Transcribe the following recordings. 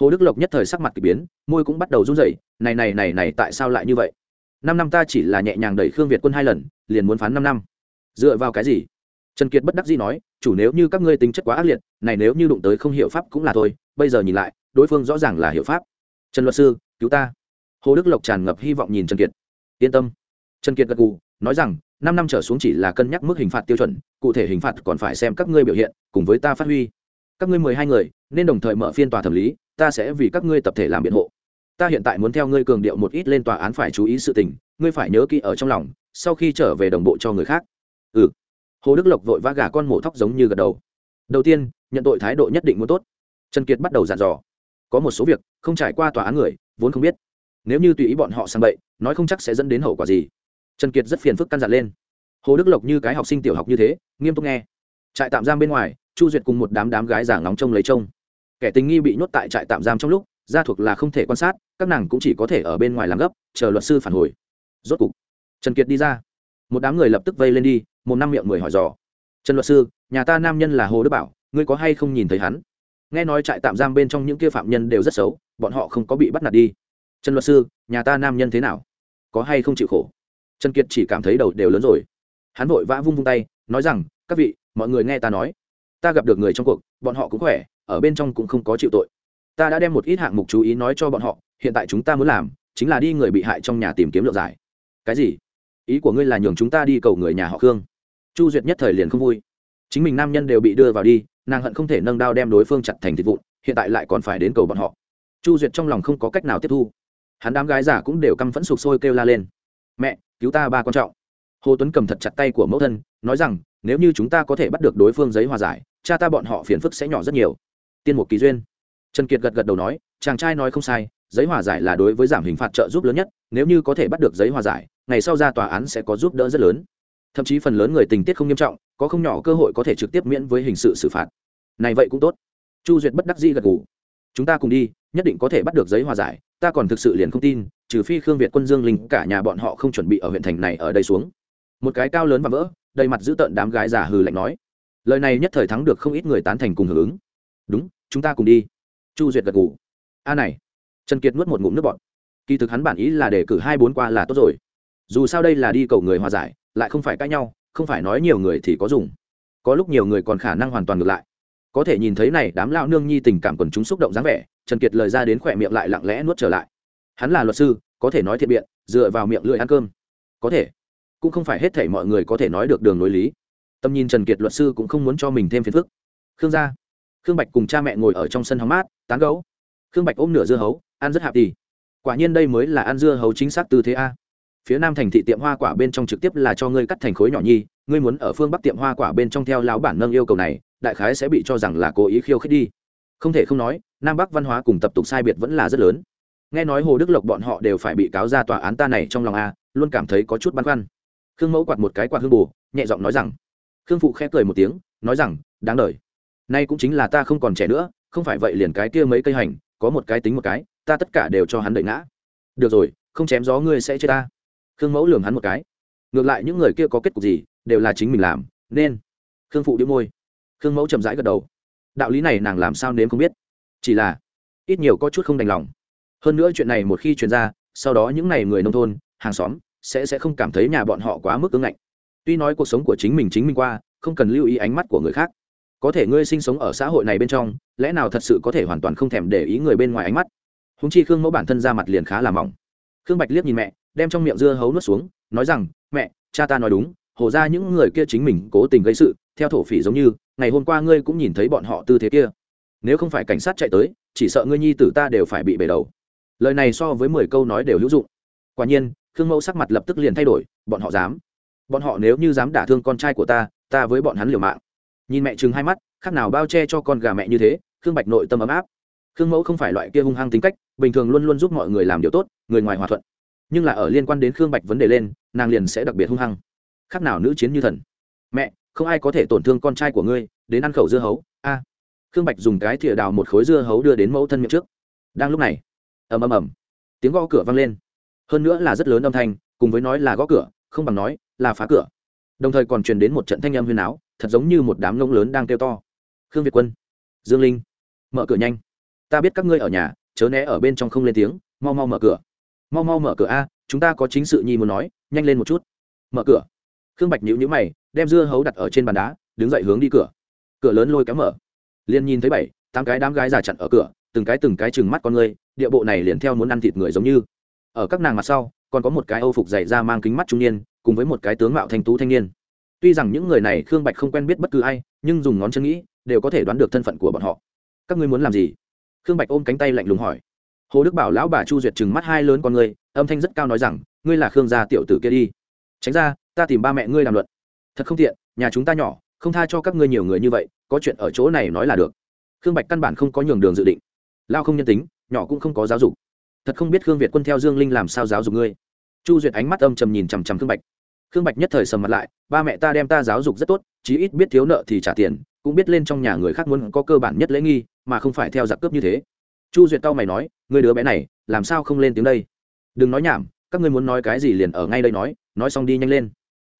hồ đức lộc nhất thời sắc mặt k ỳ biến, môi cũng bắt đầu run rẩy, này này này này, tại sao lại như vậy? Năm năm ta chỉ là nhẹ nhàng đẩy khương việt quân hai lần, liền muốn phán năm năm. Dựa vào cái gì? Trần kiệt bất đắc dĩ nói, chủ nếu như các ngươi tính chất quá ác liệt, này nếu như đụng tới không hiểu pháp cũng là thôi, bây giờ nhìn lại, đối phương rõ ràng là hiểu pháp. Trần luật sư, cứu ta. Hồ đức lộc tràn ngập hy vọng nhìn trần kiệt. Yên tâm. Trần kiệt gật gù, nói rằng, năm năm trở xuống chỉ là cân nhắc mức hình phạt tiêu chuẩn, cụ thể hình phạt còn phải xem các ngươi biểu hiện, cùng với ta phát huy. Các ngươi mười hai người, nên đồng thời mở phiên tòa thẩm lý ta sẽ vì các ngươi tập thể làm biện hộ. Ta hiện tại muốn theo ngươi cường điệu một ít lên tòa án phải chú ý sự tình, ngươi phải nhớ kỹ ở trong lòng, sau khi trở về đồng bộ cho người khác. Ừ. Hồ đức lộc vội vã gà con mổ thóc giống như gật đầu. Đầu tiên, nhận tội thái độ nhất định muốn tốt. Trần kiệt bắt đầu dặn dò. Có một số việc, không trải qua tòa án người, vốn không biết. Nếu như tùy ý bọn họ sang bậy, nói không chắc sẽ dẫn đến hậu quả gì. Trần kiệt rất phiền phức căn dặn lên. Hồ đức lộc như cái học sinh tiểu học như thế, nghiêm túc nghe. Trại tạm giam bên ngoài, chu duyệt cùng một đám đám gái giả ngóng trông lấy trông kẻ tình nghi bị nhốt tại trại tạm giam trong lúc, gia thuộc là không thể quan sát, các nàng cũng chỉ có thể ở bên ngoài làm gấp, chờ luật sư phản hồi. Rốt cục, trần kiệt đi ra. Một đám người lập tức vây lên đi, một năm miệng mười hỏi dò. Trần luật sư, nhà ta nam nhân là hồ đức bảo, ngươi có hay không nhìn thấy hắn? Nghe nói trại tạm giam bên trong những kia phạm nhân đều rất xấu, bọn họ không có bị bắt nạt đi. Trần luật sư, nhà ta nam nhân thế nào? Có hay không chịu khổ? Trần kiệt chỉ cảm thấy đầu đều lớn rồi. Hắn vội vã vung vung tay, nói rằng, các vị, mọi người nghe ta nói. Ta gặp được người trong cuộc, bọn họ cũng khỏe ở bên trong cũng không có chịu tội. Ta đã đem một ít hạng mục chú ý nói cho bọn họ, hiện tại chúng ta muốn làm chính là đi người bị hại trong nhà tìm kiếm lượng giải. Cái gì? Ý của ngươi là nhường chúng ta đi cầu người nhà họ khương. Chu duyệt nhất thời liền không vui. Chính mình nam nhân đều bị đưa vào đi, nàng hận không thể nâng đao đem đối phương chặt thành thịt vụn, hiện tại lại còn phải đến cầu bọn họ. Chu duyệt trong lòng không có cách nào tiếp thu. Hắn đám gái giả cũng đều căm phẫn sụp sôi kêu la lên. Mẹ, cứu ta ba quan trọng hồ tuấn cầm thật chặt tay của mẫu thân, nói rằng, nếu như chúng ta có thể bắt được đối phương giấy hòa giải, cha ta bọn họ phiền phức sẽ nhỏ rất nhiều tiên mục kỳ duyên. Trần kiệt gật gật đầu nói, chàng trai nói không sai, giấy hòa giải là đối với giảm hình phạt trợ giúp lớn nhất, nếu như có thể bắt được giấy hòa giải, ngày sau ra tòa án sẽ có giúp đỡ rất lớn. Thậm chí phần lớn người tình tiết không nghiêm trọng, có không nhỏ cơ hội có thể trực tiếp miễn với hình sự xử phạt. Này vậy cũng tốt. Chu duyệt bất đắc dĩ gật g ủ chúng ta cùng đi, nhất định có thể bắt được giấy hòa giải, ta còn thực sự liền không tin, trừ phi khương việt quân dương linh cả nhà bọn họ không chuẩn bị ở huyện thành này ở đây xuống. Một cái cao lớn và vỡ, đầy mặt giữ tợn đám gái giả hừ lạnh nói. Lời này nhất thời thắng được không ít người tán thành cùng hưởng ứng. Đúng chúng ta cùng đi. Chu duyệt gật ngủ a này. Trần kiệt nuốt một ngụm nước bọt. Kỳ thực hắn bản ý là để cử hai bốn qua là tốt rồi. Dù sao đây là đi cầu người hòa giải, lại không phải cãi nhau, không phải nói nhiều người thì có dùng. Có lúc nhiều người còn khả năng hoàn toàn ngược lại. Có thể nhìn thấy này, đám lao nương nhi tình cảm quần chúng xúc động dáng vẻ, trần kiệt lời ra đến khỏe miệng lại lặng lẽ nuốt trở lại. Hắn là luật sư, có thể nói thiện biện, dựa vào miệng lưỡi ăn cơm. Có thể. Cũng không phải hết thể mọi người có thể nói được đường nối lý. Tầm nhìn trần kiệt luật sư cũng không muốn cho mình thêm phiền phức. Khương gia khương bạch cùng cha mẹ ngồi ở trong sân hóng mát, tán gấu khương bạch ôm nửa dưa hấu, ăn rất hạp đi quả nhiên đây mới là ăn dưa hấu chính xác tư thế a. Phía nam thành thị tiệm hoa quả bên trong trực tiếp là cho ngươi cắt thành khối nhỏ nhi, ngươi muốn ở phương bắc tiệm hoa quả bên trong theo lão bản nâng yêu cầu này, đại khái sẽ bị cho rằng là cố ý khiêu khích đi. Không thể không nói, nam bắc văn hóa cùng tập tục sai biệt vẫn là rất lớn. Nghe nói hồ đức lộc bọn họ đều phải bị cáo ra tòa án ta này trong lòng a, luôn cảm thấy có chút băn khoăn. Khương mẫu quạt một cái quạt hương bù, nhẹ giọng nói rằng. Khương phụ khẽ cười một tiếng, nói rằng, đáng đời nay cũng chính là ta không còn trẻ nữa, không phải vậy liền cái kia mấy cây hành, có một cái tính một cái, ta tất cả đều cho hắn đợi ngã. Được rồi, không chém gió ngươi sẽ chết ta. Khương mẫu lường hắn một cái. Ngược lại những người kia có kết cục gì, đều là chính mình làm, nên. Khương phụ đĩu môi. Khương mẫu chậm rãi gật đầu. Đạo lý này nàng làm sao nếm không biết. Chỉ là, ít nhiều có chút không đành lòng. Hơn nữa chuyện này một khi truyền ra, sau đó những n à y người nông thôn, hàng xóm, sẽ sẽ không cảm thấy nhà bọn họ quá mức ứng ngạnh. Tuy nói cuộc sống của chính mình chính mình qua, không cần lưu ý ánh mắt của người khác có thể ngươi sinh sống ở xã hội này bên trong, lẽ nào thật sự có thể hoàn toàn không thèm để ý người bên ngoài ánh mắt? Húng chi khương mẫu bản thân ra mặt liền khá là mỏng. Khương bạch liếc nhìn mẹ, đem trong miệng dưa hấu nuốt xuống, nói rằng, mẹ, cha ta nói đúng, hổ ra những người kia chính mình cố tình gây sự, theo thổ phỉ giống như, ngày hôm qua ngươi cũng nhìn thấy bọn họ tư thế kia. Nếu không phải cảnh sát chạy tới, chỉ sợ ngươi nhi tử ta đều phải bị bể đầu. Lời này so với mười câu nói đều hữu dụng. Quả nhiên, khương mẫu sắc mặt lập tức liền thay đổi, bọn họ dám. Bọn họ nếu như dám đả thương con trai của ta ta với bọn hắn liều mạng nhìn mẹ chừng hai mắt, khác nào bao che cho con gà mẹ như thế, khương bạch nội tâm ấm áp. Khương mẫu không phải loại kia hung hăng tính cách, bình thường luôn luôn giúp mọi người làm điều tốt, người ngoài hòa thuận. Nhưng là ở liên quan đến khương bạch vấn đề lên, nàng liền sẽ đặc biệt hung hăng. Khác nào nữ chiến như thần. Mẹ, không ai có thể tổn thương con trai của ngươi, đến ăn khẩu dưa hấu, a. Khương bạch dùng cái thìa đào một khối dưa hấu đưa đến mẫu thân miệng trước. Đang lúc này, ầm ầm ầm, tiếng gõ cửa vang lên. Hơn nữa là rất lớn âm thanh, cùng với nói là gõ cửa, không bằng nói là phá cửa. Đồng thời còn truyền đến một trận thanh âm huyền áo thật giống như một đám ngông lớn đang kêu to. Khương việt quân, dương linh, mở cửa nhanh. Ta biết các ngươi ở nhà, chớ né ở bên trong không lên tiếng, mau mau mở cửa. Mau mau mở cửa a, chúng ta có chính sự nhi muốn nói, nhanh lên một chút. Mở cửa. Khương bạch nhữ nhữ mày, đem dưa hấu đặt ở trên bàn đá, đứng dậy hướng đi cửa. Cửa lớn lôi kéo mở. Liền nhìn thấy bảy, tám cái đám gái già chặn ở cửa, từng cái từng cái chừng mắt con người, địa bộ này liền theo muốn ăn thịt người giống như. Ở các nàng mặt sau, còn có một cái âu phục dày ra mang kính mắt trung niên, cùng với một cái tướng mạo thanh tú thanh niên tuy rằng những người này khương bạch không quen biết bất cứ ai, nhưng dùng ngón chân nghĩ, đều có thể đoán được thân phận của bọn họ. Các ngươi muốn làm gì? Khương bạch ôm cánh tay lạnh lùng hỏi. Hồ đức bảo lão bà chu duyệt chừng mắt hai lớn con người âm thanh rất cao nói rằng, ngươi là khương gia tiểu tử kia đi. Tránh ra, ta tìm ba mẹ ngươi làm luận. Thật không tiện, nhà chúng ta nhỏ, không tha cho các ngươi nhiều người như vậy, có chuyện ở chỗ này nói là được. Khương bạch căn bản không có nhường đường dự định. Lao không nhân tính, nhỏ cũng không có giáo dục. Thật không biết khương việt quân theo dương linh làm sao giáo dục ngươi? Chu duyệt ánh mắt âm trầm nhìn chằm chằm khương bạch khương bạch nhất thời sầm mặt lại, ba mẹ ta đem ta giáo dục rất tốt, chí ít biết thiếu nợ thì trả tiền, cũng biết lên trong nhà người khác muốn có cơ bản nhất lễ nghi, mà không phải theo giặc cướp như thế. Chu duyệt tao mày nói người đứa bé này, làm sao không lên tiếng đây? Đừng nói nhảm, các ngươi muốn nói cái gì liền ở ngay đây nói nói xong đi nhanh lên.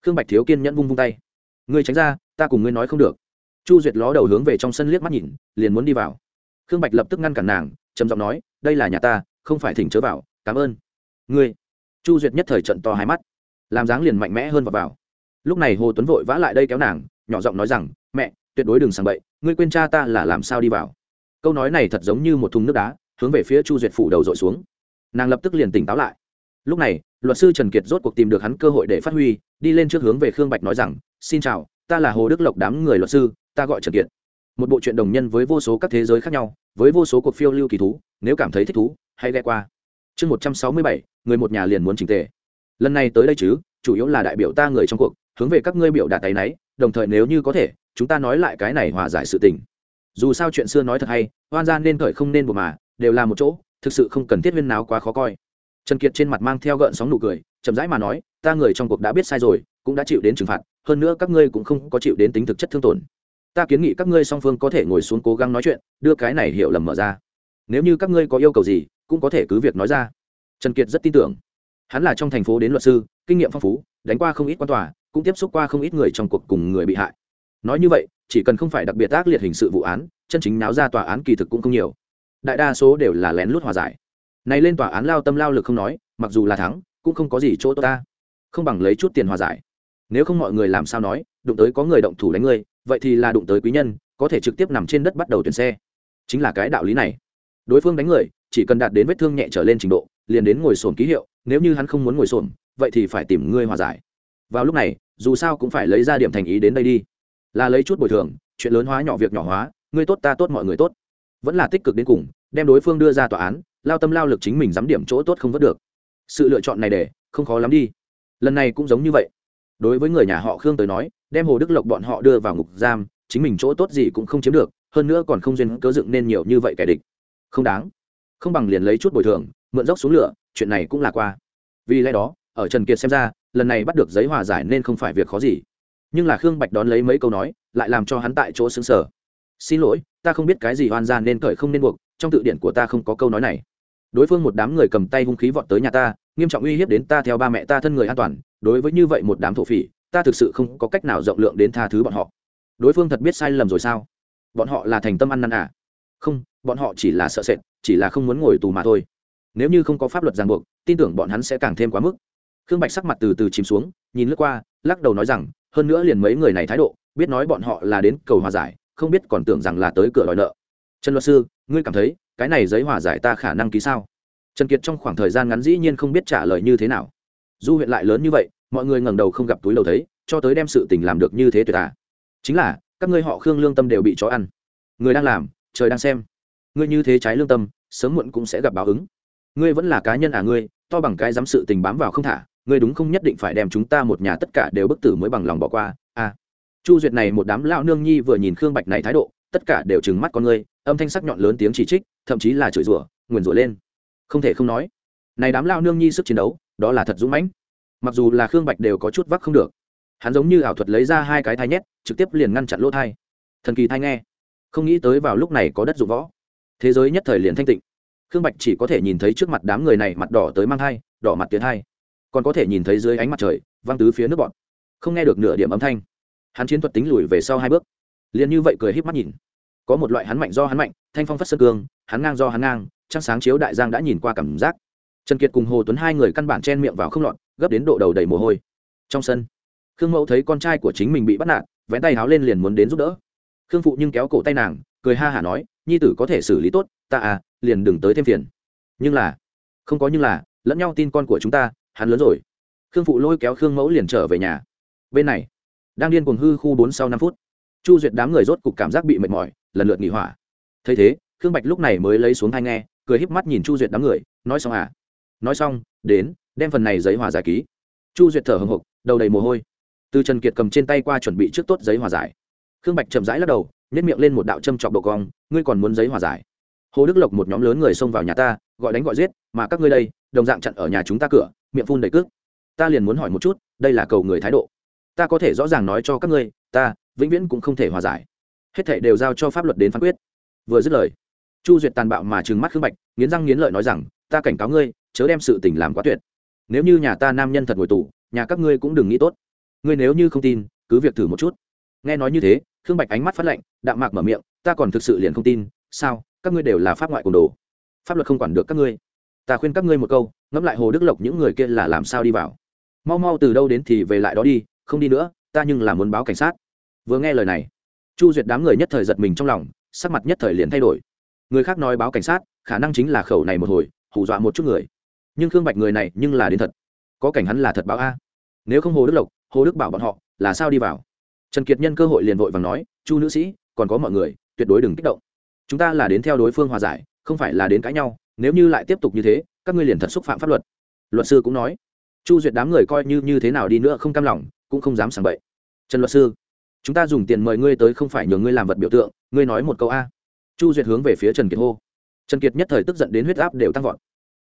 Khương bạch thiếu kiên nhẫn vung vung tay. Ngươi tránh ra, ta cùng ngươi nói không được. Chu duyệt ló đầu hướng về trong sân liếc mắt nhìn, liền muốn đi vào. Khương bạch lập tức ngăn cản nàng, trầm giọng nói, đây là nhà ta, không phải thỉnh chớ vào, cảm ơn. Ngươi? Chu duyệt nhất thời trận to hai mắt làm dáng liền mạnh mẽ hơn vào, vào. lúc này hồ tuấn vội vã lại đây kéo nàng nhỏ giọng nói rằng mẹ tuyệt đối đừng sang bậy ngươi quên cha ta là làm sao đi vào. Câu nói này thật giống như một thùng nước đá hướng về phía chu duyệt phủ đầu dội xuống. Nàng lập tức liền tỉnh táo lại. Lúc này luật sư trần kiệt rốt cuộc tìm được hắn cơ hội để phát huy đi lên trước hướng về khương bạch nói rằng xin chào ta là hồ đức lộc đám người luật sư ta gọi trần kiệt. Một bộ truyện đồng nhân với vô số các thế giới khác nhau với vô số cuộc phiêu lưu kỳ thú nếu cảm thấy thích thú hãy ghe qua. Chương một trăm sáu mươi bảy người một nhà liền muốn trình tề lần này tới đây chứ, chủ yếu là đại biểu ta người trong cuộc, hướng về các ngươi biểu đạt tay náy, đồng thời nếu như có thể, chúng ta nói lại cái này hòa giải sự tình. Dù sao chuyện xưa nói thật hay, oan gian nên khởi không nên buộc mà, đều là một chỗ, thực sự không cần thiết viên nào quá khó coi. Trần kiệt trên mặt mang theo gợn sóng nụ cười, chậm rãi mà nói, ta người trong cuộc đã biết sai rồi, cũng đã chịu đến trừng phạt, hơn nữa các ngươi cũng không có chịu đến tính thực chất thương tổn. Ta kiến nghị các ngươi song phương có thể ngồi xuống cố gắng nói chuyện, đưa cái này hiểu lầm mở ra. Nếu như các ngươi có yêu cầu gì, cũng có thể cứ việc nói ra. Trần kiệt rất tin tưởng hắn là trong thành phố đến luật sư, kinh nghiệm phong phú, đánh qua không ít quan tòa, cũng tiếp xúc qua không ít người trong cuộc cùng người bị hại. Nói như vậy, chỉ cần không phải đặc biệt ác liệt hình sự vụ án, chân chính náo ra tòa án kỳ thực cũng không nhiều. Đại đa số đều là lén lút hòa giải. Này lên tòa án lao tâm lao lực không nói, mặc dù là thắng, cũng không có gì chỗ tốt ta. Không bằng lấy chút tiền hòa giải. Nếu không mọi người làm sao nói, đụng tới có người động thủ đánh ngươi vậy thì là đụng tới quý nhân, có thể trực tiếp nằm trên đất bắt đầu tuyển xe. Chính là cái đạo lý này. Đối phương đánh người, chỉ cần đạt đến vết thương nhẹ trở lên trình độ liền đến ngồi sồn ký hiệu, nếu như hắn không muốn ngồi sồn vậy thì phải tìm ngươi hòa giải. Vào lúc này, dù sao cũng phải lấy ra điểm thành ý đến đây đi. Là lấy chút bồi thường, chuyện lớn hóa nhỏ việc nhỏ hóa, ngươi tốt ta tốt mọi người tốt. Vẫn là tích cực đến cùng, đem đối phương đưa ra tòa án, lao tâm lao lực chính mình dám điểm chỗ tốt không vớt được. Sự lựa chọn này để, không khó lắm đi. Lần này cũng giống như vậy. Đối với người nhà họ khương tới nói, đem hồ đức lộc bọn họ đưa vào ngục giam, chính mình chỗ tốt gì cũng không chiếm được, hơn nữa còn không duyên cớ dựng nên nhiều như vậy kẻ địch. Không đáng. Không bằng liền lấy chút bồi thường mượn dốc xuống lửa, chuyện này cũng là qua. Vì lẽ đó, ở trần kiệt xem ra, lần này bắt được giấy hòa giải nên không phải việc khó gì. Nhưng là khương bạch đón lấy mấy câu nói, lại làm cho hắn tại chỗ xứng sở xin lỗi, ta không biết cái gì hoan ra nên cởi không nên buộc, trong tự điển của ta không có câu nói này. Đối phương một đám người cầm tay hung khí vọt tới nhà ta, nghiêm trọng uy hiếp đến ta theo ba mẹ ta thân người an toàn, đối với như vậy một đám thổ phỉ, ta thực sự không có cách nào rộng lượng đến tha thứ bọn họ. Đối phương thật biết sai lầm rồi sao? Bọn họ là thành tâm ăn năn à? Không, bọn họ chỉ là sợ sệt, chỉ là không muốn ngồi tù mà thôi nếu như không có pháp luật ràng buộc, tin tưởng bọn hắn sẽ càng thêm quá mức. Khương bạch sắc mặt từ từ chìm xuống, nhìn lướt qua, lắc đầu nói rằng, hơn nữa liền mấy người này thái độ, biết nói bọn họ là đến cầu hòa giải, không biết còn tưởng rằng là tới cửa đòi nợ. Trần luật sư, ngươi cảm thấy, cái này giấy hòa giải ta khả năng ký sao? Trần kiệt trong khoảng thời gian ngắn dĩ nhiên không biết trả lời như thế nào. Du huyện lại lớn như vậy, mọi người ngẩng đầu không gặp túi đầu thấy, cho tới đem sự tình làm được như thế tuyệt à chính là, các ngươi họ khương lương tâm đều bị chó ăn. Người đang làm, trời đang xem. Ngươi như thế trái lương tâm, sớm muộn cũng sẽ gặp báo ứng ngươi vẫn là cá nhân à ngươi, to bằng cái dám sự tình bám vào không thả, ngươi đúng không nhất định phải đem chúng ta một nhà tất cả đều bức tử mới bằng lòng bỏ qua à. Chu duyệt này một đám lão nương nhi vừa nhìn khương bạch này thái độ, tất cả đều trừng mắt con ngươi, âm thanh sắc nhọn lớn tiếng chỉ trích, thậm chí là chửi rủa, nguyền rủa lên. Không thể không nói, này đám lão nương nhi sức chiến đấu, đó là thật dũng mãnh. Mặc dù là khương bạch đều có chút vắc không được, hắn giống như ảo thuật lấy ra hai cái thai nhét, trực tiếp liền ngăn chặn lỗ thai. Thần kỳ thai nghe, không nghĩ tới vào lúc này có đất dụng võ. Thế giới nhất thời liền thanh tịnh khương bạch chỉ có thể nhìn thấy trước mặt đám người này mặt đỏ tới mang thai, đỏ mặt tiến hai còn có thể nhìn thấy dưới ánh mặt trời văng tứ phía nước bọn. Không nghe được nửa điểm âm thanh. Hắn chiến thuật tính lùi về sau hai bước. Liền như vậy cười híp mắt nhìn. Có một loại hắn mạnh do hắn mạnh, thanh phong phất sơn cương, hắn ngang do hắn ngang, trăng sáng chiếu đại giang đã nhìn qua cảm giác. Trần kiệt cùng hồ tuấn hai người căn bản chen miệng vào không lọt, gấp đến độ đầu đầy mồ hôi. Trong sân, khương mẫu thấy con trai của chính mình bị bắt nạt, vén tay háo lên liền muốn đến giúp đỡ khương phụ nhưng kéo cổ tay nàng, cười ha hả nói, nhi tử có thể xử lý tốt, ta à liền đừng tới thêm phiền. Nhưng là, không có nhưng là, lẫn nhau tin con của chúng ta, hắn lớn rồi. Khương phụ lôi kéo khương mẫu liền trở về nhà. Bên này, đang điên cuồng hư khu bốn sau năm phút, chu duyệt đám người rốt cục cảm giác bị mệt mỏi, lần lượt nghỉ hỏa. Thấy thế, khương bạch lúc này mới lấy xuống hai nghe, cười híp mắt nhìn chu duyệt đám người, nói xong à? Nói xong, đến, đem phần này giấy hòa giải ký. Chu duyệt thở hồng hộc, đầu đầy mồ hôi. Từ trần kiệt cầm trên tay qua chuẩn bị trước tốt giấy hòa giải khương bạch chậm rãi lắc đầu nhét miệng lên một đạo châm chọc độ cong, ngươi còn muốn giấy hòa giải? Hồ đức lộc một nhóm lớn người xông vào nhà ta, gọi đánh gọi giết, mà các ngươi đây, đồng dạng chặn ở nhà chúng ta cửa, miệng phun đầy cước. Ta liền muốn hỏi một chút, đây là cầu người thái độ. Ta có thể rõ ràng nói cho các ngươi, ta vĩnh viễn cũng không thể hòa giải. Hết thể đều giao cho pháp luật đến phán quyết. Vừa dứt lời, chu duyệt tàn bạo mà trừng mắt khương bạch, nghiến răng nghiến lợi nói rằng, ta cảnh cáo ngươi, chớ đem sự tình làm quá tuyệt. Nếu như nhà ta nam nhân thật ngồi tù, nhà các ngươi cũng đừng nghĩ tốt. Ngươi nếu như không tin, cứ việc thử một chút. Nghe nói như thế khương bạch ánh mắt phát lạnh, đạm mạc mở miệng, ta còn thực sự liền không tin. Sao? Các ngươi đều là pháp ngoại cồn đồ. Pháp luật không quản được các ngươi. Ta khuyên các ngươi một câu, ngẫm lại hồ đức lộc những người kia là làm sao đi vào. Mau mau từ đâu đến thì về lại đó đi, không đi nữa, ta nhưng là muốn báo cảnh sát. Vừa nghe lời này, chu duyệt đám người nhất thời giật mình trong lòng, sắc mặt nhất thời liền thay đổi. Người khác nói báo cảnh sát, khả năng chính là khẩu này một hồi, hù dọa một chút người. Nhưng khương bạch người này nhưng là đến thật. Có cảnh hắn là thật báo a. Nếu không hồ đức lộc, hồ đức bảo bọn họ là sao đi vào? Trần kiệt nhân cơ hội liền vội và nói, chu nữ sĩ, còn có mọi người, tuyệt đối đừng kích động. Chúng ta là đến theo đối phương hòa giải, không phải là đến cãi nhau. Nếu như lại tiếp tục như thế, các ngươi liền thật xúc phạm pháp luật. Luật sư cũng nói. Chu duyệt đám người coi như như thế nào đi nữa không cam lòng, cũng không dám sảng bậy. Trần luật sư, chúng ta dùng tiền mời ngươi tới không phải nhờ ngươi làm vật biểu tượng, ngươi nói một câu a. Chu duyệt hướng về phía trần kiệt hô. Trần kiệt nhất thời tức giận đến huyết áp đều tăng vọt.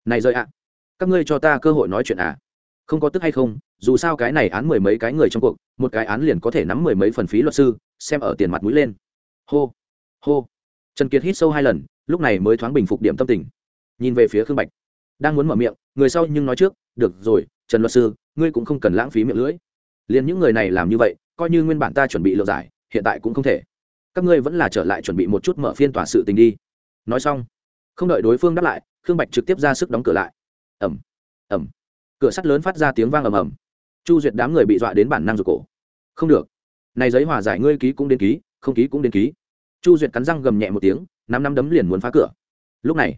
Này rơi ạ, các ngươi cho ta cơ hội nói chuyện à không có tức hay không, dù sao cái này án mười mấy cái người trong cuộc, một cái án liền có thể nắm mười mấy phần phí luật sư, xem ở tiền mặt mũi lên. Hô hô. Trần kiệt hít sâu hai lần, lúc này mới thoáng bình phục điểm tâm tình. Nhìn về phía khương bạch. Đang muốn mở miệng, người sau nhưng nói trước, được rồi, trần luật sư, ngươi cũng không cần lãng phí miệng lưỡi. Liền những người này làm như vậy, coi như nguyên bản ta chuẩn bị lựa giải, hiện tại cũng không thể. Các ngươi vẫn là trở lại chuẩn bị một chút mở phiên tòa sự tình đi. Nói xong, không đợi đối phương đáp lại, khương bạch trực tiếp ra sức đóng cửa lại. Ẩm ẩm cửa sắt lớn phát ra tiếng vang ầm ầm. Chu duyệt đám người bị dọa đến bản năng rụt cổ. Không được. Này giấy hòa giải ngươi ký cũng đến ký, không ký cũng đến ký. Chu duyệt cắn răng gầm nhẹ một tiếng, năm năm đấm liền muốn phá cửa. Lúc này,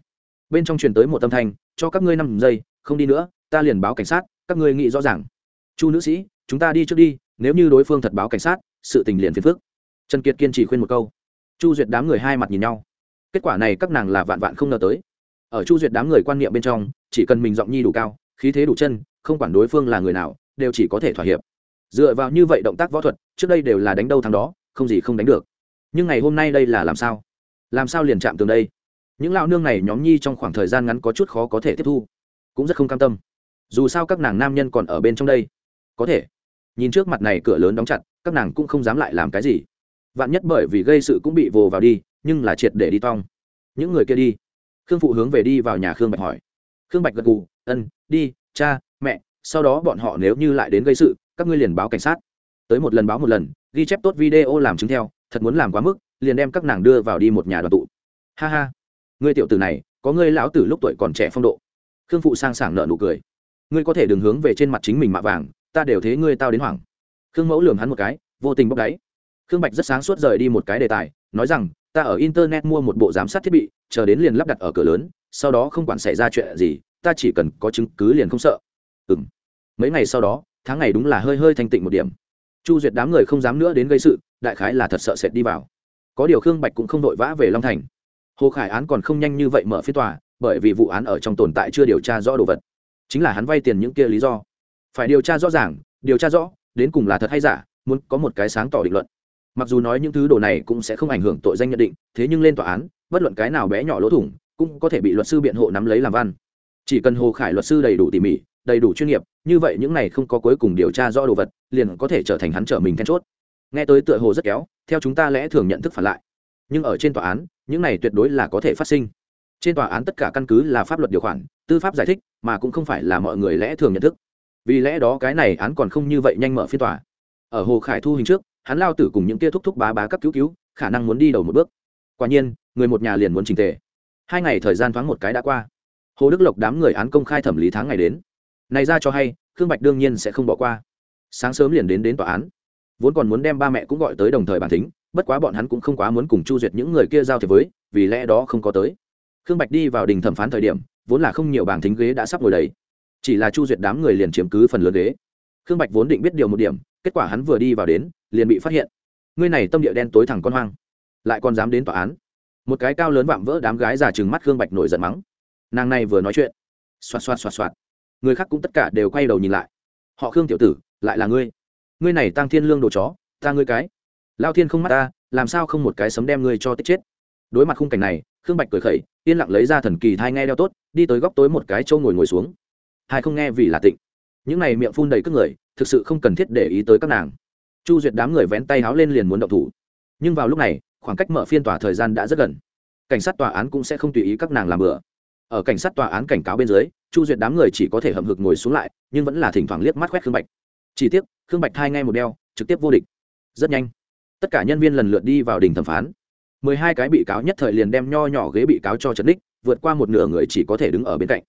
bên trong truyền tới một âm thanh, cho các ngươi năm giây, không đi nữa, ta liền báo cảnh sát, các ngươi nghĩ rõ ràng. Chu nữ sĩ, chúng ta đi trước đi, nếu như đối phương thật báo cảnh sát, sự tình liền phiền phức. Trần kiệt kiên trì khuyên một câu. Chu duyệt đám người hai mặt nhìn nhau. Kết quả này các nàng là vạn vạn không ngờ tới. Ở chu duyệt đám người quan niệm bên trong, chỉ cần mình giọng nhi đủ cao khí thế đủ chân, không quản đối phương là người nào, đều chỉ có thể thỏa hiệp. Dựa vào như vậy động tác võ thuật, trước đây đều là đánh đâu thắng đó, không gì không đánh được. Nhưng ngày hôm nay đây là làm sao? Làm sao liền chạm tường đây? Những lão nương này nhóm nhi trong khoảng thời gian ngắn có chút khó có thể tiếp thu, cũng rất không cam tâm. Dù sao các nàng nam nhân còn ở bên trong đây. Có thể. Nhìn trước mặt này cửa lớn đóng chặt, các nàng cũng không dám lại làm cái gì. Vạn nhất bởi vì gây sự cũng bị vồ vào đi, nhưng là triệt để đi tong. Những người kia đi. Khương phụ hướng về đi vào nhà khương bạch hỏi. Khương bạch gật gù ân, đi, cha, mẹ, sau đó bọn họ nếu như lại đến gây sự, các ngươi liền báo cảnh sát. Tới một lần báo một lần, ghi chép tốt video làm chứng theo, thật muốn làm quá mức, liền đem các nàng đưa vào đi một nhà đoàn tụ. Ha ha. Ngươi tiểu tử này, có ngươi lão tử lúc tuổi còn trẻ phong độ. Khương phụ sang sảng nợ nụ cười. Ngươi có thể đường hướng về trên mặt chính mình mạ vàng, ta đều thế ngươi tao đến hoảng. Khương mẫu lường hắn một cái, vô tình bốc đáy. Khương bạch rất sáng suốt rời đi một cái đề tài, nói rằng, ta ở internet mua một bộ giám sát thiết bị, chờ đến liền lắp đặt ở cửa lớn, sau đó không quản xảy ra chuyện gì ta chỉ cần có chứng cứ liền không sợ. Ừ m mấy ngày sau đó, tháng ngày đúng là hơi hơi thanh tịnh một điểm. Chu duyệt đám người không dám nữa đến gây sự, đại khái là thật sợ sệt đi vào. Có điều khương bạch cũng không vội vã về long thành. Hồ khải án còn không nhanh như vậy mở phiên tòa, bởi vì vụ án ở trong tồn tại chưa điều tra rõ đồ vật. Chính là hắn vay tiền những kia lý do. Phải điều tra rõ ràng, điều tra rõ, đến cùng là thật hay giả, muốn có một cái sáng tỏ định luận. Mặc dù nói những thứ đồ này cũng sẽ không ảnh hưởng tội danh nhận định, thế nhưng lên tòa án, bất luận cái nào bé nhỏ lỗ thủng, cũng có thể bị luật sư biện hộ nắm lấy làm văn chỉ cần hồ khải luật sư đầy đủ tỉ mỉ, đầy đủ chuyên nghiệp, như vậy những này không có cuối cùng điều tra rõ đồ vật, liền có thể trở thành hắn trở mình then chốt. Nghe tới tựa hồ rất kéo, theo chúng ta lẽ thường nhận thức phản lại. Nhưng ở trên tòa án, những này tuyệt đối là có thể phát sinh. Trên tòa án tất cả căn cứ là pháp luật điều khoản, tư pháp giải thích, mà cũng không phải là mọi người lẽ thường nhận thức. Vì lẽ đó cái này án còn không như vậy nhanh mở phiên tòa. Ở hồ khải thu hình trước, hắn lao tử cùng những kia thúc thúc bá bá cấp cứu cứu, khả năng muốn đi đầu một bước. Quả nhiên, người một nhà liền muốn trình tề. Hai ngày thời gian thoáng một cái đã qua hồ đức lộc đám người án công khai thẩm lý tháng ngày đến. Này ra cho hay, khương bạch đương nhiên sẽ không bỏ qua. Sáng sớm liền đến đến tòa án. Vốn còn muốn đem ba mẹ cũng gọi tới đồng thời bản thính, bất quá bọn hắn cũng không quá muốn cùng chu duyệt những người kia giao thiệp với, vì lẽ đó không có tới. Khương bạch đi vào đình thẩm phán thời điểm, vốn là không nhiều bảng thính ghế đã sắp ngồi đầy. Chỉ là chu duyệt đám người liền chiếm cứ phần lớn ghế. Khương bạch vốn định biết điều một điểm, kết quả hắn vừa đi vào đến, liền bị phát hiện. Ngươi này tâm địa đen tối thẳng con hoang. Lại còn dám đến tòa án. Một cái cao lớn vạm vỡ đám gái già trừng mắt khương bạch nổi giận mắng nàng này vừa nói chuyện, xoạt xoạt xoạt xoạt, người khác cũng tất cả đều quay đầu nhìn lại. Họ khương tiểu tử, lại là ngươi. Ngươi này tăng thiên lương đồ chó, ta ngươi cái. Lao thiên không mắt ta, làm sao không một cái sấm đem ngươi cho tích chết? Đối mặt khung cảnh này, khương bạch cười khẩy, yên lặng lấy ra thần kỳ thai nghe đeo tốt, đi tới góc tối một cái trâu ngồi ngồi xuống. Hai không nghe vì là tịnh. Những này miệng phun đầy các người, thực sự không cần thiết để ý tới các nàng. Chu duyệt đám người vén tay háo lên liền muốn động thủ. Nhưng vào lúc này, khoảng cách mở phiên tòa thời gian đã rất gần. Cảnh sát tòa án cũng sẽ không tùy ý các nàng làm bừa ở cảnh sát tòa án cảnh cáo bên dưới, chu duyệt đám người chỉ có thể hậm hực ngồi xuống lại, nhưng vẫn là thỉnh thoảng liếc mắt khoét khương bạch. Chỉ tiếc, khương bạch thai ngay một đeo, trực tiếp vô địch. Rất nhanh, tất cả nhân viên lần lượt đi vào đình thẩm phán. Mười hai cái bị cáo nhất thời liền đem nho nhỏ ghế bị cáo cho trấn đích vượt qua một nửa người chỉ có thể đứng ở bên cạnh.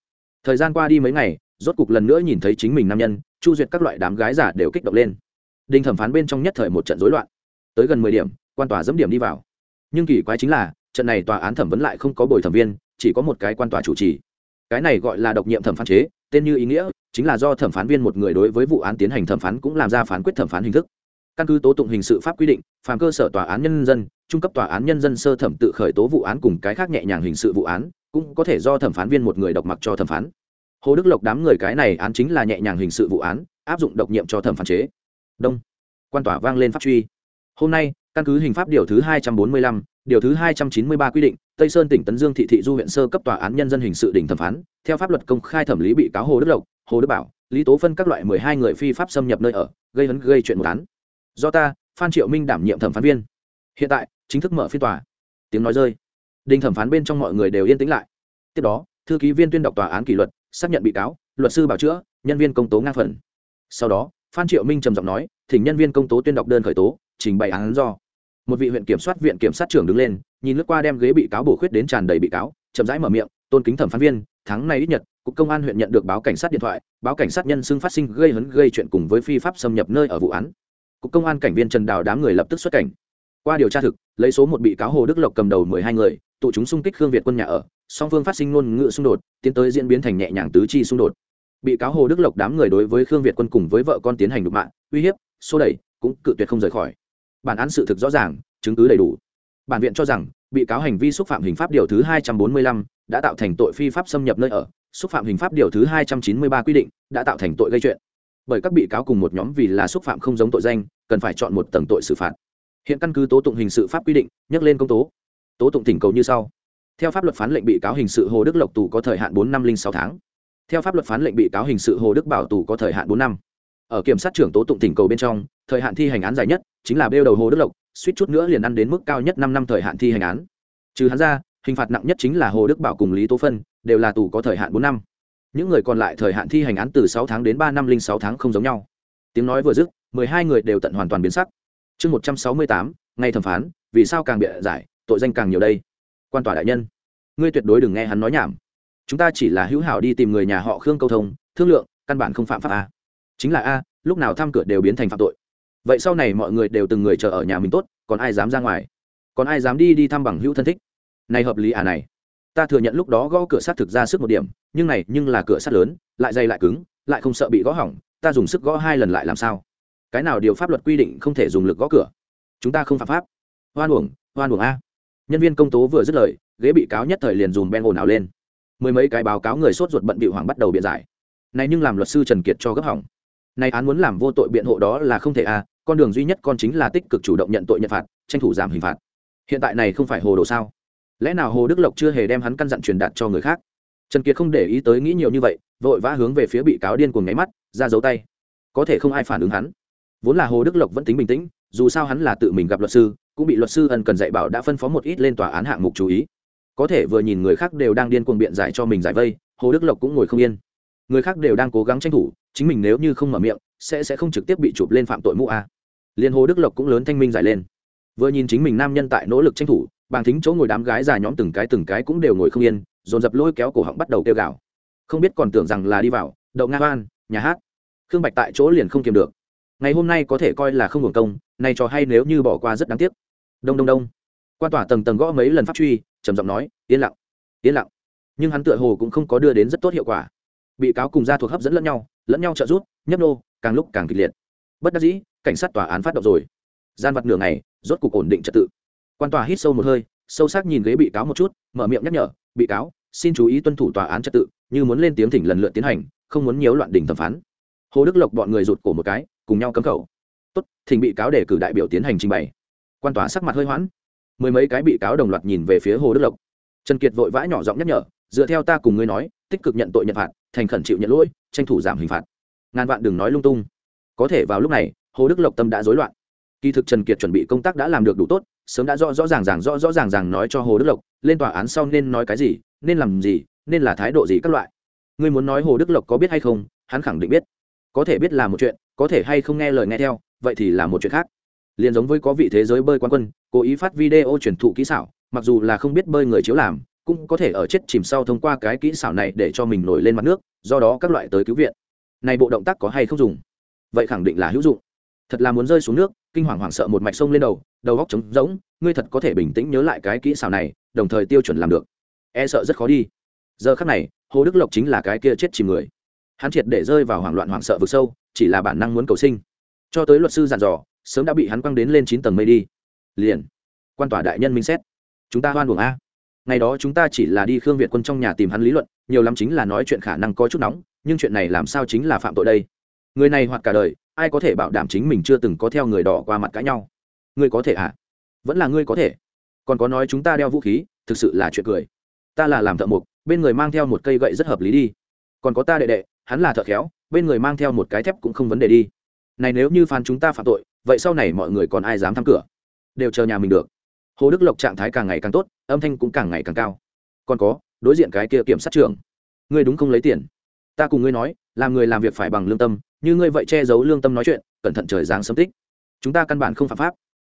Thời gian qua đi mấy ngày, rốt cục lần nữa nhìn thấy chính mình nam nhân, chu duyệt các loại đám gái giả đều kích động lên. Đình thẩm phán bên trong nhất thời một trận rối loạn. Tới gần mười điểm, quan tòa dẫm điểm đi vào. Nhưng kỳ quái chính là, trận này tòa án thẩm vấn lại không có bồi thẩm viên chỉ có một cái quan tòa chủ trì. Cái này gọi là độc nhiệm thẩm phán chế, tên như ý nghĩa, chính là do thẩm phán viên một người đối với vụ án tiến hành thẩm phán cũng làm ra phán quyết thẩm phán hình thức. Căn cứ tố tụng hình sự pháp quy định, phàm cơ sở tòa án nhân dân, trung cấp tòa án nhân dân sơ thẩm tự khởi tố vụ án cùng cái khác nhẹ nhàng hình sự vụ án, cũng có thể do thẩm phán viên một người độc mặc cho thẩm phán. Hồ đức lộc đám người cái này án chính là nhẹ nhàng hình sự vụ án, áp dụng độc nhiệm cho thẩm phán chế. Đông. Quan tòa vang lên pháp truy. Hôm nay, căn cứ hình pháp điều thứ hai trăm bốn mươi lăm, điều thứ hai trăm chín mươi ba quy định tây sơn tỉnh tấn dương thị thị du huyện sơ cấp tòa án nhân dân hình sự đỉnh thẩm phán, theo pháp luật công khai thẩm lý bị cáo hồ đức lộc, hồ đức bảo, lý tố phân các loại mười hai người phi pháp xâm nhập nơi ở, gây hấn, gây chuyện một án. Do ta, phan triệu minh đảm nhiệm thẩm phán viên. Hiện tại, chính thức mở phiên tòa. Tiếng nói rơi. Đình thẩm phán bên trong mọi người đều yên tĩnh lại. Tiếp đó, thư ký viên tuyên đọc tòa án kỷ luật, xác nhận bị cáo, luật sư bảo chữa, nhân viên công tố ngang phần. Sau đó, phan triệu minh trầm giọng nói, thỉnh nhân viên công tố tuyên đọc đơn khởi tố, trình bày án do một vị huyện kiểm soát viện kiểm sát trưởng đứng lên, nhìn lướt qua đem ghế bị cáo bổ khuyết đến tràn đầy bị cáo, chậm rãi mở miệng, tôn kính thẩm phán viên, tháng này ít nhật, cục công an huyện nhận được báo cảnh sát điện thoại, báo cảnh sát nhân xưng phát sinh gây hấn, gây chuyện cùng với phi pháp xâm nhập nơi ở vụ án. Cục công an cảnh viên trần đào đám người lập tức xuất cảnh. Qua điều tra thực, lấy số một bị cáo hồ đức lộc cầm đầu mười hai người, tụ chúng xung kích khương việt quân nhà ở, song phương phát sinh ngôn ngữ xung đột, tiến tới diễn biến thành nhẹ nhàng tứ chi xung đột. Bị cáo hồ đức lộc đám người đối với khương việt quân cùng với vợ con tiến hành đục mạng, uy hiếp, xô đẩy, cũng cự tuyệt không rời khỏi bản án sự thực rõ ràng, chứng cứ đầy đủ. Bản viện cho rằng, bị cáo hành vi xúc phạm hình pháp điều thứ hai trăm bốn mươi lăm đã tạo thành tội phi pháp xâm nhập nơi ở, xúc phạm hình pháp điều thứ hai trăm chín mươi ba quy định đã tạo thành tội gây chuyện. Bởi các bị cáo cùng một nhóm vì là xúc phạm không giống tội danh, cần phải chọn một tầng tội xử phạt. Hiện căn cứ tố tụng hình sự pháp quy định, nhắc lên công tố. Tố tụng tỉnh cầu như sau. Theo pháp luật phán lệnh bị cáo hình sự hồ đức lộc tù có thời hạn bốn năm linh sáu tháng. Theo pháp luật phán lệnh bị cáo hình sự hồ đức bảo tù có thời hạn bốn năm ở kiểm sát trưởng tố tụng tỉnh cầu bên trong, thời hạn thi hành án dài nhất chính là bêu đầu hồ đức lộc, suýt chút nữa liền ăn đến mức cao nhất năm năm thời hạn thi hành án. Trừ hắn ra, hình phạt nặng nhất chính là hồ đức bảo cùng lý tố phân, đều là tù có thời hạn bốn năm. Những người còn lại thời hạn thi hành án từ sáu tháng đến ba năm linh sáu tháng không giống nhau. Tiếng nói vừa dứt, mười hai người đều tận hoàn toàn biến sắc. Chương một trăm sáu mươi tám ngày thẩm phán, vì sao càng bịa giải, tội danh càng nhiều đây. Quan tòa đại nhân, ngươi tuyệt đối đừng nghe hắn nói nhảm. Chúng ta chỉ là hữu hảo đi tìm người nhà họ khương câu thông, thương lượng, căn bản không phạm pháp à chính là a, lúc nào tham cửa đều biến thành phạm tội. Vậy sau này mọi người đều từng người chờ ở nhà mình tốt, còn ai dám ra ngoài? Còn ai dám đi đi thăm bằng hữu thân thích? Này hợp lý à này. Ta thừa nhận lúc đó gõ cửa sắt thực ra sức một điểm, nhưng này, nhưng là cửa sắt lớn, lại dày lại cứng, lại không sợ bị gõ hỏng, ta dùng sức gõ hai lần lại làm sao? Cái nào điều pháp luật quy định không thể dùng lực gõ cửa? Chúng ta không phạm pháp. Hoan uổng hoan uổng a. Nhân viên công tố vừa dứt lời, ghế bị cáo nhất thời liền dùm ben ồn ào lên. Mười mấy cái báo cáo người sốt ruột bận bị hoàng bắt đầu biện giải. Này nhưng làm luật sư trần kiệt cho gấp hỏng nay án muốn làm vô tội biện hộ đó là không thể a con đường duy nhất con chính là tích cực chủ động nhận tội nhận phạt, tranh thủ giảm hình phạt. Hiện tại này không phải hồ đồ sao? Lẽ nào hồ đức lộc chưa hề đem hắn căn dặn truyền đạt cho người khác? Trần kiệt không để ý tới nghĩ nhiều như vậy, vội vã hướng về phía bị cáo điên cuồng nháy mắt, ra dấu tay. Có thể không ai phản ứng hắn. Vốn là hồ đức lộc vẫn tính bình tĩnh, dù sao hắn là tự mình gặp luật sư, cũng bị luật sư ân cần dạy bảo đã phân phó một ít lên tòa án hạng mục chú ý. Có thể vừa nhìn người khác đều đang điên cuồng biện giải cho mình giải vây, hồ đức lộc cũng ngồi không yên người khác đều đang cố gắng tranh thủ, chính mình nếu như không mở miệng, sẽ sẽ không trực tiếp bị chụp lên phạm tội mũ a. Liên hồ đức lộc cũng lớn thanh minh giải lên. Vừa nhìn chính mình nam nhân tại nỗ lực tranh thủ, bàng thính chỗ ngồi đám gái già nhóm từng cái từng cái cũng đều ngồi không yên, dồn dập lôi kéo cổ họng bắt đầu kêu gào. Không biết còn tưởng rằng là đi vào, đậu nga hoan, nhà hát. Khương bạch tại chỗ liền không kiềm được. Ngày hôm nay có thể coi là không hưởng công, nay cho hay nếu như bỏ qua rất đáng tiếc. Đông đông đông. Quan tỏa tầng tầng gõ mấy lần pháp truy, trầm giọng nói, yên lặng yên lặng. Nhưng hắn tựa hồ cũng không có đưa đến rất tốt hiệu quả bị cáo cùng gia thuộc hấp dẫn lẫn nhau lẫn nhau trợ giúp, nhấp nô, càng lúc càng kịch liệt. Bất đắc dĩ, cảnh sát tòa án phát động rồi. Gian vặt nửa ngày, rốt cục ổn định trật tự. Quan tòa hít sâu một hơi, sâu sắc nhìn ghế bị cáo một chút, mở miệng nhắc nhở, bị cáo, xin chú ý tuân thủ tòa án trật tự, như muốn lên tiếng thỉnh lần lượt tiến hành, không muốn nhiễu loạn đình thẩm phán. Hồ đức lộc bọn người rụt cổ một cái, cùng nhau cấm khẩu. Tốt, thỉnh bị cáo để cử đại biểu tiến hành trình bày. Quan tòa sắc mặt hơi hoãn. Mười mấy cái bị cáo đồng loạt nhìn về phía hồ đức lộc. Trần kiệt vội vã nhỏ giọng nhắc nhở dựa theo ta cùng ngươi nói, tích cực nhận tội nhận phạt, thành khẩn chịu nhận lỗi, tranh thủ giảm hình phạt. Ngàn vạn đừng nói lung tung. Có thể vào lúc này, hồ đức lộc tâm đã rối loạn. Kỳ thực trần kiệt chuẩn bị công tác đã làm được đủ tốt, sớm đã rõ rõ ràng ràng rõ rõ ràng ràng nói cho hồ đức lộc, lên tòa án sau nên nói cái gì, nên làm gì, nên là thái độ gì các loại. Ngươi muốn nói hồ đức lộc có biết hay không, hắn khẳng định biết. Có thể biết là một chuyện, có thể hay không nghe lời nghe theo, vậy thì là một chuyện khác. Liền giống với có vị thế giới bơi quan quân, cố ý phát video truyền thụ kỹ xảo, mặc dù là không biết bơi người chiếu làm cũng có thể ở chết chìm sau thông qua cái kỹ xảo này để cho mình nổi lên mặt nước, do đó các loại tới cứu viện. Này bộ động tác có hay không dùng? Vậy khẳng định là hữu dụng. Thật là muốn rơi xuống nước, kinh hoàng hoảng sợ một mạch sông lên đầu đầu góc trống rỗng, ngươi thật có thể bình tĩnh nhớ lại cái kỹ xảo này, đồng thời tiêu chuẩn làm được. E sợ rất khó đi. Giờ khắc này, hồ đức lộc chính là cái kia chết chìm người. Hắn triệt để rơi vào hoảng loạn hoảng sợ vực sâu, chỉ là bản năng muốn cầu sinh. Cho tới luật sư dặn dò, sớm đã bị hắn quăng đến lên chín tầng mây đi. Liền, quan tòa đại nhân minh xét. Chúng ta hoan buồng a ngày đó chúng ta chỉ là đi khương việt quân trong nhà tìm hắn lý luận, nhiều lắm chính là nói chuyện khả năng có chút nóng, nhưng chuyện này làm sao chính là phạm tội đây? Người này hoặc cả đời, ai có thể bảo đảm chính mình chưa từng có theo người đỏ qua mặt cãi nhau? Ngươi có thể à? Vẫn là ngươi có thể. Còn có nói chúng ta đeo vũ khí, thực sự là chuyện cười. Ta là làm thợ mộc, bên người mang theo một cây gậy rất hợp lý đi. Còn có ta đệ đệ, hắn là thợ khéo, bên người mang theo một cái thép cũng không vấn đề đi. Này nếu như phán chúng ta phạm tội, vậy sau này mọi người còn ai dám thăm cửa? Đều chờ nhà mình được hồ đức lộc trạng thái càng ngày càng tốt, âm thanh cũng càng ngày càng cao. Còn có, đối diện cái kia kiểm sát trưởng. Ngươi đúng không lấy tiền? Ta cùng ngươi nói, làm người làm việc phải bằng lương tâm, như ngươi vậy che giấu lương tâm nói chuyện, cẩn thận trời giáng sấm tích. Chúng ta căn bản không phạm pháp.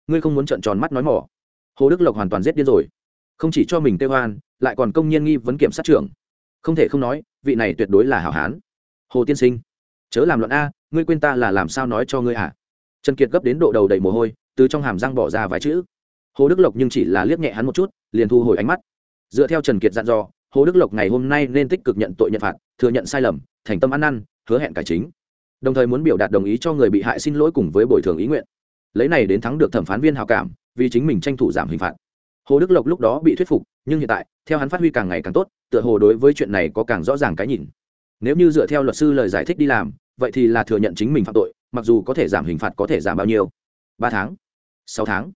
Ngươi không muốn trợn tròn mắt nói mỏ. Hồ đức lộc hoàn toàn giết điên rồi. Không chỉ cho mình tê hoan lại còn công nhiên nghi vấn kiểm sát trưởng. Không thể không nói, vị này tuyệt đối là hảo hán. Hồ tiên sinh, chớ làm luận a, ngươi quên ta là làm sao nói cho ngươi à trần kiệt gấp đến độ đầu đầy mồ hôi, từ trong hàm răng bỏ ra vài chữ hồ đức lộc nhưng chỉ là liếc nhẹ hắn một chút, liền thu hồi ánh mắt. Dựa theo trần kiệt dặn dò, hồ đức lộc ngày hôm nay nên tích cực nhận tội nhận phạt, thừa nhận sai lầm, thành tâm ăn năn, hứa hẹn cải chính. Đồng thời muốn biểu đạt đồng ý cho người bị hại xin lỗi cùng với bồi thường ý nguyện. Lấy này đến thắng được thẩm phán viên hào cảm, vì chính mình tranh thủ giảm hình phạt. Hồ đức lộc lúc đó bị thuyết phục, nhưng hiện tại, theo hắn phát huy càng ngày càng tốt, tựa hồ đối với chuyện này có càng rõ ràng cái nhìn. Nếu như dựa theo luật sư lời giải thích đi làm, vậy thì là thừa nhận chính mình phạm tội, mặc dù có thể giảm hình phạt có thể giảm bao nhiêu? Ba tháng? Sáu tháng?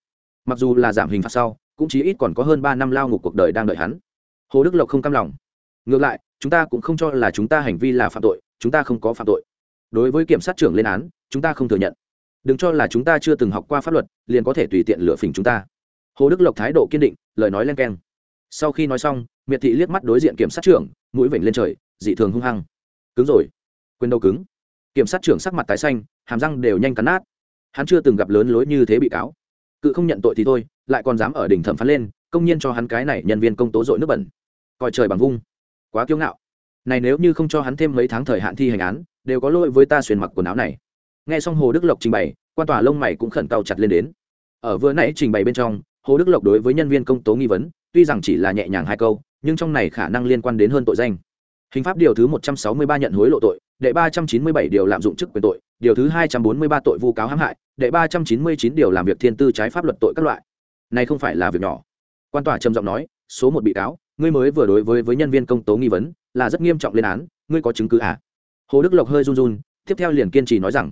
Mặc dù là giảm hình phạt sau, cũng chí ít còn có hơn ba năm lao ngục cuộc đời đang đợi hắn. Hồ đức lộc không cam lòng. Ngược lại, chúng ta cũng không cho là chúng ta hành vi là phạm tội, chúng ta không có phạm tội. Đối với kiểm sát trưởng lên án, chúng ta không thừa nhận. Đừng cho là chúng ta chưa từng học qua pháp luật, liền có thể tùy tiện lựa phình chúng ta. Hồ đức lộc thái độ kiên định, lời nói len keng. Sau khi nói xong, miệt thị liếc mắt đối diện kiểm sát trưởng, mũi vểnh lên trời, dị thường hung hăng. Cứng rồi. Quên đâu cứng? Kiểm sát trưởng sắc mặt tái xanh, hàm răng đều nhanh cắn nát. Hắn chưa từng gặp lớn lối như thế bị cáo cự không nhận tội thì thôi, lại còn dám ở đỉnh thẩm phán lên, công nhiên cho hắn cái này nhân viên công tố dội nước bẩn. Coi trời bằng vung. Quá kiêu ngạo. Này nếu như không cho hắn thêm mấy tháng thời hạn thi hành án, đều có lỗi với ta xuyên mặc quần áo này. Nghe xong hồ đức lộc trình bày, quan tòa lông mày cũng khẩn cao chặt lên đến. Ở vừa nãy trình bày bên trong, hồ đức lộc đối với nhân viên công tố nghi vấn, tuy rằng chỉ là nhẹ nhàng hai câu, nhưng trong này khả năng liên quan đến hơn tội danh. Hình pháp điều thứ một trăm sáu mươi ba nhận hối lộ tội đệ ba trăm chín mươi bảy điều lạm dụng chức quyền tội, điều thứ hai trăm bốn mươi ba tội vu cáo hãm hại, đệ ba trăm chín mươi chín điều làm việc thiên tư trái pháp luật tội các loại. Này không phải là việc nhỏ. Quan tòa trầm giọng nói, số một bị cáo, ngươi mới vừa đối với với nhân viên công tố nghi vấn, là rất nghiêm trọng lên án, ngươi có chứng cứ à? Hồ đức lộc hơi run run, tiếp theo liền kiên trì nói rằng,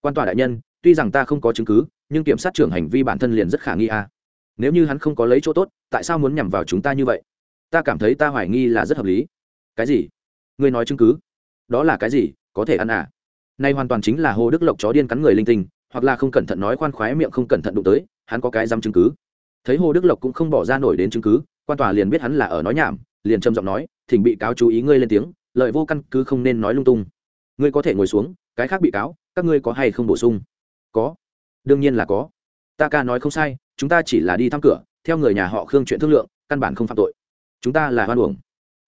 quan tòa đại nhân, tuy rằng ta không có chứng cứ, nhưng kiểm sát trưởng hành vi bản thân liền rất khả nghi à. Nếu như hắn không có lấy chỗ tốt, tại sao muốn nhằm vào chúng ta như vậy? Ta cảm thấy ta hoài nghi là rất hợp lý. Cái gì? Ngươi nói chứng cứ? Đó là cái gì, có thể ăn à? Nay hoàn toàn chính là hồ đức lộc chó điên cắn người linh tinh, hoặc là không cẩn thận nói khoan khoái miệng không cẩn thận đụng tới, hắn có cái dám chứng cứ. Thấy hồ đức lộc cũng không bỏ ra nổi đến chứng cứ, quan tòa liền biết hắn là ở nói nhảm, liền trầm giọng nói, thỉnh bị cáo chú ý ngươi lên tiếng, lợi vô căn cứ không nên nói lung tung. Ngươi có thể ngồi xuống, cái khác bị cáo, các ngươi có hay không bổ sung? Có. Đương nhiên là có. Ta ca nói không sai, chúng ta chỉ là đi thăm cửa, theo người nhà họ khương chuyện thương lượng, căn bản không phạm tội. Chúng ta là hoan uổng.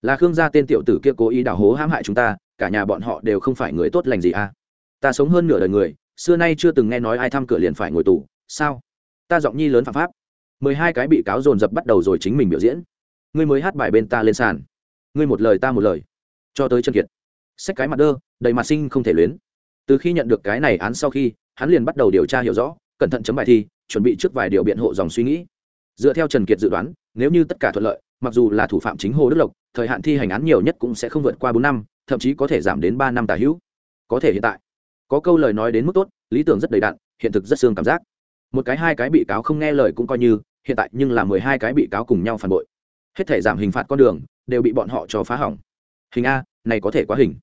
Là khương gia tên tiểu tử kia cố ý đảo hố hãm hại chúng ta cả nhà bọn họ đều không phải người tốt lành gì à? Ta sống hơn nửa đời người, xưa nay chưa từng nghe nói ai thăm cửa liền phải ngồi tù, sao? Ta giọng nhi lớn phạm pháp. Mười hai cái bị cáo dồn dập bắt đầu rồi chính mình biểu diễn. Ngươi mới hát bài bên ta lên sàn. Ngươi một lời ta một lời. Cho tới chân kiệt. Xách cái mặt đơ, đầy mặt sinh không thể luyến. Từ khi nhận được cái này án sau khi, hắn liền bắt đầu điều tra hiểu rõ, cẩn thận chấm bài thi, chuẩn bị trước vài điều biện hộ dòng suy nghĩ. Dựa theo trần kiệt dự đoán, nếu như tất cả thuận lợi, mặc dù là thủ phạm chính hồ đức lộc, thời hạn thi hành án nhiều nhất cũng sẽ không vượt qua bốn năm thậm chí có thể giảm đến ba năm tả hữu. Có thể hiện tại. Có câu lời nói đến mức tốt, lý tưởng rất đầy đặn, hiện thực rất xương cảm giác. Một cái hai cái bị cáo không nghe lời cũng coi như, hiện tại nhưng là mười hai cái bị cáo cùng nhau phản bội. Hết thể giảm hình phạt con đường, đều bị bọn họ cho phá hỏng. Hình a, này có thể quá hình.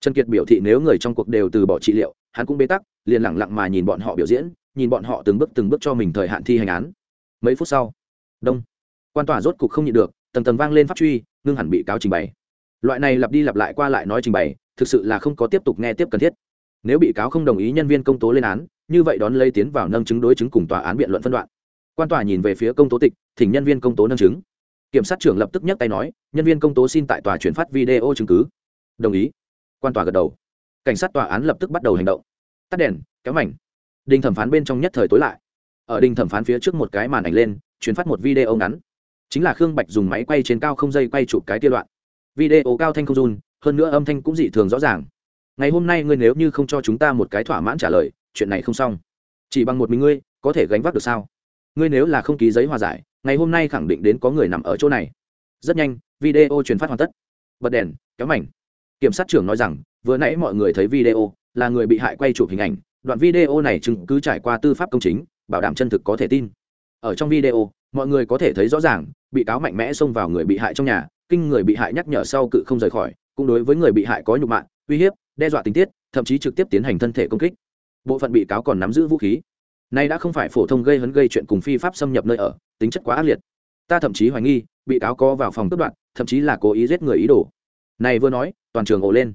Trần kiệt biểu thị nếu người trong cuộc đều từ bỏ trị liệu, hắn cũng bế tắc, liền lẳng lặng mà nhìn bọn họ biểu diễn, nhìn bọn họ từng bước từng bước cho mình thời hạn thi hành án. Mấy phút sau, đông, quan tòa rốt cục không nhịn được, tầng tầng vang lên pháp truy, ngưng hẳn bị cáo trình bày loại này lặp đi lặp lại qua lại nói trình bày, thực sự là không có tiếp tục nghe tiếp cần thiết. Nếu bị cáo không đồng ý nhân viên công tố lên án, như vậy đón lấy tiến vào nâng chứng đối chứng cùng tòa án biện luận phân đoạn. Quan tòa nhìn về phía công tố tịch, thỉnh nhân viên công tố nâng chứng. Kiểm sát trưởng lập tức nhắc tay nói, nhân viên công tố xin tại tòa chuyển phát video chứng cứ. Đồng ý. Quan tòa gật đầu. Cảnh sát tòa án lập tức bắt đầu hành động. Tắt đèn, kéo mảnh. Đình thẩm phán bên trong nhất thời tối lại. Ở đình thẩm phán phía trước một cái màn ảnh lên, chuyển phát một video ngắn. Chính là khương bạch dùng máy quay trên cao không dây quay chụp cái tiêu đoạn video cao thanh không run, hơn nữa âm thanh cũng dị thường rõ ràng. Ngày hôm nay ngươi nếu như không cho chúng ta một cái thỏa mãn trả lời, chuyện này không xong. Chỉ bằng một mình ngươi, có thể gánh vác được sao? Ngươi nếu là không ký giấy hòa giải, ngày hôm nay khẳng định đến có người nằm ở chỗ này. Rất nhanh, video truyền phát hoàn tất. Bật đèn, kéo mảnh. Kiểm sát trưởng nói rằng, vừa nãy mọi người thấy video, là người bị hại quay chụp hình ảnh. Đoạn video này chứng cứ trải qua tư pháp công chính, bảo đảm chân thực có thể tin. Ở trong video, mọi người có thể thấy rõ ràng bị cáo mạnh mẽ xông vào người bị hại trong nhà, kinh người bị hại nhắc nhở sau cự không rời khỏi, cũng đối với người bị hại có nhục mạ, uy hiếp, đe dọa tình tiết, thậm chí trực tiếp tiến hành thân thể công kích. Bộ phận bị cáo còn nắm giữ vũ khí. Nay đã không phải phổ thông gây hấn gây chuyện cùng phi pháp xâm nhập nơi ở, tính chất quá ác liệt. Ta thậm chí hoài nghi, bị cáo có vào phòng cướp đoạn thậm chí là cố ý giết người ý đồ. Này vừa nói, toàn trường ồ lên.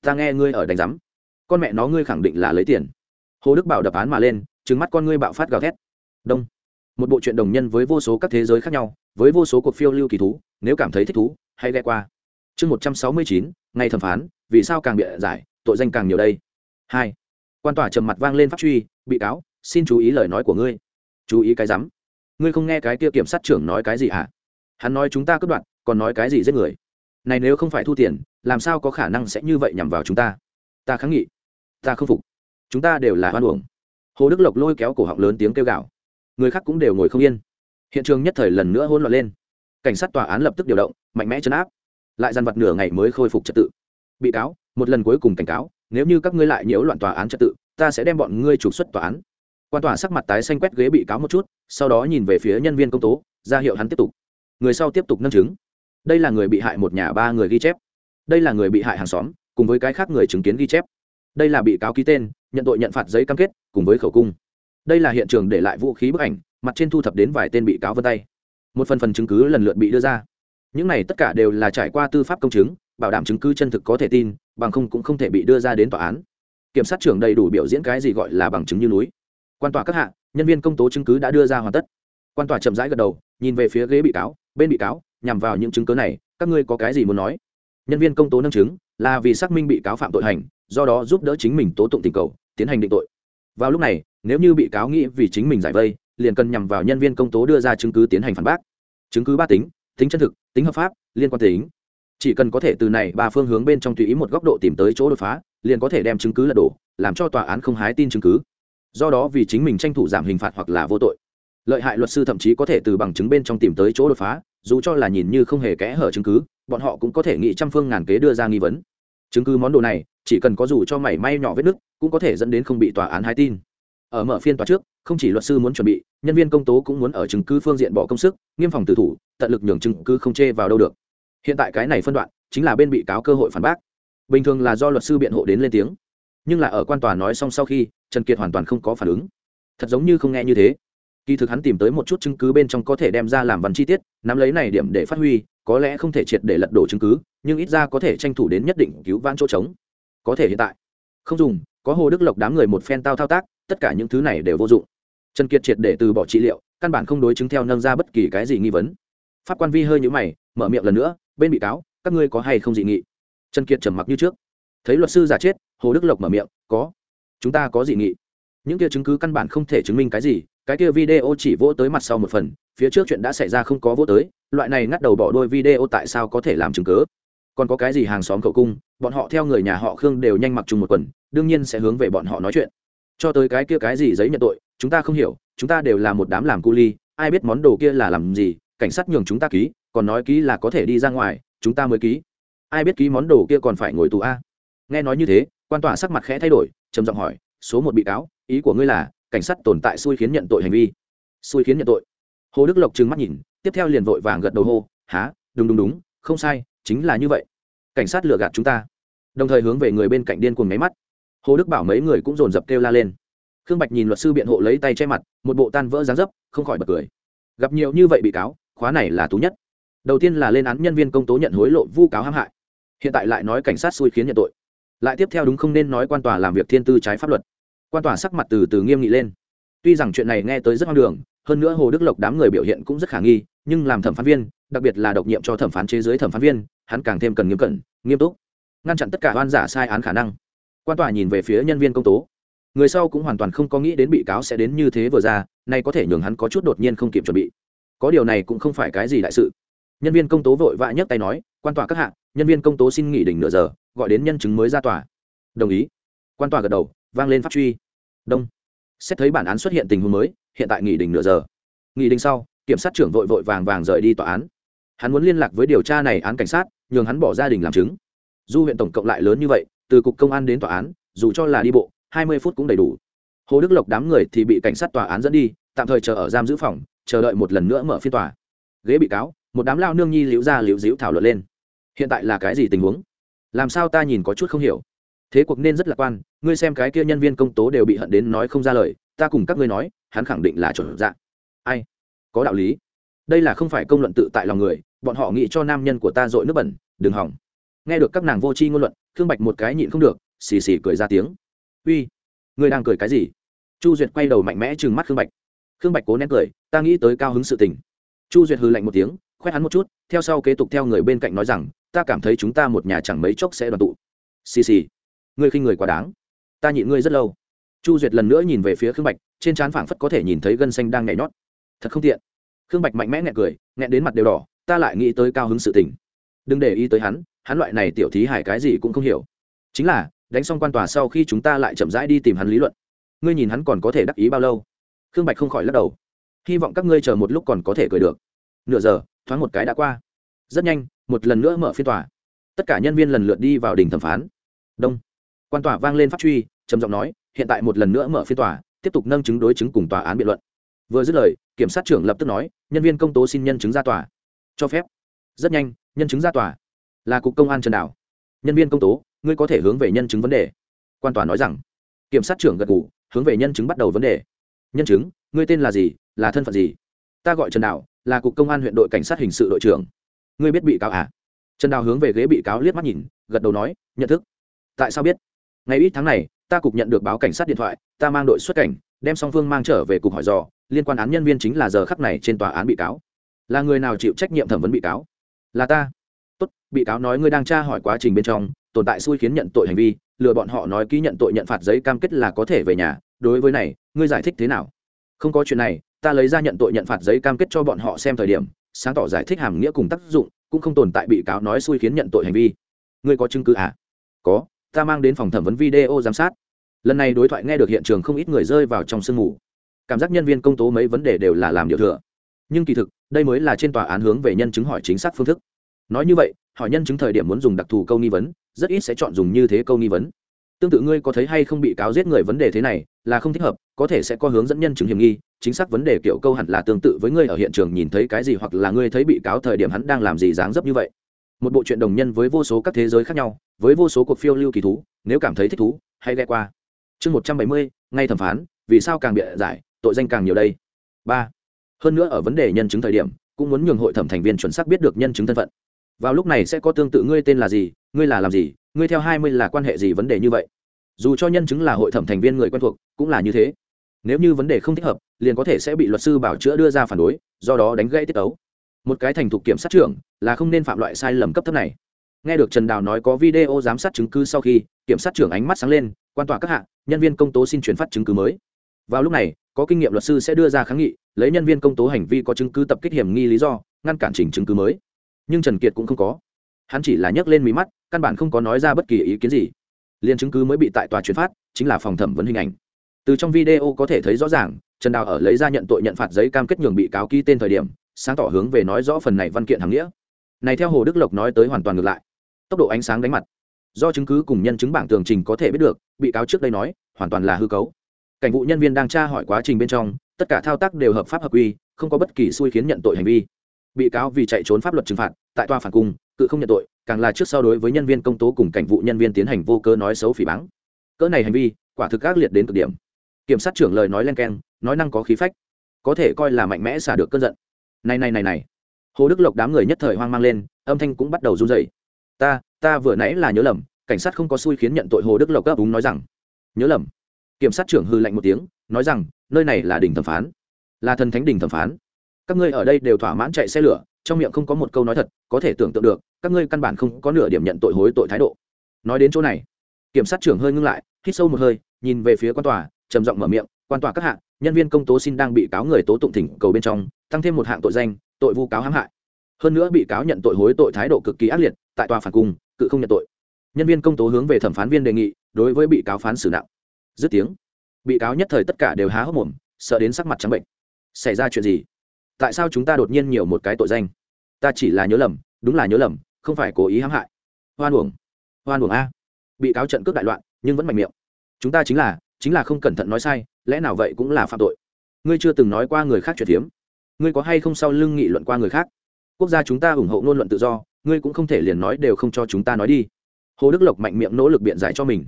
Ta nghe ngươi ở đánh giám. Con mẹ nó ngươi khẳng định là lấy tiền. Hồ đức bảo đập án mà lên, trừng mắt con ngươi bạo phát gào thét. Đông một bộ truyện đồng nhân với vô số các thế giới khác nhau, với vô số cuộc phiêu lưu kỳ thú, nếu cảm thấy thích thú, hãy ghe qua. Chương một trăm sáu mươi chín, ngày thẩm phán, vì sao càng bị giải, tội danh càng nhiều đây. Hai, quan tòa trầm mặt vang lên pháp truy, bị cáo, xin chú ý lời nói của ngươi. Chú ý cái rắm. Ngươi không nghe cái kia kiểm sát trưởng nói cái gì hả? Hắn nói chúng ta cướp đoạt, còn nói cái gì giết người? Này nếu không phải thu tiền, làm sao có khả năng sẽ như vậy nhằm vào chúng ta? Ta kháng nghị. Ta không phục. Chúng ta đều là hoan uổng. Hồ đức lộc lôi kéo cổ họng lớn tiếng kêu gào người khác cũng đều ngồi không yên. Hiện trường nhất thời lần nữa hôn loạn lên. Cảnh sát tòa án lập tức điều động, mạnh mẽ chấn áp. Lại dàn vặt nửa ngày mới khôi phục trật tự. Bị cáo, một lần cuối cùng cảnh cáo, nếu như các ngươi lại nhiễu loạn tòa án trật tự, ta sẽ đem bọn ngươi trục xuất tòa án. Quan tòa sắc mặt tái xanh quét ghế bị cáo một chút, sau đó nhìn về phía nhân viên công tố, ra hiệu hắn tiếp tục. Người sau tiếp tục nâng chứng. Đây là người bị hại một nhà ba người ghi chép. Đây là người bị hại hàng xóm, cùng với cái khác người chứng kiến ghi chép. Đây là bị cáo ký tên, nhận tội nhận phạt giấy cam kết, cùng với khẩu cung đây là hiện trường để lại vũ khí bức ảnh, mặt trên thu thập đến vài tên bị cáo vân tay. Một phần phần chứng cứ lần lượt bị đưa ra. Những này tất cả đều là trải qua tư pháp công chứng, bảo đảm chứng cứ chân thực có thể tin, bằng không cũng không thể bị đưa ra đến tòa án. Kiểm sát trưởng đầy đủ biểu diễn cái gì gọi là bằng chứng như núi. Quan tòa các hạ, nhân viên công tố chứng cứ đã đưa ra hoàn tất. Quan tòa chậm rãi gật đầu, nhìn về phía ghế bị cáo, bên bị cáo, nhằm vào những chứng cứ này, các ngươi có cái gì muốn nói? Nhân viên công tố nâng chứng, là vì xác minh bị cáo phạm tội hành, do đó giúp đỡ chính mình tố tụng tình cầu, tiến hành định tội. Vào lúc này nếu như bị cáo nghĩ vì chính mình giải vây, liền cần nhằm vào nhân viên công tố đưa ra chứng cứ tiến hành phản bác. Chứng cứ ba tính tính chân thực, tính hợp pháp, liên quan tính. Chỉ cần có thể từ này ba phương hướng bên trong tùy ý một góc độ tìm tới chỗ đột phá, liền có thể đem chứng cứ lật đổ, làm cho tòa án không hái tin chứng cứ. Do đó vì chính mình tranh thủ giảm hình phạt hoặc là vô tội. Lợi hại luật sư thậm chí có thể từ bằng chứng bên trong tìm tới chỗ đột phá, dù cho là nhìn như không hề kẽ hở chứng cứ, bọn họ cũng có thể nghĩ trăm phương ngàn kế đưa ra nghi vấn. Chứng cứ món đồ này, chỉ cần có dù cho mảy may nhỏ vết nứt, cũng có thể dẫn đến không bị tòa án hái tin ở mở phiên tòa trước, không chỉ luật sư muốn chuẩn bị, nhân viên công tố cũng muốn ở chứng cứ phương diện bỏ công sức, nghiêm phòng tử thủ, tận lực nhường chứng cứ không chê vào đâu được. Hiện tại cái này phân đoạn, chính là bên bị cáo cơ hội phản bác. Bình thường là do luật sư biện hộ đến lên tiếng. Nhưng là ở quan tòa nói xong sau khi, trần kiệt hoàn toàn không có phản ứng. Thật giống như không nghe như thế. Kỳ thực hắn tìm tới một chút chứng cứ bên trong có thể đem ra làm văn chi tiết, nắm lấy này điểm để phát huy, có lẽ không thể triệt để lật đổ chứng cứ, nhưng ít ra có thể tranh thủ đến nhất định cứu vãn chỗ trống. Có thể hiện tại. Không dùng, có hồ đức lộc đám người một phen tao thao tác tất cả những thứ này đều vô dụng. Trần kiệt triệt để từ bỏ trị liệu, căn bản không đối chứng theo nâng ra bất kỳ cái gì nghi vấn. Pháp quan vi hơi nhũ mày, mở miệng lần nữa, bên bị cáo, các ngươi có hay không dị nghị? Trần kiệt trầm mặc như trước. Thấy luật sư giả chết, hồ đức lộc mở miệng, có. Chúng ta có dị nghị. Những kia chứng cứ căn bản không thể chứng minh cái gì, cái kia video chỉ vỗ tới mặt sau một phần, phía trước chuyện đã xảy ra không có vỗ tới, loại này ngắt đầu bỏ đôi video tại sao có thể làm chứng cứ? còn có cái gì hàng xóm cậu cung, bọn họ theo người nhà họ khương đều nhanh mặc chung một quần, đương nhiên sẽ hướng về bọn họ nói chuyện cho tới cái kia cái gì giấy nhận tội, chúng ta không hiểu, chúng ta đều là một đám làm cu ly, ai biết món đồ kia là làm gì, cảnh sát nhường chúng ta ký, còn nói ký là có thể đi ra ngoài, chúng ta mới ký. Ai biết ký món đồ kia còn phải ngồi tù a. Nghe nói như thế, quan tòa sắc mặt khẽ thay đổi, trầm giọng hỏi, số một bị cáo, ý của ngươi là, cảnh sát tồn tại xui khiến nhận tội hành vi. Xui khiến nhận tội. Hồ đức lộc trừng mắt nhìn, tiếp theo liền vội vàng gật đầu hô há đúng đúng đúng, không sai, chính là như vậy. Cảnh sát lừa gạt chúng ta. Đồng thời hướng về người bên cạnh điên cuồng máy mắt hồ đức bảo mấy người cũng dồn dập kêu la lên. Khương bạch nhìn luật sư biện hộ lấy tay che mặt, một bộ tan vỡ dáng dấp, không khỏi bật cười. Gặp nhiều như vậy bị cáo, khóa này là tú nhất. Đầu tiên là lên án nhân viên công tố nhận hối lộ vu cáo hãm hại. Hiện tại lại nói cảnh sát xui khiến nhận tội. Lại tiếp theo đúng không nên nói quan tòa làm việc thiên tư trái pháp luật. Quan tòa sắc mặt từ từ nghiêm nghị lên. Tuy rằng chuyện này nghe tới rất hoang đường, hơn nữa hồ đức lộc đám người biểu hiện cũng rất khả nghi, nhưng làm thẩm phán viên, đặc biệt là độc nhiệm cho thẩm phán chế giới thẩm phán viên, hắn càng thêm cần nghiêm cẩn, nghiêm túc, ngăn chặn tất cả oan giả sai án khả năng quan tòa nhìn về phía nhân viên công tố. Người sau cũng hoàn toàn không có nghĩ đến bị cáo sẽ đến như thế vừa ra, nay có thể nhường hắn có chút đột nhiên không kịp chuẩn bị. Có điều này cũng không phải cái gì đại sự. Nhân viên công tố vội vã nhấc tay nói, quan tòa các hạng nhân viên công tố xin nghỉ đỉnh nửa giờ, gọi đến nhân chứng mới ra tòa. Đồng ý. Quan tòa gật đầu, vang lên pháp truy. Đông. Xét thấy bản án xuất hiện tình huống mới, hiện tại nghỉ đỉnh nửa giờ. Nghỉ đỉnh sau, kiểm sát trưởng vội vội vàng vàng rời đi tòa án. Hắn muốn liên lạc với điều tra này án cảnh sát, nhường hắn bỏ gia đình làm chứng. Du huyện tổng cộng lại lớn như vậy từ cục công an đến tòa án, dù cho là đi bộ, hai mươi phút cũng đầy đủ. Hồ đức lộc đám người thì bị cảnh sát tòa án dẫn đi, tạm thời chờ ở giam giữ phòng, chờ đợi một lần nữa mở phiên tòa. Ghế bị cáo, một đám lao nương nhi liễu ra liễu díu thảo luận lên. Hiện tại là cái gì tình huống? Làm sao ta nhìn có chút không hiểu? Thế cuộc nên rất lạc quan, ngươi xem cái kia nhân viên công tố đều bị hận đến nói không ra lời, ta cùng các ngươi nói, hắn khẳng định là chuẩn dạng ai? Có đạo lý. Đây là không phải công luận tự tại lòng người, bọn họ nghĩ cho nam nhân của ta dội nước bẩn, đừng hỏng. Nghe được các nàng vô tri ngôn luận thương bạch một cái nhịn không được, xì xì cười ra tiếng. Uy, ngươi đang cười cái gì? Chu duyệt quay đầu mạnh mẽ trừng mắt khương bạch. Khương bạch cố nén cười, ta nghĩ tới cao hứng sự tình. Chu duyệt hư lạnh một tiếng, khoét hắn một chút, theo sau kế tục theo người bên cạnh nói rằng, ta cảm thấy chúng ta một nhà chẳng mấy chốc sẽ đoàn tụ. Xì xì, ngươi khinh người quá đáng. Ta nhịn ngươi rất lâu. Chu duyệt lần nữa nhìn về phía khương bạch, trên trán phảng phất có thể nhìn thấy gân xanh đang nhảy nhót. Thật không tiện. Khương bạch mạnh mẽ nghẹn cười, nghẹn đến mặt đều đỏ, ta lại nghĩ tới cao hứng sự tình. Đừng để ý tới hắn hắn loại này tiểu thí hải cái gì cũng không hiểu. Chính là, đánh xong quan tòa sau khi chúng ta lại chậm rãi đi tìm hắn lý luận. Ngươi nhìn hắn còn có thể đắc ý bao lâu? Khương bạch không khỏi lắc đầu. Hy vọng các ngươi chờ một lúc còn có thể cười được. Nửa giờ, thoáng một cái đã qua. Rất nhanh, một lần nữa mở phiên tòa. Tất cả nhân viên lần lượt đi vào đình thẩm phán. Đông. Quan tòa vang lên pháp truy, trầm giọng nói, hiện tại một lần nữa mở phiên tòa, tiếp tục nâng chứng đối chứng cùng tòa án biện luận. Vừa dứt lời, kiểm sát trưởng lập tức nói, nhân viên công tố xin nhân chứng ra tòa. Cho phép. Rất nhanh, nhân chứng ra tòa là cục công an trần đảo. Nhân viên công tố, ngươi có thể hướng về nhân chứng vấn đề. Quan tòa nói rằng, kiểm sát trưởng gật g ủ hướng về nhân chứng bắt đầu vấn đề. Nhân chứng, ngươi tên là gì, là thân phận gì? Ta gọi trần đảo, là cục công an huyện đội cảnh sát hình sự đội trưởng. Ngươi biết bị cáo à? Trần đào hướng về ghế bị cáo liếc mắt nhìn, gật đầu nói, nhận thức. Tại sao biết? Ngày ít tháng này, ta cục nhận được báo cảnh sát điện thoại, ta mang đội xuất cảnh, đem song phương mang trở về cục hỏi dò, liên quan án nhân viên chính là giờ khắc này trên tòa án bị cáo. Là người nào chịu trách nhiệm thẩm vấn bị cáo? Là ta tốt, bị cáo nói ngươi đang tra hỏi quá trình bên trong, tồn tại xui khiến nhận tội hành vi, lừa bọn họ nói ký nhận tội nhận phạt giấy cam kết là có thể về nhà, đối với này, ngươi giải thích thế nào? Không có chuyện này, ta lấy ra nhận tội nhận phạt giấy cam kết cho bọn họ xem thời điểm, sáng tỏ giải thích hàm nghĩa cùng tác dụng, cũng không tồn tại bị cáo nói xui khiến nhận tội hành vi. Ngươi có chứng cứ à? Có, ta mang đến phòng thẩm vấn video giám sát. Lần này đối thoại nghe được hiện trường không ít người rơi vào trong sương mù. Cảm giác nhân viên công tố mấy vấn đề đều là làm điều thừa. Nhưng kỳ thực, đây mới là trên tòa án hướng về nhân chứng hỏi chính xác phương thức nói như vậy, hỏi nhân chứng thời điểm muốn dùng đặc thù câu nghi vấn, rất ít sẽ chọn dùng như thế câu nghi vấn. Tương tự ngươi có thấy hay không bị cáo giết người vấn đề thế này, là không thích hợp, có thể sẽ có hướng dẫn nhân chứng hiểm nghi, chính xác vấn đề kiểu câu hẳn là tương tự với ngươi ở hiện trường nhìn thấy cái gì hoặc là ngươi thấy bị cáo thời điểm hắn đang làm gì dáng dấp như vậy. Một bộ chuyện đồng nhân với vô số các thế giới khác nhau, với vô số cuộc phiêu lưu kỳ thú, nếu cảm thấy thích thú, hãy ghe qua. Chương một trăm bảy mươi, ngay thẩm phán, vì sao càng bịa giải, tội danh càng nhiều đây. Ba. Hơn nữa ở vấn đề nhân chứng thời điểm, cũng muốn nhường hội thẩm thành viên chuẩn xác biết được nhân chứng thân phận vào lúc này sẽ có tương tự ngươi tên là gì, ngươi là làm gì, ngươi theo hai mươi là quan hệ gì vấn đề như vậy. Dù cho nhân chứng là hội thẩm thành viên người quen thuộc, cũng là như thế. Nếu như vấn đề không thích hợp, liền có thể sẽ bị luật sư bảo chữa đưa ra phản đối, do đó đánh gãy tiết tấu. Một cái thành thục kiểm sát trưởng là không nên phạm loại sai lầm cấp thấp này. Nghe được trần đào nói có video giám sát chứng cứ sau khi, kiểm sát trưởng ánh mắt sáng lên, quan tòa các hạng nhân viên công tố xin chuyển phát chứng cứ mới. Vào lúc này, có kinh nghiệm luật sư sẽ đưa ra kháng nghị, lấy nhân viên công tố hành vi có chứng cứ tập kích hiểm nghi lý do, ngăn cản chỉnh chứng cứ mới nhưng trần kiệt cũng không có. Hắn chỉ là nhấc lên mí mắt, căn bản không có nói ra bất kỳ ý kiến gì. Liền chứng cứ mới bị tại tòa chuyển phát, chính là phòng thẩm vấn hình ảnh. Từ trong video có thể thấy rõ ràng, trần đào ở lấy ra nhận tội nhận phạt giấy cam kết nhường bị cáo ký tên thời điểm, sáng tỏ hướng về nói rõ phần này văn kiện hàng nghĩa. Này theo hồ đức lộc nói tới hoàn toàn ngược lại. Tốc độ ánh sáng đánh mặt. Do chứng cứ cùng nhân chứng bảng tường trình có thể biết được, bị cáo trước đây nói, hoàn toàn là hư cấu. Cảnh vụ nhân viên đang tra hỏi quá trình bên trong, tất cả thao tác đều hợp pháp hợp quy, không có bất kỳ xui khiến nhận tội hành vi bị cáo vì chạy trốn pháp luật trừng phạt, tại tòa phản cung, cự không nhận tội, càng là trước sau đối với nhân viên công tố cùng cảnh vụ nhân viên tiến hành vô cơ nói xấu phỉ báng. Cỡ này hành vi, quả thực ác liệt đến cực điểm. Kiểm sát trưởng lời nói len keng, nói năng có khí phách, có thể coi là mạnh mẽ xả được cơn giận. Này này này này. Hồ đức lộc đám người nhất thời hoang mang lên, âm thanh cũng bắt đầu run dậy ta ta vừa nãy là nhớ lầm, cảnh sát không có xui khiến nhận tội hồ đức lộc gấp đúng nói rằng. Nhớ lầm. Kiểm sát trưởng hư lạnh một tiếng, nói rằng, nơi này là đỉnh thẩm phán, là thần thánh đỉnh thẩm phán các ngươi ở đây đều thỏa mãn chạy xe lửa, trong miệng không có một câu nói thật, có thể tưởng tượng được, các ngươi căn bản không có nửa điểm nhận tội hối tội thái độ. Nói đến chỗ này, kiểm sát trưởng hơi ngưng lại, hít sâu một hơi, nhìn về phía quan tòa, trầm giọng mở miệng, quan tòa các hạng nhân viên công tố xin đang bị cáo người tố tụng thỉnh cầu bên trong, tăng thêm một hạng tội danh, tội vu cáo hãm hại. Hơn nữa bị cáo nhận tội hối tội thái độ cực kỳ ác liệt, tại tòa phản cung, cự không nhận tội. Nhân viên công tố hướng về thẩm phán viên đề nghị, đối với bị cáo phán xử nặng. Dứt tiếng, bị cáo nhất thời tất cả đều há hốc mồm, sợ đến sắc mặt trắng bệnh. Xảy ra chuyện gì? Tại sao chúng ta đột nhiên nhiều một cái tội danh? Ta chỉ là nhớ lầm, đúng là nhớ lầm, không phải cố ý hãm hại. Hoan uổng hoan uổng a. Bị cáo trận cướp đại loạn, nhưng vẫn mạnh miệng. Chúng ta chính là chính là không cẩn thận nói sai, lẽ nào vậy cũng là phạm tội. Ngươi chưa từng nói qua người khác chuyện hiếm ngươi có hay không sau lưng nghị luận qua người khác? Quốc gia chúng ta ủng hộ ngôn luận tự do, ngươi cũng không thể liền nói đều không cho chúng ta nói đi. Hồ đức lộc mạnh miệng nỗ lực biện giải cho mình.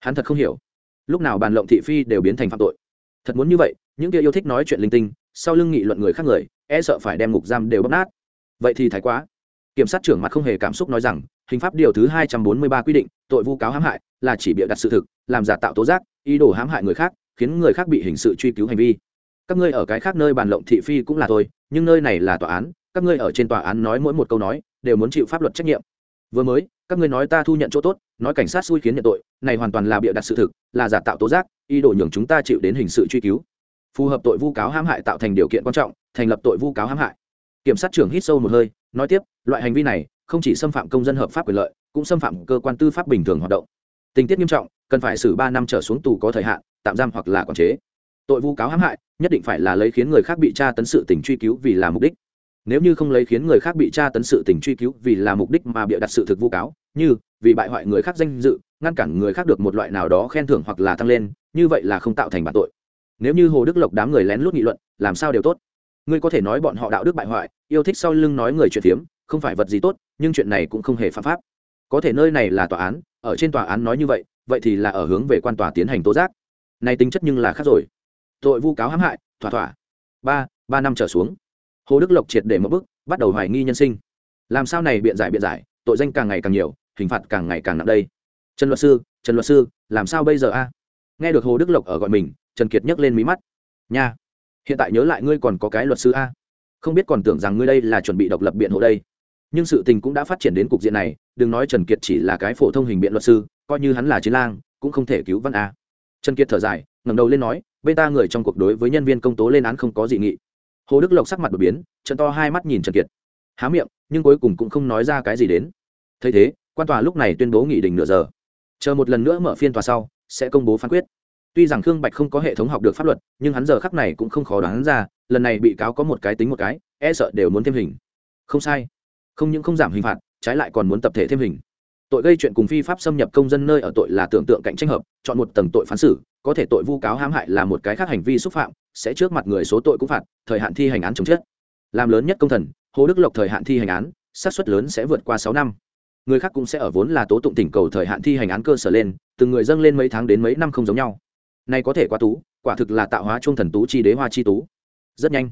Hắn thật không hiểu. Lúc nào bàn lộng thị phi đều biến thành phạm tội. Thật muốn như vậy, những kia yêu thích nói chuyện linh tinh sau lưng nghị luận người khác người e sợ phải đem ngục giam đều bóp nát. Vậy thì thái quá. Kiểm sát trưởng mặt không hề cảm xúc nói rằng, hình pháp điều thứ hai trăm bốn mươi ba quy định, tội vu cáo hãm hại là chỉ bịa đặt sự thực, làm giả tạo tố giác, ý đồ hãm hại người khác, khiến người khác bị hình sự truy cứu hành vi. Các ngươi ở cái khác nơi bàn lộng thị phi cũng là thôi nhưng nơi này là tòa án, các ngươi ở trên tòa án nói mỗi một câu nói, đều muốn chịu pháp luật trách nhiệm. Vừa mới, các ngươi nói ta thu nhận chỗ tốt, nói cảnh sát xui khiến nhận tội, này hoàn toàn là bịa đặt sự thực, là giả tạo tố giác, ý đồ nhường chúng ta chịu đến hình sự truy cứu phù hợp tội vu cáo hãm hại tạo thành điều kiện quan trọng, thành lập tội vu cáo hãm hại. Kiểm sát trưởng hít sâu một hơi, nói tiếp, loại hành vi này không chỉ xâm phạm công dân hợp pháp quyền lợi, cũng xâm phạm cơ quan tư pháp bình thường hoạt động. Tình tiết nghiêm trọng, cần phải xử ba năm trở xuống tù có thời hạn, tạm giam hoặc là quản chế. Tội vu cáo hãm hại, nhất định phải là lấy khiến người khác bị tra tấn sự tình truy cứu vì là mục đích. Nếu như không lấy khiến người khác bị tra tấn sự tình truy cứu vì là mục đích mà bịa đặt sự thực vu cáo, như vì bại hoại người khác danh dự, ngăn cản người khác được một loại nào đó khen thưởng hoặc là tăng lên, như vậy là không tạo thành bản tội nếu như hồ đức lộc đám người lén lút nghị luận làm sao đều tốt? Ngươi có thể nói bọn họ đạo đức bại hoại yêu thích sau lưng nói người chuyện phiếm không phải vật gì tốt nhưng chuyện này cũng không hề phạm pháp. Có thể nơi này là tòa án ở trên tòa án nói như vậy vậy thì là ở hướng về quan tòa tiến hành tố giác. Này tính chất nhưng là khác rồi. Tội vu cáo hãm hại thỏa thỏa. Ba ba năm trở xuống. Hồ đức lộc triệt để một bước, bắt đầu hoài nghi nhân sinh. Làm sao này biện giải biện giải tội danh càng ngày càng nhiều hình phạt càng ngày càng nặng đây. Trần luật sư trần luật sư làm sao bây giờ a? Nghe được hồ đức lộc ở gọi mình trần kiệt nhấc lên mí mắt. Nha, hiện tại nhớ lại ngươi còn có cái luật sư a. Không biết còn tưởng rằng ngươi đây là chuẩn bị độc lập biện hộ đây. Nhưng sự tình cũng đã phát triển đến cục diện này, đừng nói trần kiệt chỉ là cái phổ thông hình biện luật sư, coi như hắn là chiến lang, cũng không thể cứu văn a. Trần kiệt thở dài, ngẩng đầu lên nói, bên ta người trong cuộc đối với nhân viên công tố lên án không có dị nghị. Hồ đức lộc sắc mặt đột biến trận to hai mắt nhìn trần kiệt. Há miệng, nhưng cuối cùng cũng không nói ra cái gì đến. Thấy thế, quan tòa lúc này tuyên bố nghị đình nửa giờ. Chờ một lần nữa mở phiên tòa sau, sẽ công bố phán quyết tuy rằng khương bạch không có hệ thống học được pháp luật, nhưng hắn giờ khắc này cũng không khó đoán ra, lần này bị cáo có một cái tính một cái e sợ đều muốn thêm hình. Không sai. Không những không giảm hình phạt, trái lại còn muốn tập thể thêm hình. Tội gây chuyện cùng phi pháp xâm nhập công dân nơi ở tội là tưởng tượng cạnh tranh hợp, chọn một tầng tội phán xử, có thể tội vu cáo hãm hại là một cái khác hành vi xúc phạm, sẽ trước mặt người số tội cũng phạt, thời hạn thi hành án chống chết. Làm lớn nhất công thần, hồ đức lộc thời hạn thi hành án, xác suất lớn sẽ vượt qua sáu năm. Người khác cũng sẽ ở vốn là tố tụng tỉnh cầu thời hạn thi hành án cơ sở lên, từng người dâng lên mấy tháng đến mấy năm không giống nhau nay có thể quá tú, quả thực là tạo hóa trung thần tú chi đế hoa chi tú. Rất nhanh,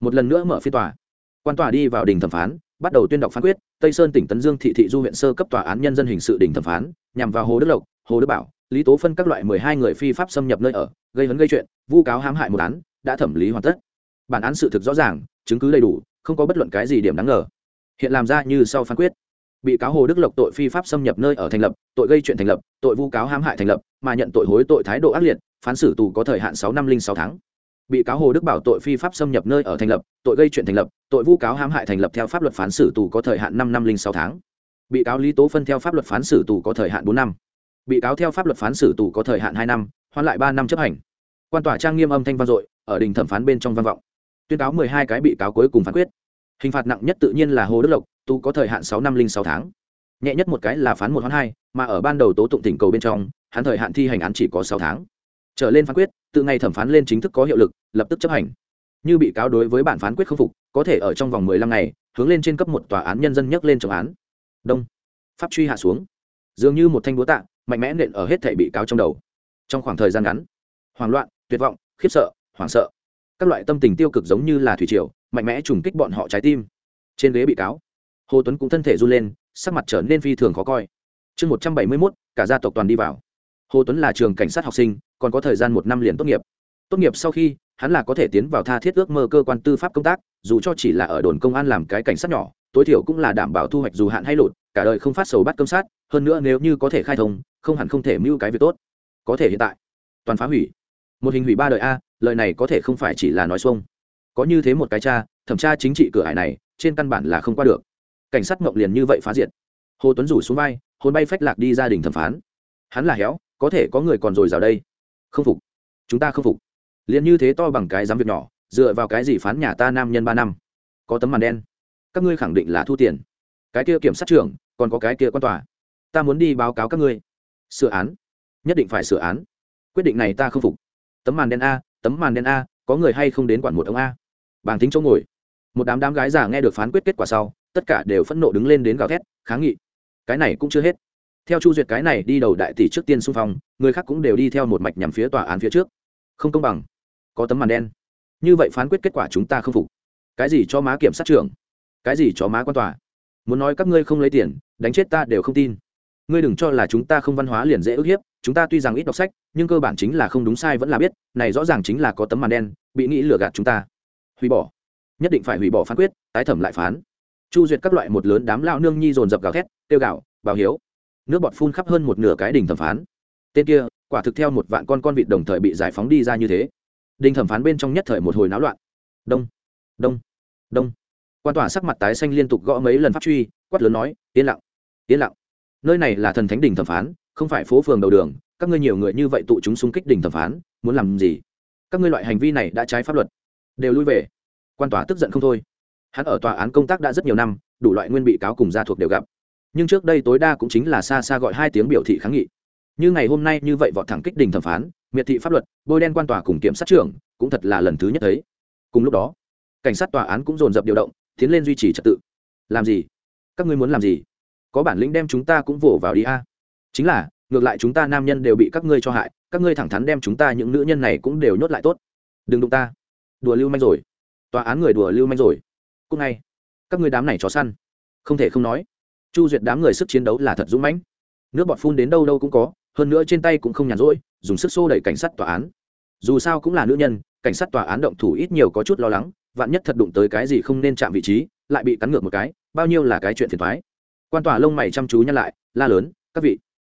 một lần nữa mở phiên tòa. Quan tòa đi vào đình thẩm phán, bắt đầu tuyên đọc phán quyết, tây sơn tỉnh tấn dương thị thị du huyện sơ cấp tòa án nhân dân hình sự đình thẩm phán, nhằm vào hồ đức lộc, hồ đức bảo, lý tố phân các loại mười hai người phi pháp xâm nhập nơi ở, gây hấn gây chuyện, vu cáo hãm hại một án, đã thẩm lý hoàn tất. Bản án sự thực rõ ràng, chứng cứ đầy đủ, không có bất luận cái gì điểm đáng ngờ. Hiện làm ra như sau phán quyết. Bị cáo hồ đức lộc tội phi pháp xâm nhập nơi ở thành lập, tội gây chuyện thành lập, tội vu cáo hãm hại thành lập, mà nhận tội hối tội thái độ ác liệt phán xử tù có thời hạn sáu năm linh sáu tháng. Bị cáo hồ đức bảo tội phi pháp xâm nhập nơi ở thành lập, tội gây chuyện thành lập, tội vu cáo hãm hại thành lập theo pháp luật phán xử tù có thời hạn năm năm linh sáu tháng. Bị cáo lý tố phân theo pháp luật phán xử tù có thời hạn bốn năm. Bị cáo theo pháp luật phán xử tù có thời hạn hai năm, hoãn lại ba năm chấp hành. Quan tòa trang nghiêm âm thanh vang dội, ở đình thẩm phán bên trong vang vọng. Tuyên cáo mười hai cái bị cáo cuối cùng phán quyết. Hình phạt nặng nhất tự nhiên là hồ đức lộc, tù có thời hạn sáu năm linh sáu tháng. Nhẹ nhất một cái là phán một hoãn hai, mà ở ban đầu tố tụng tỉnh cầu bên trong, hắn thời hạn thi hành án chỉ có sáu tháng trở lên phán quyết từ ngày thẩm phán lên chính thức có hiệu lực, lập tức chấp hành. Như bị cáo đối với bản phán quyết không phục, có thể ở trong vòng mười lăm ngày, hướng lên trên cấp một tòa án nhân dân nhấc lên trọng án. Đông. Pháp truy hạ xuống. Dường như một thanh búa tạ, mạnh mẽ nện ở hết thể bị cáo trong đầu. Trong khoảng thời gian ngắn, hoảng loạn, tuyệt vọng, khiếp sợ, hoảng sợ. Các loại tâm tình tiêu cực giống như là thủy triều, mạnh mẽ trùng kích bọn họ trái tim. Trên ghế bị cáo, hồ tuấn cũng thân thể run lên, sắc mặt trở nên phi thường khó coi. Chương một trăm bảy mươi mốt, cả gia tộc toàn đi vào. Hồ tuấn là trường cảnh sát học sinh còn có thời gian một năm liền tốt nghiệp. Tốt nghiệp sau khi, hắn là có thể tiến vào tha thiết ước mơ cơ quan tư pháp công tác, dù cho chỉ là ở đồn công an làm cái cảnh sát nhỏ, tối thiểu cũng là đảm bảo thu hoạch dù hạn hay lụt, cả đời không phát sầu bắt công sát, hơn nữa nếu như có thể khai thông, không hẳn không thể mưu cái việc tốt. Có thể hiện tại. Toàn phá hủy. Một hình hủy ba đời a, lời này có thể không phải chỉ là nói xuông. Có như thế một cái cha thẩm tra chính trị cửa hải này, trên căn bản là không qua được. Cảnh sát mộng liền như vậy phá diệt. Hồ tuấn rủ xuống vai, hồn bay phách lạc đi gia đình thẩm phán. Hắn là héo, có thể có người còn dồi rào đây không phục. Chúng ta không phục. Liền như thế to bằng cái dám việc nhỏ, dựa vào cái gì phán nhà ta nam nhân ba năm? Có tấm màn đen. Các ngươi khẳng định là thu tiền. Cái kia kiểm sát trưởng, còn có cái kia quan tòa. Ta muốn đi báo cáo các ngươi. Sửa án. Nhất định phải sửa án. Quyết định này ta không phục. Tấm màn đen a, tấm màn đen a, có người hay không đến quản một ông a? Bàng tính chỗ ngồi. Một đám đám gái già nghe được phán quyết kết quả sau, tất cả đều phẫn nộ đứng lên đến gào thét, kháng nghị. Cái này cũng chưa hết theo chu duyệt cái này đi đầu đại tỷ trước tiên xung phong, người khác cũng đều đi theo một mạch nhằm phía tòa án phía trước. Không công bằng. Có tấm màn đen. Như vậy phán quyết kết quả chúng ta không phục. Cái gì cho má kiểm sát trưởng? Cái gì cho má quan tòa? Muốn nói các ngươi không lấy tiền, đánh chết ta đều không tin. Ngươi đừng cho là chúng ta không văn hóa liền dễ ức hiếp, chúng ta tuy rằng ít đọc sách, nhưng cơ bản chính là không đúng sai vẫn là biết, này rõ ràng chính là có tấm màn đen, bị nghĩ lừa gạt chúng ta. Hủy bỏ. Nhất định phải hủy bỏ phán quyết, tái thẩm lại phán. Chu duyệt các loại một lớn đám lao nương nhi dồn dập gào thét tiêu gạo bào hiếu nước bọt phun khắp hơn một nửa cái đình thẩm phán. Tên kia, quả thực theo một vạn con con vịt đồng thời bị giải phóng đi ra như thế. Đình thẩm phán bên trong nhất thời một hồi náo loạn. Đông đông đông. Quan tòa sắc mặt tái xanh liên tục gõ mấy lần pháp truy, quát lớn nói, yên lặng yên lặng. Nơi này là thần thánh đình thẩm phán, không phải phố phường đầu đường. Các ngươi nhiều người như vậy tụ chúng xung kích đình thẩm phán, muốn làm gì? Các ngươi loại hành vi này đã trái pháp luật. Đều lui về. Quan tòa tức giận không thôi. Hắn ở tòa án công tác đã rất nhiều năm, đủ loại nguyên bị cáo cùng gia thuộc đều gặp nhưng trước đây tối đa cũng chính là xa xa gọi hai tiếng biểu thị kháng nghị. Như ngày hôm nay như vậy vọt thẳng kích đình thẩm phán, miệt thị pháp luật, bôi đen quan tòa cùng kiểm sát trưởng cũng thật là lần thứ nhất thấy. Cùng lúc đó, cảnh sát tòa án cũng dồn dập điều động, tiến lên duy trì trật tự. Làm gì? Các ngươi muốn làm gì? Có bản lĩnh đem chúng ta cũng vỗ vào đi a. Chính là, ngược lại chúng ta nam nhân đều bị các ngươi cho hại, các ngươi thẳng thắn đem chúng ta những nữ nhân này cũng đều nhốt lại tốt. Đừng đụng ta. Đùa lưu manh rồi. Tòa án người đùa lưu manh rồi. Cúc ngay. Các ngươi đám này chó săn. Không thể không nói chu duyệt đám người sức chiến đấu là thật dũng mãnh. Nước bọt phun đến đâu đâu cũng có, hơn nữa trên tay cũng không nhàn rỗi, dùng sức xô đẩy cảnh sát tòa án. Dù sao cũng là nữ nhân, cảnh sát tòa án động thủ ít nhiều có chút lo lắng, vạn nhất thật đụng tới cái gì không nên chạm vị trí, lại bị cắn ngược một cái, bao nhiêu là cái chuyện phiền thoái quan tòa lông mày chăm chú nhăn lại, la lớn, các vị,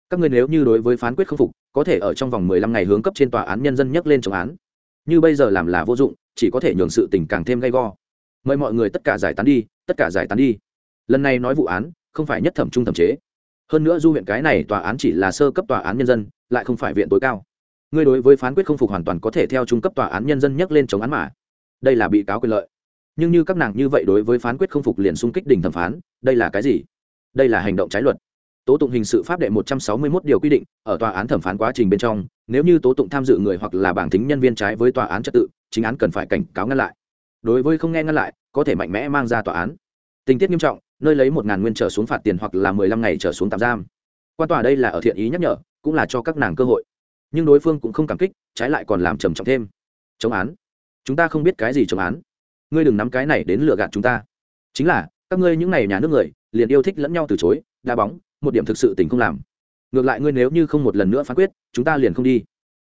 các người nếu như đối với phán quyết không phục, có thể ở trong vòng mười lăm ngày hướng cấp trên tòa án nhân dân nhắc lên trọng án. Như bây giờ làm là vô dụng, chỉ có thể nhường sự tình càng thêm gay go. Mời mọi người tất cả giải tán đi, tất cả giải tán đi. Lần này nói vụ án không phải nhất thẩm trung thẩm chế. Hơn nữa du huyện cái này tòa án chỉ là sơ cấp tòa án nhân dân, lại không phải viện tối cao. Ngươi đối với phán quyết không phục hoàn toàn có thể theo trung cấp tòa án nhân dân nhắc lên chống án mà. Đây là bị cáo quyền lợi. Nhưng như các nàng như vậy đối với phán quyết không phục liền xung kích đỉnh thẩm phán, đây là cái gì? Đây là hành động trái luật. Tố tụng hình sự pháp đệ một trăm sáu mươi 161 điều quy định, ở tòa án thẩm phán quá trình bên trong, nếu như tố tụng tham dự người hoặc là bảng tính nhân viên trái với tòa án trật tự, chính án cần phải cảnh cáo ngăn lại. Đối với không nghe ngăn lại, có thể mạnh mẽ mang ra tòa án. Tình tiết nghiêm trọng nơi lấy một ngàn nguyên trở xuống phạt tiền hoặc là mười lăm ngày trở xuống tạm giam. Quan tòa đây là ở thiện ý nhắc nhở cũng là cho các nàng cơ hội. Nhưng đối phương cũng không cảm kích trái lại còn làm trầm trọng thêm. Chống án. Chúng ta không biết cái gì chống án. Ngươi đừng nắm cái này đến lừa gạt chúng ta. Chính là các ngươi những này nhà nước người liền yêu thích lẫn nhau từ chối đá bóng một điểm thực sự tình không làm. Ngược lại ngươi nếu như không một lần nữa phán quyết chúng ta liền không đi.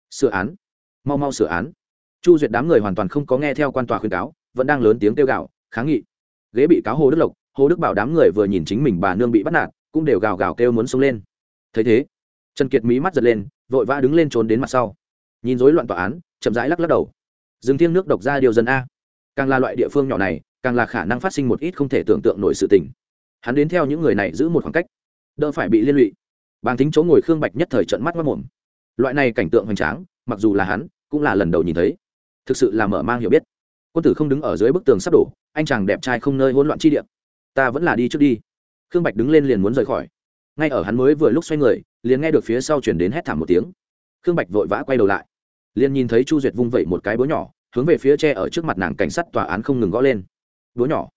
Sửa án. Mau mau sửa án. Chu duyệt đám người hoàn toàn không có nghe theo quan tòa khuyên cáo vẫn đang lớn tiếng kêu gạo, kháng nghị. Ghế bị cáo hồ đức lộc hồ đức bảo đám người vừa nhìn chính mình bà nương bị bắt nạt, cũng đều gào gào kêu muốn xông lên. Thấy thế, trần kiệt mí mắt giật lên, vội vã đứng lên trốn đến mặt sau. Nhìn rối loạn tòa án, chậm rãi lắc lắc đầu. Dừng thiêng nước độc ra điều dân a. Càng là loại địa phương nhỏ này, càng là khả năng phát sinh một ít không thể tưởng tượng nổi sự tình. Hắn đến theo những người này giữ một khoảng cách. Đỡ phải bị liên lụy. Bàng tính chỗ ngồi khương bạch nhất thời trận mắt mất mồm. Loại này cảnh tượng hoành tráng, mặc dù là hắn, cũng là lần đầu nhìn thấy. Thực sự là mở mang hiểu biết. Quân tử không đứng ở dưới bức tường sắp đổ, anh chàng đẹp trai không nơi hỗn loạn chi địa ta vẫn là đi trước đi. Khương bạch đứng lên liền muốn rời khỏi. Ngay ở hắn mới vừa lúc xoay người, liền nghe được phía sau chuyển đến hét thảm một tiếng. Khương bạch vội vã quay đầu lại, liền nhìn thấy chu duyệt vung vẩy một cái búa nhỏ, hướng về phía tre ở trước mặt nàng cảnh sát tòa án không ngừng gõ lên. Búa nhỏ.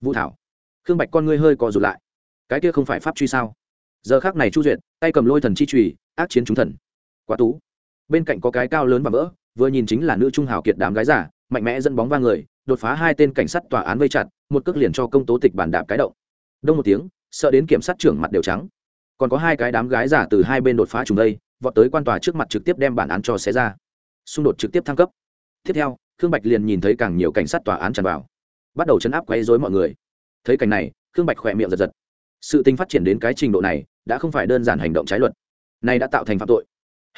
Vũ thảo. Khương bạch con ngươi hơi co rụt lại. Cái kia không phải pháp truy sao? Giờ khác này chu duyệt, tay cầm lôi thần chi trùy ác chiến chúng thần. Quá tú. Bên cạnh có cái cao lớn và vỡ, vừa nhìn chính là nữ trung hào kiệt đám gái giả mạnh mẽ dẫn bóng va người, đột phá hai tên cảnh sát tòa án vây chặt một cước liền cho công tố tịch bản đạp cái động. Đông một tiếng, sợ đến kiểm sát trưởng mặt đều trắng. Còn có hai cái đám gái giả từ hai bên đột phá trùng đây, vọt tới quan tòa trước mặt trực tiếp đem bản án cho xé ra. Xung đột trực tiếp thăng cấp. Tiếp theo, khương bạch liền nhìn thấy càng nhiều cảnh sát tòa án tràn vào. Bắt đầu chấn áp quấy dối mọi người. Thấy cảnh này, khương bạch khỏe miệng giật giật. Sự tình phát triển đến cái trình độ này, đã không phải đơn giản hành động trái luật. Này đã tạo thành phạm tội.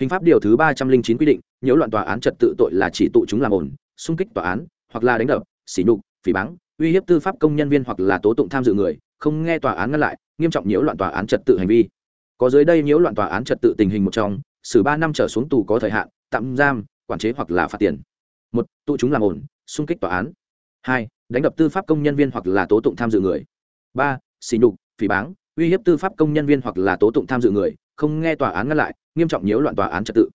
Hình pháp điều thứ ba trăm linh chín quy định, nhiễu loạn tòa án trật tự tội là chỉ tụ chúng làm ổn, xung kích tòa án, hoặc là đánh đập xỉ nhục, phỉ báng uy hiếp tư pháp công nhân viên hoặc là tố tụng tham dự người, không nghe tòa án ngăn lại, nghiêm trọng nhiễu loạn tòa án trật tự hành vi. Có dưới đây nhiễu loạn tòa án trật tự tình hình một trong, xử ba năm trở xuống tù có thời hạn, tạm giam, quản chế hoặc là phạt tiền. Một, tụ chúng làm ổn, xung kích tòa án. Hai, đánh đập tư pháp công nhân viên hoặc là tố tụng tham dự người. Ba xỉ nhục, phỉ báng, uy hiếp tư pháp công nhân viên hoặc là tố tụng tham dự người, không nghe tòa án ngăn lại, nghiêm trọng nhiễu loạn tòa án trật tự.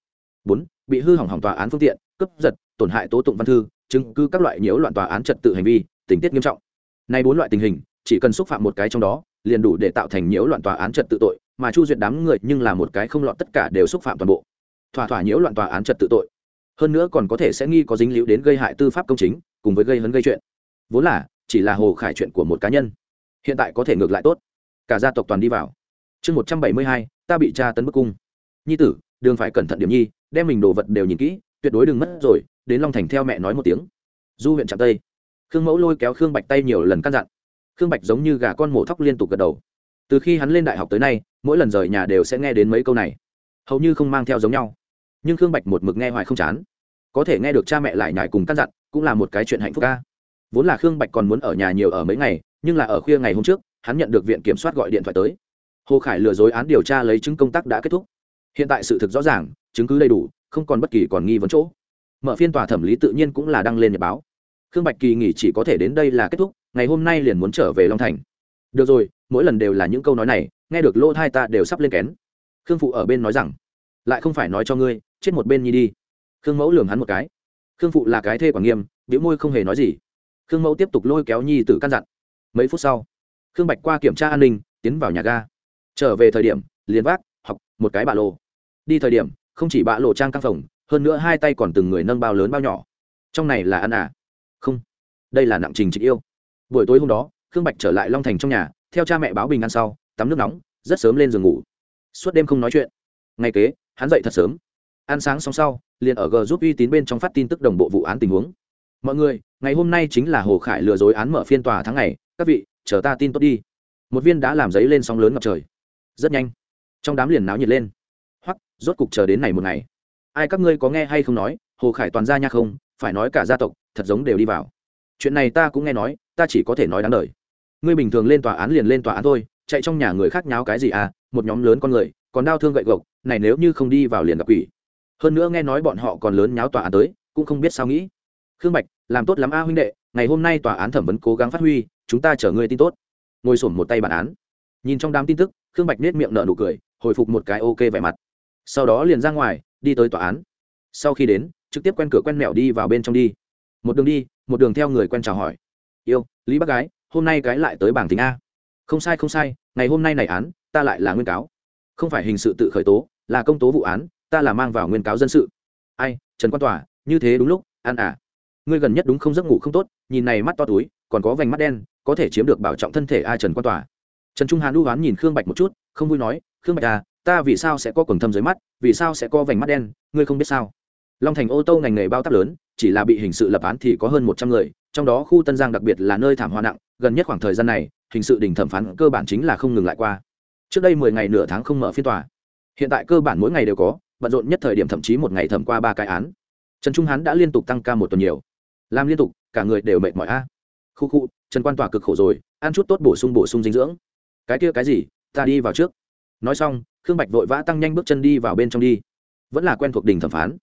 Bốn, bị hư hỏng hỏng tòa án phương tiện, cướp giật, tổn hại tố tụng văn thư, chứng cứ các loại nhiễu loạn tòa án trật tự hành vi tình tiết nghiêm trọng. Nay bốn loại tình hình, chỉ cần xúc phạm một cái trong đó, liền đủ để tạo thành nhiễu loạn tòa án trật tự tội, mà chu duyệt đám người nhưng là một cái không lọt tất cả đều xúc phạm toàn bộ. Thỏa thỏa nhiễu loạn tòa án trật tự tội. Hơn nữa còn có thể sẽ nghi có dính líu đến gây hại tư pháp công chính, cùng với gây hấn gây chuyện. Vốn là, chỉ là hồ khải chuyện của một cá nhân. Hiện tại có thể ngược lại tốt. Cả gia tộc toàn đi vào. Chương một trăm bảy mươi hai, ta bị tra tấn bức cung. Nhi tử đường phải cẩn thận điểm nhi, đem mình đồ vật đều nhìn kỹ, tuyệt đối đừng mất rồi, đến long thành theo mẹ nói một tiếng. Du huyện trạm tây khương mẫu lôi kéo khương bạch tay nhiều lần căn dặn. Khương bạch giống như gà con mổ thóc liên tục gật đầu. Từ khi hắn lên đại học tới nay, mỗi lần rời nhà đều sẽ nghe đến mấy câu này. Hầu như không mang theo giống nhau. Nhưng khương bạch một mực nghe hoài không chán. Có thể nghe được cha mẹ lại nhải cùng căn dặn, cũng là một cái chuyện hạnh phúc ca. Vốn là khương bạch còn muốn ở nhà nhiều ở mấy ngày, nhưng là ở khuya ngày hôm trước, hắn nhận được viện kiểm soát gọi điện thoại tới. Hồ khải lừa dối án điều tra lấy chứng công tác đã kết thúc. Hiện tại sự thực rõ ràng, chứng cứ đầy đủ, không còn bất kỳ còn nghi vấn chỗ. Mở phiên tòa thẩm lý tự nhiên cũng là đăng lên nhật báo khương bạch kỳ nghỉ chỉ có thể đến đây là kết thúc, ngày hôm nay liền muốn trở về long thành. Được rồi, mỗi lần đều là những câu nói này, nghe được lỗ thai ta đều sắp lên kén. Khương phụ ở bên nói rằng, lại không phải nói cho ngươi, chết một bên nhi đi. Khương mẫu lường hắn một cái. Khương phụ là cái thê quản nghiêm biểu môi không hề nói gì. Khương mẫu tiếp tục lôi kéo nhi t căn dặn. Mấy phút sau, khương bạch qua kiểm tra an ninh, tiến vào nhà ga. Trở về thời điểm, liền vác, học, một cái bạ lộ đi thời điểm, không chỉ bạ lộ trang căng phòng, hơn nữa hai tay còn từng người nâng bao lớn bao nhỏ. Trong này là ăn à? Không, đây là nặng trình trịch yêu. Buổi tối hôm đó, khương bạch trở lại long thành trong nhà, theo cha mẹ báo bình ăn sau, tắm nước nóng, rất sớm lên giường ngủ. Suốt đêm không nói chuyện. Ngày kế, hắn dậy thật sớm. Ăn sáng xong sau, liền ở g giúp uy tín bên trong phát tin tức đồng bộ vụ án tình huống. Mọi người, ngày hôm nay chính là hồ khải lừa dối án mở phiên tòa tháng ngày, các vị, chờ ta tin tốt đi. Một viên đã làm giấy lên sóng lớn ngập trời. Rất nhanh, trong đám liền náo nhiệt lên. Hoặc rốt cục chờ đến này một ngày. Ai các ngươi có nghe hay không nói, hồ khải toàn ra nha không, phải nói cả gia tộc thật giống đều đi vào. Chuyện này ta cũng nghe nói, ta chỉ có thể nói đáng đời. Ngươi bình thường lên tòa án liền lên tòa án thôi, chạy trong nhà người khác nháo cái gì à? Một nhóm lớn con người, còn đau thương gậy gộc, này nếu như không đi vào liền gặp quỷ. Hơn nữa nghe nói bọn họ còn lớn nháo tòa án tới, cũng không biết sao nghĩ. Khương bạch, làm tốt lắm a huynh đệ, ngày hôm nay tòa án thẩm vấn cố gắng phát huy, chúng ta chở ngươi tin tốt. Ngồi sổm một tay bản án. Nhìn trong đám tin tức, khương bạch nết miệng nở nụ cười, hồi phục một cái ok vẻ mặt. Sau đó liền ra ngoài, đi tới tòa án. Sau khi đến, trực tiếp quen cửa quen mẹo đi vào bên trong đi một đường đi, một đường theo người quen chào hỏi. Yêu, lý bác gái, hôm nay cái lại tới bảng tính a. Không sai không sai, ngày hôm nay này án, ta lại là nguyên cáo. Không phải hình sự tự khởi tố, là công tố vụ án, ta là mang vào nguyên cáo dân sự. Ai, trần quan tòa, như thế đúng lúc, ăn à. Ngươi gần nhất đúng không giấc ngủ không tốt, nhìn này mắt to túi, còn có vành mắt đen, có thể chiếm được bảo trọng thân thể ai trần quan tòa. Trần trung hán đu hoán nhìn khương bạch một chút, không vui nói, khương bạch à ta vì sao sẽ có quần thâm dưới mắt, vì sao sẽ có vành mắt đen, ngươi không biết sao? Long thành ô tô ngành nghề bao tắp lớn chỉ là bị hình sự lập án thì có hơn một trăm người, trong đó khu tân giang đặc biệt là nơi thảm họa nặng, gần nhất khoảng thời gian này, hình sự đình thẩm phán cơ bản chính là không ngừng lại qua. Trước đây mười ngày nửa tháng không mở phiên tòa. Hiện tại cơ bản mỗi ngày đều có, bận rộn nhất thời điểm thậm chí một ngày thẩm qua ba cái án. Trần trung hán đã liên tục tăng ca một tuần nhiều. Làm liên tục, cả người đều mệt mỏi a. Khu khu, trần quan tòa cực khổ rồi, ăn chút tốt bổ sung bổ sung dinh dưỡng. Cái kia cái gì, ta đi vào trước. Nói xong, khương bạch vội vã tăng nhanh bước chân đi vào bên trong đi. Vẫn là quen thuộc đình thẩm phán.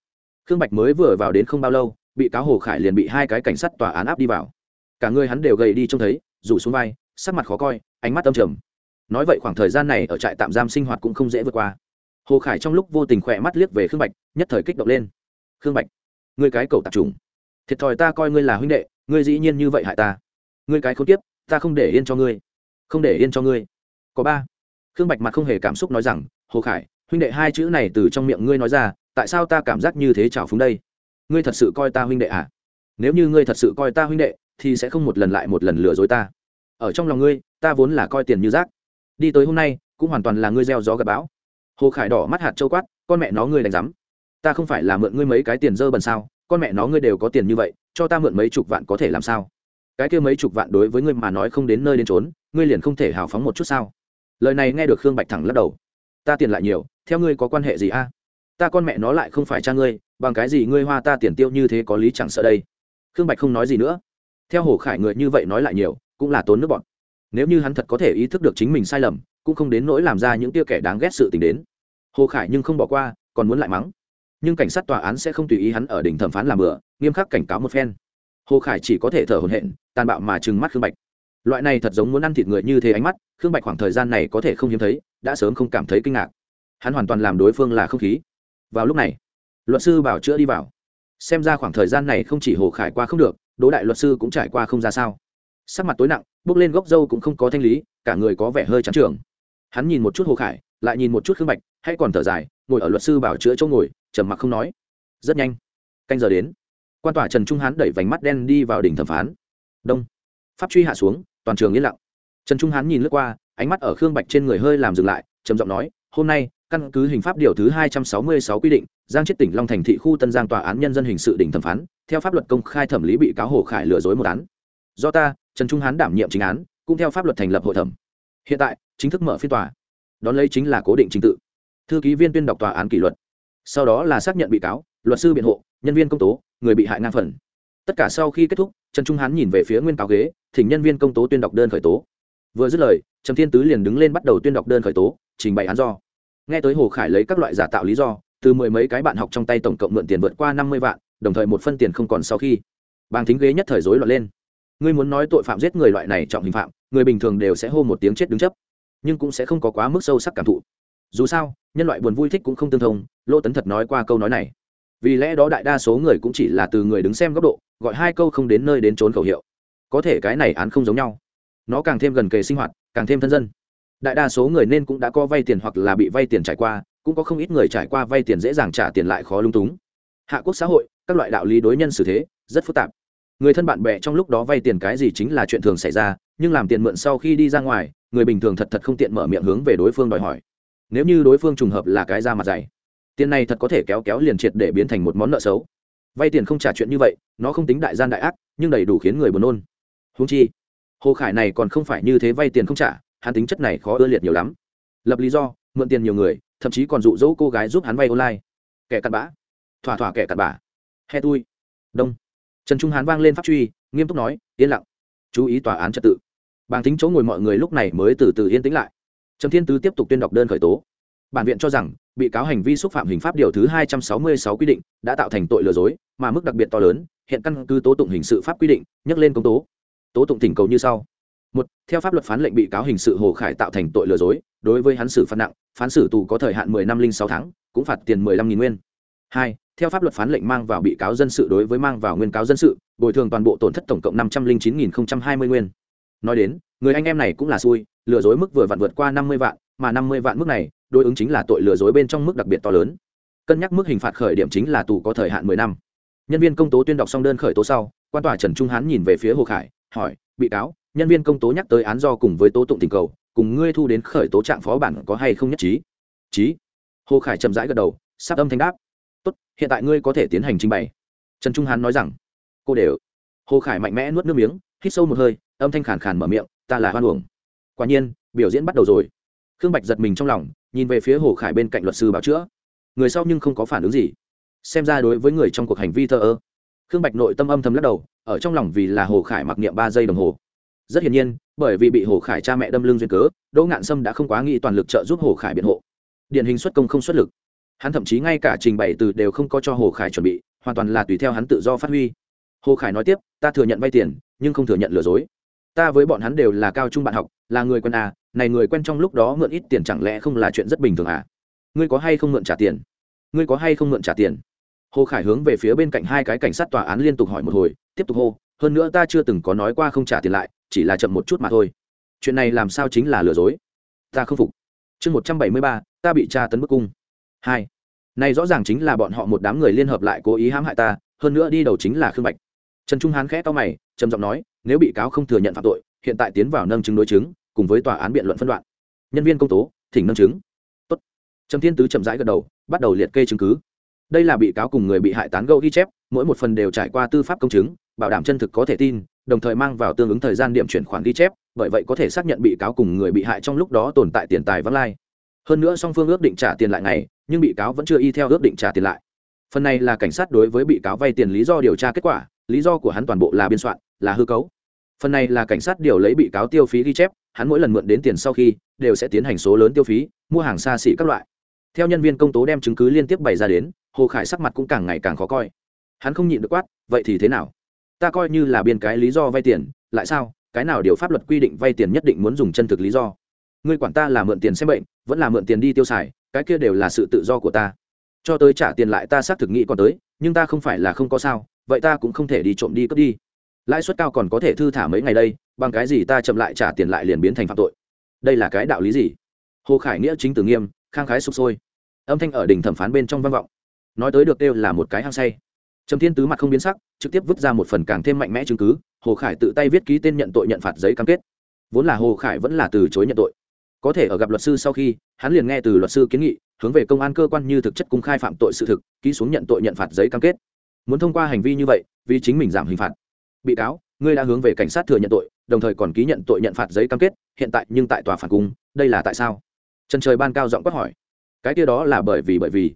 Khương bạch mới vừa vào đến không bao lâu bị cáo hồ khải liền bị hai cái cảnh sát tòa án áp đi vào. Cả người hắn đều gầy đi trông thấy, rủ xuống vai, sắc mặt khó coi, ánh mắt âm trầm. Nói vậy khoảng thời gian này ở trại tạm giam sinh hoạt cũng không dễ vượt qua. Hồ khải trong lúc vô tình khỏe mắt liếc về khương bạch, nhất thời kích động lên. Khương bạch người cái cầu tạp trùng, thiệt thòi ta coi ngươi là huynh đệ, ngươi dĩ nhiên như vậy hại ta. Ngươi cái không tiếp ta không để yên cho ngươi, không để yên cho ngươi. Có ba. Khương bạch mặt không hề cảm xúc nói rằng, hồ khải, huynh đệ hai chữ này từ trong miệng ngươi nói ra, tại sao ta cảm giác như thế trào phúng đây? Ngươi thật sự coi ta huynh đệ à? Nếu như ngươi thật sự coi ta huynh đệ, thì sẽ không một lần lại một lần lừa dối ta. Ở trong lòng ngươi, ta vốn là coi tiền như rác. Đi tới hôm nay, cũng hoàn toàn là ngươi gieo gió gặp bão. Hồ khải đỏ mắt hạt châu quát, con mẹ nó ngươi đánh rắm ta không phải là mượn ngươi mấy cái tiền dơ bần sao? Con mẹ nó ngươi đều có tiền như vậy, cho ta mượn mấy chục vạn có thể làm sao? Cái kia mấy chục vạn đối với ngươi mà nói không đến nơi đến trốn ngươi liền không thể hào phóng một chút sao? Lời này nghe được khương bạch thẳng lắc đầu. Ta tiền lại nhiều, theo ngươi có quan hệ gì a? Ta con mẹ nó lại không phải cha ngươi bằng cái gì ngươi hoa ta tiền tiêu như thế có lý chẳng sợ đây? Khương bạch không nói gì nữa. Theo hồ khải người như vậy nói lại nhiều, cũng là tốn nước bọn. Nếu như hắn thật có thể ý thức được chính mình sai lầm, cũng không đến nỗi làm ra những tia kẻ đáng ghét sự t ì n h đến. Hồ khải nhưng không bỏ qua, còn muốn lại mắng. Nhưng cảnh sát tòa án sẽ không tùy ý hắn ở đỉnh thẩm phán làm bừa, nghiêm khắc cảnh cáo một phen. Hồ khải chỉ có thể thở hồn hện tàn bạo mà trừng mắt khương bạch. Loại này thật giống muốn ăn thịt người như thế ánh mắt, khương bạch khoảng thời gian này có thể không hiếm thấy, đã sớm không cảm thấy kinh ngạc. Hắn hoàn toàn làm đối phương là không khí. Vào lúc này luật sư bảo chữa đi vào. Xem ra khoảng thời gian này không chỉ hồ khải qua không được, đỗ đại luật sư cũng trải qua không ra sao. Sắc mặt tối nặng, bước lên gốc dâu cũng không có thanh lý, cả người có vẻ hơi trắng trường hắn nhìn một chút hồ khải, lại nhìn một chút khương bạch, hay còn thở dài, ngồi ở luật sư bảo chữa chỗ ngồi, trầm mặc không nói. Rất nhanh. Canh giờ đến. Quan tòa trần trung hán đẩy vành mắt đen đi vào đỉnh thẩm phán. Đông. Pháp truy hạ xuống, toàn trường yên lặng. Trần trung hán nhìn lướt qua, ánh mắt ở khương bạch trên người hơi làm dừng lại, trầm giọng nói, hôm nay căn cứ hình pháp điều thứ hai trăm sáu mươi sáu quy định, giang chết tỉnh long thành thị khu tân giang tòa án nhân dân hình sự đỉnh thẩm phán, theo pháp luật công khai thẩm lý bị cáo hồ khải lừa dối một án. Do ta, trần trung hán đảm nhiệm chính án, cũng theo pháp luật thành lập hội thẩm. Hiện tại, chính thức mở phiên tòa. Đón lấy chính là cố định trình tự. Thư ký viên tuyên đọc tòa án kỷ luật. Sau đó là xác nhận bị cáo, luật sư biện hộ, nhân viên công tố, người bị hại ngang phần. Tất cả sau khi kết thúc, trần trung hán nhìn về phía nguyên cáo ghế, thỉnh nhân viên công tố tuyên đọc đơn khởi tố. Vừa dứt lời, trầm thiên tứ liền đứng lên bắt đầu tuyên đọc đơn khởi tố, trình bày án do nghe tới hồ khải lấy các loại giả tạo lý do, từ mười mấy cái bạn học trong tay tổng cộng mượn tiền vượt qua năm mươi vạn, đồng thời một phân tiền không còn sau khi. Bàng thính ghế nhất thời rối loạn lên. Ngươi muốn nói tội phạm giết người loại này trọng hình phạm, người bình thường đều sẽ hô một tiếng chết đứng chấp, nhưng cũng sẽ không có quá mức sâu sắc cảm thụ. Dù sao, nhân loại buồn vui thích cũng không tương thông, lô tấn thật nói qua câu nói này. Vì lẽ đó đại đa số người cũng chỉ là từ người đứng xem góc độ, gọi hai câu không đến nơi đến trốn khẩu hiệu. Có thể cái này án không giống nhau. Nó càng thêm gần kề sinh hoạt, càng thêm thân dân đại đa số người nên cũng đã có vay tiền hoặc là bị vay tiền trải qua, cũng có không ít người trải qua vay tiền dễ dàng trả tiền lại khó lung túng. Hạ quốc xã hội, các loại đạo lý đối nhân xử thế, rất phức tạp. Người thân bạn bè trong lúc đó vay tiền cái gì chính là chuyện thường xảy ra, nhưng làm tiền mượn sau khi đi ra ngoài, người bình thường thật thật không tiện mở miệng hướng về đối phương đòi hỏi. Nếu như đối phương trùng hợp là cái ra mặt dày, tiền này thật có thể kéo kéo liền triệt để biến thành một món nợ xấu. Vay tiền không trả chuyện như vậy, nó không tính đại gian đại ác, nhưng đầy đủ khiến người buồn nôn. Húng chi, hồ khải này còn không phải như thế vay tiền không trả hắn tính chất này khó ưa liệt nhiều lắm. Lập lý do, mượn tiền nhiều người, thậm chí còn dụ dỗ cô gái giúp hắn vay online. Kẻ cặn bã. Thỏa thỏa kẻ cặn bã. He tui. Đông. Trần trung hán vang lên pháp truy, nghiêm túc nói, yên lặng. Chú ý tòa án trật tự. Bàng tính chỗ ngồi mọi người lúc này mới từ từ yên tĩnh lại. Trầm thiên tứ tiếp tục tuyên đọc đơn khởi tố. Bản viện cho rằng, bị cáo hành vi xúc phạm hình pháp điều thứ hai trăm sáu mươi sáu quy định đã tạo thành tội lừa dối, mà mức đặc biệt to lớn, hiện căn cứ tố tụng hình sự pháp quy định, nhắc lên công tố. Tố tụng tỉnh cầu như sau một, theo pháp luật phán lệnh bị cáo hình sự hồ khải tạo thành tội lừa dối, đối với hắn xử phạt nặng, phán xử tù có thời hạn mười năm linh sáu tháng, cũng phạt tiền mười lăm nghìn nguyên. Hai, theo pháp luật phán lệnh mang vào bị cáo dân sự đối với mang vào nguyên cáo dân sự, bồi thường toàn bộ tổn thất tổng cộng năm trăm linh chín nghìn hai mươi nguyên. Nói đến, người anh em này cũng là xui, lừa dối mức vừa vặn vượt qua năm mươi vạn, mà năm mươi vạn mức này, đối ứng chính là tội lừa dối bên trong mức đặc biệt to lớn. Cân nhắc mức hình phạt khởi điểm chính là tù có thời hạn mười năm. Nhân viên công tố tuyên đọc xong đơn khởi tố sau, quan tòa trần trung hán nhìn về phía hồ khải, hỏi, bị cáo nhân viên công tố nhắc tới án do cùng với tố tụng tình cầu, cùng ngươi thu đến khởi tố trạng phó bản có hay không nhất trí? Trí hồ khải chậm rãi gật đầu, sắp âm thanh đáp. Tốt, hiện tại ngươi có thể tiến hành trình bày. Trần trung hán nói rằng. Cô đều. Hồ khải mạnh mẽ nuốt nước miếng, hít sâu một hơi, âm thanh khàn khàn mở miệng, ta là hoan uổng. Quả nhiên, biểu diễn bắt đầu rồi. Khương bạch giật mình trong lòng, nhìn về phía hồ khải bên cạnh luật sư bảo chữa. Người sau nhưng không có phản ứng gì. Xem ra đối với người trong cuộc hành vi thờ ơ. Khương bạch nội tâm âm thầm lắc đầu, ở trong lòng vì là hồ khải mặc niệm ba giây đồng hồ rất hiển nhiên, bởi vì bị hồ khải cha mẹ đâm lưng duyên cớ, đỗ ngạn sâm đã không quá nghĩ toàn lực trợ giúp hồ khải biện hộ. Điển hình xuất công không xuất lực. Hắn thậm chí ngay cả trình bày từ đều không có cho hồ khải chuẩn bị, hoàn toàn là tùy theo hắn tự do phát huy. Hồ khải nói tiếp, ta thừa nhận vay tiền, nhưng không thừa nhận lừa dối. Ta với bọn hắn đều là cao trung bạn học, là người quen à này người quen trong lúc đó mượn ít tiền chẳng lẽ không là chuyện rất bình thường à? Ngươi có hay không mượn trả tiền? Ngươi có hay không mượn trả tiền? Hồ khải hướng về phía bên cạnh hai cái cảnh sát tòa án liên tục hỏi một hồi, tiếp tục hô, hơn nữa ta chưa từng có nói qua không trả tiền lại chỉ là chậm một chút mà thôi. Chuyện này làm sao chính là lừa dối? Ta không phục. Chương một trăm bảy mươi ba, ta bị tra tấn bức cung. Hai. Này rõ ràng chính là bọn họ một đám người liên hợp lại cố ý hãm hại ta, hơn nữa đi đầu chính là khương bạch. Trần trung hán khẽ to mày, trầm giọng nói, nếu bị cáo không thừa nhận phạm tội, hiện tại tiến vào nâng chứng đối chứng, cùng với tòa án biện luận phân đoạn. Nhân viên công tố, thỉnh nâng chứng. Tốt. trầm thiên tứ chậm rãi gật đầu, bắt đầu liệt kê chứng cứ. Đây là bị cáo cùng người bị hại tán gẫu ghi chép, mỗi một phần đều trải qua tư pháp công chứng, bảo đảm chân thực có thể tin đồng thời mang vào tương ứng thời gian điểm chuyển khoản ghi chép, bởi vậy có thể xác nhận bị cáo cùng người bị hại trong lúc đó tồn tại tiền tài vắng lai. Hơn nữa song phương ước định trả tiền lại ngày, nhưng bị cáo vẫn chưa y theo ước định trả tiền lại. Phần này là cảnh sát đối với bị cáo vay tiền lý do điều tra kết quả, lý do của hắn toàn bộ là biên soạn, là hư cấu. Phần này là cảnh sát điều lấy bị cáo tiêu phí ghi chép, hắn mỗi lần mượn đến tiền sau khi, đều sẽ tiến hành số lớn tiêu phí, mua hàng xa xỉ các loại. Theo nhân viên công tố đem chứng cứ liên tiếp bày ra đến, hồ khải sắc mặt cũng càng ngày càng khó coi. Hắn không nhịn được quát, vậy thì thế nào? Ta coi như là biên cái lý do vay tiền, lại sao? Cái nào điều pháp luật quy định vay tiền nhất định muốn dùng chân thực lý do? Ngươi quản ta là mượn tiền xem bệnh, vẫn là mượn tiền đi tiêu xài, cái kia đều là sự tự do của ta. Cho tới trả tiền lại ta xác thực nghĩ còn tới, nhưng ta không phải là không có sao, vậy ta cũng không thể đi trộm đi cướp đi. Lãi suất cao còn có thể thư thả mấy ngày đây, bằng cái gì ta chậm lại trả tiền lại liền biến thành phạm tội? Đây là cái đạo lý gì? Hồ khải nghĩa chính tử nghiêm, khang khái sụp sôi. Âm thanh ở đỉnh thẩm phán bên trong vang vọng. Nói tới được đều là một cái hăng say trầm thiên tứ mặt không biến sắc, trực tiếp vứt ra một phần càng thêm mạnh mẽ chứng cứ, hồ khải tự tay viết ký tên nhận tội nhận phạt giấy cam kết. Vốn là hồ khải vẫn là từ chối nhận tội. Có thể ở gặp luật sư sau khi, hắn liền nghe từ luật sư kiến nghị, hướng về công an cơ quan như thực chất cung khai phạm tội sự thực, ký xuống nhận tội nhận phạt giấy cam kết. Muốn thông qua hành vi như vậy, vì chính mình giảm hình phạt. Bị cáo, ngươi đã hướng về cảnh sát thừa nhận tội, đồng thời còn ký nhận tội nhận phạt giấy cam kết, hiện tại nhưng tại tòa phản cung, đây là tại sao? Trần trời ban cao giọng quát hỏi. Cái kia đó là bởi vì bởi vì.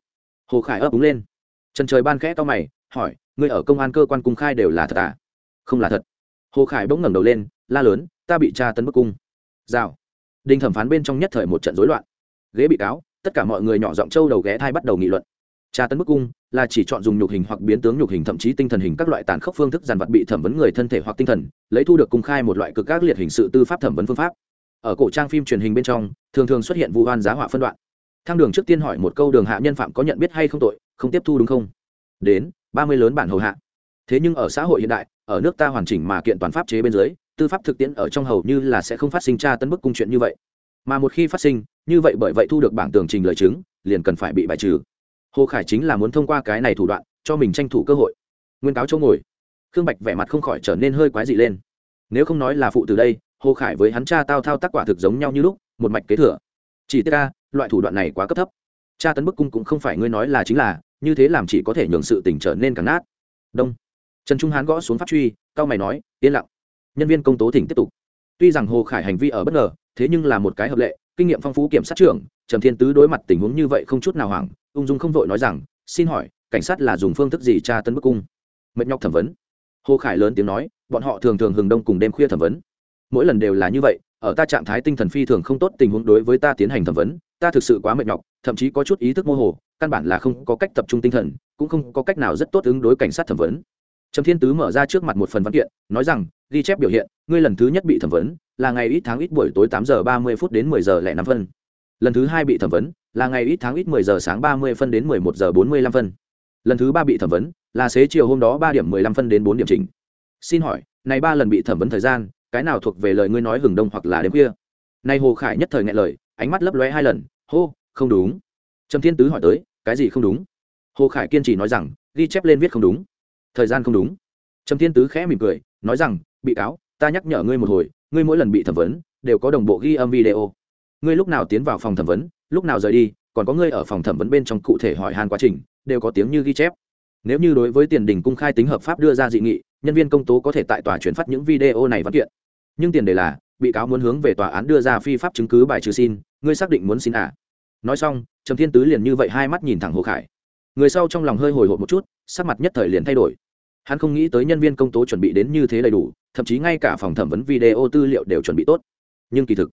Hồ khải ấp úng lên. Trần trời ban khẽ to mày hỏi, ngươi ở công an cơ quan cung khai đều là thật à? Không là thật. Hồ khải bỗng ngẩng đầu lên, la lớn, ta bị tra tấn bức cung. Rào. Đinh thẩm phán bên trong nhất thời một trận rối loạn. Ghế bị cáo, tất cả mọi người nhỏ giọng trâu đầu ghé thai bắt đầu nghị luận. Tra tấn bức cung là chỉ chọn dùng nhục hình hoặc biến tướng nhục hình thậm chí tinh thần hình các loại tàn khốc phương thức giàn vật bị thẩm vấn người thân thể hoặc tinh thần, lấy thu được cung khai một loại cực các liệt hình sự tư pháp thẩm vấn phương pháp. Ở cổ trang phim truyền hình bên trong, thường thường xuất hiện vụ oan giá họa phân đoạn. Thang đường trước tiên hỏi một câu đường hạ nhân phạm có nhận biết hay không tội, không tiếp thu đúng không? Đến ba mươi lớn bản hầu hạ. Thế nhưng ở xã hội hiện đại, ở nước ta hoàn chỉnh mà kiện toàn pháp chế bên dưới, tư pháp thực tiễn ở trong hầu như là sẽ không phát sinh tra tấn bức cung chuyện như vậy. Mà một khi phát sinh, như vậy bởi vậy thu được bảng tường trình lời chứng, liền cần phải bị bài trừ. Hồ khải chính là muốn thông qua cái này thủ đoạn, cho mình tranh thủ cơ hội. Nguyên cáo chỗ ngồi. Khương bạch vẻ mặt không khỏi trở nên hơi quái dị lên. Nếu không nói là phụ từ đây, hồ khải với hắn cha tao thao tác quả thực giống nhau như lúc, một mạch kế thừa. Chỉ tiết ca loại thủ đoạn này quá cấp thấp. Cha tấn bức cung cũng không phải ngươi nói là chính là như thế làm chỉ có thể nhường sự tỉnh trở nên càng nát. Đông. Trần trung hán gõ xuống pháp truy, cao mày nói, yên lặng. Nhân viên công tố thỉnh tiếp tục. Tuy rằng hồ khải hành vi ở bất ngờ, thế nhưng là một cái hợp lệ, kinh nghiệm phong phú kiểm sát trưởng, trầm thiên tứ đối mặt tình huống như vậy không chút nào hoảng, ung dung không vội nói rằng, xin hỏi, cảnh sát là dùng phương thức gì tra tấn bức cung? Mệt nhọc thẩm vấn. Hồ khải lớn tiếng nói, bọn họ thường thường hừng đông cùng đêm khuya thẩm vấn. Mỗi lần đều là như vậy, ở ta trạng thái tinh thần phi thường không tốt tình huống đối với ta tiến hành thẩm vấn ta thực sự quá mệt nhọc, thậm chí có chút ý thức mơ hồ, căn bản là không có cách tập trung tinh thần, cũng không có cách nào rất tốt ứng đối cảnh sát thẩm vấn. Trầm thiên tứ mở ra trước mặt một phần văn kiện, nói rằng, ghi chép biểu hiện, ngươi lần thứ nhất bị thẩm vấn, là ngày ít tháng ít buổi tối tám giờ ba mươi phút đến mười giờ lẻ năm phân. Lần thứ hai bị thẩm vấn, là ngày ít tháng ít mười giờ sáng ba mươi phân đến mười một giờ bốn mươi lăm phân. Lần thứ ba bị thẩm vấn, là xế chiều hôm đó ba điểm mười lăm phân đến bốn điểm chính xin hỏi, này ba lần bị thẩm vấn thời gian, cái nào thuộc về lời ngươi nói hừng đông hoặc là đêm khuya? Nay hồ khải nhất thời nghe lời ánh mắt lấp lóe hai lần, hô, không đúng. Trầm thiên tứ hỏi tới, cái gì không đúng? Hồ khải kiên trì nói rằng, ghi chép lên viết không đúng. Thời gian không đúng. Trầm thiên tứ khẽ mỉm cười, nói rằng, bị cáo, ta nhắc nhở ngươi một hồi, ngươi mỗi lần bị thẩm vấn, đều có đồng bộ ghi âm video. Ngươi lúc nào tiến vào phòng thẩm vấn, lúc nào rời đi, còn có ngươi ở phòng thẩm vấn bên trong cụ thể hỏi han quá trình, đều có tiếng như ghi chép. Nếu như đối với tiền đình cung khai tính hợp pháp đưa ra dị nghị, nhân viên công tố có thể tại tòa chuyển phát những video này văn kiện. Nhưng tiền đề là bị cáo muốn hướng về tòa án đưa ra phi pháp chứng cứ bài trừ xin, ngươi xác định muốn xin à? Nói xong, trầm thiên tứ liền như vậy hai mắt nhìn thẳng hồ khải. Người sau trong lòng hơi hồi hộp một chút, sắc mặt nhất thời liền thay đổi. Hắn không nghĩ tới nhân viên công tố chuẩn bị đến như thế đầy đủ, thậm chí ngay cả phòng thẩm vấn video tư liệu đều chuẩn bị tốt. Nhưng kỳ thực,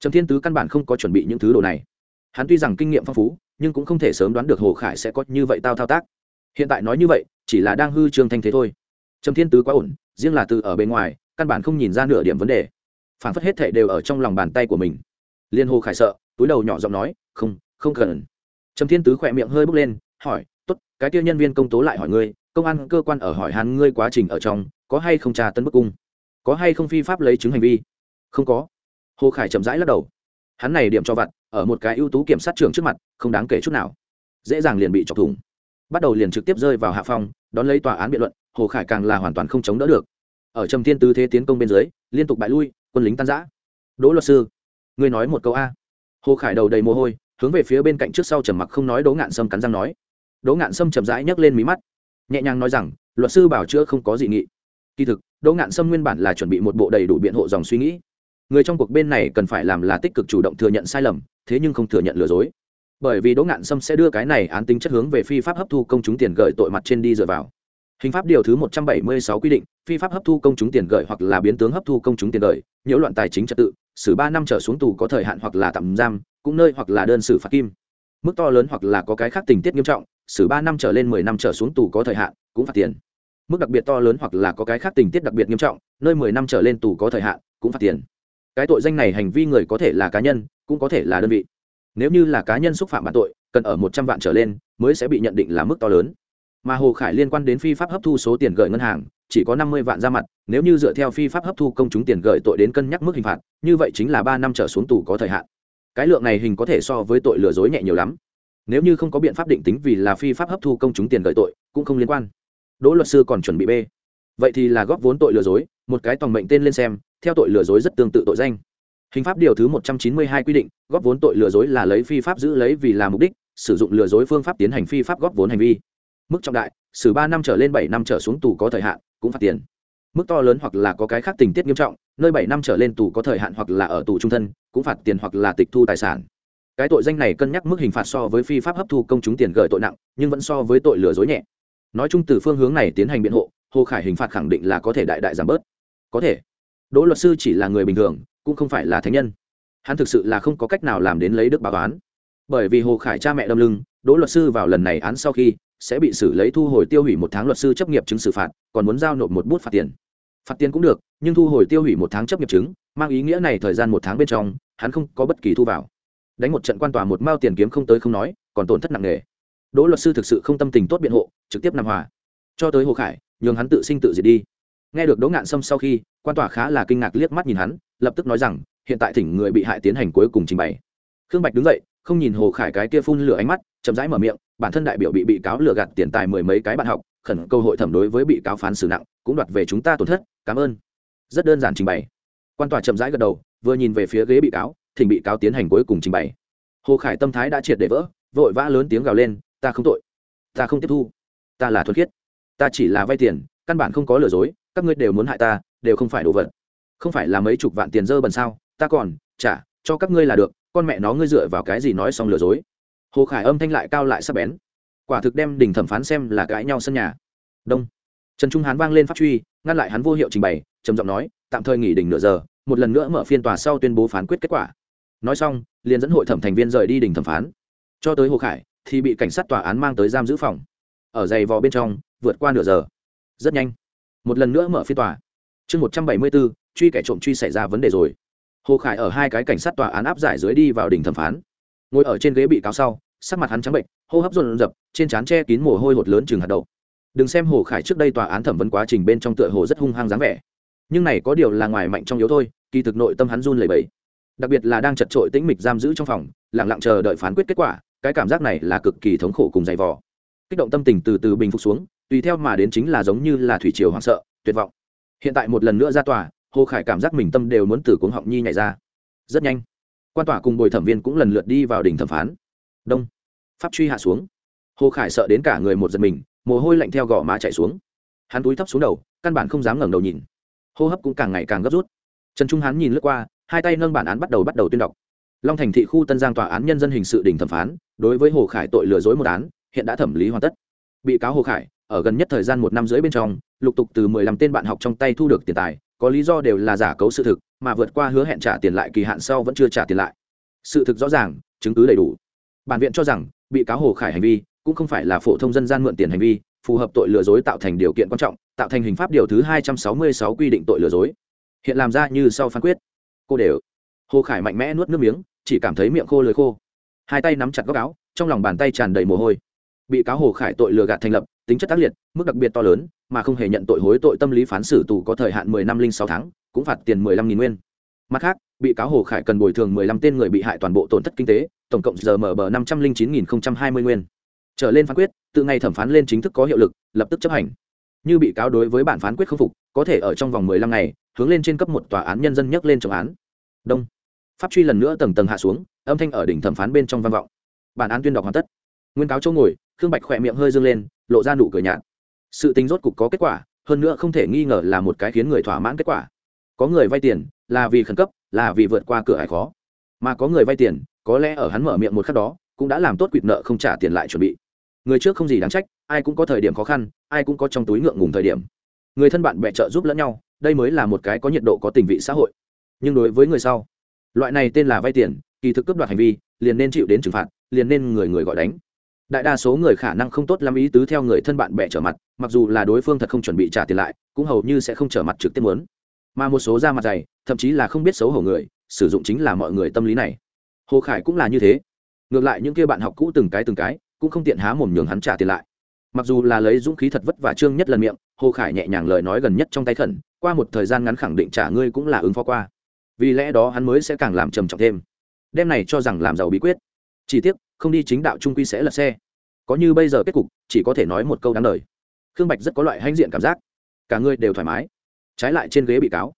trầm thiên tứ căn bản không có chuẩn bị những thứ đồ này. Hắn tuy rằng kinh nghiệm phong phú, nhưng cũng không thể sớm đoán được hồ khải sẽ có như vậy tao thao tác. Hiện tại nói như vậy, chỉ là đang hư trương thanh thế thôi. Trầm thiên tứ quá ổn, riêng là từ ở bên ngoài, căn bản không nhìn ra nửa điểm vấn đề phản phất hết thể đều ở trong lòng bàn tay của mình. Liên hồ khải sợ, túi đầu nhỏ giọng nói, không không cần. Trầm thiên tứ khỏe miệng hơi bốc lên, hỏi t ố t cái tiêu nhân viên công tố lại hỏi ngươi, công an cơ quan ở hỏi hắn ngươi quá trình ở trong, có hay không trà tân bức cung? Có hay không phi pháp lấy chứng hành vi? Không có. Hồ khải chậm rãi lắc đầu. Hắn này điểm cho vặt, ở một cái ưu tú kiểm sát trưởng trước mặt, không đáng kể chút nào. Dễ dàng liền bị chọc thủng. Bắt đầu liền trực tiếp rơi vào hạ phong, đón lấy tòa án biện luận, hồ khải càng là hoàn toàn không chống đỡ được. Ở trầm thiên tứ thế tiến công bên dưới, liên tục bại lui quân lính tan giã. Đỗ luật sư, ngươi nói một câu a. Hồ khải đầu đầy mồ hôi, hướng về phía bên cạnh trước sau trầm mặc không nói đỗ ngạn sâm cắn răng nói. Đỗ ngạn sâm chậm rãi nhấc lên mí mắt, nhẹ nhàng nói rằng, luật sư bảo chữa không có dị nghị. Kỳ thực, đỗ ngạn sâm nguyên bản là chuẩn bị một bộ đầy đủ biện hộ dòng suy nghĩ. Người trong cuộc bên này cần phải làm là tích cực chủ động thừa nhận sai lầm, thế nhưng không thừa nhận lừa dối. Bởi vì đỗ ngạn sâm sẽ đưa cái này án tính chất hướng về phi pháp hấp thu công chúng tiền gửi tội mặt trên đi dựa vào hình pháp điều thứ một trăm bảy mươi sáu quy định, phi pháp hấp thu công chúng tiền gửi hoặc là biến tướng hấp thu công chúng tiền gửi, nhiễu loạn tài chính trật tự, xử ba năm trở xuống tù có thời hạn hoặc là tạm giam, cũng nơi hoặc là đơn xử phạt kim. Mức to lớn hoặc là có cái khác tình tiết nghiêm trọng, xử ba năm trở lên mười năm trở xuống tù có thời hạn, cũng phạt tiền. Mức đặc biệt to lớn hoặc là có cái khác tình tiết đặc biệt nghiêm trọng, nơi mười năm trở lên tù có thời hạn, cũng phạt tiền. Cái tội danh này hành vi người có thể là cá nhân, cũng có thể là đơn vị. Nếu như là cá nhân xúc phạm bản tội, cần ở một trăm vạn trở lên, mới sẽ bị nhận định là mức to lớn mà hồ khải liên quan đến phi pháp hấp thu số tiền gửi ngân hàng, chỉ có năm mươi vạn ra mặt, nếu như dựa theo phi pháp hấp thu công chúng tiền gửi tội đến cân nhắc mức hình phạt, như vậy chính là ba năm trở xuống tù có thời hạn. Cái lượng này hình có thể so với tội lừa dối nhẹ nhiều lắm. Nếu như không có biện pháp định tính vì là phi pháp hấp thu công chúng tiền gửi tội, cũng không liên quan. Đỗ luật sư còn chuẩn bị b. Vậy thì là góp vốn tội lừa dối, một cái tòng mệnh tên lên xem, theo tội lừa dối rất tương tự tội danh. Hình pháp điều thứ một trăm chín mươi hai quy định, góp vốn tội lừa dối là lấy phi pháp giữ lấy vì là mục đích, sử dụng lừa dối phương pháp tiến hành phi pháp góp vốn hành vi mức trọng đại, xử ba năm trở lên bảy năm trở xuống tù có thời hạn, cũng phạt tiền. Mức to lớn hoặc là có cái khác tình tiết nghiêm trọng, nơi bảy năm trở lên tù có thời hạn hoặc là ở tù trung thân, cũng phạt tiền hoặc là tịch thu tài sản. Cái tội danh này cân nhắc mức hình phạt so với phi pháp hấp thu công chúng tiền gửi tội nặng, nhưng vẫn so với tội lừa dối nhẹ. Nói chung từ phương hướng này tiến hành biện hộ, hồ khải hình phạt khẳng định là có thể đại đại giảm bớt. Có thể. Đỗ luật sư chỉ là người bình thường, cũng không phải là thánh nhân. Hắn thực sự là không có cách nào làm đến lấy đức báo án bởi vì hồ khải cha mẹ đâm lưng, đỗ luật sư vào lần này án sau khi sẽ bị xử lấy thu hồi tiêu hủy một tháng luật sư chấp nghiệp chứng xử phạt, còn muốn giao nộp một bút phạt tiền. Phạt tiền cũng được, nhưng thu hồi tiêu hủy một tháng chấp nghiệp chứng, mang ý nghĩa này thời gian một tháng bên trong, hắn không có bất kỳ thu vào. Đánh một trận quan tòa một mao tiền kiếm không tới không nói, còn tổn thất nặng nề. Đỗ luật sư thực sự không tâm tình tốt biện hộ, trực tiếp nằm hòa. Cho tới hồ khải, nhường hắn tự sinh tự diệt đi. Nghe được đỗ ngạn sâm sau khi, quan tòa khá là kinh ngạc liếc mắt nhìn hắn, lập tức nói rằng, hiện tại thỉnh người bị hại tiến hành cuối cùng trình bày. Khương bạch đứng dậy, không nhìn hồ khải cái kia phun lửa ánh mắt, chậm rãi mở miệng bản thân đại biểu bị bị cáo lừa gạt tiền tài mười mấy cái bạn học, khẩn cầu hội thẩm đối với bị cáo phán xử nặng, cũng đoạt về chúng ta tổn thất, cảm ơn. Rất đơn giản trình bày. Quan tòa chậm rãi gật đầu, vừa nhìn về phía ghế bị cáo, thỉnh bị cáo tiến hành cuối cùng trình bày. Hồ khải tâm thái đã triệt để vỡ, vội vã lớn tiếng gào lên, ta không tội, ta không tiếp thu, ta là thuần khiết, ta chỉ là vay tiền, căn bản không có lừa dối, các ngươi đều muốn hại ta, đều không phải đồ vật. Không phải là mấy chục vạn tiền dơ bần sao, ta còn trả cho các ngươi là được, con mẹ nó ngươi dựa vào cái gì nói xong lừa dối hồ khải âm thanh lại cao lại sắp bén. Quả thực đem đình thẩm phán xem là cãi nhau sân nhà. Đông. Trần trung hán vang lên pháp truy, ngăn lại hắn vô hiệu trình bày, trầm giọng nói, tạm thời nghỉ đình nửa giờ, một lần nữa mở phiên tòa sau tuyên bố phán quyết kết quả. Nói xong, liền dẫn hội thẩm thành viên rời đi đình thẩm phán. Cho tới hồ khải, thì bị cảnh sát tòa án mang tới giam giữ phòng. Ở giày vò bên trong, vượt qua nửa giờ. Rất nhanh. Một lần nữa mở phiên tòa. Chương một trăm bảy mươi bốn, truy kẻ trộm truy xảy ra vấn đề rồi. Hồ khải ở hai cái cảnh sát tòa án áp giải dưới đi vào đỉnh thẩm phán ngồi ở trên ghế bị cáo sau, sắc mặt hắn trắng bệnh, hô hấp rộn rập, trên trán che kín mồ hôi hột lớn chừng hạt đậu. Đừng xem hồ khải trước đây tòa án thẩm vấn quá trình bên trong tựa hồ rất hung hăng dáng vẻ. Nhưng này có điều là ngoài mạnh trong yếu thôi, kỳ thực nội tâm hắn run lẩy bẩy. Đặc biệt là đang chật trội tĩnh mịch giam giữ trong phòng, lặng lặng chờ đợi phán quyết kết quả, cái cảm giác này là cực kỳ thống khổ cùng dày vò. Kích động tâm tình từ từ bình phục xuống, tùy theo mà đến chính là giống như là thủy triều hoảng sợ, tuyệt vọng. Hiện tại một lần nữa ra tòa, hồ khải cảm giác mình tâm đều muốn từ cuống họng nhi nhảy ra. Rất nhanh quan tòa cùng bồi thẩm viên cũng lần lượt đi vào đỉnh thẩm phán. Đông. Pháp truy hạ xuống. Hồ khải sợ đến cả người một giật mình, mồ hôi lạnh theo gò má chạy xuống. Hắn túi thấp xuống đầu, căn bản không dám ngẩng đầu nhìn. Hô hấp cũng càng ngày càng gấp rút. Trần trung hắn nhìn lướt qua, hai tay nâng bản án bắt đầu bắt đầu tuyên đọc. Long thành thị khu tân giang tòa án nhân dân hình sự đỉnh thẩm phán, đối với hồ khải tội lừa dối một án, hiện đã thẩm lý hoàn tất. Bị cáo hồ khải, ở gần nhất thời gian một năm rưỡi bên trong, lục tục từ mười lăm tên bạn học trong tay thu được tiền tài, có lý do đều là giả cấu sự thực mà vượt qua hứa hẹn trả tiền lại kỳ hạn sau vẫn chưa trả tiền lại. Sự thực rõ ràng, chứng cứ đầy đủ. Bản viện cho rằng, bị cáo hồ khải hành vi cũng không phải là phổ thông dân gian mượn tiền hành vi, phù hợp tội lừa dối tạo thành điều kiện quan trọng, tạo thành hình pháp điều thứ hai trăm sáu mươi sáu quy định tội lừa dối. Hiện làm ra như sau phán quyết. Cô đều. Hồ khải mạnh mẽ nuốt nước miếng, chỉ cảm thấy miệng khô lưới khô. Hai tay nắm chặt góc áo, trong lòng bàn tay tràn đầy mồ hôi. Bị cáo hồ khải tội lừa gạt thành lập, tính chất tác liệt, mức đặc biệt to lớn, mà không hề nhận tội hối tội tâm lý phán xử tù có thời hạn mười năm linh sáu tháng cũng phạt tiền mười lăm nghìn nguyên. Mặt khác, bị cáo hồ khải cần bồi thường mười lăm tên người bị hại toàn bộ tổn thất kinh tế, tổng cộng giờ mở bờ năm trăm linh chín nghìn hai mươi nguyên. Trở lên phán quyết, từ ngày thẩm phán lên chính thức có hiệu lực, lập tức chấp hành. Như bị cáo đối với bản phán quyết không phục, có thể ở trong vòng mười lăm ngày, hướng lên trên cấp một tòa án nhân dân nhắc lên trọng án. Đông. Pháp truy lần nữa tầng tầng hạ xuống, âm thanh ở đỉnh thẩm phán bên trong vang vọng. Bản án tuyên đọc hoàn tất. Nguyên cáo chỗ ngồi, khương bạch khỏe miệng hơi dâng lên, lộ ra nụ cười nhạt. Sự tính rốt cục có kết quả, hơn nữa không thể nghi ngờ là một cái khiến người thỏa mãn kết quả có người vay tiền, là vì khẩn cấp, là vì vượt qua cửa hải khó. Mà có người vay tiền, có lẽ ở hắn mở miệng một khắc đó, cũng đã làm tốt quỵt nợ không trả tiền lại chuẩn bị. Người trước không gì đáng trách, ai cũng có thời điểm khó khăn, ai cũng có trong túi ngượng ngùng thời điểm. Người thân bạn bè trợ giúp lẫn nhau, đây mới là một cái có nhiệt độ, có tình vị xã hội. Nhưng đối với người sau, loại này tên là vay tiền, kỳ thực cướp đoạt hành vi, liền nên chịu đến trừng phạt, liền nên người người gọi đánh. Đại đa số người khả năng không tốt lắm ý tứ theo người thân bạn bè trở mặt, mặc dù là đối phương thật không chuẩn bị trả tiền lại, cũng hầu như sẽ không trở mặt trực tiếp muốn mà một số da mặt dày, thậm chí là không biết xấu hổ người, sử dụng chính là mọi người tâm lý này. Hồ khải cũng là như thế. Ngược lại những kia bạn học cũ từng cái từng cái, cũng không tiện há mồm nhường hắn trả tiền lại. Mặc dù là lấy dũng khí thật vất và trương nhất lần miệng, hồ khải nhẹ nhàng lời nói gần nhất trong tay khẩn, qua một thời gian ngắn khẳng định trả ngươi cũng là ứng phó qua. Vì lẽ đó hắn mới sẽ càng làm trầm trọng thêm. Đem này cho rằng làm giàu bí quyết. Chỉ tiếc, không đi chính đạo trung quy sẽ lật xe. Có như bây giờ kết cục, chỉ có thể nói một câu đáng lời. Khương bạch rất có loại hãnh diện cảm giác. Cả ngươi đều thoải mái trái lại trên ghế bị cáo.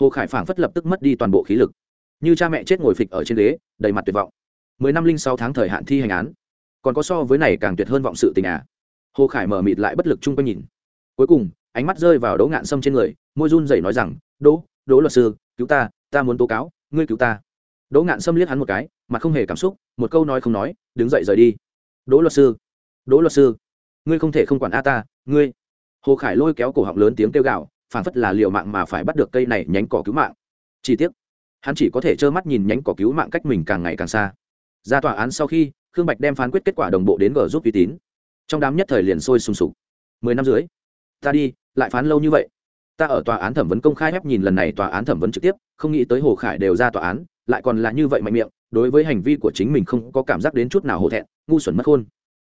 Hồ khải phảng phất lập tức mất đi toàn bộ khí lực. Như cha mẹ chết ngồi phịch ở trên ghế, đầy mặt tuyệt vọng. Mười năm linh sáu tháng thời hạn thi hành án. Còn có so với này càng tuyệt hơn vọng sự tình à. Hồ khải mở mịt lại bất lực chung quanh nhìn. Cuối cùng, ánh mắt rơi vào đỗ ngạn sâm trên người, môi run rẩy nói rằng, đỗ đỗ luật sư, cứu ta ta muốn tố cáo, ngươi cứu ta. Đỗ ngạn sâm liếc hắn một cái mà không hề cảm xúc, một câu nói không nói, đứng dậy rời đi. Đỗ luật sư, đỗ luật sư, ngươi không thể không quản a ta, ngươi. Hồ khải lôi kéo cổ họng lớn tiếng kêu gào phản phất là liều mạng mà phải bắt được cây này nhánh cỏ cứu mạng. Chi tiết hắn chỉ có thể trơ mắt nhìn nhánh cỏ cứu mạng cách mình càng ngày càng xa. Ra tòa án sau khi, khương bạch đem phán quyết kết quả đồng bộ đến g giúp uy tín. Trong đám nhất thời liền sôi sùng sục. Mười năm dưới ta đi, lại phán lâu như vậy. Ta ở tòa án thẩm vấn công khai ép nhìn lần này tòa án thẩm vấn trực tiếp, không nghĩ tới hồ khải đều ra tòa án, lại còn là như vậy mạnh miệng, đối với hành vi của chính mình không có cảm giác đến chút nào hổ thẹn, ngu xuẩn mất khôn.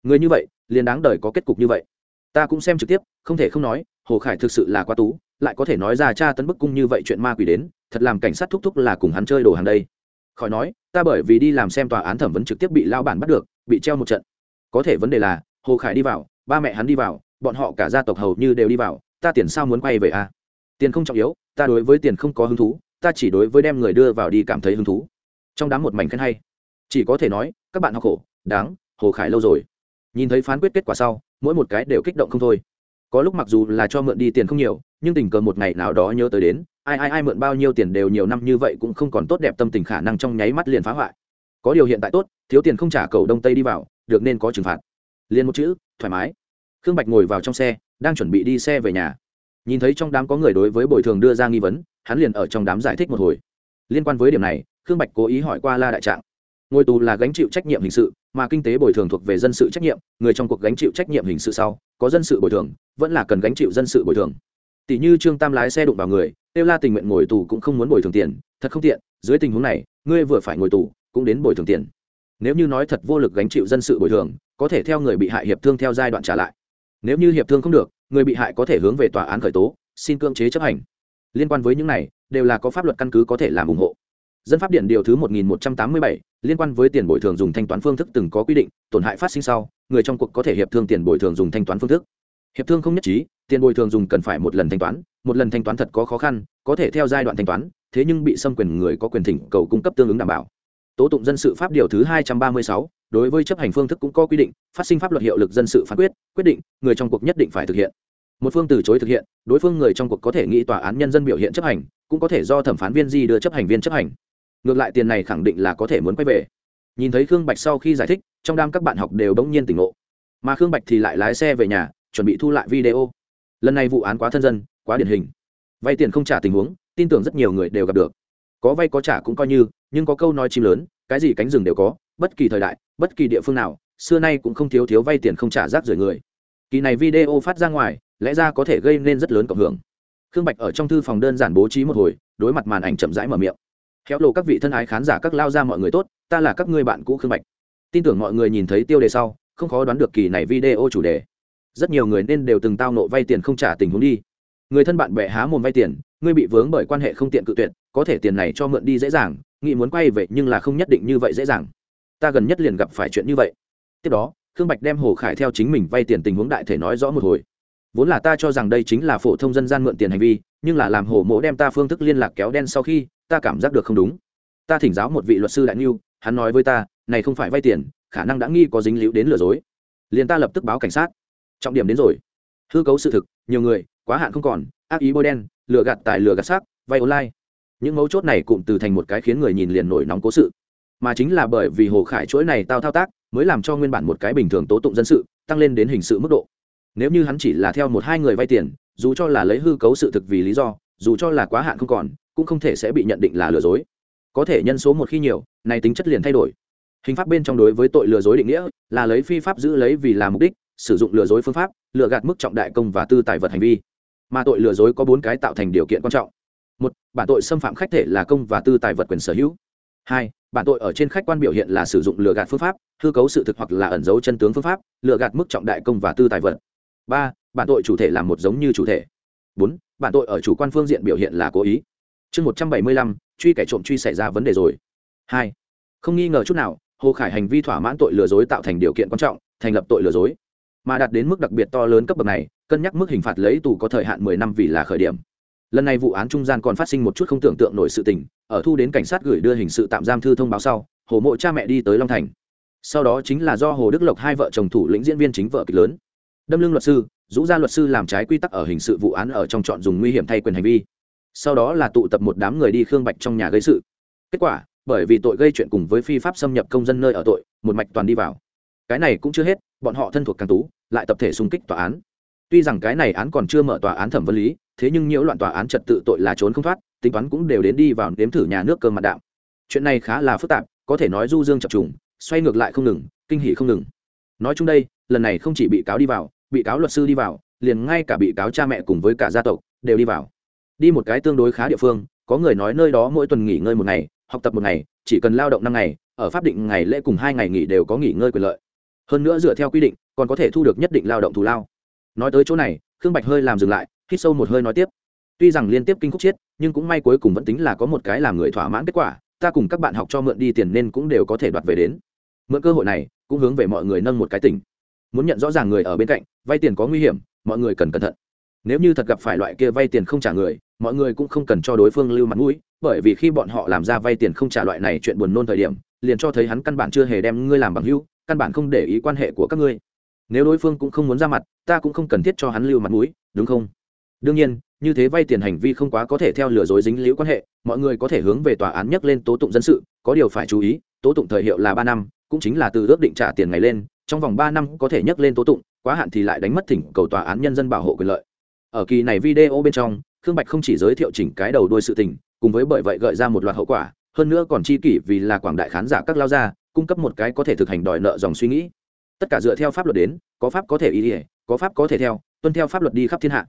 Người như vậy, liền đáng đời có kết cục như vậy. Ta cũng xem trực tiếp, không thể không nói, hồ khải thực sự là quá tú lại có thể nói ra cha tấn bức cung như vậy chuyện ma quỷ đến, thật làm cảnh sát thúc thúc là cùng hắn chơi đồ hàng đây. Khỏi nói, ta bởi vì đi làm xem tòa án thẩm vấn trực tiếp bị lao bản bắt được, bị treo một trận. Có thể vấn đề là, hồ khải đi vào, ba mẹ hắn đi vào, bọn họ cả gia tộc hầu như đều đi vào, ta tiền sao muốn quay về à? tiền không trọng yếu, ta đối với tiền không có hứng thú, ta chỉ đối với đem người đưa vào đi cảm thấy hứng thú. Trong đám một mảnh khen hay. Chỉ có thể nói, các bạn học khổ, đáng, hồ khải lâu rồi. Nhìn thấy phán quyết kết quả sau, mỗi một cái đều kích động không thôi có lúc mặc dù là cho mượn đi tiền không nhiều, nhưng tình cờ một ngày nào đó nhớ tới đến, ai ai ai mượn bao nhiêu tiền đều nhiều năm như vậy cũng không còn tốt đẹp tâm tình khả năng trong nháy mắt liền phá hoại. Có điều hiện tại tốt, thiếu tiền không trả cầu đông tây đi vào, được nên có trừng phạt. Liền một chữ, thoải mái. Khương bạch ngồi vào trong xe, đang chuẩn bị đi xe về nhà. Nhìn thấy trong đám có người đối với bồi thường đưa ra nghi vấn, hắn liền ở trong đám giải thích một hồi. Liên quan với điểm này, khương bạch cố ý hỏi qua la đại trạng. Ngồi tù là gánh chịu trách nhiệm hình sự mà kinh tế bồi thường thuộc về dân sự trách nhiệm, người trong cuộc gánh chịu trách nhiệm hình sự sau, có dân sự bồi thường, vẫn là cần gánh chịu dân sự bồi thường. Tỷ như trương tam lái xe đụng vào người tiêu la tình nguyện ngồi tù cũng không muốn bồi thường tiền, thật không tiện, dưới tình huống này, ngươi vừa phải ngồi tù, cũng đến bồi thường tiền. Nếu như nói thật vô lực gánh chịu dân sự bồi thường, có thể theo người bị hại hiệp thương theo giai đoạn trả lại. Nếu như hiệp thương không được, người bị hại có thể hướng về tòa án khởi tố, xin cưỡng chế chấp hành. Liên quan với những này, đều là có pháp luật căn cứ có thể làm ủng hộ dân pháp điện điều thứ 1187, liên quan với tiền bồi thường dùng thanh toán phương thức từng có quy định tổn hại phát sinh sau người trong cuộc có thể hiệp thương tiền bồi thường dùng thanh toán phương thức. Hiệp thương không nhất trí tiền bồi thường dùng cần phải một lần thanh toán một lần thanh toán thật có khó khăn có thể theo giai đoạn thanh toán thế nhưng bị xâm quyền người có quyền thỉnh cầu cung cấp tương ứng đảm bảo. Tố tụng dân sự pháp điều thứ 236, đối với chấp hành phương thức cũng có quy định phát sinh pháp luật hiệu lực dân sự phán quyết quyết định người trong cuộc nhất định phải thực hiện. Một phương từ chối thực hiện đối phương người trong cuộc có thể nghĩ tòa án nhân dân biểu hiện chấp hành cũng có thể do thẩm phán viên di đưa chấp hành viên chấp hành ngược lại tiền này khẳng định là có thể muốn quay về. Nhìn thấy khương bạch sau khi giải thích, trong đám các bạn học đều đống nhiên tỉnh ngộ. Mà khương bạch thì lại lái xe về nhà, chuẩn bị thu lại video. Lần này vụ án quá thân dân, quá điển hình. Vay tiền không trả tình huống, tin tưởng rất nhiều người đều gặp được. Có vay có trả cũng coi như, nhưng có câu nói chim lớn, cái gì cánh rừng đều có, bất kỳ thời đại, bất kỳ địa phương nào, xưa nay cũng không thiếu thiếu vay tiền không trả rác rưởi người. Kỳ này video phát ra ngoài, lẽ ra có thể gây nên rất lớn cộng hưởng. Khương bạch ở trong thư phòng đơn giản bố trí một hồi, đối mặt màn ảnh chậm rãi mở miệng khéo lộ các vị thân ái khán giả các lao ra mọi người tốt, ta là các ngươi bạn cũ khương bạch. Tin tưởng mọi người nhìn thấy tiêu đề sau, không khó đoán được kỳ này video chủ đề. Rất nhiều người nên đều từng tao nộ vay tiền không trả tình huống đi. Người thân bạn bè há mồm vay tiền, ngươi bị vướng bởi quan hệ không tiện cự tuyệt, có thể tiền này cho mượn đi dễ dàng, nghĩ muốn quay về nhưng là không nhất định như vậy dễ dàng. Ta gần nhất liền gặp phải chuyện như vậy. Tiếp đó, khương bạch đem hồ khải theo chính mình vay tiền tình huống đại thể nói rõ một hồi. Vốn là ta cho rằng đây chính là phổ thông dân gian mượn tiền hành vi nhưng là làm hồ mỗ đem ta phương thức liên lạc kéo đen sau khi, ta cảm giác được không đúng. Ta thỉnh giáo một vị luật sư đại niu hắn nói với ta, này không phải vay tiền, khả năng đã nghi có dính líu đến lừa dối. Liền ta lập tức báo cảnh sát. Trọng điểm đến rồi. Hư cấu sự thực, nhiều người, quá hạn không còn, ác ý bôi đen, lừa gạt tài lừa gạt xác, vay online. Những mấu chốt này cụm từ thành một cái khiến người nhìn liền nổi nóng cố sự. Mà chính là bởi vì hồ khải chuỗi này tao thao tác, mới làm cho nguyên bản một cái bình thường tố tụng dân sự, tăng lên đến hình sự mức độ. Nếu như hắn chỉ là theo một hai người vay tiền dù cho là lấy hư cấu sự thực vì lý do, dù cho là quá hạn không còn, cũng không thể sẽ bị nhận định là lừa dối. Có thể nhân số một khi nhiều, này tính chất liền thay đổi. Hình pháp bên trong đối với tội lừa dối định nghĩa là lấy phi pháp giữ lấy vì là mục đích, sử dụng lừa dối phương pháp, lừa gạt mức trọng đại công và tư tài vật hành vi. Mà tội lừa dối có bốn cái tạo thành điều kiện quan trọng. Một, bản tội xâm phạm khách thể là công và tư tài vật quyền sở hữu. Hai, bản tội ở trên khách quan biểu hiện là sử dụng lừa gạt phương pháp, hư cấu sự thực hoặc là ẩn dấu chân tướng phương pháp, lừa gạt mức trọng đại công và tư tài vật. Ba bản tội chủ thể là một giống như chủ thể. Bốn, bản tội ở chủ quan phương diện biểu hiện là cố ý. Chương một trăm bảy mươi lăm, truy kẻ trộm truy xảy ra vấn đề rồi. Hai, không nghi ngờ chút nào, hồ khải hành vi thỏa mãn tội lừa dối tạo thành điều kiện quan trọng, thành lập tội lừa dối. Mà đạt đến mức đặc biệt to lớn cấp bậc này, cân nhắc mức hình phạt lấy tù có thời hạn mười năm vì là khởi điểm. Lần này vụ án trung gian còn phát sinh một chút không tưởng tượng nổi sự tình, ở thu đến cảnh sát gửi đưa hình sự tạm giam thư thông báo sau, hồ mộ cha mẹ đi tới long thành. Sau đó chính là do hồ đức lộc hai vợ chồng thủ lĩnh diễn viên chính vợ kịch lớn đâm lưng luật sư, rũ ra luật sư làm trái quy tắc ở hình sự vụ án ở trong chọn dùng nguy hiểm thay quyền hành vi. Sau đó là tụ tập một đám người đi khương bạch trong nhà gây sự. Kết quả, bởi vì tội gây chuyện cùng với phi pháp xâm nhập công dân nơi ở tội, một mạch toàn đi vào. Cái này cũng chưa hết, bọn họ thân thuộc càng tú, lại tập thể xung kích tòa án. Tuy rằng cái này án còn chưa mở tòa án thẩm vấn lý, thế nhưng nhiễu loạn tòa án trật tự tội là trốn không thoát, tính toán cũng đều đến đi vào nếm thử nhà nước cơm mặt đạm. Chuyện này khá là phức tạp, có thể nói du dương chập trùng, xoay ngược lại không ngừng, kinh hỉ không ngừng. Nói chung đây, lần này không chỉ bị cáo đi vào bị cáo luật sư đi vào, liền ngay cả bị cáo cha mẹ cùng với cả gia tộc đều đi vào. Đi một cái tương đối khá địa phương, có người nói nơi đó mỗi tuần nghỉ ngơi một ngày, học tập một ngày, chỉ cần lao động năm ngày, ở pháp định ngày lễ cùng hai ngày nghỉ đều có nghỉ ngơi quyền lợi. Hơn nữa dựa theo quy định, còn có thể thu được nhất định lao động thù lao. Nói tới chỗ này, khương bạch hơi làm dừng lại, hít sâu một hơi nói tiếp. Tuy rằng liên tiếp kinh khúc chiết nhưng cũng may cuối cùng vẫn tính là có một cái làm người thỏa mãn kết quả, ta cùng các bạn học cho mượn đi tiền nên cũng đều có thể đoạt về đến. Mượn cơ hội này, cũng hướng về mọi người nâng một cái tỉnh muốn nhận rõ ràng người ở bên cạnh, vay tiền có nguy hiểm, mọi người cần cẩn thận. Nếu như thật gặp phải loại kia vay tiền không trả người, mọi người cũng không cần cho đối phương lưu mặt mũi, bởi vì khi bọn họ làm ra vay tiền không trả loại này chuyện buồn nôn thời điểm, liền cho thấy hắn căn bản chưa hề đem ngươi làm bằng hữu, căn bản không để ý quan hệ của các ngươi. Nếu đối phương cũng không muốn ra mặt, ta cũng không cần thiết cho hắn lưu mặt mũi, đúng không? Đương nhiên, như thế vay tiền hành vi không quá có thể theo lừa dối dính liễu quan hệ, mọi người có thể hướng về tòa án nhắc lên tố tụng dân sự, có điều phải chú ý, tố tụng thời hiệu là ba năm, cũng chính là từ ước định trả tiền ngày lên trong vòng ba năm có thể nhắc lên tố tụng, quá hạn thì lại đánh mất thỉnh cầu tòa án nhân dân bảo hộ quyền lợi. Ở kỳ này video bên trong, khương bạch không chỉ giới thiệu chỉnh cái đầu đuôi sự tình, cùng với bởi vậy gợi ra một loạt hậu quả, hơn nữa còn chi kỷ vì là quảng đại khán giả các lao gia, cung cấp một cái có thể thực hành đòi nợ dòng suy nghĩ. Tất cả dựa theo pháp luật đến, có pháp có thể ý ỉa có pháp có thể theo, tuân theo pháp luật đi khắp thiên hạ.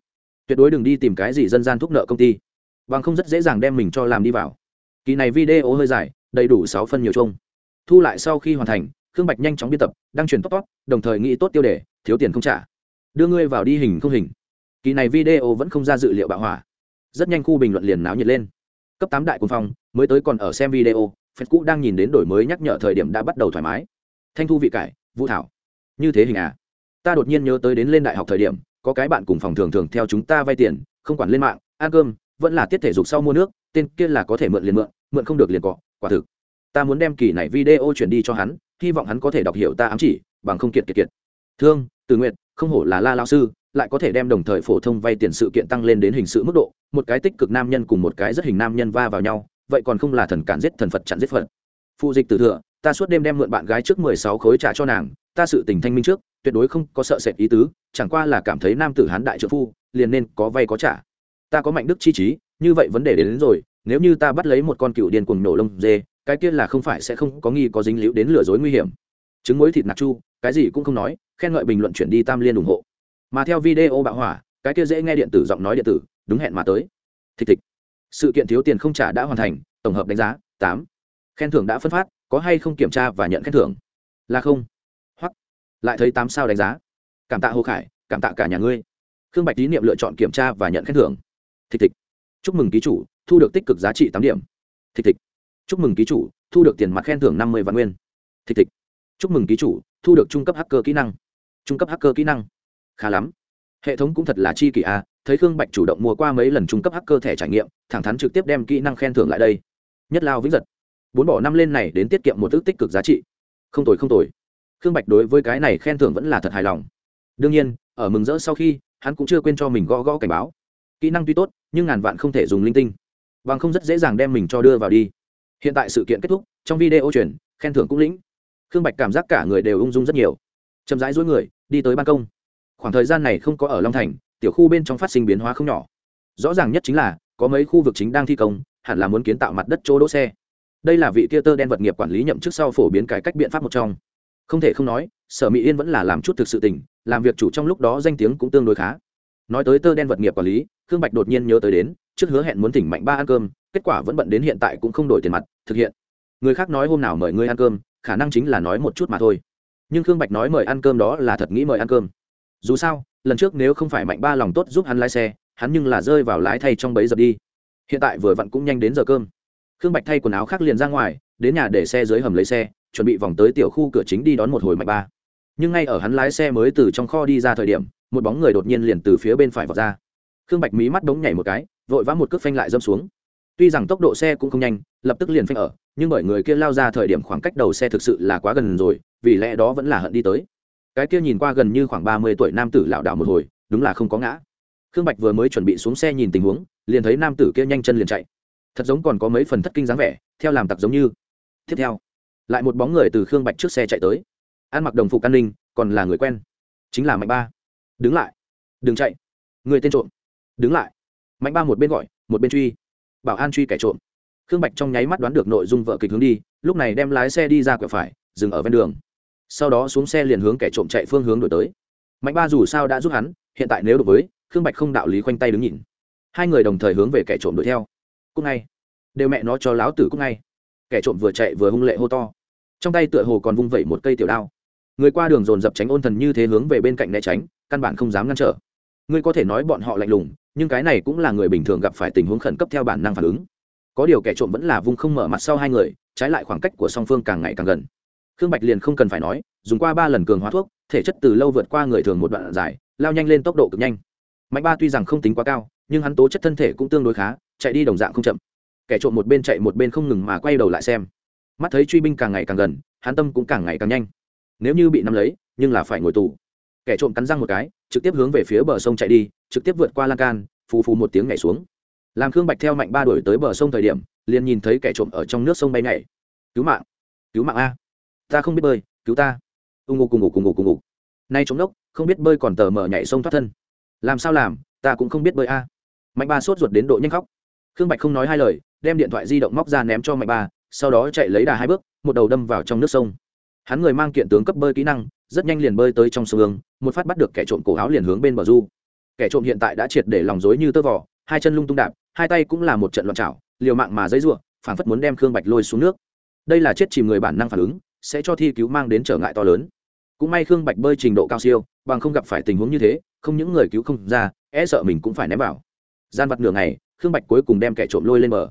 Tuyệt đối đừng đi tìm cái gì dân gian thúc nợ công ty. Bằng không rất dễ dàng đem mình cho làm đi vào. Kỳ này video hơi dài, đầy đủ sáu phân nhiều chung. Thu lại sau khi hoàn thành khương bạch nhanh chóng biên tập, đăng truyền tốt tốt, đồng thời nghĩ tốt tiêu đề, thiếu tiền không trả. Đưa ngươi vào đi hình không hình. Kỳ này video vẫn không ra dự liệu bạo hỏa. Rất nhanh khu bình luận liền náo nhiệt lên. Cấp tám đại quân phong, mới tới còn ở xem video phật cũ đang nhìn đến đổi mới nhắc nhở thời điểm đã bắt đầu thoải mái. Thanh thu vị cải, vũ thảo. Như thế hình à? Ta đột nhiên nhớ tới đến lên đại học thời điểm, có cái bạn cùng phòng thường thường theo chúng ta vay tiền, không quản lên mạng, ăn cơm, vẫn là tiết thể dục sau mua nước, tên kia là có thể mượn liền mượn mượn không được liền cọ, quả thực. Ta muốn đem kỳ này video chuyển đi cho hắn hy vọng hắn có thể đọc hiểu ta ám chỉ bằng không kiệt kiệt kiệt. Thương từ nguyện không hổ là la lao sư lại có thể đem đồng thời phổ thông vay tiền sự kiện tăng lên đến hình sự mức độ một cái tích cực nam nhân cùng một cái rất hình nam nhân va vào nhau vậy còn không là thần cản giết thần phật chặn giết phật. Phụ dịch từ thừa ta suốt đêm đem mượn bạn gái trước mười sáu khối trả cho nàng ta sự tình thanh minh trước tuyệt đối không có sợ sệt ý tứ chẳng qua là cảm thấy nam tử hán đại trợ phu liền nên có vay có trả. Ta có mạnh đức chi trí như vậy vấn đề đến, đến rồi nếu như ta bắt lấy một con cựu điên cuồng nổ lông dê cái kia là không phải sẽ không có nghi có dính líu đến lừa dối nguy hiểm. Trứng muối thịt nạc chu, cái gì cũng không nói, khen ngợi bình luận chuyển đi tam liên ủng hộ. Mà theo video bạo hỏa, cái kia dễ nghe điện tử giọng nói điện tử, đúng hẹn mà tới. Thịt thịt. Sự kiện thiếu tiền không trả đã hoàn thành, tổng hợp đánh giá, tám. Khen thưởng đã phân phát, có hay không kiểm tra và nhận khen thưởng? Là không. Hoặc, lại thấy tám sao đánh giá. Cảm tạ hồ khải, cảm tạ cả nhà ngươi. Khương bạch lý niệm lựa chọn kiểm tra và nhận khen thưởng. Thịt thịt. Chúc mừng ký chủ, thu được tích cực giá trị tám điểm. Thịt thịt chúc mừng ký chủ, thu được tiền mặt khen thưởng năm mươi vạn nguyên. Thịt thịt. Chúc mừng ký chủ, thu được trung cấp hacker kỹ năng. Trung cấp hacker kỹ năng. Khá lắm. Hệ thống cũng thật là chi kỷ a, thấy khương bạch chủ động mua qua mấy lần trung cấp hacker thẻ trải nghiệm, thẳng thắn trực tiếp đem kỹ năng khen thưởng lại đây. Nhất lao vĩnh giật. Bốn bỏ năm lên này đến tiết kiệm một ước tích cực giá trị. Không tồi không tồi. Khương bạch đối với cái này khen thưởng vẫn là thật hài lòng. Đương nhiên, ở mừng rỡ sau khi, hắn cũng chưa quên cho mình gõ gõ cảnh báo. Kỹ năng tuy tốt, nhưng ngàn vạn không thể dùng linh tinh. Bằng không rất dễ dàng đem mình cho đưa vào đi hiện tại sự kiện kết thúc, trong video truyền, khen thưởng cũng lĩnh. Khương bạch cảm giác cả người đều ung dung rất nhiều. Chậm rãi dối người, đi tới ban công. Khoảng thời gian này không có ở long thành, tiểu khu bên trong phát sinh biến hóa không nhỏ. Rõ ràng nhất chính là, có mấy khu vực chính đang thi công, hẳn là muốn kiến tạo mặt đất chỗ đỗ xe. Đây là vị kia tơ đen vật nghiệp quản lý nhậm chức sau phổ biến cải cách biện pháp một trong. Không thể không nói, sở mỹ yên vẫn là làm chút thực sự tình, làm việc chủ trong lúc đó danh tiếng cũng tương đối khá. Nói tới tơ đen vật nghiệp quản lý, khương bạch đột nhiên nhớ tới đến, trước hứa hẹn muốn thỉnh mạnh ba ăn cơm kết quả vẫn bận đến hiện tại cũng không đổi tiền mặt, thực hiện. Người khác nói hôm nào mời ngươi ăn cơm, khả năng chính là nói một chút mà thôi. Nhưng khương bạch nói mời ăn cơm đó là thật nghĩ mời ăn cơm. Dù sao, lần trước nếu không phải mạnh ba lòng tốt giúp hắn lái xe, hắn nhưng là rơi vào lái thay trong bấy giờ đi. Hiện tại vừa vặn cũng nhanh đến giờ cơm. Khương bạch thay quần áo khác liền ra ngoài, đến nhà để xe dưới hầm lấy xe, chuẩn bị vòng tới tiểu khu cửa chính đi đón một hồi mạnh ba. Nhưng ngay ở hắn lái xe mới từ trong kho đi ra thời điểm, một bóng người đột nhiên liền từ phía bên phải vọt ra. Khương bạch mí mắt đống nhảy một cái, vội vã một cước phanh lại dâm xuống tuy rằng tốc độ xe cũng không nhanh, lập tức liền phanh ở, nhưng bởi người kia lao ra thời điểm khoảng cách đầu xe thực sự là quá gần rồi, vì lẽ đó vẫn là hận đi tới. Cái kia nhìn qua gần như khoảng ba mươi tuổi nam tử lảo đảo một hồi, đúng là không có ngã. Khương bạch vừa mới chuẩn bị xuống xe nhìn tình huống, liền thấy nam tử kia nhanh chân liền chạy. Thật giống còn có mấy phần thất kinh dáng vẻ, theo làm tặc giống như. Tiếp theo, lại một bóng người từ khương bạch trước xe chạy tới. Ăn mặc đồng phục an ninh, còn là người quen. Chính là mạnh ba. Đứng lại. Đừng chạy. Người tên trộm. Đứng lại. Mạnh ba một bên gọi, một bên truy bảo an truy kẻ trộm. Khương bạch trong nháy mắt đoán được nội dung vợ kịch hướng đi, lúc này đem lái xe đi ra cửa phải, dừng ở ven đường. Sau đó xuống xe liền hướng kẻ trộm chạy phương hướng đổi tới. Mạnh ba dù sao đã giúp hắn, hiện tại nếu đối với, khương bạch không đạo lý khoanh tay đứng nhìn. Hai người đồng thời hướng về kẻ trộm đuổi theo. Cúc ngay. Đều mẹ nó cho láo tử cúc ngay. Kẻ trộm vừa chạy vừa hung lệ hô to. Trong tay tựa hồ còn vung vẩy một cây tiểu đao. Người qua đường dồn dập tránh ôn thần như thế hướng về bên cạnh né tránh, căn bản không dám ngăn trở. Ngươi có thể nói bọn họ lạnh lùng nhưng cái này cũng là người bình thường gặp phải tình huống khẩn cấp theo bản năng phản ứng. Có điều kẻ trộm vẫn là vung không mở mặt sau hai người, trái lại khoảng cách của song phương càng ngày càng gần. Khương bạch liền không cần phải nói, dùng qua ba lần cường hóa thuốc, thể chất từ lâu vượt qua người thường một đoạn dài, lao nhanh lên tốc độ cực nhanh. Mạnh ba tuy rằng không tính quá cao, nhưng hắn tố chất thân thể cũng tương đối khá, chạy đi đồng dạng không chậm. Kẻ trộm một bên chạy một bên không ngừng mà quay đầu lại xem. Mắt thấy truy binh càng ngày càng gần, hắn tâm cũng càng ngày càng nhanh. Nếu như bị nắm lấy, nhưng là phải ngồi tù kẻ trộm cắn răng một cái, trực tiếp hướng về phía bờ sông chạy đi, trực tiếp vượt qua lan can, phù phù một tiếng nhảy xuống. Làm khương bạch theo mạnh ba đuổi tới bờ sông thời điểm, liền nhìn thấy kẻ trộm ở trong nước sông bay nhảy. Cứu mạng! Cứu mạng a! Ta không biết bơi, cứu ta! Ù ngục cùng ngục cùng ngục cùng ngục nay chống đốc, không biết bơi còn tờ mở nhảy sông thoát thân. Làm sao làm, ta cũng không biết bơi a! Mạnh ba sốt ruột đến độ nhanh khóc. Khương bạch không nói hai lời, đem điện thoại di động móc ra ném cho mạnh ba, sau đó chạy lấy đà hai bước, một đầu đâm vào trong nước sông. Hắn người mang kiện tướng cấp bơi kỹ năng rất nhanh liền bơi tới trong sông ương một phát bắt được kẻ trộm cổ áo liền hướng bên bờ du. Kẻ trộm hiện tại đã triệt để lòng dối như tơ vỏ hai chân lung tung đạp, hai tay cũng là một trận loạn chảo liều mạng mà dây ộ phảng phất muốn đem khương bạch lôi xuống nước. Đây là chết chìm người bản năng phản ứng, sẽ cho thi cứu mang đến trở ngại to lớn. Cũng may khương bạch bơi trình độ cao siêu, bằng không gặp phải tình huống như thế, không những người cứu không ra e sợ mình cũng phải ném vào. Gian vặt nửa ngày, khương bạch cuối cùng đem kẻ trộm lôi lên bờ.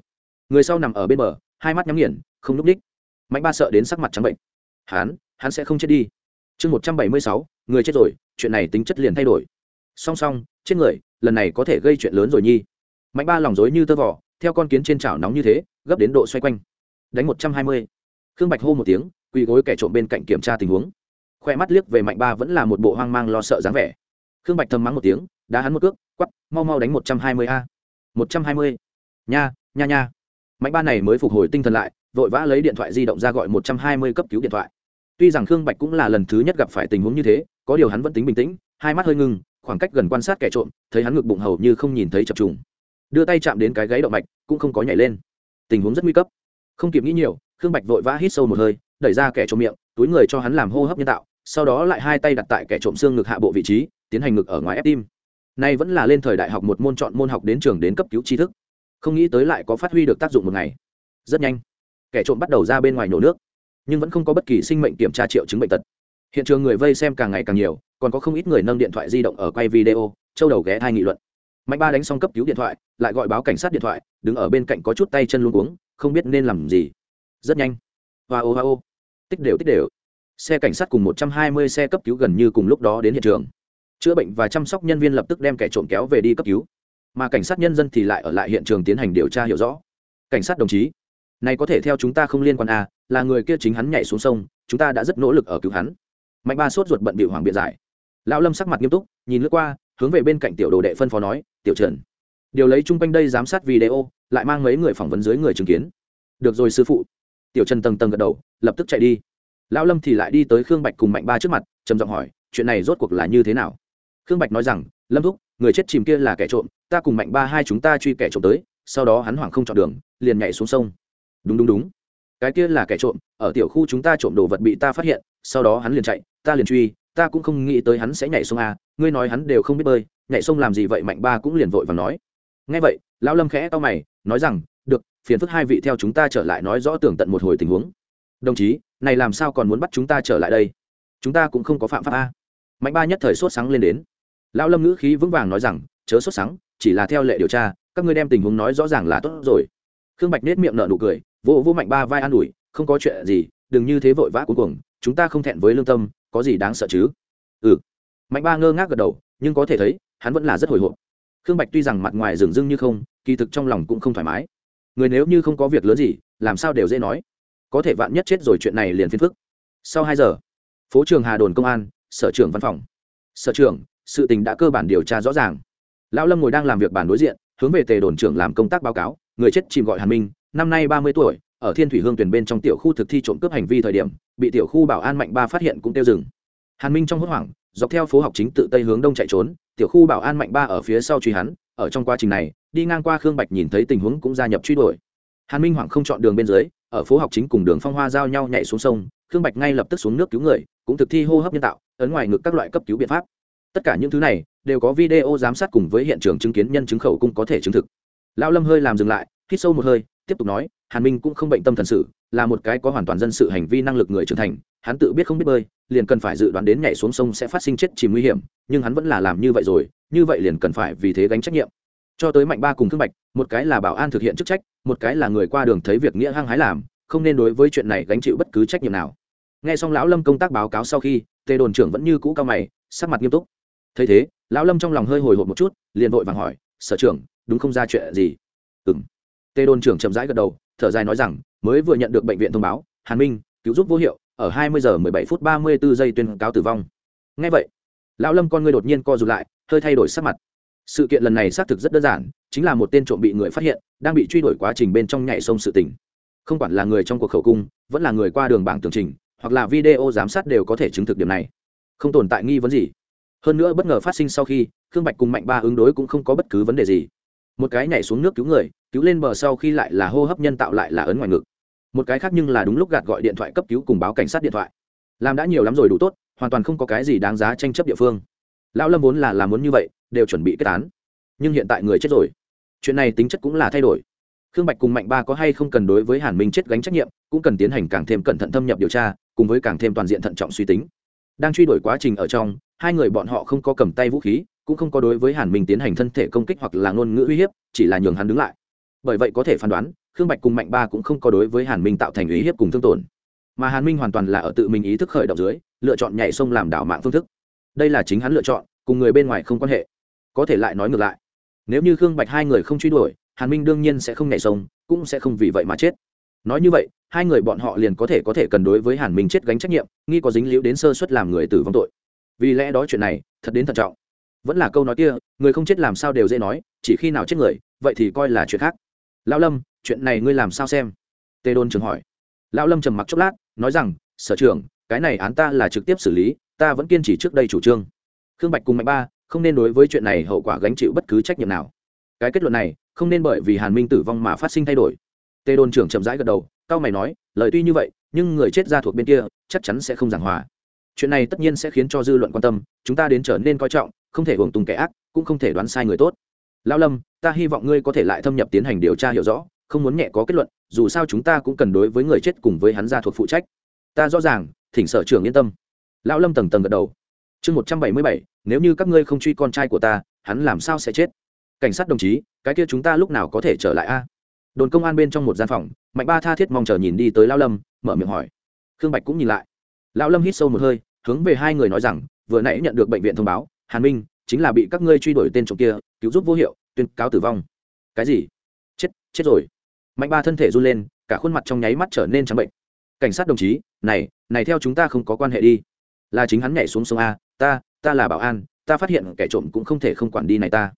Người sau nằm ở bên bờ, hai mắt nhắm nghiền, không n ú c đích mạnh ba sợ đến sắc mặt trắng bệnh. Hắn hắn sẽ không chết đi chương một trăm bảy mươi sáu, người chết rồi, chuyện này tính chất liền thay đổi. Song song chết người, lần này có thể gây chuyện lớn rồi nhi. Mạnh ba lòng dối như tơ vỏ theo con kiến trên chảo nóng như thế, gấp đến độ xoay quanh. Đánh một trăm hai mươi. Khương bạch hô một tiếng, quỳ gối kẻ trộm bên cạnh kiểm tra tình huống. Khoe mắt liếc về mạnh ba vẫn là một bộ hoang mang lo sợ dáng vẻ. Khương bạch thầm mắng một tiếng, đá hắn một cước quắp mau mau đánh một trăm hai mươi a. Một trăm hai mươi. Nha nha nha. Mạnh ba này mới phục hồi tinh thần lại, vội vã lấy điện thoại di động ra gọi một trăm hai mươi cấp cứu điện thoại tuy rằng khương bạch cũng là lần thứ nhất gặp phải tình huống như thế, có điều hắn vẫn tính bình tĩnh, hai mắt hơi ngưng, khoảng cách gần quan sát kẻ trộm, thấy hắn ngực bụng hầu như không nhìn thấy chập trùng. Đưa tay chạm đến cái gáy động mạch, cũng không có nhảy lên. Tình huống rất nguy cấp. Không kịp nghĩ nhiều, khương bạch vội vã hít sâu một hơi, đẩy ra kẻ trộm miệng, túi người cho hắn làm hô hấp nhân tạo, sau đó lại hai tay đặt tại kẻ trộm xương ngực hạ bộ vị trí, tiến hành ngực ở ngoài ép tim. Nay vẫn là lên thời đại học một môn chọn môn học đến trường đến cấp cứu tri thức. Không nghĩ tới lại có phát huy được tác dụng một ngày. Rất nhanh, kẻ trộm bắt đầu ra bên ngoài nổ nước nhưng vẫn không có bất kỳ sinh mệnh kiểm tra triệu chứng bệnh tật. Hiện trường người vây xem càng ngày càng nhiều, còn có không ít người nâng điện thoại di động ở quay video, châu đầu ghé hai nghị luận. Mạnh ba đánh xong cấp cứu điện thoại, lại gọi báo cảnh sát điện thoại, đứng ở bên cạnh có chút tay chân luôn cuống, không biết nên làm gì. Rất nhanh. Hoa ô hoa ô. Tích đều tích đều. Xe cảnh sát cùng một trăm hai mươi xe cấp cứu gần như cùng lúc đó đến hiện trường. Chữa bệnh và chăm sóc nhân viên lập tức đem kẻ trộm kéo về đi cấp cứu. Mà cảnh sát nhân dân thì lại ở lại hiện trường tiến hành điều tra hiểu rõ. Cảnh sát đồng chí này có thể theo chúng ta không liên quan à là người kia chính hắn nhảy xuống sông, chúng ta đã rất nỗ lực ở cứu hắn. Mạnh ba sốt ruột bận bị hoàng biện giải. Lão lâm sắc mặt nghiêm túc, nhìn lướt qua, hướng về bên cạnh tiểu đồ đệ phân phó nói, tiểu trần, điều lấy chung quanh đây giám sát video, lại mang mấy người phỏng vấn dưới người chứng kiến. Được rồi sư phụ. Tiểu trần tầng tầng gật đầu, lập tức chạy đi. Lão lâm thì lại đi tới khương bạch cùng mạnh ba trước mặt, trầm giọng hỏi, chuyện này rốt cuộc là như thế nào? Khương bạch nói rằng, lâm thúc, người chết chìm kia là kẻ trộm, ta cùng mạnh ba hai chúng ta truy kẻ trộm tới, sau đó hắn hoảng không chọn đường, liền nhảy xuống sông đúng đúng đúng. Cái kia là kẻ trộm, ở tiểu khu chúng ta trộm đồ vật bị ta phát hiện, sau đó hắn liền chạy, ta liền truy, ta cũng không nghĩ tới hắn sẽ nhảy sông a, ngươi nói hắn đều không biết bơi, nhảy sông làm gì vậy mạnh ba cũng liền vội và nói. Ngay vậy, lão lâm khẽ to mày, nói rằng, được, phiền phức hai vị theo chúng ta trở lại nói rõ tường tận một hồi tình huống. Đồng chí, này làm sao còn muốn bắt chúng ta trở lại đây? Chúng ta cũng không có phạm pháp a. Mạnh ba nhất thời sốt sáng lên đến. Lão lâm ngữ khí vững vàng nói rằng, chớ sốt sáng chỉ là theo lệ điều tra, các ngươi đem tình huống nói rõ ràng là tốt rồi. Khương bạch nết miệng nở nụ cười vô vô mạnh ba vai an ủi, không có chuyện gì, đừng như thế vội vã cuối cùng chúng ta không thẹn với lương tâm, có gì đáng sợ chứ? Ừ. Mạnh ba ngơ ngác gật đầu, nhưng có thể thấy, hắn vẫn là rất hồi hộp. Khương bạch tuy rằng mặt ngoài dừng dưng như không, kỳ thực trong lòng cũng không thoải mái. Người nếu như không có việc lớn gì, làm sao đều dễ nói. Có thể vạn nhất chết rồi chuyện này liền phiền phức. Sau hai giờ, phố trường hà đồn công an, sở trưởng văn phòng. Sở trưởng, sự tình đã cơ bản điều tra rõ ràng. Lão lâm ngồi đang làm việc bản đối diện, hướng về tề đồn trưởng làm công tác báo cáo, người chết chìm gọi hàn minh năm nay ba mươi tuổi, ở thiên thủy hương tuyển bên trong tiểu khu thực thi trộm cướp hành vi thời điểm, bị tiểu khu bảo an mạnh ba phát hiện cũng tiêu dừng. Hàn minh trong hốt hoảng, dọc theo phố học chính tự tây hướng đông chạy trốn, tiểu khu bảo an mạnh ba ở phía sau truy hắn, ở trong quá trình này, đi ngang qua khương bạch nhìn thấy tình huống cũng gia nhập truy đuổi. Hàn minh hoảng không chọn đường bên dưới, ở phố học chính cùng đường phong hoa giao nhau nhảy xuống sông, khương bạch ngay lập tức xuống nước cứu người, cũng thực thi hô hấp nhân tạo, ấn ngoài ngực các loại cấp cứu biện pháp. Tất cả những thứ này, đều có video giám sát cùng với hiện trường chứng kiến nhân chứng khẩu cũng có thể chứng thực. Lão lâm hơi làm dừng lại, hít sâu một hơi tiếp tục nói, hàn minh cũng không bệnh tâm thần sự, là một cái có hoàn toàn dân sự hành vi năng lực người trưởng thành, hắn tự biết không biết bơi, liền cần phải dự đoán đến nhảy xuống sông sẽ phát sinh chết chìm nguy hiểm, nhưng hắn vẫn là làm như vậy rồi, như vậy liền cần phải vì thế gánh trách nhiệm. Cho tới mạnh ba cùng thương bạch, một cái là bảo an thực hiện chức trách, một cái là người qua đường thấy việc nghĩa hăng hái làm, không nên đối với chuyện này gánh chịu bất cứ trách nhiệm nào. Nghe xong lão lâm công tác báo cáo sau khi, tề đồn trưởng vẫn như cũ cao mày, sắc mặt nghiêm túc. Thấy thế, lão lâm trong lòng hơi hồi hộp một chút, liền vội vàng hỏi, sở trưởng, đúng không ra chuyện gì? Ừng tê đôn trưởng chậm rãi gật đầu, thở dài nói rằng, mới vừa nhận được bệnh viện thông báo, hàn minh, cứu giúp vô hiệu, ở 20 giờ 17 phút 34 giây tuyên cáo tử vong. Ngay vậy, lão lâm con ngươi đột nhiên co rụt lại, hơi thay đổi sắc mặt. Sự kiện lần này xác thực rất đơn giản, chính là một tên trộm bị người phát hiện, đang bị truy đuổi quá trình bên trong nhảy sông sự tình. Không quản là người trong cuộc khẩu cung, vẫn là người qua đường bảng tường trình, hoặc là video giám sát đều có thể chứng thực điểm này. Không tồn tại nghi vấn gì. Hơn nữa bất ngờ phát sinh sau khi, khương bạch cùng mạnh ba ứng đối cũng không có bất cứ vấn đề gì một cái nhảy xuống nước cứu người, cứu lên bờ sau khi lại là hô hấp nhân tạo lại là ấn ngoài ngực. Một cái khác nhưng là đúng lúc gạt gọi điện thoại cấp cứu cùng báo cảnh sát điện thoại. Làm đã nhiều lắm rồi đủ tốt, hoàn toàn không có cái gì đáng giá tranh chấp địa phương. Lão lâm vốn là làm muốn như vậy, đều chuẩn bị kết án. Nhưng hiện tại người chết rồi. Chuyện này tính chất cũng là thay đổi. Khương bạch cùng mạnh ba có hay không cần đối với hàn minh chết gánh trách nhiệm, cũng cần tiến hành càng thêm cẩn thận thâm nhập điều tra, cùng với càng thêm toàn diện thận trọng suy tính. Đang truy đuổi quá trình ở trong, hai người bọn họ không có cầm tay vũ khí cũng không có đối với hàn minh tiến hành thân thể công kích hoặc là ngôn ngữ uy hiếp, chỉ là nhường hắn đứng lại. Bởi vậy có thể phán đoán, khương bạch cùng mạnh ba cũng không có đối với hàn minh tạo thành uy hiếp cùng thương tổn. Mà hàn minh hoàn toàn là ở tự mình ý thức khởi động dưới, lựa chọn nhảy sông làm đảo mạng phương thức. Đây là chính hắn lựa chọn, cùng người bên ngoài không quan hệ. Có thể lại nói ngược lại. Nếu như khương bạch hai người không truy đuổi, hàn minh đương nhiên sẽ không nhảy sông, cũng sẽ không vì vậy mà chết. Nói như vậy, hai người bọn họ liền có thể có thể cần đối với hàn minh chết gánh trách nhiệm, nghi có dính líu đến sơ suất làm người tử vong tội. Vì lẽ đó chuyện này, thật đến thận trọng vẫn là câu nói kia, người không chết làm sao đều dễ nói, chỉ khi nào chết người, vậy thì coi là chuyện khác. Lão lâm, chuyện này ngươi làm sao xem? Tê đôn trường hỏi. Lão lâm trầm mặc chốc lát, nói rằng, sở trưởng, cái này án ta là trực tiếp xử lý, ta vẫn kiên trì trước đây chủ trương. Khương bạch cùng mạnh ba, không nên đối với chuyện này hậu quả gánh chịu bất cứ trách nhiệm nào. Cái kết luận này, không nên bởi vì hàn minh tử vong mà phát sinh thay đổi. Tê đôn trưởng chậm rãi gật đầu, cao mày nói, lời tuy như vậy, nhưng người chết ra thuộc bên kia, chắc chắn sẽ không giảng hòa. Chuyện này tất nhiên sẽ khiến cho dư luận quan tâm, chúng ta đến trở nên coi trọng không thể hưởng tùng kẻ ác, cũng không thể đoán sai người tốt. Lao lâm, ta hy vọng ngươi có thể lại thâm nhập tiến hành điều tra hiểu rõ, không muốn nhẹ có kết luận, dù sao chúng ta cũng cần đối với người chết cùng với hắn ra thuộc phụ trách. Ta rõ ràng, thỉnh sở trưởng yên tâm. Lão lâm tầng tầng gật đầu. Chương một trăm bảy mươi bảy, nếu như các ngươi không truy con trai của ta, hắn làm sao sẽ chết? Cảnh sát đồng chí, cái kia chúng ta lúc nào có thể trở lại a? Đồn công an bên trong một gian phòng, mạnh ba tha thiết mong chờ nhìn đi tới lão lâm, mở miệng hỏi. Khương bạch cũng nhìn lại. Lão lâm hít sâu một hơi, hướng về hai người nói rằng, vừa nãy nhận được bệnh viện thông báo hàn minh, chính là bị các ngươi truy đuổi tên trộm kia, cứu giúp vô hiệu, tuyên cáo tử vong. Cái gì? Chết chết rồi. Mạnh ba thân thể run lên, cả khuôn mặt trong nháy mắt trở nên trắng bệnh. Cảnh sát đồng chí, này này theo chúng ta không có quan hệ đi. Là chính hắn nhảy xuống sông a, ta ta là bảo an, ta phát hiện kẻ trộm cũng không thể không quản đi này ta.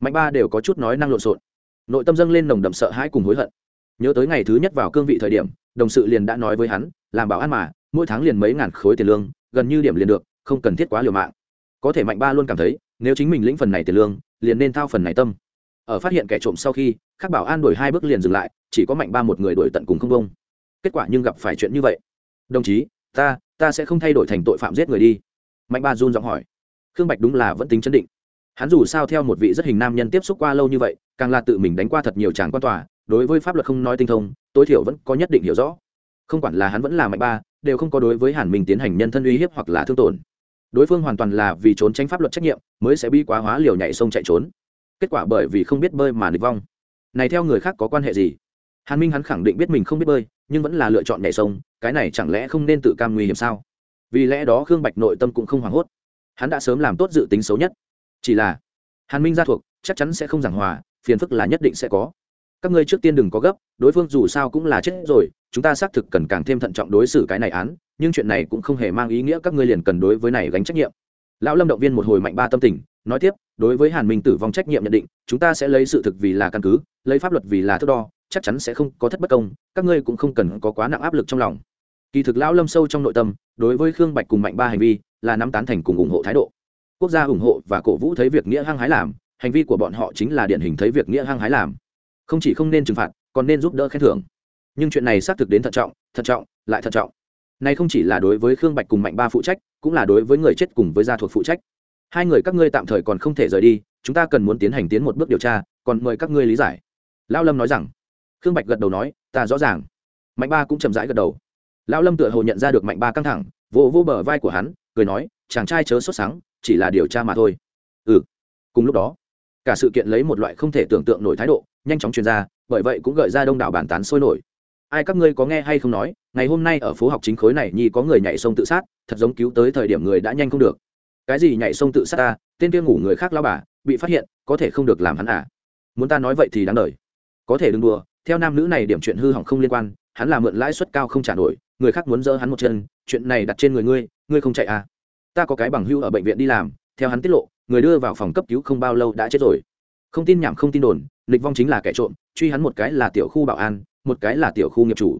Mạnh ba đều có chút nói năng lộn xộn. Nội tâm dâng lên nồng đậm sợ hãi cùng hối hận. Nhớ tới ngày thứ nhất vào cương vị thời điểm, đồng sự liền đã nói với hắn, làm bảo an mà, mỗi tháng liền mấy ngàn khối tiền lương, gần như điểm liền được, không cần thiết quá liều mạng có thể mạnh ba luôn cảm thấy, nếu chính mình lĩnh phần này tiền lương, liền nên thao phần này tâm. Ở phát hiện kẻ trộm sau khi, khắc bảo an đổi hai bước liền dừng lại, chỉ có mạnh ba một người đổi tận cùng không công kết quả nhưng gặp phải chuyện như vậy. Đồng chí, ta ta sẽ không thay đổi thành tội phạm giết người đi. Mạnh ba run giọng hỏi. Khương bạch đúng là vẫn tính chấn định. Hắn dù sao theo một vị rất hình nam nhân tiếp xúc qua lâu như vậy, càng là tự mình đánh qua thật nhiều tràng quan tòa, đối với pháp luật không nói tinh thông, tối thiểu vẫn có nhất định hiểu rõ. Không quản là hắn vẫn là mạnh ba, đều không có đối với hàn minh tiến hành nhân thân uy hiếp hoặc là thương tổn đối phương hoàn toàn là vì trốn tránh pháp luật trách nhiệm, mới sẽ bi quá hóa liều nhảy sông chạy trốn. Kết quả bởi vì không biết bơi mà nịch vong. Này theo người khác có quan hệ gì? Hàn minh hắn khẳng định biết mình không biết bơi, nhưng vẫn là lựa chọn nhảy sông, cái này chẳng lẽ không nên tự cam nguy hiểm sao? Vì lẽ đó khương bạch nội tâm cũng không hoảng hốt. Hắn đã sớm làm tốt dự tính xấu nhất. Chỉ là hàn minh gia thuộc, chắc chắn sẽ không giảng hòa, phiền phức là nhất định sẽ có các ngươi trước tiên đừng có gấp, đối phương dù sao cũng là chết rồi, chúng ta xác thực cần càng thêm thận trọng đối xử cái này án, nhưng chuyện này cũng không hề mang ý nghĩa các ngươi liền cần đối với này gánh trách nhiệm. Lão lâm động viên một hồi mạnh ba tâm tình, nói tiếp, đối với hàn minh tử vong trách nhiệm nhận định, chúng ta sẽ lấy sự thực vì là căn cứ, lấy pháp luật vì là thước đo, chắc chắn sẽ không có thất bất công, các ngươi cũng không cần có quá nặng áp lực trong lòng. Kỳ thực lão lâm sâu trong nội tâm, đối với khương bạch cùng mạnh ba hành vi, là nắm tán thành cùng ủng hộ thái độ. Quốc gia ủng hộ và cổ vũ thấy việc nghĩa hăng hái làm, hành vi của bọn họ chính là điển hình thấy việc nghĩa hăng hái làm không chỉ không nên trừng phạt, còn nên giúp đỡ khen thưởng. Nhưng chuyện này xác thực đến thận trọng thận trọng, lại thận trọng. Này không chỉ là đối với khương bạch cùng mạnh ba phụ trách, cũng là đối với người chết cùng với gia thuộc phụ trách. Hai người các ngươi tạm thời còn không thể rời đi, chúng ta cần muốn tiến hành tiến một bước điều tra, còn mời các ngươi lý giải. Lão lâm nói rằng. Khương bạch gật đầu nói, ta rõ ràng. Mạnh ba cũng chậm rãi gật đầu. Lão lâm tựa hồ nhận ra được mạnh ba căng thẳng, vỗ vỗ bờ vai của hắn, cười nói, chàng trai chớ sốt sáng chỉ là điều tra mà thôi. Ừ. Cùng lúc đó cả sự kiện lấy một loại không thể tưởng tượng nổi thái độ, nhanh chóng truyền ra, bởi vậy cũng gợi ra đông đảo bàn tán sôi nổi. Ai các ngươi có nghe hay không nói, ngày hôm nay ở phố học chính khối này nhi có người nhảy sông tự sát, thật giống cứu tới thời điểm người đã nhanh không được. Cái gì nhảy sông tự sát ta, tên kia ngủ người khác lao bà, bị phát hiện, có thể không được làm hắn à? Muốn ta nói vậy thì đáng đời. Có thể đừng đùa, theo nam nữ này điểm chuyện hư hỏng không liên quan, hắn là mượn lãi suất cao không trả nổi, người khác muốn dỡ hắn một chân, chuyện này đặt trên người ngươi ngươi không chạy à? Ta có cái bằng hưu ở bệnh viện đi làm, theo hắn tiết lộ người đưa vào phòng cấp cứu không bao lâu đã chết rồi. Không tin nhảm không tin đồn lịch vong chính là kẻ trộm, truy hắn một cái là tiểu khu bảo an, một cái là tiểu khu nghiệp chủ.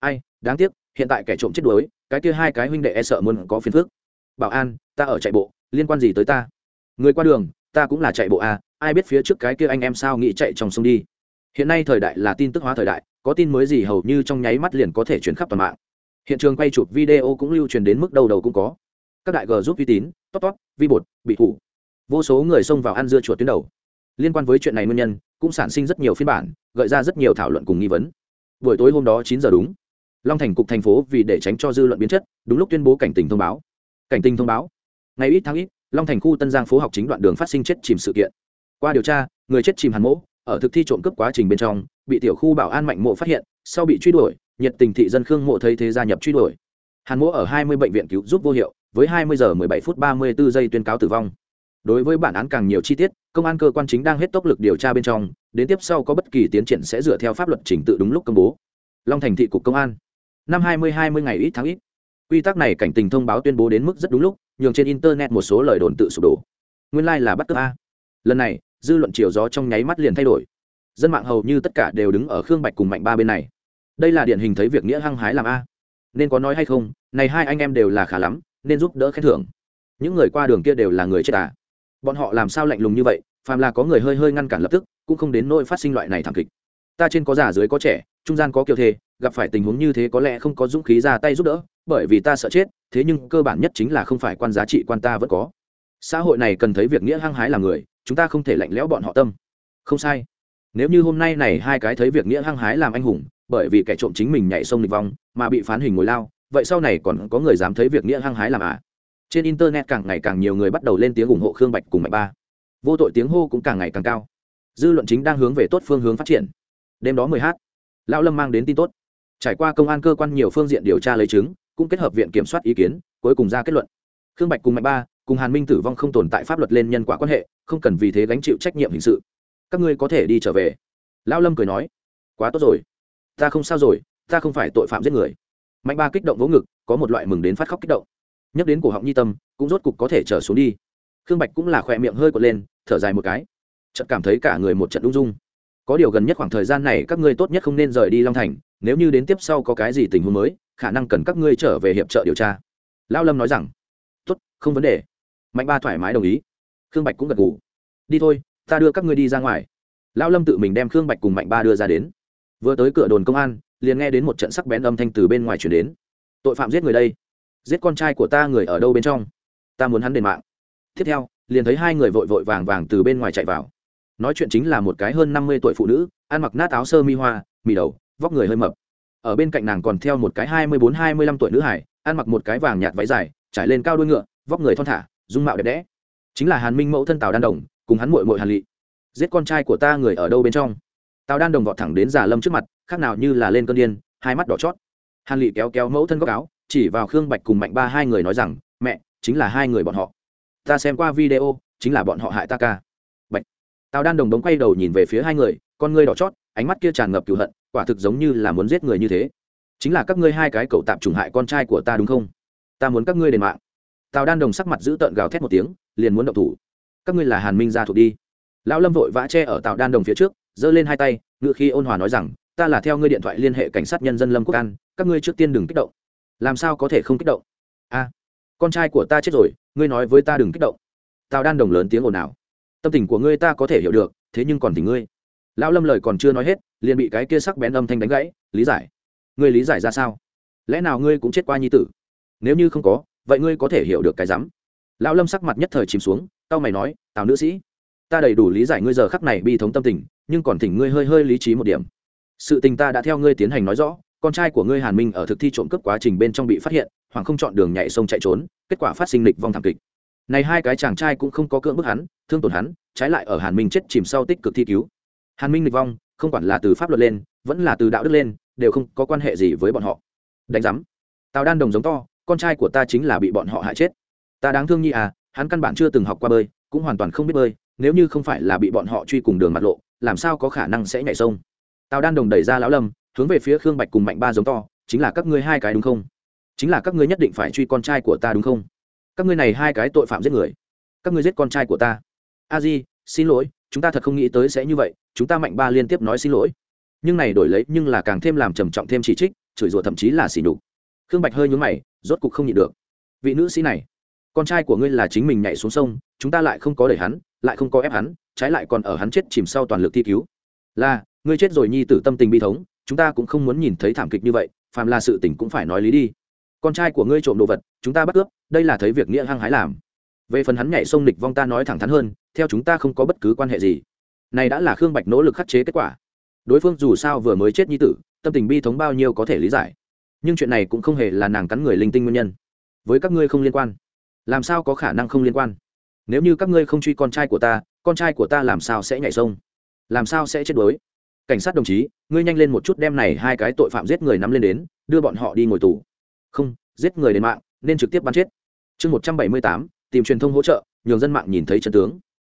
Ai, đáng tiếc, hiện tại kẻ trộm chết đuối, cái kia hai cái huynh đệ e sợ muốn có phiền phức. Bảo an, ta ở chạy bộ, liên quan gì tới ta? Người qua đường, ta cũng là chạy bộ à ai biết phía trước cái kia anh em sao nghĩ chạy trong sông đi. Hiện nay thời đại là tin tức hóa thời đại, có tin mới gì hầu như trong nháy mắt liền có thể chuyển khắp toàn mạng. Hiện trường quay chụp video cũng lưu truyền đến mức đầu đầu cũng có. Các đại g giúp uy tín, top top vi bột, bị thủ vô số người xông vào ăn dưa chuột tuyến đầu. Liên quan với chuyện này nguyên nhân, cũng sản sinh rất nhiều phiên bản, gợi ra rất nhiều thảo luận cùng nghi vấn. Buổi tối hôm đó chín giờ đúng, long thành cục thành phố vì để tránh cho dư luận biến chất, đúng lúc tuyên bố cảnh tình thông báo. Cảnh tình thông báo. Ngày ít tháng ít, long thành khu tân giang phố học chính đoạn đường phát sinh chết chìm sự kiện. Qua điều tra, người chết chìm hàn mỗ ở thực thi trộm cướp quá trình bên trong, bị tiểu khu bảo an mạnh mộ phát hiện, sau bị truy đuổi, nhiệt tình thị dân khương mộ thấy thế gia nhập truy đuổi. Hàn mỗ ở hai mươi bệnh viện cứu giúp vô hiệu, với hai mươi giờ mười bảy phút ba mươi 34 giây tuyên cáo tử vong đối với bản án càng nhiều chi tiết, công an cơ quan chính đang hết tốc lực điều tra bên trong, đến tiếp sau có bất kỳ tiến triển sẽ dựa theo pháp luật trình tự đúng lúc công bố. Long thành thị cục công an. Năm hai mươi hai mươi ngày ít tháng ít. Quy tắc này cảnh tình thông báo tuyên bố đến mức rất đúng lúc, nhường trên internet một số lời đồn tự sụp đổ. Nguyên lai、like、là bắt cướp a. Lần này, dư luận chiều gió trong nháy mắt liền thay đổi. Dân mạng hầu như tất cả đều đứng ở khương bạch cùng mạnh ba bên này. Đây là điển hình thấy việc nghĩa hăng hái làm a. Nên có nói hay không, này hai anh em đều là khá lắm, nên giúp đỡ khen thưởng. Những người qua đường kia đều là người chết à bọn họ làm sao lạnh lùng như vậy, phàm là có người hơi hơi ngăn cản lập tức, cũng không đến nỗi phát sinh loại này thảm kịch. Ta trên có già dưới có trẻ, trung gian có kiều thê gặp phải tình huống như thế có lẽ không có dũng khí ra tay giúp đỡ, bởi vì ta sợ chết, thế nhưng cơ bản nhất chính là không phải quan giá trị quan ta vẫn có. Xã hội này cần thấy việc nghĩa hăng hái là người, chúng ta không thể lạnh lẽo bọn họ tâm. Không sai. Nếu như hôm nay này hai cái thấy việc nghĩa hăng hái làm anh hùng, bởi vì kẻ trộm chính mình nhảy sông địch vong, mà bị phán hình ngồi lao, vậy sau này còn có người dám thấy việc nghĩa hăng hái làm à? Trên internet càng ngày càng nhiều người bắt đầu lên tiếng ủng hộ khương bạch cùng mạnh ba. Vô tội tiếng hô cũng càng ngày càng cao. Dư luận chính đang hướng về tốt phương hướng phát triển. Đêm đó mười h lão lâm mang đến tin tốt. Trải qua công an cơ quan nhiều phương diện điều tra lấy chứng, cũng kết hợp viện kiểm soát ý kiến, cuối cùng ra kết luận. Khương bạch cùng mạnh ba, cùng hàn minh tử vong không tồn tại pháp luật lên nhân quả quan hệ, không cần vì thế gánh chịu trách nhiệm hình sự. Các ngươi có thể đi trở về. Lão lâm cười nói, quá tốt rồi. Ta không sao rồi, ta không phải tội phạm giết người. Mạnh ba kích động vỗ ngực, có một loại mừng đến phát khóc kích động nhắc đến cổ họng nhi tâm, cũng rốt cục có thể trở xuống đi. Khương bạch cũng là khỏe miệng hơi cột lên, thở dài một cái. Chợt cảm thấy cả người một trận ung dung. Có điều gần nhất khoảng thời gian này các ngươi tốt nhất không nên rời đi long thành, nếu như đến tiếp sau có cái gì tình huống mới, khả năng cần các ngươi trở về hiệp trợ điều tra. Lao lâm nói rằng, tốt, không vấn đề. Mạnh ba thoải mái đồng ý. Khương bạch cũng gật ngủ đi thôi, ta đưa các ngươi đi ra ngoài. Lao lâm tự mình đem khương bạch cùng mạnh ba đưa ra đến. Vừa tới cửa đồn công an, liền nghe đến một trận sắc bén âm thanh từ bên ngoài chuyển đến. Tội phạm giết người đây giết con trai của ta người ở đâu bên trong? Ta muốn hắn đền mạng. Tiếp theo, liền thấy hai người vội vội vàng vàng từ bên ngoài chạy vào. Nói chuyện chính là một cái hơn năm mươi tuổi phụ nữ, ăn mặc nát áo sơ mi hoa, mì đầu, vóc người hơi mập. Ở bên cạnh nàng còn theo một cái hai mươi bốn hai mươi lăm tuổi nữ hải, ăn mặc một cái vàng nhạt váy dài, trải lên cao đuôi ngựa, vóc người thon thả, dung mạo đẹp đẽ. Chính là hàn minh mẫu thân tào đan đồng, cùng hắn mội mội hàn lị. Giết con trai của ta người ở đâu bên trong? Tào đan đồng vọt thẳng đến già lâm trước mặt, khác nào như là lên cơn điên, hai mắt đỏ chót. Hàn lị kéo kéo mẫu thân góc áo chỉ vào khương bạch cùng mạnh ba hai người nói rằng, mẹ, chính là hai người bọn họ. Ta xem qua video, chính là bọn họ hại ta ca. Bạch. Tào đan đồng đống quay đầu nhìn về phía hai người, con ngươi đỏ chót, ánh mắt kia tràn ngập cựu hận, quả thực giống như là muốn giết người như thế. Chính là các ngươi hai cái cậu tạm trùng hại con trai của ta đúng không? Ta muốn các ngươi đền mạng. Tào đan đồng sắc mặt giữ tợn gào thét một tiếng, liền muốn động thủ. Các ngươi là hàn minh gia thuộc đi. Lão lâm vội vã che ở tào đan đồng phía trước, giơ lên hai tay, ngựa khi ôn hòa nói rằng, ta là theo ngươi điện thoại liên hệ cảnh sát nhân dân lâm quốc an, các ngươi trước tiên đừng kích động làm sao có thể không kích động? A, con trai của ta chết rồi, ngươi nói với ta đừng kích động. Tào đan đồng lớn tiếng ồn ào. Tâm tình của ngươi ta có thể hiểu được, thế nhưng còn tình ngươi. Lão lâm lời còn chưa nói hết, liền bị cái kia sắc bén âm thanh đánh gãy, lý giải. Ngươi lý giải ra sao? Lẽ nào ngươi cũng chết qua nhi tử? Nếu như không có, vậy ngươi có thể hiểu được cái rắm. Lão lâm sắc mặt nhất thời chìm xuống tao mày nói, tào nữ sĩ, ta đầy đủ lý giải ngươi giờ khắc này bi thống tâm tình, nhưng còn thỉnh ngươi hơi hơi lý trí một điểm. Sự tình ta đã theo ngươi tiến hành nói rõ con trai của ngươi hàn minh ở thực thi trộm cướp quá trình bên trong bị phát hiện, hoàng không chọn đường nhảy sông chạy trốn, kết quả phát sinh lịch vong thảm kịch. Này hai cái chàng trai cũng không có cưỡng bức hắn, thương tổn hắn, trái lại ở hàn minh chết chìm sau tích cực thi cứu. Hàn minh lịch vong, không quản là từ pháp luật lên, vẫn là từ đạo đức lên, đều không có quan hệ gì với bọn họ. Đánh giám. Tào đan đồng giống to, con trai của ta chính là bị bọn họ hại chết. Ta đáng thương nhi à hắn căn bản chưa từng học qua bơi, cũng hoàn toàn không biết bơi, nếu như không phải là bị bọn họ truy cùng đường mặt lộ, làm sao có khả năng sẽ nhảy sông? Tào đan đồng đẩy ra lão lâm hướng về phía khương bạch cùng mạnh ba giống to, chính là các ngươi hai cái đúng không? Chính là các ngươi nhất định phải truy con trai của ta đúng không? Các ngươi này hai cái tội phạm giết người. Các ngươi giết con trai của ta. A di, xin lỗi, chúng ta thật không nghĩ tới sẽ như vậy, chúng ta mạnh ba liên tiếp nói xin lỗi. Nhưng này đổi lấy nhưng là càng thêm làm trầm trọng thêm chỉ trích, chửi rủa thậm chí là xỉ đục khương bạch hơi nhún mày, rốt cục không nhịn được. Vị nữ sĩ này, con trai của ngươi là chính mình nhảy xuống sông, chúng ta lại không có đẩy hắn, lại không có ép hắn, trái lại còn ở hắn chết chìm sau toàn lực thi cứu. Là, ngươi chết rồi nhi tử tâm tình bi thống chúng ta cũng không muốn nhìn thấy thảm kịch như vậy, phàm là sự tình cũng phải nói lý đi. Con trai của ngươi trộm đồ vật, chúng ta bắt cướp, đây là thấy việc nghĩa hăng hái làm. Về phần hắn nhảy sông địch vong ta nói thẳng thắn hơn, theo chúng ta không có bất cứ quan hệ gì. Này đã là khương bạch nỗ lực khắc chế kết quả. Đối phương dù sao vừa mới chết nhi tử, tâm tình bi thống bao nhiêu có thể lý giải. Nhưng chuyện này cũng không hề là nàng cắn người linh tinh nguyên nhân. Với các ngươi không liên quan. Làm sao có khả năng không liên quan? Nếu như các ngươi không truy con trai của ta, con trai của ta làm sao sẽ nhảy sông? Làm sao sẽ chết đuối? Cảnh sát đồng chí, ngươi nhanh lên một chút đem này hai cái tội phạm giết người nắm lên đến, đưa bọn họ đi ngồi tù. Không, giết người đến mạng, nên trực tiếp bắn chết. Chương một trăm bảy mươi tám, tìm truyền thông hỗ trợ, nhường dân mạng nhìn thấy chân tướng.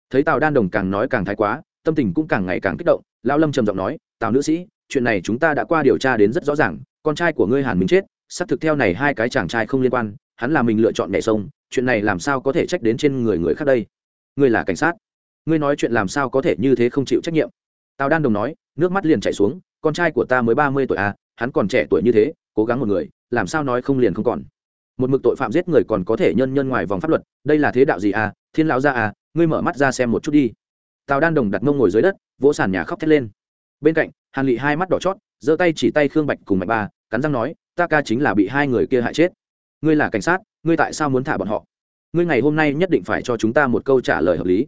Thấy tào đan đồng càng nói càng thái quá, tâm tình cũng càng ngày càng kích động, lão lâm trầm giọng nói, tào nữ sĩ, chuyện này chúng ta đã qua điều tra đến rất rõ ràng, con trai của ngươi hàn minh chết, xác thực theo này hai cái chàng trai không liên quan, hắn là mình lựa chọn mẹ sông, chuyện này làm sao có thể trách đến trên người người khác đây? Ngươi là cảnh sát, ngươi nói chuyện làm sao có thể như thế không chịu trách nhiệm? Tào đan đồng nói nước mắt liền chảy xuống, con trai của ta mới ba mươi tuổi à hắn còn trẻ tuổi như thế, cố gắng một người, làm sao nói không liền không còn. Một mực tội phạm giết người còn có thể nhân nhân ngoài vòng pháp luật, đây là thế đạo gì à thiên lão gia à ngươi mở mắt ra xem một chút đi. Tào đan đồng đặt mông ngồi dưới đất, vỗ sàn nhà khóc thét lên. Bên cạnh, hàn lị hai mắt đỏ chót, giơ tay chỉ tay khương bạch cùng mạnh ba, cắn răng nói, ta ca chính là bị hai người kia hại chết. Ngươi là cảnh sát, ngươi tại sao muốn thả bọn họ? Ngươi ngày hôm nay nhất định phải cho chúng ta một câu trả lời hợp lý.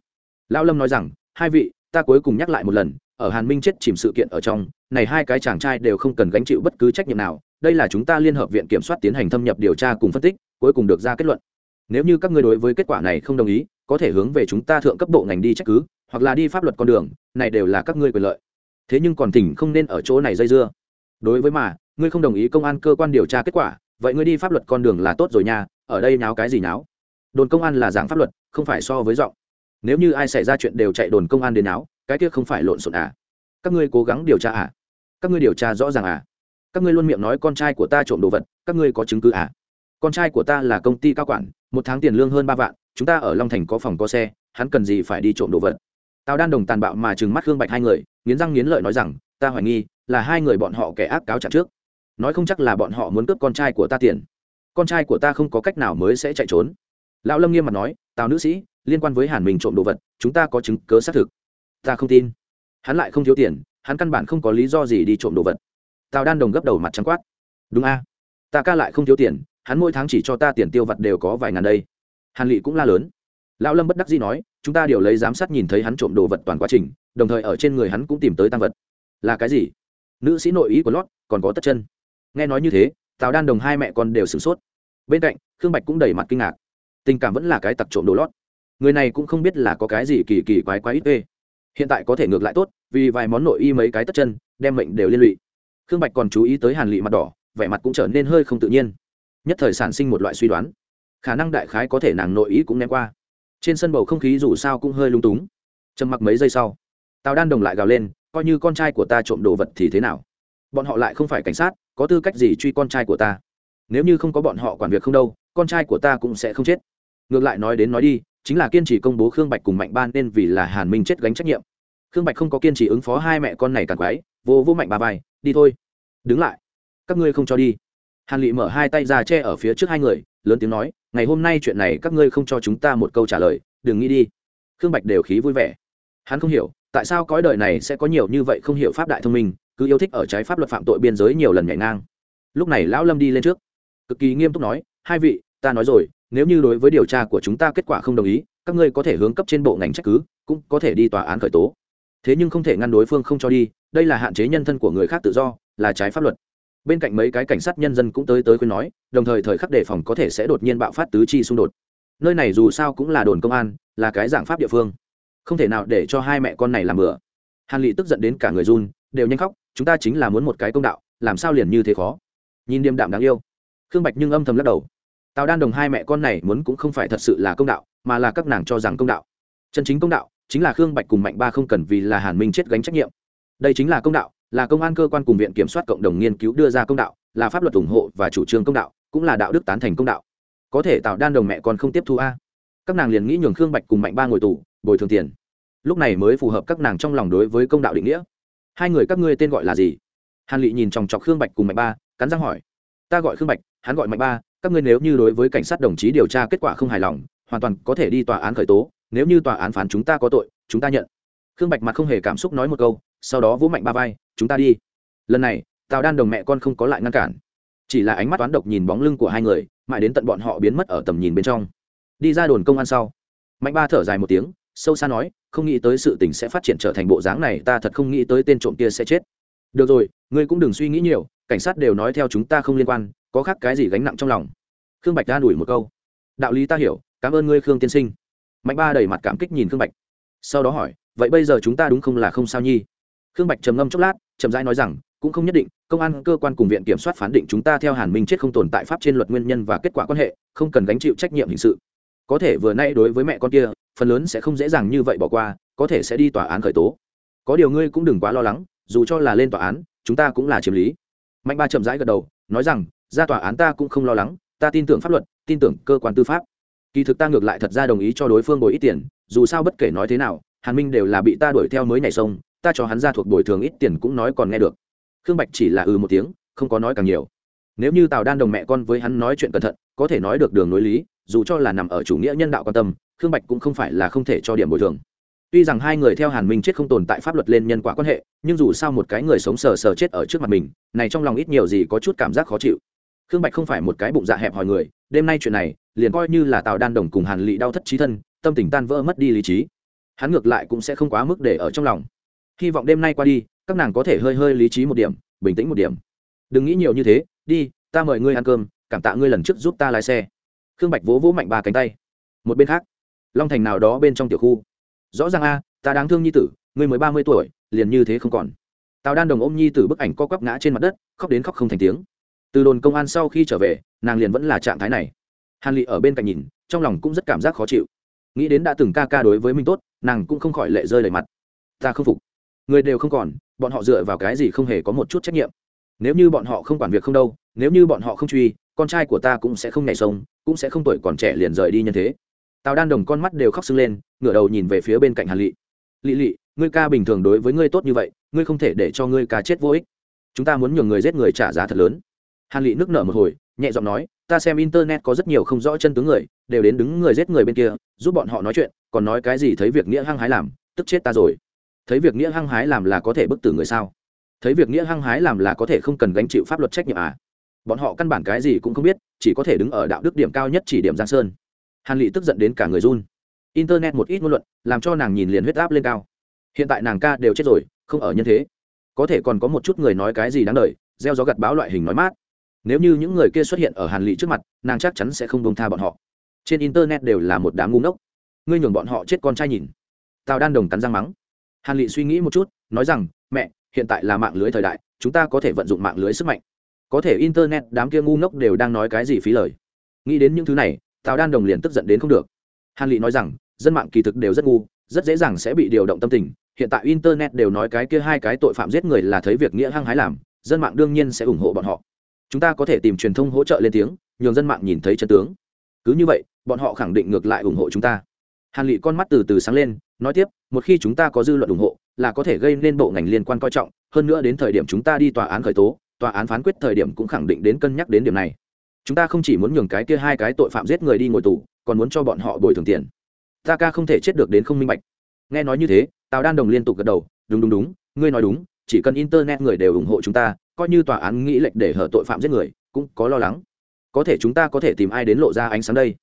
Lão lâm nói rằng, hai vị, ta cuối cùng nhắc lại một lần ở hàn minh chết chìm sự kiện ở trong, này hai cái chàng trai đều không cần gánh chịu bất cứ trách nhiệm nào, đây là chúng ta liên hợp viện kiểm soát tiến hành thâm nhập điều tra cùng phân tích, cuối cùng được ra kết luận. Nếu như các ngươi đối với kết quả này không đồng ý, có thể hướng về chúng ta thượng cấp bộ ngành đi trách cứ, hoặc là đi pháp luật con đường, này đều là các ngươi quyền lợi. Thế nhưng còn tỉnh không nên ở chỗ này dây dưa. Đối với mà, ngươi không đồng ý công an cơ quan điều tra kết quả, vậy ngươi đi pháp luật con đường là tốt rồi nha, ở đây nháo cái gì nháo? Đồn công an là giảng pháp luật, không phải so với giọng nếu như ai xảy ra chuyện đều chạy đồn công an đến áo, cái kia không phải lộn xộn à? Các ngươi cố gắng điều tra à? Các ngươi điều tra rõ ràng à? Các ngươi luôn miệng nói con trai của ta trộm đồ vật, các ngươi có chứng cứ à? Con trai của ta là công ty cao quản, một tháng tiền lương hơn ba vạn, chúng ta ở long thành có phòng có xe, hắn cần gì phải đi trộm đồ vật? Tào đan đồng tàn bạo mà trừng mắt hương bạch hai người, nghiến răng nghiến lợi nói rằng, ta hoài nghi, là hai người bọn họ kẻ ác cáo trạng trước. Nói không chắc là bọn họ muốn cướp con trai của ta tiền. Con trai của ta không có cách nào mới sẽ chạy trốn. Lão lâm nghiêm mặt nói, tào nữ sĩ liên quan với hàn mình trộm đồ vật, chúng ta có chứng cớ xác thực. Ta không tin. Hắn lại không thiếu tiền, hắn căn bản không có lý do gì đi trộm đồ vật. Tào đan đồng gấp đầu mặt trắng quát. Đúng a. Ta ca lại không thiếu tiền, hắn mỗi tháng chỉ cho ta tiền tiêu vặt đều có vài ngàn đây. Hàn lị cũng la lớn. Lão lâm bất đắc dĩ nói, chúng ta điều lấy giám sát nhìn thấy hắn trộm đồ vật toàn quá trình, đồng thời ở trên người hắn cũng tìm tới tăng vật. Là cái gì? Nữ sĩ nội ý của lót, còn có tất chân. Nghe nói như thế, tào đan đồng hai mẹ con đều sửng sốt. Bên cạnh, khương bạch cũng đầy mặt kinh ngạc. Tình cảm vẫn là cái tặc trộm đồ lót người này cũng không biết là có cái gì kỳ kỳ quái quái ít ê. Hiện tại có thể ngược lại tốt, vì vài món nội y mấy cái tất chân, đem mệnh đều liên lụy. Khương bạch còn chú ý tới hàn lị mặt đỏ, vẻ mặt cũng trở nên hơi không tự nhiên. Nhất thời sản sinh một loại suy đoán. Khả năng đại khái có thể nàng nội ý cũng ném qua. Trên sân bầu không khí dù sao cũng hơi lung túng. Trầm mặc mấy giây sau, tào đan đồng lại gào lên, coi như con trai của ta trộm đồ vật thì thế nào? Bọn họ lại không phải cảnh sát, có tư cách gì truy con trai của ta? Nếu như không có bọn họ quản việc không đâu, con trai của ta cũng sẽ không chết. Ngược lại nói đến nói đi chính là kiên trì công bố khương bạch cùng mạnh ban nên vì là hàn minh chết gánh trách nhiệm. Khương bạch không có kiên trì ứng phó hai mẹ con này càng quái, vô vô mạnh ba vai, đi thôi, đứng lại, các ngươi không cho đi. Hàn lị mở hai tay ra che ở phía trước hai người, lớn tiếng nói, ngày hôm nay chuyện này các ngươi không cho chúng ta một câu trả lời, đừng nghĩ đi. Khương bạch đều khí vui vẻ. Hắn không hiểu, tại sao cõi đời này sẽ có nhiều như vậy không hiểu pháp đại thông minh, cứ yêu thích ở trái pháp luật phạm tội biên giới nhiều lần nhảy ngang. Lúc này lão lâm đi lên trước, cực kỳ nghiêm túc nói, hai vị, ta nói rồi nếu như đối với điều tra của chúng ta kết quả không đồng ý, các ngươi có thể hướng cấp trên bộ ngành trách cứ, cũng có thể đi tòa án khởi tố. Thế nhưng không thể ngăn đối phương không cho đi, đây là hạn chế nhân thân của người khác tự do, là trái pháp luật. Bên cạnh mấy cái cảnh sát nhân dân cũng tới tới khuyên nói, đồng thời thời khắc đề phòng có thể sẽ đột nhiên bạo phát tứ chi xung đột. Nơi này dù sao cũng là đồn công an, là cái giảng pháp địa phương. Không thể nào để cho hai mẹ con này làm bừa. Hàn lị tức giận đến cả người run, đều nhanh khóc, chúng ta chính là muốn một cái công đạo, làm sao liền như thế khó? Nhìn điềm đạm đáng yêu. Khương bạch nhưng âm thầm lắc đầu tào đan đồng hai mẹ con này muốn cũng không phải thật sự là công đạo, mà là các nàng cho rằng công đạo. Chân chính công đạo chính là khương bạch cùng mạnh ba không cần vì là hàn minh chết gánh trách nhiệm. Đây chính là công đạo, là công an cơ quan cùng viện kiểm soát cộng đồng nghiên cứu đưa ra công đạo, là pháp luật ủng hộ và chủ trương công đạo, cũng là đạo đức tán thành công đạo. Có thể tạo đan đồng mẹ còn không tiếp thu a. Các nàng liền nghĩ nhường khương bạch cùng mạnh ba ngồi tù, bồi thường tiền. Lúc này mới phù hợp các nàng trong lòng đối với công đạo định nghĩa. Hai người các ngươi tên gọi là gì? Hàn lị nhìn chòng chọc khương bạch cùng mạnh ba, cắn răng hỏi. Ta gọi khương bạch, hắn gọi mạnh ba các ngươi nếu như đối với cảnh sát đồng chí điều tra kết quả không hài lòng, hoàn toàn có thể đi tòa án khởi tố, nếu như tòa án phán chúng ta có tội, chúng ta nhận. Khương bạch mặt không hề cảm xúc nói một câu, sau đó vỗ mạnh ba vai, chúng ta đi. Lần này, tào đan đồng mẹ con không có lại ngăn cản. Chỉ là ánh mắt toán độc nhìn bóng lưng của hai người, mãi đến tận bọn họ biến mất ở tầm nhìn bên trong. Đi ra đồn công an sau. Mạnh ba thở dài một tiếng, sâu xa nói, không nghĩ tới sự tình sẽ phát triển trở thành bộ dáng này, ta thật không nghĩ tới tên trộm kia sẽ chết. Được rồi, ngươi cũng đừng suy nghĩ nhiều, cảnh sát đều nói theo chúng ta không liên quan có khác cái gì gánh nặng trong lòng? Khương bạch ra đuổi một câu. Đạo lý ta hiểu, cảm ơn ngươi, khương tiên sinh. Mạnh ba đầy mặt cảm kích nhìn khương bạch. Sau đó hỏi, vậy bây giờ chúng ta đúng không là không sao nhi? Khương bạch trầm ngâm chốc lát, chậm rãi nói rằng, cũng không nhất định, công an, cơ quan cùng viện kiểm soát phán định chúng ta theo hàn minh chết không tồn tại pháp trên luật nguyên nhân và kết quả quan hệ, không cần gánh chịu trách nhiệm hình sự. Có thể vừa nay đối với mẹ con kia, phần lớn sẽ không dễ dàng như vậy bỏ qua, có thể sẽ đi tòa án khởi tố. Có điều ngươi cũng đừng quá lo lắng, dù cho là lên tòa án, chúng ta cũng là chiếm lý. Mạnh ba chậm rãi gật đầu, nói rằng ra tòa án ta cũng không lo lắng, ta tin tưởng pháp luật, tin tưởng cơ quan tư pháp. Kỳ thực ta ngược lại thật ra đồng ý cho đối phương bồi ít tiền, dù sao bất kể nói thế nào, hàn minh đều là bị ta đuổi theo mới nhảy sông, ta cho hắn ra thuộc bồi thường ít tiền cũng nói còn nghe được. Khương bạch chỉ là ừ một tiếng, không có nói càng nhiều. Nếu như tào đan đồng mẹ con với hắn nói chuyện cẩn thận, có thể nói được đường nối lý, dù cho là nằm ở chủ nghĩa nhân đạo quan tâm, khương bạch cũng không phải là không thể cho điểm bồi thường. Tuy rằng hai người theo hàn minh chết không tồn tại pháp luật lên nhân quả quan hệ, nhưng dù sao một cái người sống sờ sờ chết ở trước mặt mình, này trong lòng ít nhiều gì có chút cảm giác khó chịu khương bạch không phải một cái bụng dạ hẹp hòi người, đêm nay chuyện này, liền coi như là tào đan đồng cùng hàn lị đau thất trí thân, tâm tình tan vỡ mất đi lý trí. Hắn ngược lại cũng sẽ không quá mức để ở trong lòng. Hy vọng đêm nay qua đi, các nàng có thể hơi hơi lý trí một điểm, bình tĩnh một điểm. Đừng nghĩ nhiều như thế, đi, ta mời ngươi ăn cơm, cảm tạ ngươi lần trước giúp ta lái xe. Khương bạch vỗ vỗ mạnh ba cánh tay. Một bên khác, long thành nào đó bên trong tiểu khu. Rõ ràng a, ta đáng thương nhi tử, ngươi mới ba mươi tuổi, liền như thế không còn. Tào đan đồng ôm nhi tử bức ảnh co quắp ngã trên mặt đất, khóc đến khóc không thành tiếng từ đồn công an sau khi trở về, nàng liền vẫn là trạng thái này. Hàn lị ở bên cạnh nhìn, trong lòng cũng rất cảm giác khó chịu. Nghĩ đến đã từng ca ca đối với mình tốt, nàng cũng không khỏi lệ rơi đầy mặt. Ta không phục. Người đều không còn, bọn họ dựa vào cái gì không hề có một chút trách nhiệm. Nếu như bọn họ không quản việc không đâu, nếu như bọn họ không truy, con trai của ta cũng sẽ không nhảy sông, cũng sẽ không tuổi còn trẻ liền rời đi như thế. Tào đan đồng con mắt đều khóc sưng lên, ngửa đầu nhìn về phía bên cạnh hàn lị. Lị lị, ngươi ca bình thường đối với ngươi tốt như vậy, ngươi không thể để cho ngươi ca chết vô ích. Chúng ta muốn nhường người giết người trả giá thật lớn hàn lị nước nở một hồi, nhẹ giọng nói, ta xem internet có rất nhiều không rõ chân tướng người, đều đến đứng người giết người bên kia, giúp bọn họ nói chuyện, còn nói cái gì thấy việc nghĩa hăng hái làm, tức chết ta rồi. Thấy việc nghĩa hăng hái làm là có thể bức tử người sao? Thấy việc nghĩa hăng hái làm là có thể không cần gánh chịu pháp luật trách nhiệm à? Bọn họ căn bản cái gì cũng không biết, chỉ có thể đứng ở đạo đức điểm cao nhất chỉ điểm giang sơn. Hàn lị tức giận đến cả người run. Internet một ít ngôn luận, làm cho nàng nhìn liền huyết áp lên cao. Hiện tại nàng ca đều chết rồi, không ở nhân thế. Có thể còn có một chút người nói cái gì đáng đời, gieo gió gặt báo loại hình nói mát nếu như những người kia xuất hiện ở hàn lị trước mặt, nàng chắc chắn sẽ không bông tha bọn họ. Trên internet đều là một đám ngu ngốc. Ngươi nhường bọn họ chết con trai nhìn. Tào đan đồng cắn răng mắng. Hàn lị suy nghĩ một chút, nói rằng, mẹ, hiện tại là mạng lưới thời đại, chúng ta có thể vận dụng mạng lưới sức mạnh. Có thể internet đám kia ngu ngốc đều đang nói cái gì phí lời. Nghĩ đến những thứ này, tào đan đồng liền tức giận đến không được. Hàn lị nói rằng, dân mạng kỳ thực đều rất ngu, rất dễ dàng sẽ bị điều động tâm tình. Hiện tại internet đều nói cái kia hai cái tội phạm giết người là thấy việc nghĩa hăng hái làm, dân mạng đương nhiên sẽ ủng hộ bọn họ chúng ta có thể tìm truyền thông hỗ trợ lên tiếng, nhường dân mạng nhìn thấy chân tướng. Cứ như vậy, bọn họ khẳng định ngược lại ủng hộ chúng ta. Hàn lị con mắt từ từ sáng lên, nói tiếp, một khi chúng ta có dư luận ủng hộ, là có thể gây nên bộ ngành liên quan coi trọng, hơn nữa đến thời điểm chúng ta đi tòa án khởi tố, tòa án phán quyết thời điểm cũng khẳng định đến cân nhắc đến điểm này. Chúng ta không chỉ muốn nhường cái kia hai cái tội phạm giết người đi ngồi tù, còn muốn cho bọn họ bồi thường tiền. Ta ca không thể chết được đến không minh bạch. Nghe nói như thế, tào đan đồng liên tục gật đầu, đúng đúng đúng, ngươi nói đúng, chỉ cần internet người đều ủng hộ chúng ta coi như tòa án nghĩ lệnh để hở tội phạm giết người, cũng có lo lắng. Có thể chúng ta có thể tìm ai đến lộ ra ánh sáng đây?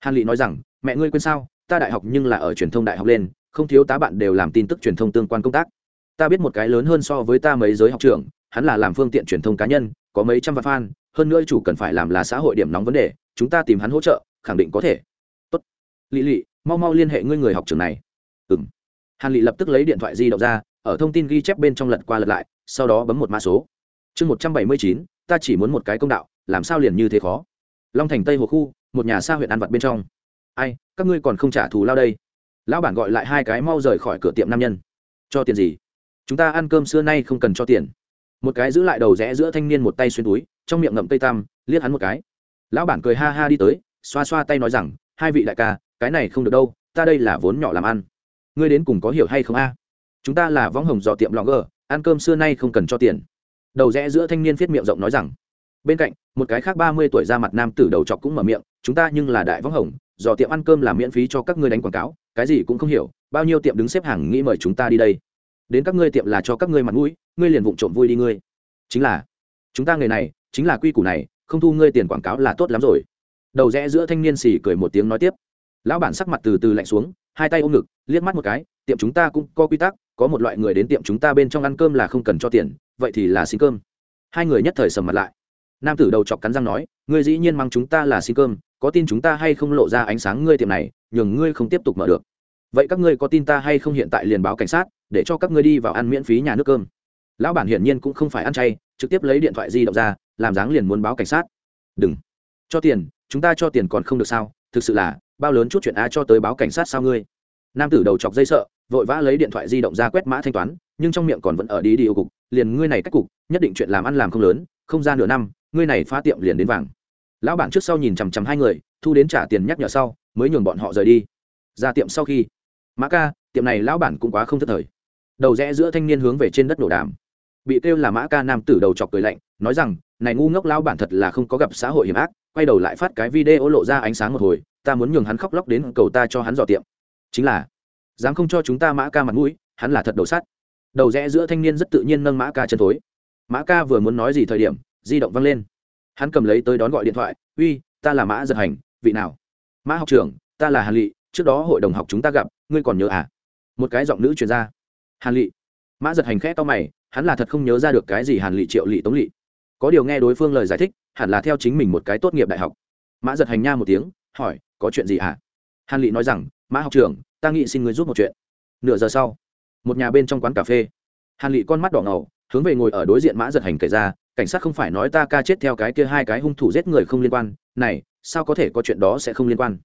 Hàn lị nói rằng, mẹ ngươi quên sao? Ta đại học nhưng là ở truyền thông đại học lên, không thiếu tá bạn đều làm tin tức truyền thông tương quan công tác. Ta biết một cái lớn hơn so với ta mấy giới học trường hắn là làm phương tiện truyền thông cá nhân, có mấy trăm vạn fan, hơn nữa chủ cần phải làm là xã hội điểm nóng vấn đề, chúng ta tìm hắn hỗ trợ, khẳng định có thể. Tốt. Lị lị, mau mau liên hệ ngươi người học trường này. Ừ m hàn lị lập tức lấy điện thoại di động ra, ở thông tin ghi chép bên trong lật qua lật lại, sau đó bấm một mã số chương một trăm bảy mươi chín, ta chỉ muốn một cái công đạo, làm sao liền như thế khó? Long thành tây hồ khu, một nhà xa huyện ăn vặt bên trong. Ai, các ngươi còn không trả thù lao đây? Lão bản gọi lại hai cái mau rời khỏi cửa tiệm nam nhân. Cho tiền gì? Chúng ta ăn cơm xưa nay không cần cho tiền. Một cái giữ lại đầu rẽ giữa thanh niên một tay xuyên túi, trong miệng ngậm cây tam, liếc hắn một cái. Lão bản cười ha ha đi tới, xoa xoa tay nói rằng, hai vị đại ca, cái này không được đâu, ta đây là vốn nhỏ làm ăn. Ngươi đến cùng có hiểu hay không a? Chúng ta là võng hồng dò tiệm lò gờ, ăn cơm xưa nay không cần cho tiền đầu rẽ giữa thanh niên viết miệng rộng nói rằng, bên cạnh, một cái khác ba mươi tuổi ra mặt nam tử đầu chọc cũng mở miệng, chúng ta nhưng là đại võng hồng dò tiệm ăn cơm làm miễn phí cho các ngươi đánh quảng cáo, cái gì cũng không hiểu, bao nhiêu tiệm đứng xếp hàng nghĩ mời chúng ta đi đây. Đến các ngươi tiệm là cho các ngươi mặt mũi, ngươi liền vụng trộm vui đi ngươi. Chính là, chúng ta người này, chính là quy củ này, không thu ngươi tiền quảng cáo là tốt lắm rồi. Đầu rẽ giữa thanh niên xì cười một tiếng nói tiếp. Lão bản sắc mặt từ từ lạnh xuống, hai tay ôm ngực, liếc mắt một cái, tiệm chúng ta cũng có quy tắc, có một loại người đến tiệm chúng ta bên trong ăn cơm là không cần cho tiền vậy thì là xin cơm. Hai người nhất thời sầm mặt lại. Nam tử đầu chọc cắn răng nói, ngươi dĩ nhiên mang chúng ta là xin cơm, có tin chúng ta hay không lộ ra ánh sáng ngươi tiệm này, nhường ngươi không tiếp tục mở được. Vậy các ngươi có tin ta hay không hiện tại liền báo cảnh sát, để cho các ngươi đi vào ăn miễn phí nhà nước cơm. Lão bản hiển nhiên cũng không phải ăn chay, trực tiếp lấy điện thoại di động ra, làm dáng liền muốn báo cảnh sát. Đừng. Cho tiền, chúng ta cho tiền còn không được sao? Thực sự là, bao lớn chút chuyện a cho tới báo cảnh sát sao ngươi? Nam tử đầu chọc dây sợ, vội vã lấy điện thoại di động ra quét mã thanh toán, nhưng trong miệng còn vẫn ở đi đi ô cục liền ngươi này cách cục, nhất định chuyện làm ăn làm không lớn, không ra nửa năm, ngươi này phá tiệm liền đến vàng. Lão bản trước sau nhìn chằm chằm hai người, thu đến trả tiền nhắc nhở sau, mới nhường bọn họ rời đi. Ra tiệm sau khi, mã ca, tiệm này lão bản cũng quá không thất thời. Đầu rẽ giữa thanh niên hướng về trên đất đổ đàm. Bị kêu là mã ca nam tử đầu chọc cười lạnh, nói rằng, này ngu ngốc lão bản thật là không có gặp xã hội hiểm ác, quay đầu lại phát cái video lộ ra ánh sáng một hồi, ta muốn nhường hắn khóc lóc đến cầu ta cho hắn dò tiệm. Chính là, dám không cho chúng ta mã ca mặt mũi, hắn là thật đầu sắt đầu rẽ giữa thanh niên rất tự nhiên nâng mã ca chân thối. Mã ca vừa muốn nói gì thời điểm, di động văng lên. Hắn cầm lấy tới đón gọi điện thoại, uy, ta là mã giật hành, vị nào? Mã học trưởng, ta là hàn lị, trước đó hội đồng học chúng ta gặp, ngươi còn nhớ à? Một cái giọng nữ truyền ra. Hàn lị. Mã giật hành khẽ to mày, hắn là thật không nhớ ra được cái gì hàn lị, triệu lị, tống lị. Có điều nghe đối phương lời giải thích, hẳn là theo chính mình một cái tốt nghiệp đại học. Mã giật hành nha một tiếng, hỏi, có chuyện gì à? Hàn lị nói rằng, mã học trưởng, ta nghĩ xin ngươi giúp một chuyện. Nửa giờ sau một nhà bên trong quán cà phê. Hàn lị con mắt đỏ ngầu, hướng về ngồi ở đối diện mã giật hành kể ra, cảnh sát không phải nói ta ca chết theo cái kia hai cái hung thủ giết người không liên quan. Này, sao có thể có chuyện đó sẽ không liên quan?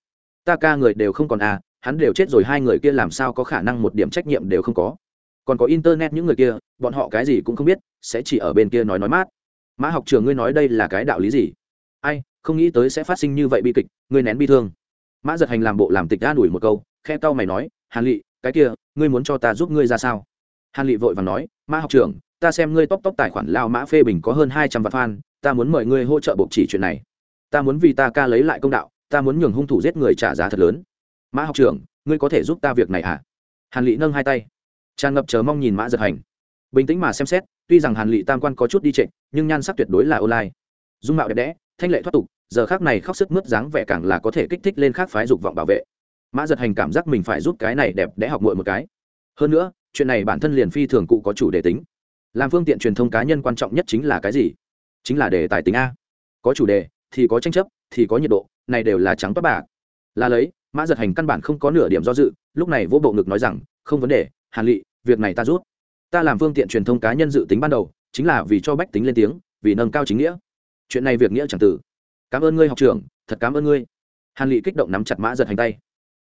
Ta ca người đều không còn à hắn đều chết rồi, hai người kia làm sao có khả năng một điểm trách nhiệm đều không có? Còn có internet những người kia, bọn họ cái gì cũng không biết, sẽ chỉ ở bên kia nói nói mát. Mã học trường ngươi nói đây là cái đạo lý gì? Ai, không nghĩ tới sẽ phát sinh như vậy bi kịch, ngươi nén bi thương. Mã giật hành làm bộ làm tịch an ủi một câu, khe tao mày nói, hàn lị cái kia ngươi muốn cho ta giúp ngươi ra sao? Hàn lị vội và nói mã học trưởng ta xem ngươi tóc tóc tài khoản lao mã phê bình có hơn hai trăm vạn fan ta muốn mời ngươi hỗ trợ buộc chỉ chuyện này. Ta muốn vì ta ca lấy lại công đạo ta muốn nhường hung thủ giết người trả giá thật lớn. Mã học trưởng ngươi có thể giúp ta việc này à hàn lị nâng hai tay. Tràn ngập chờ mong nhìn mã giật hành. Bình tĩnh mà xem xét tuy rằng hàn lị tam quan có chút đi trệ, nhưng nhan sắc tuyệt đối là online. Dung mạo đẹp đẽ thanh lệ thoát tục giờ khác này khóc sức mướt dáng vẻ càng là có thể kích thích lên khác phái dục vọng bảo vệ mã giật hành cảm giác mình phải giúp cái này đẹp đẽ học muội một cái. Hơn nữa, chuyện này bản thân liền phi thường cụ có chủ đề tính. Làm phương tiện truyền thông cá nhân quan trọng nhất chính là cái gì? Chính là đề tài tính a. Có chủ đề, thì có tranh chấp, thì có nhiệt độ, này đều là trắng toát bạc. Là lấy, mã giật hành căn bản không có nửa điểm do dự, lúc này vô bộ ngực nói rằng, không vấn đề, hàn lị, việc này ta rút. Ta làm phương tiện truyền thông cá nhân dự tính ban đầu, chính là vì cho bách tính lên tiếng, vì nâng cao chính nghĩa. Chuyện này việc nghĩa chẳng tử cảm ơn ngươi, học trưởng, thật cảm ơn ngươi. Hàn lị kích động nắm chặt mã giật hành tay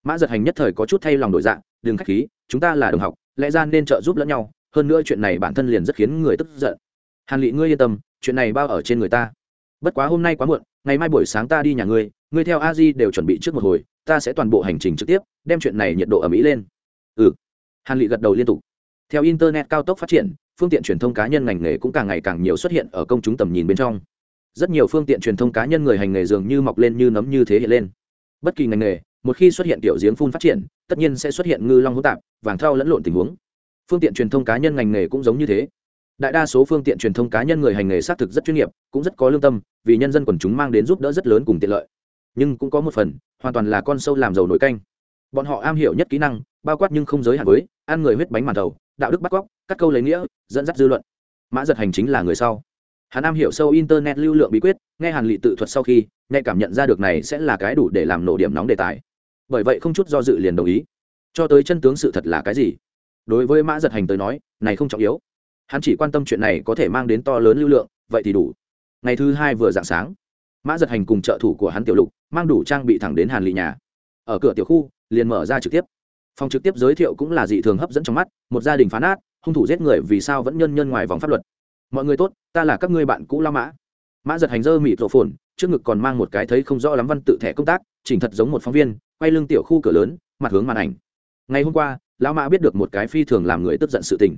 mã giật hành nhất thời có chút thay lòng đổi dạng, đừng k h á c h khí, chúng ta là đồng học, lẽ ra nên trợ giúp lẫn nhau, hơn nữa chuyện này bản thân liền rất khiến người tức giận. Hàn lị ngươi yên tâm, chuyện này bao ở trên người ta. Bất quá hôm nay quá muộn, ngày mai buổi sáng ta đi nhà ngươi ngươi theo a di đều chuẩn bị trước một hồi, ta sẽ toàn bộ hành trình trực tiếp, đem chuyện này nhiệt độ ở mỹ lên. Ừ. Hàn lị gật đầu liên tục. Theo internet cao tốc phát triển, phương tiện truyền thông cá nhân ngành nghề cũng càng ngày càng nhiều xuất hiện ở công chúng tầm nhìn bên trong. Rất nhiều phương tiện truyền thông cá nhân người hành nghề dường như mọc lên như nấm như thế hiện lên. Bất kỳ ngành nghề một khi xuất hiện tiểu giếng phun phát triển, tất nhiên sẽ xuất hiện ngư long hỗn tạp, vàng thao lẫn lộn tình huống. Phương tiện truyền thông cá nhân ngành nghề cũng giống như thế. Đại đa số phương tiện truyền thông cá nhân người hành nghề xác thực rất chuyên nghiệp, cũng rất có lương tâm, vì nhân dân quần chúng mang đến giúp đỡ rất lớn cùng tiện lợi. Nhưng cũng có một phần, hoàn toàn là con sâu làm dầu nổi canh. Bọn họ am hiểu nhất kỹ năng, bao quát nhưng không giới hạn với, ăn người huyết bánh màn đầu, đạo đức bắt cóc, cắt câu lấy nghĩa, dẫn dắt dư luận. Mã giật hành chính là người sau. Hắn am hiểu sâu internet lưu lượng bí quyết, nghe hàn lị tự thuật sau khi, nhạy cảm nhận ra được này sẽ là cái đủ để làm nổ điểm nóng đề tài bởi vậy không chút do dự liền đồng ý. Cho tới chân tướng sự thật là cái gì? Đối với mã giật hành tới nói, này không trọng yếu. Hắn chỉ quan tâm chuyện này có thể mang đến to lớn lưu lượng, vậy thì đủ. Ngày thứ hai vừa dạng sáng, mã giật hành cùng trợ thủ của hắn tiểu lục mang đủ trang bị thẳng đến hàn lị nhà. Ở cửa tiểu khu, liền mở ra trực tiếp. Phòng trực tiếp giới thiệu cũng là dị thường hấp dẫn trong mắt, một gia đình phán át hung thủ giết người vì sao vẫn nhân nhân ngoài vòng pháp luật. Mọi người tốt, ta là các ngươi bạn cũ la mã. Mã giật hành dơ mịt rộ phồn, trước ngực còn mang một cái thấy không rõ lắm văn tự thẻ công tác, chỉnh thật giống một phóng viên quay lưng tiểu khu cửa lớn, mặt hướng màn ảnh. Ngày hôm qua, lão mã biết được một cái phi thường làm người tức giận sự tình.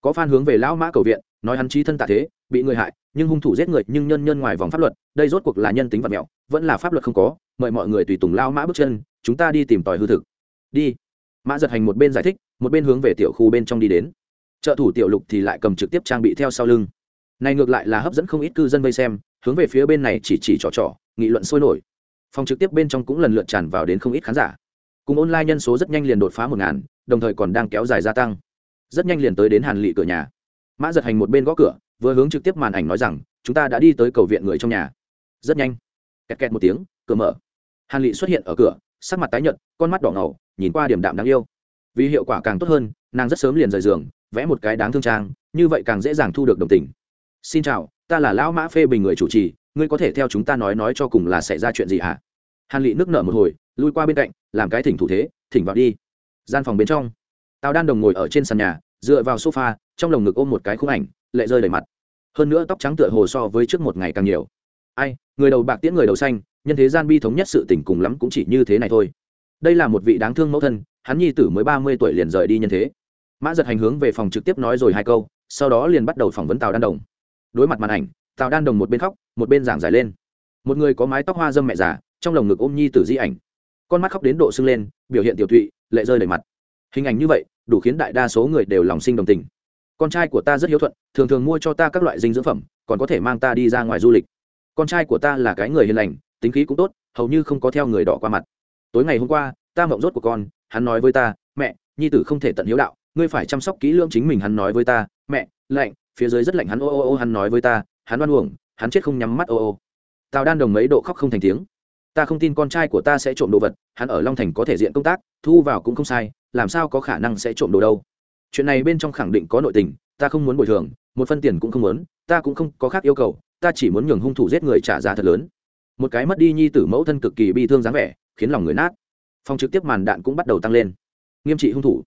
Có phan hướng về lão mã cầu viện, nói hắn trí thân tạ thế, bị người hại, nhưng hung thủ giết người nhưng nhân nhân ngoài vòng pháp luật, đây rốt cuộc là nhân tính vật mẹo, vẫn là pháp luật không có, mời mọi người tùy tùng lao mã bước chân, chúng ta đi tìm tòi hư thực. Đi. Mã giật hành một bên giải thích, một bên hướng về tiểu khu bên trong đi đến. Trợ thủ tiểu lục thì lại cầm trực tiếp trang bị theo sau lưng. Này ngược lại là hấp dẫn không ít cư dân vây xem, hướng về phía bên này chỉ chỉ trò trò, nghị luận sôi nổi phòng trực tiếp bên trong cũng lần lượt tràn vào đến không ít khán giả. Cùng online nhân số rất nhanh liền đột phá một ngàn, đồng thời còn đang kéo dài gia tăng. Rất nhanh liền tới đến hàn lị cửa nhà. Mã giật hành một bên gõ cửa, vừa hướng trực tiếp màn ảnh nói rằng, chúng ta đã đi tới cầu viện người trong nhà. Rất nhanh, kẹt kẹt một tiếng, cửa mở. Hàn lị xuất hiện ở cửa, sắc mặt tái nhợt, con mắt đỏ ngầu, nhìn qua điểm đạm đáng yêu. Vì hiệu quả càng tốt hơn, nàng rất sớm liền rời giường, vẽ một cái đáng thương trang, như vậy càng dễ dàng thu được đồng tình. Xin chào, ta là lão mã phê bình người chủ trì ngươi có thể theo chúng ta nói nói cho cùng là xảy ra chuyện gì hả? Hàn lị nước nở một hồi, lui qua bên cạnh, làm cái thỉnh thủ thế, thỉnh vào đi. Gian phòng bên trong, tào đan đồng ngồi ở trên sàn nhà, dựa vào sofa, trong lồng ngực ôm một cái khung ảnh, lệ rơi đầy mặt. Hơn nữa tóc trắng tựa hồ so với trước một ngày càng nhiều. Ai, người đầu bạc tiễn người đầu xanh, nhân thế gian bi thống nhất sự tình cùng lắm cũng chỉ như thế này thôi. Đây là một vị đáng thương mẫu thân, hắn nhi tử mới ba mươi tuổi liền rời đi nhân thế. Mã giật hành hướng về phòng trực tiếp nói rồi hai câu, sau đó liền bắt đầu phỏng vấn tào đan đồng. Đối mặt màn ảnh, tào đan đồng một bên khóc một bên giảng giải lên. Một người có mái tóc hoa dâm mẹ già, trong lồng ngực ôm nhi tử di ảnh. Con mắt khóc đến độ sưng lên, biểu hiện tiểu thụy, lệ rơi đầy mặt. Hình ảnh như vậy, đủ khiến đại đa số người đều lòng sinh đồng tình. Con trai của ta rất hiếu thuận, thường thường mua cho ta các loại dinh dưỡng phẩm, còn có thể mang ta đi ra ngoài du lịch. Con trai của ta là cái người hiền lành, tính khí cũng tốt, hầu như không có theo người đỏ qua mặt. Tối ngày hôm qua, ta mộng rốt của con, hắn nói với ta, mẹ, nhi tử không thể tận hiếu đạo, ngươi phải chăm sóc kỹ lưỡng chính mình, hắn nói với ta, mẹ, lạnh, phía dưới rất lạnh, hắn ô ô ô, hắn nói với ta, hắn oan uổng hắn chết không nhắm mắt, ô ô. Tào đan đồng mấy độ khóc không thành tiếng. Ta không tin con trai của ta sẽ trộm đồ vật, hắn ở long thành có thể diện công tác, thu vào cũng không sai, làm sao có khả năng sẽ trộm đồ đâu. Chuyện này bên trong khẳng định có nội tình, ta không muốn bồi thường, một phân tiền cũng không muốn, ta cũng không có khác yêu cầu, ta chỉ muốn nhường hung thủ giết người trả giá thật lớn. Một cái mất đi nhi tử mẫu thân cực kỳ bi thương dáng vẻ, khiến lòng người nát. Phòng trực tiếp màn đạn cũng bắt đầu tăng lên. Nghiêm trị hung thủ.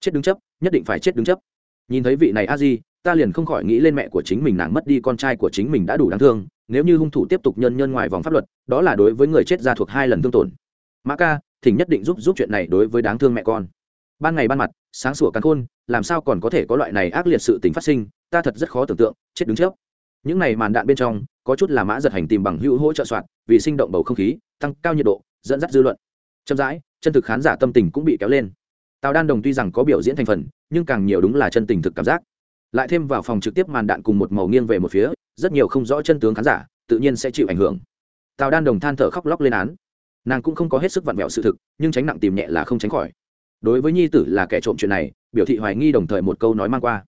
Chết đứng chấp, nhất định phải chết đứng chấp. Nhìn thấy vị này a di ta liền không khỏi nghĩ lên mẹ của chính mình nàng mất đi con trai của chính mình đã đủ đáng thương, nếu như hung thủ tiếp tục nhân nhân ngoài vòng pháp luật, đó là đối với người chết ra thuộc hai lần thương tổn. Mã ca, thỉnh nhất định giúp giúp chuyện này đối với đáng thương mẹ con. Ban ngày ban mặt, sáng sủa càng khôn, làm sao còn có thể có loại này ác liệt sự tình phát sinh, ta thật rất khó tưởng tượng, chết đứng trước. Những này màn đạn bên trong, có chút là mã giật hành tìm bằng hữu hỗ trợ soạn, vì sinh động bầu không khí, tăng cao nhiệt độ, dẫn dắt dư luận. Chậm rãi, chân thực khán giả tâm tình cũng bị kéo lên. Tào đan đồng tuy rằng có biểu diễn thành phần, nhưng càng nhiều đúng là chân tình thực cảm giác lại thêm vào phòng trực tiếp màn đạn cùng một màu nghiêng về một phía, rất nhiều không rõ chân tướng khán giả tự nhiên sẽ chịu ảnh hưởng. Tào đan đồng than thở khóc lóc lên án. Nàng cũng không có hết sức vặn vẹo sự thực, nhưng tránh nặng tìm nhẹ là không tránh khỏi. Đối với nhi tử là kẻ trộm chuyện này, biểu thị hoài nghi đồng thời một câu nói mang qua.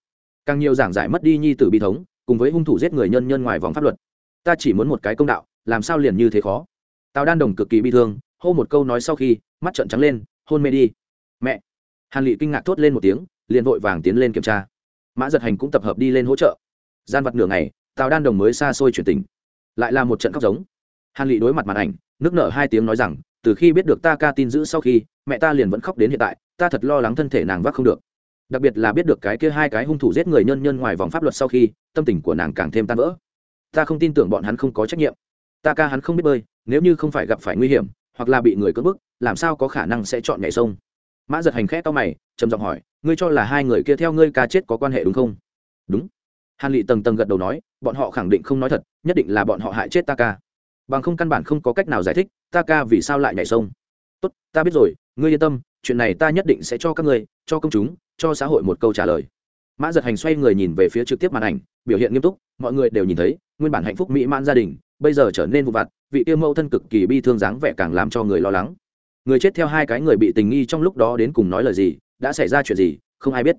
Càng nhiều giảng giải mất đi nhi tử bi thống, cùng với hung thủ giết người nhân nhân ngoài vòng pháp luật. Ta chỉ muốn một cái công đạo, làm sao liền như thế khó? Tào đan đồng cực kỳ bi thương, hô một câu nói sau khi, mắt trợn trắng lên, hôn mê đi. Mẹ. Hàn lị kinh ngạc thốt lên một tiếng, liền vội vàng tiến lên kiểm tra mã giật hành cũng tập hợp đi lên hỗ trợ. Gian vật nửa ngày, tào đan đồng mới xa xôi chuyển tình. Lại là một trận khóc giống. Hàn lị đối mặt màn ảnh, nước nở hai tiếng nói rằng, từ khi biết được ta ca tin giữ sau khi, mẹ ta liền vẫn khóc đến hiện tại, ta thật lo lắng thân thể nàng vác không được. Đặc biệt là biết được cái kia hai cái hung thủ giết người nhân nhân ngoài vòng pháp luật sau khi, tâm tình của nàng càng thêm tan vỡ. Ta không tin tưởng bọn hắn không có trách nhiệm. Ta ca hắn không biết bơi, nếu như không phải gặp phải nguy hiểm, hoặc là bị người cưỡng bức, làm sao có khả năng sẽ chọn nhảy sông? Mã giật hành khẽ to mày, trầm giọng hỏi ngươi cho là hai người kia theo ngươi ca chết có quan hệ đúng không? Đúng. Hàn lị tầng tầng gật đầu nói, bọn họ khẳng định không nói thật, nhất định là bọn họ hại chết ta ca. Bằng không căn bản không có cách nào giải thích, ta ca vì sao lại nhảy sông. Tốt, ta biết rồi, ngươi yên tâm, chuyện này ta nhất định sẽ cho các ngươi, cho công chúng, cho xã hội một câu trả lời. Mã giật hành xoay người nhìn về phía trực tiếp màn ảnh, biểu hiện nghiêm túc, mọi người đều nhìn thấy, nguyên bản hạnh phúc mỹ mãn gia đình, bây giờ trở nên vụ vặt, vị tiêu mẫu thân cực kỳ bi thương dáng vẻ càng làm cho người lo lắng. Người chết theo hai cái người bị tình nghi trong lúc đó đến cùng nói lời gì đã xảy ra chuyện gì, không ai biết.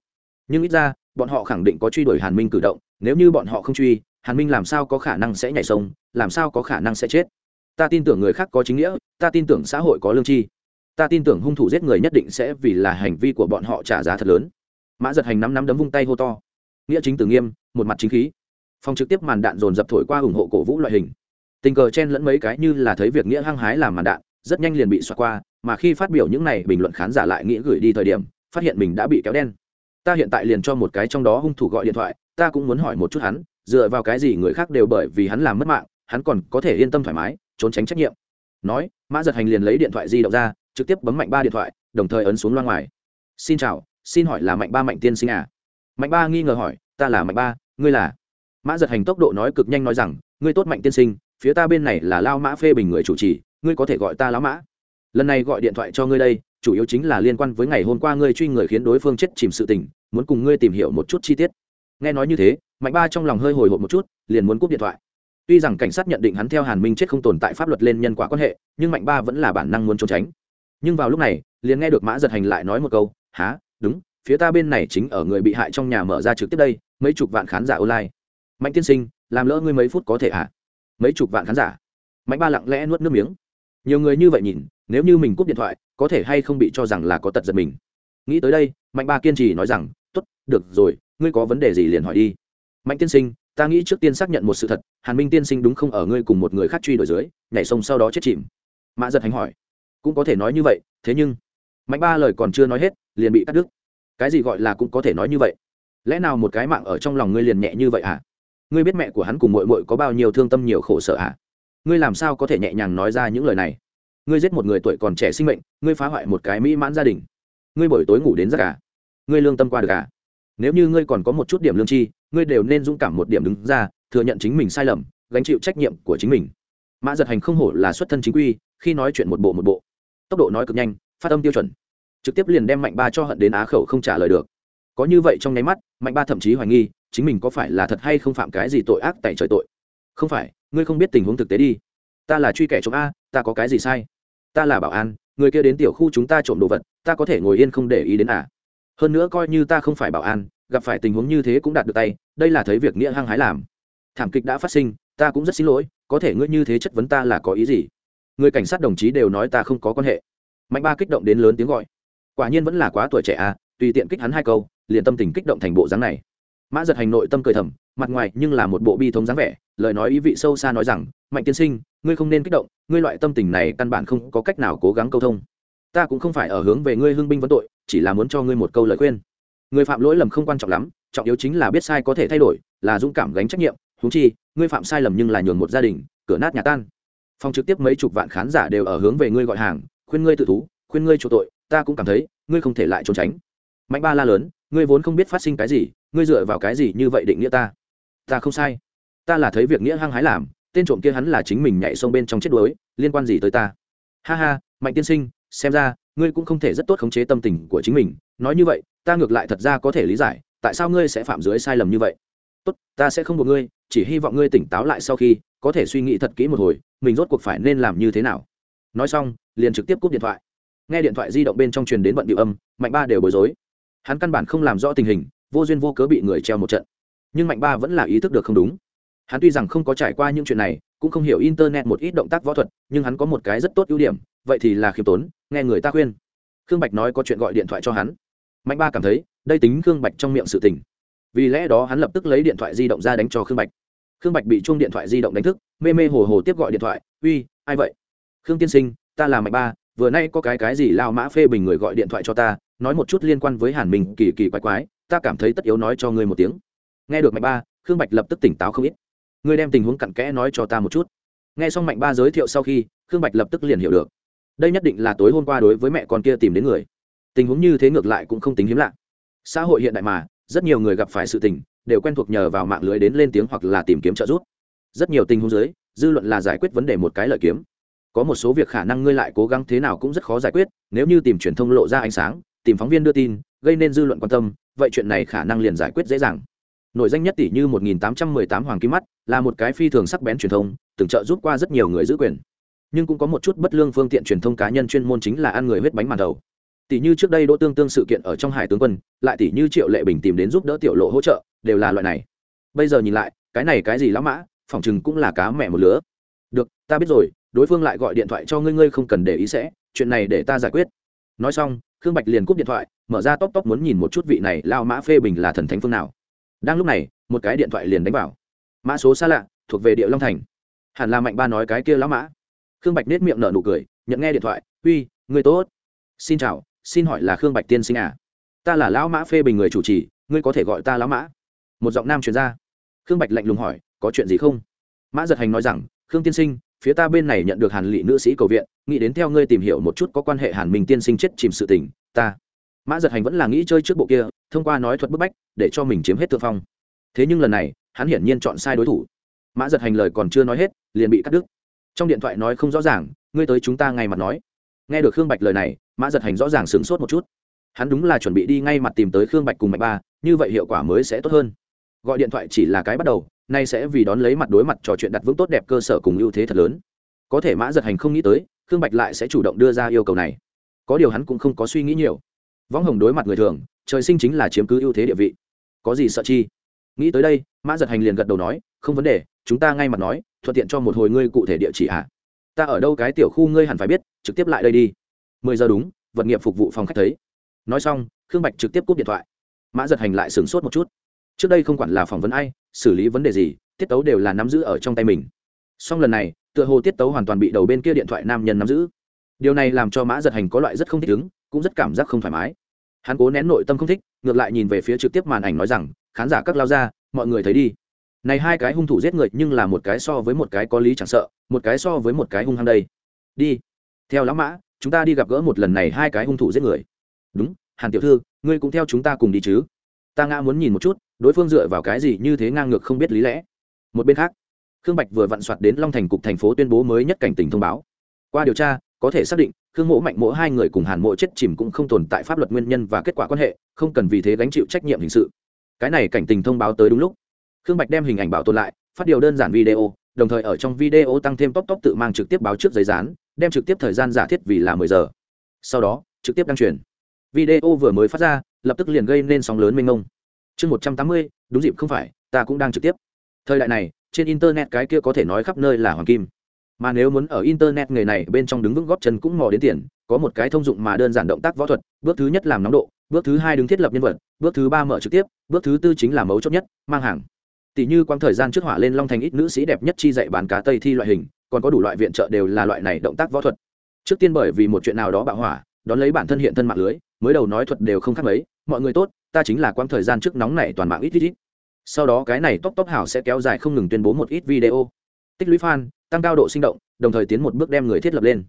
Nhưng ít ra, bọn họ khẳng định có truy đuổi hàn minh cử động, nếu như bọn họ không truy, hàn minh làm sao có khả năng sẽ nhảy sông, làm sao có khả năng sẽ chết? Ta tin tưởng người khác có chính nghĩa, ta tin tưởng xã hội có lương tri. Ta tin tưởng hung thủ giết người nhất định sẽ vì là hành vi của bọn họ trả giá thật lớn. Mã giật hành nắm nắm đấm vung tay hô to. Nghĩa chính tử nghiêm, một mặt chính khí. Phòng trực tiếp màn đạn dồn dập thổi qua ủng hộ cổ vũ loại hình. Tình cờ chen lẫn mấy cái như là thấy việc nghĩa hăng hái làm màn đạn, rất nhanh liền bị xoa qua, mà khi phát biểu những này bình luận khán giả lại nghĩa gửi đi thời điểm phát hiện mình đã bị kéo đen. Ta hiện tại liền cho một cái trong đó hung thủ gọi điện thoại, ta cũng muốn hỏi một chút hắn, dựa vào cái gì người khác đều bởi vì hắn làm mất mạng, hắn còn có thể yên tâm thoải mái, trốn tránh trách nhiệm. Nói, mã giật hành liền lấy điện thoại di động ra, trực tiếp bấm mạnh ba điện thoại, đồng thời ấn xuống loa ngoài. Xin chào, xin hỏi là mạnh ba mạnh tiên sinh à? Mạnh ba nghi ngờ hỏi, ta là mạnh ba, ngươi là? Mã giật hành tốc độ nói cực nhanh nói rằng, ngươi tốt mạnh tiên sinh, phía ta bên này là lao mã phê bình người chủ trì, ngươi có thể gọi ta lão mã. Lần này gọi điện thoại cho ngươi đây chủ yếu chính là liên quan với ngày hôm qua ngươi truy người khiến đối phương chết chìm sự tình, muốn cùng ngươi tìm hiểu một chút chi tiết. Nghe nói như thế, mạnh ba trong lòng hơi hồi hộp một chút, liền muốn cúp điện thoại. Tuy rằng cảnh sát nhận định hắn theo hàn minh chết không tồn tại pháp luật lên nhân quả quan hệ, nhưng mạnh ba vẫn là bản năng muốn trốn tránh. Nhưng vào lúc này, liền nghe được mã giật hành lại nói một câu há đúng, phía ta bên này chính ở người bị hại trong nhà mở ra trực tiếp đây, mấy chục vạn khán giả online. Mạnh tiên sinh, làm lỡ ngươi mấy phút có thể ạ à? mấy chục vạn khán giả? Mạnh ba lặng lẽ nuốt nước miếng. Nhiều người như vậy nhìn, nếu như mình cúp điện thoại có thể hay không bị cho rằng là có tật giật mình. Nghĩ tới đây, mạnh ba kiên trì nói rằng t ố t được rồi, ngươi có vấn đề gì liền hỏi đi. Mạnh tiên sinh, ta nghĩ trước tiên xác nhận một sự thật, hàn minh tiên sinh đúng không ở ngươi cùng một người khác truy đuổi dưới, nhảy sông sau đó chết chìm. Mã giật hành hỏi. Cũng có thể nói như vậy, thế nhưng mạnh ba lời còn chưa nói hết, liền bị cắt đứt. Cái gì gọi là cũng có thể nói như vậy? Lẽ nào một cái mạng ở trong lòng ngươi liền nhẹ như vậy à ngươi biết mẹ của hắn cùng mội mội có bao nhiêu thương tâm nhiều khổ sở ạ à? ngươi làm sao có thể nhẹ nhàng nói ra những lời này? Ngươi giết một người tuổi còn trẻ sinh mệnh, ngươi phá hoại một cái mỹ mãn gia đình. Ngươi buổi tối ngủ đến giấc cả ngươi lương tâm qua được cả nếu như ngươi còn có một chút điểm lương chi, ngươi đều nên dũng cảm một điểm đứng ra, thừa nhận chính mình sai lầm, gánh chịu trách nhiệm của chính mình. Mã giật hành không hổ là xuất thân chính quy, khi nói chuyện một bộ một bộ. Tốc độ nói cực nhanh, phát âm tiêu chuẩn. Trực tiếp liền đem mạnh ba cho hận đến á khẩu không trả lời được. Có như vậy trong nháy mắt, mạnh ba thậm chí hoài nghi, chính mình có phải là thật hay không phạm cái gì tội ác tại trời tội? Không phải, ngươi không biết tình huống thực tế đi. Ta là truy kẻ chống a, ta có cái gì sai? Ta là bảo an, người kia đến tiểu khu chúng ta trộm đồ vật, ta có thể ngồi yên không để ý đến à. Hơn nữa coi như ta không phải bảo an, gặp phải tình huống như thế cũng đạt được tay, đây là thấy việc nghĩa hăng hái làm. Thảm kịch đã phát sinh, ta cũng rất xin lỗi, có thể ngươi như thế chất vấn ta là có ý gì? Người cảnh sát đồng chí đều nói ta không có quan hệ. Mạnh ba kích động đến lớn tiếng gọi. Quả nhiên vẫn là quá tuổi trẻ à tùy tiện kích hắn hai câu, liền tâm tình kích động thành bộ dáng này. Mã giật hành nội tâm cười thầm, mặt ngoài nhưng là một bộ bi thống dáng vẻ, lời nói ý vị sâu xa nói rằng, mạnh tiên sinh ngươi không nên kích động, ngươi loại tâm tình này căn bản không có cách nào cố gắng câu thông. Ta cũng không phải ở hướng về ngươi hưng binh vấn tội, chỉ là muốn cho ngươi một câu lời khuyên. Người phạm lỗi lầm không quan trọng lắm, trọng yếu chính là biết sai có thể thay đổi, là dũng cảm gánh trách nhiệm húng chi, ngươi phạm sai lầm nhưng là nhường một gia đình, cửa nát nhà tan. Phòng trực tiếp mấy chục vạn khán giả đều ở hướng về ngươi gọi hàng, khuyên ngươi tự thú, khuyên ngươi chỗ tội, ta cũng cảm thấy, ngươi không thể lại trốn tránh. Mạnh ba la lớn, ngươi vốn không biết phát sinh cái gì, ngươi dựa vào cái gì như vậy định nghĩa ta? Ta không sai. Ta là thấy việc nghĩa hăng hái làm tên trộm kia hắn là chính mình nhảy sông bên trong chết đuối, liên quan gì tới ta? Ha ha, mạnh tiên sinh, xem ra, ngươi cũng không thể rất tốt khống chế tâm tình của chính mình. Nói như vậy, ta ngược lại thật ra có thể lý giải, tại sao ngươi sẽ phạm dưới sai lầm như vậy? Tốt, ta sẽ không buộc ngươi, chỉ hy vọng ngươi tỉnh táo lại sau khi, có thể suy nghĩ thật kỹ một hồi, mình rốt cuộc phải nên làm như thế nào? Nói xong, liền trực tiếp cúp điện thoại. Nghe điện thoại di động bên trong truyền đến bận điệu âm, mạnh ba đều bối rối. Hắn căn bản không làm rõ tình hình, vô duyên vô cớ bị người treo một trận. Nhưng mạnh ba vẫn là ý thức được không đúng hắn tuy rằng không có trải qua những chuyện này, cũng không hiểu internet một ít động tác võ thuật, nhưng hắn có một cái rất tốt ưu điểm, vậy thì là khiêm tốn, nghe người ta khuyên. Khương bạch nói có chuyện gọi điện thoại cho hắn. Mạnh ba cảm thấy, đây tính khương bạch trong miệng sự tình. Vì lẽ đó hắn lập tức lấy điện thoại di động ra đánh cho khương bạch. Khương bạch bị chuông điện thoại di động đánh thức, mê mê hồ hồ tiếp gọi điện thoại, uy, ai vậy? Khương tiên sinh, ta là mạnh ba, vừa nay có cái cái gì lao mã phê bình người gọi điện thoại cho ta, nói một chút liên quan với hàn minh kỳ kỳ quái quái, ta cảm thấy tất yếu nói cho ngươi một tiếng. Nghe được mạnh ba, khương bạch lập tức tỉnh táo không ít ngươi đem tình huống cặn kẽ nói cho ta một chút. Nghe xong mạnh ba giới thiệu sau khi, khương bạch lập tức liền hiểu được. Đây nhất định là tối hôm qua đối với mẹ con kia tìm đến người. Tình huống như thế ngược lại cũng không tính hiếm lạ. Xã hội hiện đại mà, rất nhiều người gặp phải sự tình, đều quen thuộc nhờ vào mạng lưới đến lên tiếng hoặc là tìm kiếm trợ giúp. Rất nhiều tình huống dưới, dư luận là giải quyết vấn đề một cái lợi kiếm. Có một số việc khả năng ngươi lại cố gắng thế nào cũng rất khó giải quyết, nếu như tìm truyền thông lộ ra ánh sáng, tìm phóng viên đưa tin, gây nên dư luận quan tâm, vậy chuyện này khả năng liền giải quyết dễ dàng nổi danh nhất tỷ như 1818 hoàng kim mắt, là một cái phi thường sắc bén truyền thông, từng trợ giúp qua rất nhiều người giữ quyền. Nhưng cũng có một chút bất lương phương tiện truyền thông cá nhân chuyên môn chính là ăn người huyết bánh màn đầu. Tỷ như trước đây đỗ tương tương sự kiện ở trong hải tướng quân, lại tỷ như triệu lệ bình tìm đến giúp đỡ tiểu lộ hỗ trợ, đều là loại này. Bây giờ nhìn lại, cái này cái gì lão mã, phỏng chừng cũng là cá mẹ một lứa. Được, ta biết rồi, đối phương lại gọi điện thoại cho ngươi ngươi không cần để ý sẽ, chuyện này để ta giải quyết. Nói xong, khương bạch liền cúp điện thoại, mở ra tóc tóc muốn nhìn một chút vị này lao mã phê bình là thần thánh phương nào đang lúc này, một cái điện thoại liền đánh vào. Mã số xa lạ, thuộc về địa long thành. Hẳn là mạnh ba nói cái kia lão mã. Khương bạch nết miệng nở nụ cười, nhận nghe điện thoại, uy người tốt. Xin chào, xin hỏi là khương bạch tiên sinh à? Ta là lão mã phê bình người chủ trì, ngươi có thể gọi ta lão mã? Một giọng nam truyền ra. Khương bạch lạnh lùng hỏi, có chuyện gì không? Mã giật hành nói rằng, khương tiên sinh, phía ta bên này nhận được hàn lị nữ sĩ cầu viện, nghĩ đến theo ngươi tìm hiểu một chút có quan hệ hàn minh tiên sinh chết chìm sự tình, ta. Mã giật hành vẫn là nghĩ chơi trước bộ kia thông qua nói thuật bức bách, để cho mình chiếm hết thượng phong. Thế nhưng lần này, hắn hiển nhiên chọn sai đối thủ. Mã giật hành lời còn chưa nói hết, liền bị cắt đứt. Trong điện thoại nói không rõ ràng, ngươi tới chúng ta ngay mặt nói. Nghe được khương bạch lời này, mã giật hành rõ ràng sửng sốt một chút. Hắn đúng là chuẩn bị đi ngay mặt tìm tới khương bạch cùng mạch ba, như vậy hiệu quả mới sẽ tốt hơn. Gọi điện thoại chỉ là cái bắt đầu, nay sẽ vì đón lấy mặt đối mặt trò chuyện đặt vững tốt đẹp cơ sở cùng ưu thế thật lớn. Có thể mã giật hành không nghĩ tới, khương bạch lại sẽ chủ động đưa ra yêu cầu này. Có điều hắn cũng không có suy nghĩ nhiều võng hồng đối mặt người thường, trời sinh chính là chiếm cứ ưu thế địa vị. Có gì sợ chi? Nghĩ tới đây, mã giật hành liền gật đầu nói, không vấn đề, chúng ta ngay mặt nói, thuận tiện cho một hồi ngươi cụ thể địa chỉ ạ. À. ta ở đâu cái tiểu khu ngươi hẳn phải biết, trực tiếp lại đây đi. Mười giờ đúng, vật nghiệp phục vụ phòng khách thấy. Nói xong, khương bạch trực tiếp cúp điện thoại. Mã giật hành lại sửng sốt một chút. Trước đây không quản là phỏng vấn ai, xử lý vấn đề gì, tiết tấu đều là nắm giữ ở trong tay mình. Song lần này, tựa hồ tiết tấu hoàn toàn bị đầu bên kia điện thoại nam nhân nắm giữ. Điều này làm cho mã giật hành có loại rất không thích ứng, cũng rất cảm giác không thoải mái hắn cố nén nội tâm không thích, ngược lại nhìn về phía trực tiếp màn ảnh nói rằng, khán giả các lao ra mọi người thấy đi. Này hai cái hung thủ giết người nhưng là một cái so với một cái có lý chẳng sợ, một cái so với một cái hung hăng đây. Đi. Theo lão mã, chúng ta đi gặp gỡ một lần này hai cái hung thủ giết người. Đúng, hàn tiểu thư, ngươi cũng theo chúng ta cùng đi chứ. Ta ngã muốn nhìn một chút, đối phương dựa vào cái gì như thế ngang ngược không biết lý lẽ. Một bên khác, khương bạch vừa vặn soạt đến long thành cục thành phố tuyên bố mới nhất cảnh tỉnh thông báo. Qua điều tra có thể xác định, khương mộ mạnh mỗ hai người cùng hàn mộ chết chìm cũng không tồn tại pháp luật nguyên nhân và kết quả quan hệ, không cần vì thế gánh chịu trách nhiệm hình sự. Cái này cảnh tình thông báo tới đúng lúc. Khương bạch đem hình ảnh bảo tồn lại, phát điều đơn giản video, đồng thời ở trong video tăng thêm top top tự mang trực tiếp báo trước giấy dán, đem trực tiếp thời gian giả thiết vì là mười giờ. Sau đó, trực tiếp đăng truyền. Video vừa mới phát ra, lập tức liền gây nên sóng lớn mênh mông. Chương một trăm tám mươi, đúng dịp không phải, ta cũng đang trực tiếp. Thời đại này, trên internet cái kia có thể nói khắp nơi là hoàng kim mà nếu muốn ở internet nghề này bên trong đứng vững góp chân cũng mò đến tiền, có một cái thông dụng mà đơn giản động tác võ thuật, bước thứ nhất làm nóng độ, bước thứ hai đứng thiết lập nhân vật, bước thứ ba mở trực tiếp, bước thứ tư chính là mấu chốt nhất, mang hàng. Tỷ như quang thời gian trước hỏa lên long thành ít nữ sĩ đẹp nhất chi dạy bán cá tây thi loại hình, còn có đủ loại viện trợ đều là loại này động tác võ thuật. Trước tiên bởi vì một chuyện nào đó bạo hỏa, đón lấy bản thân hiện thân mạng lưới, mới đầu nói thuật đều không khác mấy, mọi người tốt, ta chính là quang thời gian trước nóng này toàn mạng ít ít ít. Sau đó cái này tốc tốc hảo sẽ kéo dài không ngừng tuyên bố một ít video. Tích lũy fan tăng cao độ sinh động, đồng thời tiến một bước đem người thiết lập lên.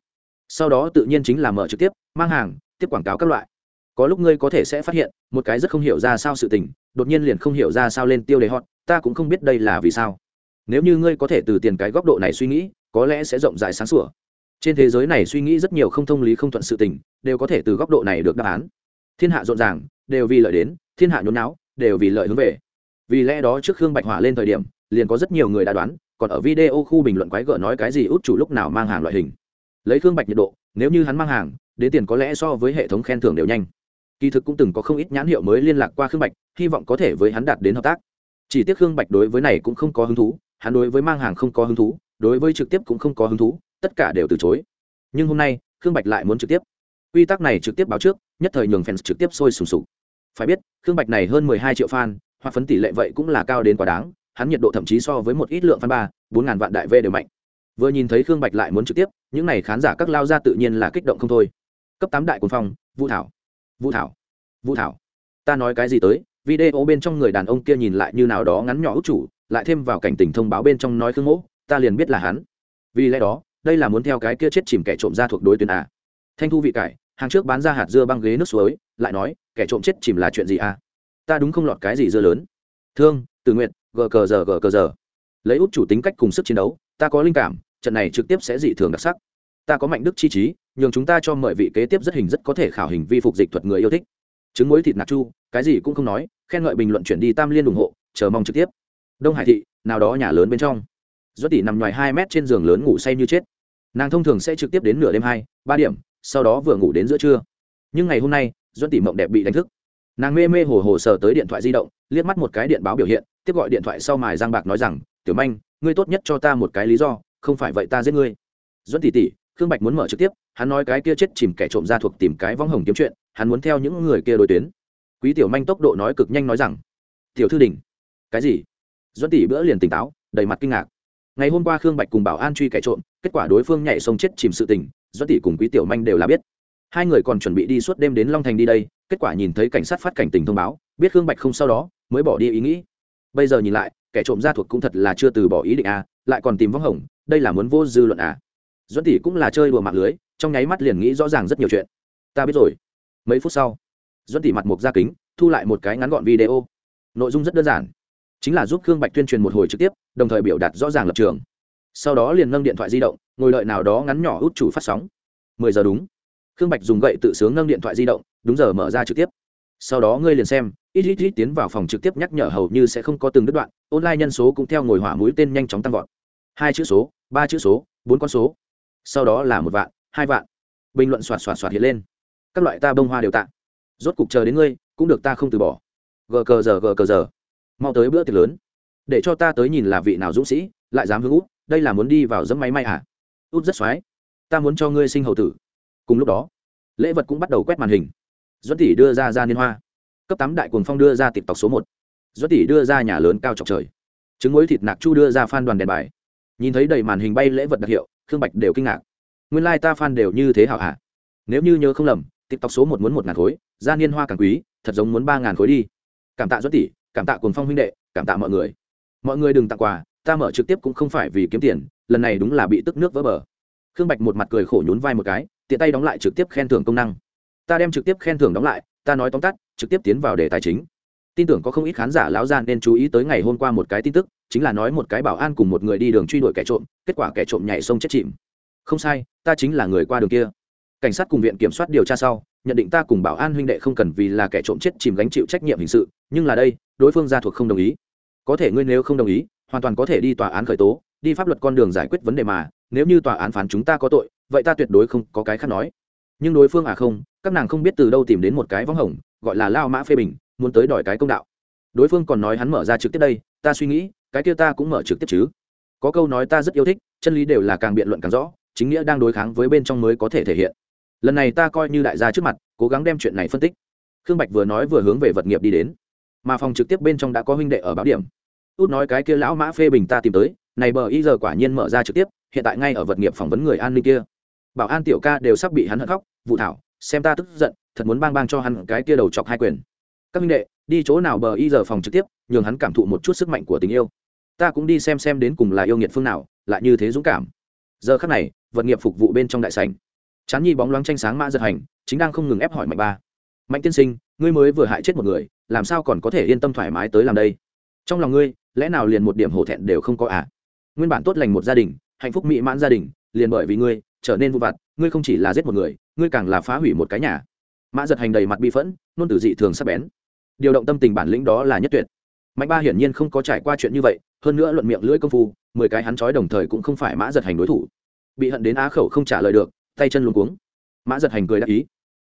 Sau đó tự nhiên chính là mở trực tiếp, mang hàng, tiếp quảng cáo các loại. Có lúc ngươi có thể sẽ phát hiện, một cái rất không hiểu ra sao sự tình, đột nhiên liền không hiểu ra sao lên tiêu đề hot, ta cũng không biết đây là vì sao. Nếu như ngươi có thể từ tiền cái góc độ này suy nghĩ, có lẽ sẽ rộng rãi sáng sủa. Trên thế giới này suy nghĩ rất nhiều không thông lý không thuận sự tình, đều có thể từ góc độ này được đáp án. Thiên hạ rộn ràng, đều vì lợi đến, thiên hạ nhốn não đều vì lợi hướng về. Vì lẽ đó trước khương bạch hỏa lên thời điểm, liền có rất nhiều người đã đoán còn ở video khu bình luận quái gở nói cái gì út chủ lúc nào mang hàng loại hình. Lấy khương bạch nhiệt độ, nếu như hắn mang hàng, đến tiền có lẽ so với hệ thống khen thưởng đều nhanh. Kỳ thực cũng từng có không ít nhãn hiệu mới liên lạc qua khương bạch, hy vọng có thể với hắn đạt đến hợp tác. Chỉ tiếc khương bạch đối với này cũng không có hứng thú, hắn đối với mang hàng không có hứng thú, đối với trực tiếp cũng không có hứng thú, tất cả đều từ chối. Nhưng hôm nay, khương bạch lại muốn trực tiếp. Quy tắc này trực tiếp báo trước, nhất thời nhường fans trực tiếp sôi sùng sục. Phải biết, khương bạch này hơn mười hai triệu fan, hoặc phấn tỷ lệ vậy cũng là cao đến quá đáng hắn nhiệt độ thậm chí so với một ít lượng fan ba, bốn ngàn vạn đại v đều mạnh. Vừa nhìn thấy khương bạch lại muốn trực tiếp, những n à y khán giả các lao ra tự nhiên là kích động không thôi. Cấp tám đại quân phong, vũ thảo vũ thảo vũ thảo. Ta nói cái gì tới, video bên trong người đàn ông kia nhìn lại như nào đó ngắn nhỏ ước chủ, lại thêm vào cảnh tình thông báo bên trong nói khương mỗ, ta liền biết là hắn. Vì lẽ đó, đây là muốn theo cái kia chết chìm kẻ trộm ra thuộc đối tuyến à. thanh thu vị cải, hàng trước bán ra hạt dưa băng ghế nước suối, lại nói, kẻ trộm chết chìm là chuyện gì à ta đúng không lọt cái gì dưa lớn? Thương tự nguyện gờ cờ giờ gờ cờ giờ lấy út chủ tính cách cùng sức chiến đấu, ta có linh cảm, trận này trực tiếp sẽ dị thường đặc sắc. Ta có mạnh đức chi trí, nhường chúng ta cho mời vị kế tiếp rất hình rất có thể khảo hình vi phục dịch thuật người yêu thích. Trứng muối thịt nạc chu, cái gì cũng không nói, khen ngợi bình luận chuyển đi tam liên ủng hộ, chờ mong trực tiếp. Đông hải thị, nào đó nhà lớn bên trong. Do tỷ nằm ngoài hai mét trên giường lớn ngủ say như chết. Nàng thông thường sẽ trực tiếp đến nửa đêm hai, ba điểm, sau đó vừa ngủ đến giữa trưa. Nhưng ngày hôm nay doãn tỷ mộng đẹp bị đánh thức. Nàng mê mê hồ hồ sờ tới điện thoại di động, liếc mắt một cái điện báo biểu hiện tiếp gọi điện thoại sau mài giang bạc nói rằng, tiểu manh, ngươi tốt nhất cho ta một cái lý do, không phải vậy ta giết ngươi. Dẫn tỷ tỷ, khương bạch muốn mở trực tiếp, hắn nói cái kia chết chìm kẻ trộm ra thuộc tìm cái võng hồng kiếm chuyện, hắn muốn theo những người kia đối tuyến. Quý tiểu manh tốc độ nói cực nhanh nói rằng, tiểu thư đình. Cái gì? Dẫn tỷ bữa liền tỉnh táo, đầy mặt kinh ngạc. Ngày hôm qua khương bạch cùng bảo an truy kẻ trộm, kết quả đối phương nhảy sông chết chìm sự tình dẫn tỷ cùng quý tiểu manh đều là biết. Hai người còn chuẩn bị đi suốt đêm đến long thành đi đây, kết quả nhìn thấy cảnh sát phát cảnh tình thông báo, biết khương bạch không sau đó, mới bỏ đi ý nghĩ bây giờ nhìn lại, kẻ trộm gia thuộc cũng thật là chưa từ bỏ ý định à lại còn tìm vắng hồng, đây là muốn vô dư luận à. Duẫn tỷ cũng là chơi đùa mạng lưới, trong nháy mắt liền nghĩ rõ ràng rất nhiều chuyện. Ta biết rồi. Mấy phút sau, duẫn tỷ mặt mục ra kính, thu lại một cái ngắn gọn video. Nội dung rất đơn giản. Chính là giúp khương bạch tuyên truyền một hồi trực tiếp, đồng thời biểu đạt rõ ràng lập trường. Sau đó liền nâng điện thoại di động, ngồi lợi nào đó ngắn nhỏ út chủ phát sóng. Mười giờ đúng. Khương bạch dùng gậy tự sướng nâng điện thoại di động, đúng giờ mở ra trực tiếp sau đó ngươi liền xem, ít ít ít tiến vào phòng trực tiếp nhắc nhở hầu như sẽ không có từng đứt đoạn, online nhân số cũng theo ngồi hỏa mũi tên nhanh chóng tăng vọt. Hai chữ số, ba chữ số, bốn con số. Sau đó là một vạn, hai vạn. Bình luận xoạt xoạt xoạt hiện lên. Các loại ta bông hoa đều tạ. Rốt cục chờ đến ngươi, cũng được ta không từ bỏ. Gờ cờ giờ gờ cờ giờ mau tới bữa tiệc lớn. Để cho ta tới nhìn là vị nào dũng sĩ, lại dám hướng út, đây là muốn đi vào dẫm máy may à? Út rất xoái. Ta muốn cho ngươi sinh hầu tử. Cùng lúc đó, lễ vật cũng bắt đầu quét màn hình duẫn tỷ đưa ra ra niên hoa. Cấp tám đại cuồng phong đưa ra tịp tộc số một. Duẫn tỷ đưa ra nhà lớn cao trọc trời. Trứng muối thịt nạc chu đưa ra phan đoàn đèn bài. Nhìn thấy đầy màn hình bay lễ vật đặc hiệu, khương bạch đều kinh ngạc. Nguyên lai ta phan đều như thế hảo hả? Nếu như nhớ không lầm tịp tộc số một muốn một ngàn khối, gia niên hoa càng quý, thật giống muốn ba ngàn khối đi. Cảm tạ duẫn tỷ, cảm tạ cuồng phong huynh đệ, cảm tạ mọi người. Mọi người đừng tặng quà, ta mở trực tiếp cũng không phải vì kiếm tiền, lần này đúng là bị tức nước vỡ bờ. Khương bạch một mặt cười khổ nhún vai một cái, tiện tay đóng lại trực tiếp khen thưởng công năng ta đem trực tiếp khen thưởng đóng lại, ta nói tóm tắt, trực tiếp tiến vào đề tài chính. Tin tưởng có không ít khán giả lão gian nên chú ý tới ngày hôm qua một cái tin tức, chính là nói một cái bảo an cùng một người đi đường truy đuổi kẻ trộm, kết quả kẻ trộm nhảy sông chết chìm. Không sai, ta chính là người qua đường kia. Cảnh sát cùng viện kiểm soát điều tra sau, nhận định ta cùng bảo an huynh đệ không cần vì là kẻ trộm chết chìm gánh chịu trách nhiệm hình sự, nhưng là đây, đối phương gia thuộc không đồng ý. Có thể ngươi nếu không đồng ý, hoàn toàn có thể đi tòa án khởi tố, đi pháp luật con đường giải quyết vấn đề mà, nếu như tòa án phán chúng ta có tội, vậy ta tuyệt đối không có cái khác nói nhưng đối phương à không, các nàng không biết từ đâu tìm đến một cái võng hồng, gọi là lao mã phê bình, muốn tới đòi cái công đạo. Đối phương còn nói hắn mở ra trực tiếp đây, ta suy nghĩ, cái kia ta cũng mở trực tiếp chứ. Có câu nói ta rất yêu thích, chân lý đều là càng biện luận càng rõ, chính nghĩa đang đối kháng với bên trong mới có thể thể hiện. Lần này ta coi như đại gia trước mặt, cố gắng đem chuyện này phân tích. Khương bạch vừa nói vừa hướng về vật nghiệp đi đến. Mà phòng trực tiếp bên trong đã có huynh đệ ở báo điểm. Út nói cái kia lão mã phê bình ta tìm tới, này bờ y giờ quả nhiên mở ra trực tiếp, hiện tại ngay ở vật nghiệp phỏng vấn người an ninh kia. Bảo an tiểu ca đều sắp bị hắn hận khóc vụ thảo, xem ta tức giận, thật muốn bang bang cho hắn cái kia đầu chọc hai quyền. Các minh đệ, đi chỗ nào bờ y giờ phòng trực tiếp, nhường hắn cảm thụ một chút sức mạnh của tình yêu. Ta cũng đi xem xem đến cùng là yêu nghiệt phương nào, lại như thế dũng cảm. Giờ khắc này, vật nghiệp phục vụ bên trong đại sảnh. Chán nhi bóng loáng tranh sáng mã giật hành, chính đang không ngừng ép hỏi mạnh ba. Mạnh tiên sinh, ngươi mới vừa hại chết một người, làm sao còn có thể yên tâm thoải mái tới làm đây? Trong lòng ngươi, lẽ nào liền một điểm hổ thẹn đều không có à? Nguyên bản tốt lành một gia đình, hạnh phúc mỹ mãn gia đình, liền bởi vì ngươi trở nên vụ vặt, ngươi không chỉ là giết một người, ngươi càng là phá hủy một cái nhà. Mã giật hành đầy mặt bi phẫn, nôn tử dị thường sắp bén. Điều động tâm tình bản lĩnh đó là nhất tuyệt. Mạnh ba hiển nhiên không có trải qua chuyện như vậy, hơn nữa luận miệng lưỡi công phu, mười cái hắn trói đồng thời cũng không phải mã giật hành đối thủ. Bị hận đến á khẩu không trả lời được, tay chân luống cuống. Mã giật hành cười đáp ý.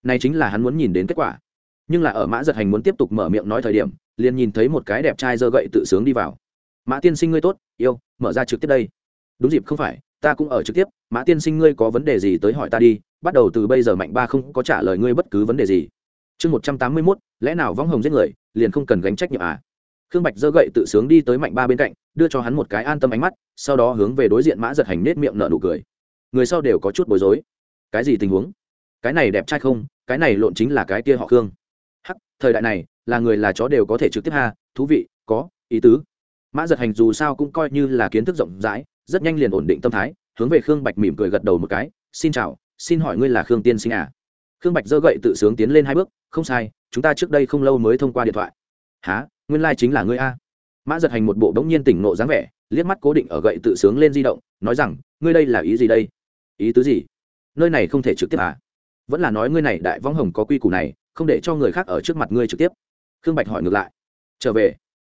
Này chính là hắn muốn nhìn đến kết quả. Nhưng là ở mã giật hành muốn tiếp tục mở miệng nói thời điểm, liền nhìn thấy một cái đẹp trai giơ gậy tự sướng đi vào. Mã tiên sinh ngươi tốt, yêu, mở ra trực tiếp đây. Đúng dịp không phải ta cũng ở trực tiếp, mã tiên sinh ngươi có vấn đề gì tới hỏi ta đi, bắt đầu từ bây giờ mạnh ba không có trả lời ngươi bất cứ vấn đề gì. Chương một trăm tám mươi mốt, lẽ nào võng hồng giết người, liền không cần gánh trách nhiệm à? Khương bạch giơ gậy tự sướng đi tới mạnh ba bên cạnh, đưa cho hắn một cái an tâm ánh mắt, sau đó hướng về đối diện mã giật hành nết miệng nở nụ cười. Người sau đều có chút bối rối. Cái gì tình huống? Cái này đẹp trai không, cái này lộn chính là cái kia họ khương. Hắc, thời đại này, là người là chó đều có thể trực tiếp ha, thú vị, có, ý tứ. Mã giật hành dù sao cũng coi như là kiến thức rộng rãi rất nhanh liền ổn định tâm thái, hướng về khương bạch mỉm cười gật đầu một cái, xin chào, xin hỏi ngươi là khương tiên sinh à? Khương bạch giơ gậy tự sướng tiến lên hai bước, không sai, chúng ta trước đây không lâu mới thông qua điện thoại. Há nguyên lai、like、chính là ngươi a? Mã giật hành một bộ bỗng nhiên tỉnh nộ dáng vẻ, liếc mắt cố định ở gậy tự sướng lên di động, nói rằng, ngươi đây là ý gì đây? Ý tứ gì? Nơi này không thể trực tiếp à? Vẫn là nói ngươi này đại võng hồng có quy củ này, không để cho người khác ở trước mặt ngươi trực tiếp. Khương bạch hỏi ngược lại. Trở về.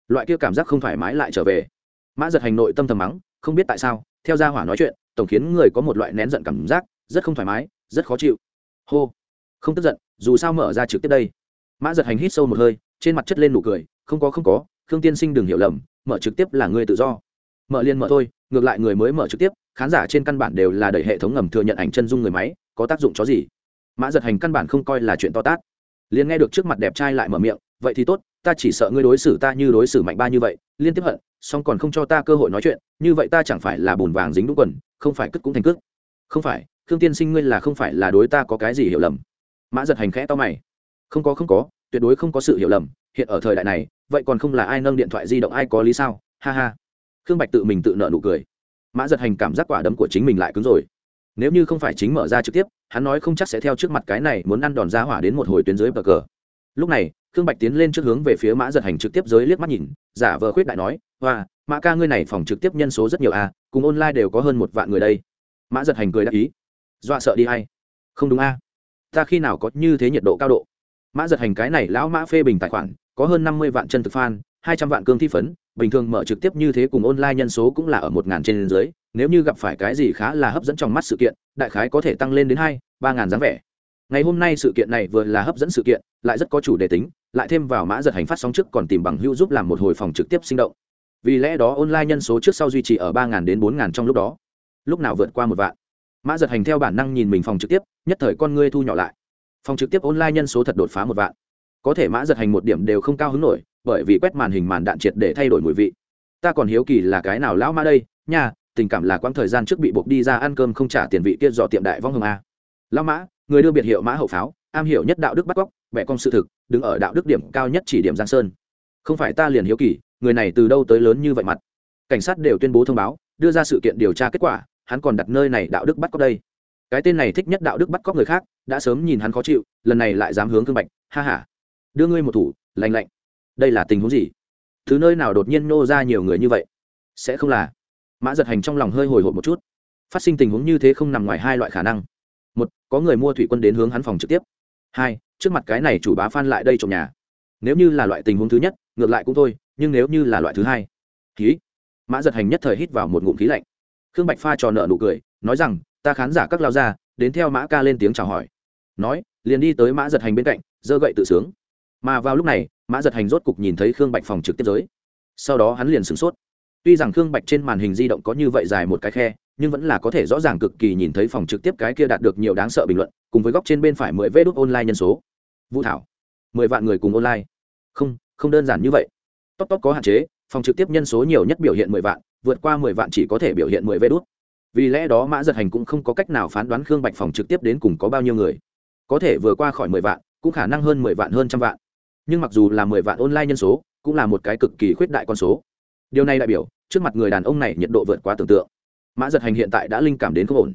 Loại kia cảm giác không thoải mái lại trở về. Mã giật hành nội tâm thầm mắng không biết tại sao, theo gia hỏa nói chuyện, tổng khiến người có một loại nén giận cảm giác, rất không thoải mái, rất khó chịu. Hô. Không tức giận, dù sao mở ra trực tiếp đây. Mã giật hành hít sâu một hơi, trên mặt chất lên nụ cười, không có không có, khương tiên sinh đừng hiểu lầm, mở trực tiếp là người tự do. Mở liền mở thôi, ngược lại người mới mở trực tiếp, khán giả trên căn bản đều là đẩy hệ thống ngầm thừa nhận ảnh chân dung người máy, có tác dụng chó gì? Mã giật hành căn bản không coi là chuyện to tát. Liền nghe được trước mặt đẹp trai lại mở miệng, vậy thì tốt, ta chỉ sợ ngươi đối xử ta như đối xử mạnh ba như vậy, liên tiếp hận song còn không cho ta cơ hội nói chuyện, như vậy ta chẳng phải là bùn vàng dính đúng quần, không phải cất cũng thành cước. Không phải, khương tiên sinh ngươi là không phải là đối ta có cái gì hiểu lầm. Mã giật hành khẽ to mày. Không có không có, tuyệt đối không có sự hiểu lầm, hiện ở thời đại này, vậy còn không là ai nâng điện thoại di động ai có lý sao? Ha ha. Khương bạch tự mình tự nợ nụ cười. Mã giật hành cảm giác quả đấm của chính mình lại cứng rồi. Nếu như không phải chính mở ra trực tiếp, hắn nói không chắc sẽ theo trước mặt cái này muốn ăn đòn ra hỏa đến một hồi tuyến dưới bờ cờ lúc này, khương bạch tiến lên trước hướng về phía mã giật hành trực tiếp giới liếc mắt nhìn, giả vờ khuyết đại nói, hoa, mã ca ngươi này phòng trực tiếp nhân số rất nhiều a cùng online đều có hơn một vạn người đây. Mã giật hành cười đáp ý, dọa sợ đi hay. Không đúng a, ta khi nào có như thế nhiệt độ cao độ? Mã giật hành cái này lão mã phê bình tài khoản, có hơn năm mươi vạn chân thực fan, hai trăm vạn cương thi phấn, bình thường mở trực tiếp như thế cùng online nhân số cũng là ở một ngàn trên dưới, nếu như gặp phải cái gì khá là hấp dẫn trong mắt sự kiện, đại khái có thể tăng lên đến hai, ba ngàn dáng vẻ ngày hôm nay sự kiện này vừa là hấp dẫn sự kiện, lại rất có chủ đề tính, lại thêm vào mã giật hành phát sóng trước còn tìm bằng hữu giúp làm một hồi phòng trực tiếp sinh động. Vì lẽ đó online nhân số trước sau duy trì ở ba ngàn đến bốn ngàn trong lúc đó. Lúc nào vượt qua một vạn. Mã giật hành theo bản năng nhìn mình phòng trực tiếp, nhất thời con ngươi thu nhỏ lại. Phòng trực tiếp online nhân số thật đột phá một vạn. Có thể mã giật hành một điểm đều không cao hứng nổi, bởi vì quét màn hình màn đạn triệt để thay đổi mùi vị. Ta còn hiếu kỳ là cái nào lão mã đây, nha, tình cảm là quãng thời gian trước bị buộc đi ra ăn cơm không trả tiền vị kia dọ tiệm đại vong hồng a. Lão mã người đưa biệt hiệu mã hậu pháo, am hiểu nhất đạo đức bắt cóc, bẻ con sự thực, đứng ở đạo đức điểm cao nhất chỉ điểm giang sơn. Không phải ta liền hiếu kỳ, người này từ đâu tới lớn như vậy mặt? Cảnh sát đều tuyên bố thông báo, đưa ra sự kiện điều tra kết quả, hắn còn đặt nơi này đạo đức bắt cóc đây. Cái tên này thích nhất đạo đức bắt cóc người khác, đã sớm nhìn hắn khó chịu, lần này lại dám hướng thương bạch, ha ha. Đưa ngươi một thủ lành lạnh. Đây là tình huống gì? Thứ nơi nào đột nhiên nô ra nhiều người như vậy? Sẽ không là. Mã giật hành trong lòng hơi hồi hộp một chút. Phát sinh tình huống như thế không nằm ngoài hai loại khả năng một, có người mua thủy quân đến hướng hắn phòng trực tiếp. Hai, trước mặt cái này chủ bá phan lại đây trong nhà. Nếu như là loại tình huống thứ nhất, ngược lại cũng thôi, nhưng nếu như là loại thứ hai, khí. Mã giật hành nhất thời hít vào một ngụm khí lạnh. Khương bạch pha trò nợ nụ cười, nói rằng, ta khán giả các lao ra đến theo mã ca lên tiếng chào hỏi. Nói, liền đi tới mã giật hành bên cạnh, giơ gậy tự sướng. Mà vào lúc này, mã giật hành rốt cục nhìn thấy khương bạch phòng trực tiếp giới. Sau đó hắn liền sửng sốt. Tuy rằng khương bạch trên màn hình di động có như vậy dài một cái khe nhưng vẫn là có thể rõ ràng cực kỳ nhìn thấy phòng trực tiếp cái kia đạt được nhiều đáng sợ bình luận, cùng với góc trên bên phải mười vê đốt online nhân số. Vũ thảo, mười vạn người cùng online. Không không đơn giản như vậy. Tốt tốt có hạn chế, phòng trực tiếp nhân số nhiều nhất biểu hiện mười vạn, vượt qua mười vạn chỉ có thể biểu hiện mười vê đốt vì lẽ đó mã giật hành cũng không có cách nào phán đoán khương bạch phòng trực tiếp đến cùng có bao nhiêu người. Có thể vừa qua khỏi mười vạn, cũng khả năng hơn mười vạn hơn trăm vạn. Nhưng mặc dù là mười vạn online nhân số, cũng là một cái cực kỳ khuyết đại con số. Điều này đại biểu, trước mặt người đàn ông này nhiệt độ vượt quá tưởng tượng mã giật hành hiện tại đã linh cảm đến không ổn.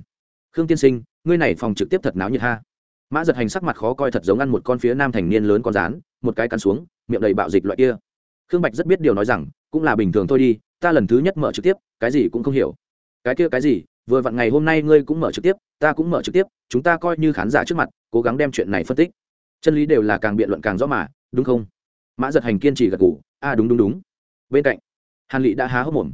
Khương tiên sinh ngươi này phòng trực tiếp thật náo nhiệt ha. Mã giật hành sắc mặt khó coi thật giống ăn một con phía nam thành niên lớn con rán một cái cắn xuống miệng đầy bạo dịch loại kia. Khương bạch rất biết điều nói rằng cũng là bình thường thôi đi ta lần thứ nhất mở trực tiếp cái gì cũng không hiểu. Cái kia cái gì vừa vặn ngày hôm nay ngươi cũng mở trực tiếp ta cũng mở trực tiếp chúng ta coi như khán giả trước mặt cố gắng đem chuyện này phân tích. Chân lý đều là càng biện luận càng rõ mà đúng không? Mã giật hành kiên trì gật ngủ a à, đúng đúng đúng. Bên cạnh hàn lị đã há hốc mồm.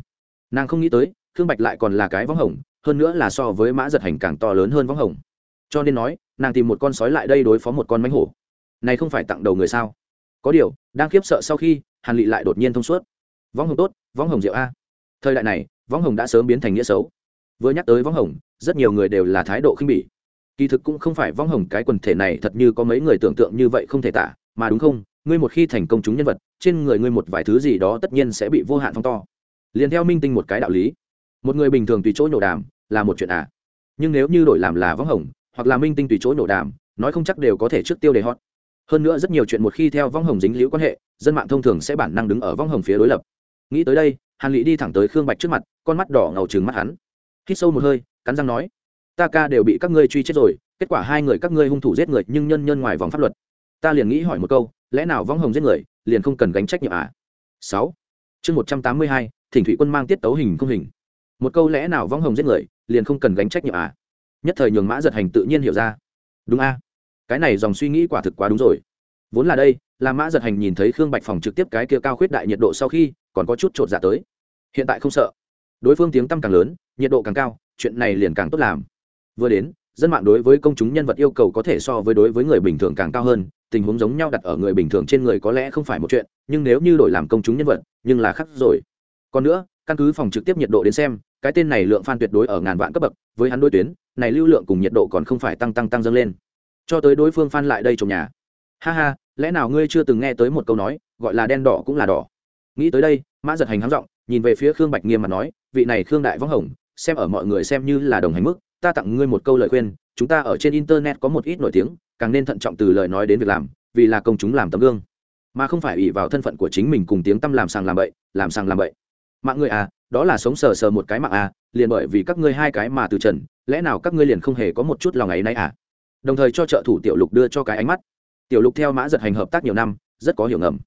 Nàng không nghĩ tới khương bạch lại còn là cái võng hồng, hơn nữa là so với mã giật hành càng to lớn hơn võng hồng. Cho nên nói, nàng tìm một con sói lại đây đối phó một con mánh hổ. Này không phải tặng đầu người sao? Có điều, đang khiếp sợ sau khi, hàn lị lại đột nhiên thông suốt. Võng hồng tốt, võng hồng diệu a. Thời đại này, võng hồng đã sớm biến thành nghĩa xấu. Vừa nhắc tới võng hồng, rất nhiều người đều là thái độ khinh bỉ. Kỳ thực cũng không phải võng hồng cái quần thể này thật như có mấy người tưởng tượng như vậy không thể tả, mà đúng không? Ngươi một khi thành công chúng nhân vật, trên người ngươi một vài thứ gì đó tất nhiên sẽ bị vô hạn phong to. Liền theo minh tinh một cái đạo lý một người bình thường tùy chỗ nhổ đàm là một chuyện à? Nhưng nếu như đổi làm là võng hồng hoặc là minh tinh tùy chỗ nhổ đàm, nói không chắc đều có thể trước tiêu đề hot. Hơn nữa rất nhiều chuyện một khi theo võng hồng dính liễu quan hệ, dân mạng thông thường sẽ bản năng đứng ở võng hồng phía đối lập. Nghĩ tới đây, hàn lị đi thẳng tới khương bạch trước mặt, con mắt đỏ ngầu trừng mắt hắn. Hít sâu một hơi, cắn răng nói, ta ca đều bị các ngươi truy chết rồi, kết quả hai người các ngươi hung thủ giết người nhưng nhân nhân ngoài vòng pháp luật. Ta liền nghĩ hỏi một câu, lẽ nào võng hồng giết người, liền không cần gánh trách nhiệm à? Sáu. Chương một trăm tám mươi hai, thỉnh thủy quân mang tiết tấu hình không hình một câu lẽ nào vong hồng giết người, liền không cần gánh trách nhiệm à? Nhất thời nhường mã giật hành tự nhiên hiểu ra. Đúng a. Cái này dòng suy nghĩ quả thực quá đúng rồi. Vốn là đây, là mã giật hành nhìn thấy khương bạch phòng trực tiếp cái kia cao khuyết đại nhiệt độ sau khi, còn có chút t r ộ t dạ tới. Hiện tại không sợ. Đối phương tiếng tăm càng lớn, nhiệt độ càng cao, chuyện này liền càng tốt làm. Vừa đến, dân mạng đối với công chúng nhân vật yêu cầu có thể so với đối với người bình thường càng cao hơn, tình huống giống nhau đặt ở người bình thường trên người có lẽ không phải một chuyện, nhưng nếu như đổi làm công chúng nhân vật, nhưng là khác rồi. Còn nữa, căn cứ phòng trực tiếp nhiệt độ đến xem cái tên này lượng f a n tuyệt đối ở ngàn vạn cấp bậc với hắn đối tuyến này lưu lượng cùng nhiệt độ còn không phải tăng tăng tăng dâng lên. Cho tới đối phương f a n lại đây trồng nhà. Ha ha lẽ nào ngươi chưa từng nghe tới một câu nói gọi là đen đỏ cũng là đỏ. Nghĩ tới đây mã giật hành háng giọng, nhìn về phía khương bạch nghiêm mà nói vị này khương đại võng hồng xem ở mọi người xem như là đồng hành mức ta tặng ngươi một câu lời khuyên chúng ta ở trên internet có một ít nổi tiếng càng nên thận trọng từ lời nói đến việc làm vì là công chúng làm tấm gương. Mà không phải ủy vào thân phận của chính mình cùng tiếng tâm làm sàng làm bậy làm sàng làm bậy mạng ngươi à đó là sống sờ sờ một cái mạng à liền bởi vì các ngươi hai cái mà từ trần, lẽ nào các ngươi liền không hề có một chút lòng ấy nay à? Đồng thời cho trợ thủ tiểu lục đưa cho cái ánh mắt. Tiểu lục theo mã giật hành hợp tác nhiều năm, rất có hiểu ngầm.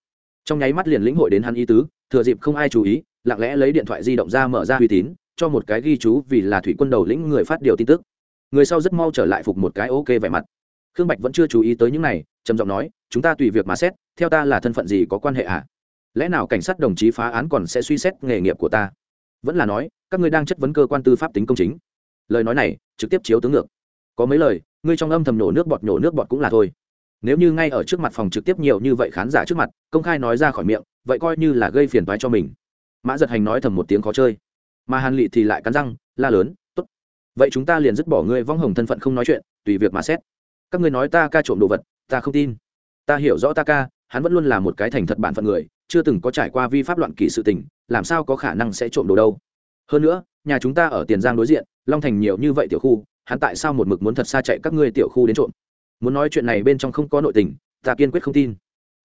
Trong nháy mắt liền lĩnh hội đến hắn ý tứ, thừa dịp không ai chú ý, lặng lẽ lấy điện thoại di động ra mở ra uy tín, cho một cái ghi chú vì là thủy quân đầu lĩnh người phát điều tin tức. Người sau rất mau trở lại phục một cái ok vẻ mặt. Khương bạch vẫn chưa chú ý tới những này, trầm giọng nói, chúng ta tùy việc mà xét, theo ta là thân phận gì có quan hệ ạ à? Lẽ nào cảnh sát đồng chí phá án còn sẽ suy xét nghề nghiệp của ta? Vẫn là nói, các ngươi đang chất vấn cơ quan tư pháp tính công chính. Lời nói này, trực tiếp chiếu tướng ngược. Có mấy lời, ngươi trong âm thầm nổ nước bọt, nổ nước bọt cũng là thôi. Nếu như ngay ở trước mặt phòng trực tiếp nhiều như vậy khán giả trước mặt, công khai nói ra khỏi miệng, vậy coi như là gây phiền toái cho mình. Mã giật hành nói thầm một tiếng khó chơi. Mà hàn lị thì lại cắn răng, la lớn t ố t vậy chúng ta liền dứt bỏ ngươi vong hồng thân phận không nói chuyện, tùy việc mà xét. Các ngươi nói ta ca trộm đồ vật, ta không tin. Ta hiểu rõ ta ca, hắn vẫn luôn là một cái thành thật bản phận người chưa từng có trải qua vi pháp loạn kỷ sự tình, làm sao có khả năng sẽ trộm đồ đâu? Hơn nữa, nhà chúng ta ở tiền giang đối diện, long thành nhiều như vậy tiểu khu, hắn tại sao một mực muốn thật xa chạy các ngươi tiểu khu đến trộm? Muốn nói chuyện này bên trong không có nội tình, ta kiên quyết không tin.